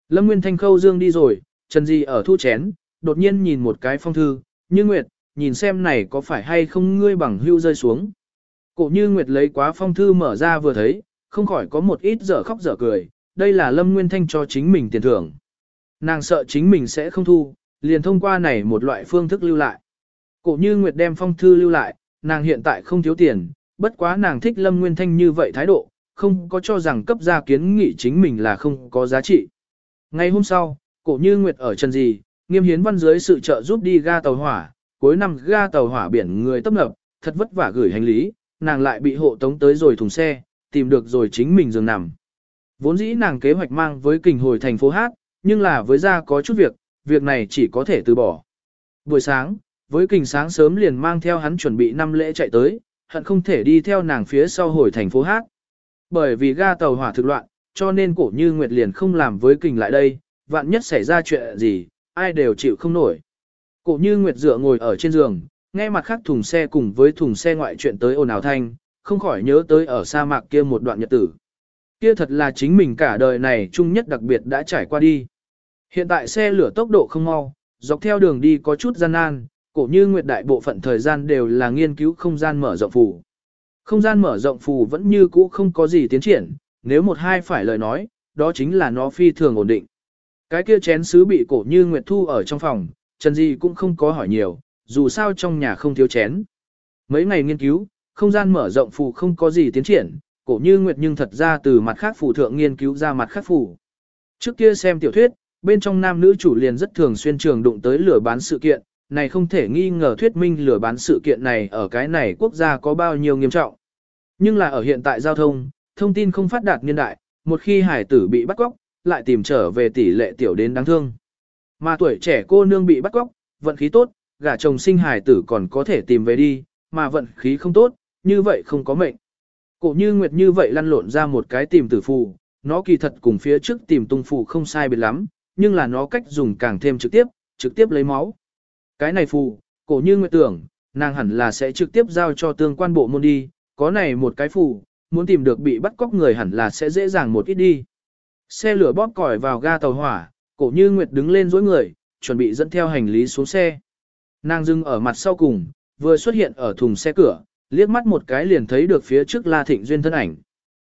Lâm Nguyên Thanh khâu dương đi rồi, Trần Di ở thu chén, đột nhiên nhìn một cái phong thư, như Nguyệt, nhìn xem này có phải hay không ngươi bằng hưu rơi xuống. Cổ như Nguyệt lấy quá phong thư mở ra vừa thấy, không khỏi có một ít dở khóc dở cười, đây là Lâm Nguyên Thanh cho chính mình tiền thưởng. Nàng sợ chính mình sẽ không thu, liền thông qua này một loại phương thức lưu lại. Cổ như Nguyệt đem phong thư lưu lại, nàng hiện tại không thiếu tiền, bất quá nàng thích Lâm Nguyên Thanh như vậy thái độ, không có cho rằng cấp gia kiến nghị chính mình là không có giá trị. Ngày hôm sau, cổ như Nguyệt ở chân gì, nghiêm hiến văn dưới sự trợ giúp đi ga tàu hỏa, cuối năm ga tàu hỏa biển người tấp nập, thật vất vả gửi hành lý, nàng lại bị hộ tống tới rồi thùng xe, tìm được rồi chính mình giường nằm. Vốn dĩ nàng kế hoạch mang với kình hồi thành phố Hát, nhưng là với ra có chút việc, việc này chỉ có thể từ bỏ. Buổi sáng, với kình sáng sớm liền mang theo hắn chuẩn bị năm lễ chạy tới, hận không thể đi theo nàng phía sau hồi thành phố Hát. Bởi vì ga tàu hỏa thực loạn, cho nên cổ như Nguyệt liền không làm với kình lại đây, vạn nhất xảy ra chuyện gì, ai đều chịu không nổi. Cổ như Nguyệt dựa ngồi ở trên giường, nghe mặt khác thùng xe cùng với thùng xe ngoại chuyện tới ồn ào thanh, không khỏi nhớ tới ở sa mạc kia một đoạn nhật tử. Kia thật là chính mình cả đời này chung nhất đặc biệt đã trải qua đi. Hiện tại xe lửa tốc độ không mau, dọc theo đường đi có chút gian nan, cổ như nguyệt đại bộ phận thời gian đều là nghiên cứu không gian mở rộng phù. Không gian mở rộng phù vẫn như cũ không có gì tiến triển, nếu một hai phải lời nói, đó chính là nó phi thường ổn định. Cái kia chén sứ bị cổ như nguyệt thu ở trong phòng, Trần Di cũng không có hỏi nhiều, dù sao trong nhà không thiếu chén. Mấy ngày nghiên cứu, không gian mở rộng phù không có gì tiến triển, cổ như nguyệt nhưng thật ra từ mặt khác phủ thượng nghiên cứu ra mặt khác phủ. Trước kia xem tiểu thuyết, bên trong nam nữ chủ liền rất thường xuyên trường đụng tới lửa bán sự kiện, này không thể nghi ngờ thuyết minh lửa bán sự kiện này ở cái này quốc gia có bao nhiêu nghiêm trọng. Nhưng là ở hiện tại giao thông, thông tin không phát đạt niên đại, một khi hải tử bị bắt cóc, lại tìm trở về tỷ lệ tiểu đến đáng thương. Mà tuổi trẻ cô nương bị bắt cóc, vận khí tốt, gả chồng sinh hải tử còn có thể tìm về đi, mà vận khí không tốt, như vậy không có mệnh. Cổ như nguyệt như vậy lăn lộn ra một cái tìm tử phù, nó kỳ thật cùng phía trước tìm tung phù không sai biệt lắm, nhưng là nó cách dùng càng thêm trực tiếp, trực tiếp lấy máu. Cái này phù, cổ như nguyệt tưởng, nàng hẳn là sẽ trực tiếp giao cho tương quan bộ môn đi, có này một cái phù, muốn tìm được bị bắt cóc người hẳn là sẽ dễ dàng một ít đi. Xe lửa bóp còi vào ga tàu hỏa, cổ như nguyệt đứng lên dối người, chuẩn bị dẫn theo hành lý xuống xe. Nàng dưng ở mặt sau cùng, vừa xuất hiện ở thùng xe cửa, liếc mắt một cái liền thấy được phía trước La Thịnh Duyên thân ảnh.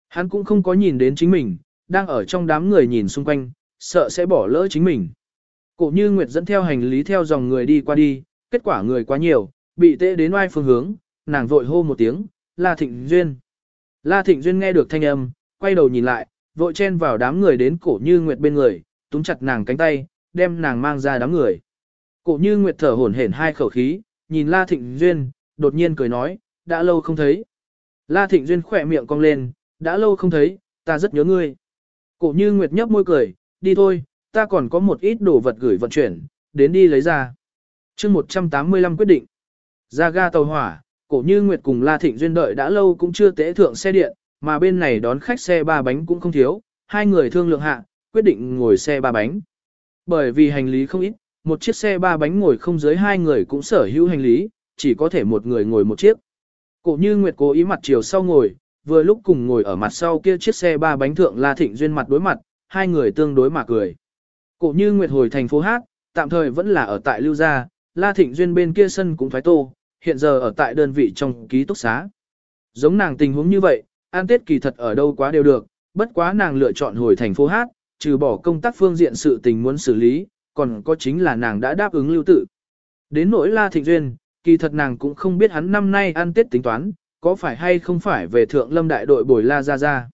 Hắn cũng không có nhìn đến chính mình, đang ở trong đám người nhìn xung quanh, sợ sẽ bỏ lỡ chính mình. Cổ như Nguyệt dẫn theo hành lý theo dòng người đi qua đi, kết quả người quá nhiều, bị tệ đến oai phương hướng, nàng vội hô một tiếng, La Thịnh Duyên. La Thịnh Duyên nghe được thanh âm, quay đầu nhìn lại, vội chen vào đám người đến cổ như Nguyệt bên người, túm chặt nàng cánh tay, đem nàng mang ra đám người. Cổ như Nguyệt thở hổn hển hai khẩu khí, nhìn La Thịnh Duyên, đột nhiên cười nói, đã lâu không thấy. La Thịnh Duyên khỏe miệng cong lên, đã lâu không thấy, ta rất nhớ ngươi. Cổ như Nguyệt nhấp môi cười, đi thôi, ta còn có một ít đồ vật gửi vận chuyển, đến đi lấy ra. chương 185 quyết định. Ra ga tàu hỏa, cổ như Nguyệt cùng La Thịnh Duyên đợi đã lâu cũng chưa tế thượng xe điện, mà bên này đón khách xe ba bánh cũng không thiếu, hai người thương lượng hạ, quyết định ngồi xe ba bánh. Bởi vì hành lý không ít, một chiếc xe ba bánh ngồi không dưới hai người cũng sở hữu hành lý, chỉ có thể một người ngồi một chiếc. Cổ như Nguyệt cố ý mặt chiều sau ngồi, vừa lúc cùng ngồi ở mặt sau kia chiếc xe ba bánh thượng La Thịnh Duyên mặt đối mặt, hai người tương đối mà cười. Cổ như Nguyệt hồi thành phố Hát, tạm thời vẫn là ở tại Lưu Gia, La Thịnh Duyên bên kia sân cũng thoái tô, hiện giờ ở tại đơn vị trong ký túc xá. Giống nàng tình huống như vậy, an tết kỳ thật ở đâu quá đều được, bất quá nàng lựa chọn hồi thành phố Hát, trừ bỏ công tác phương diện sự tình muốn xử lý, còn có chính là nàng đã đáp ứng lưu tự. Đến nỗi La Thịnh Duyên, kỳ thật nàng cũng không biết hắn năm nay ăn tết tính toán, có phải hay không phải về thượng lâm đại đội bồi La Gia Gia.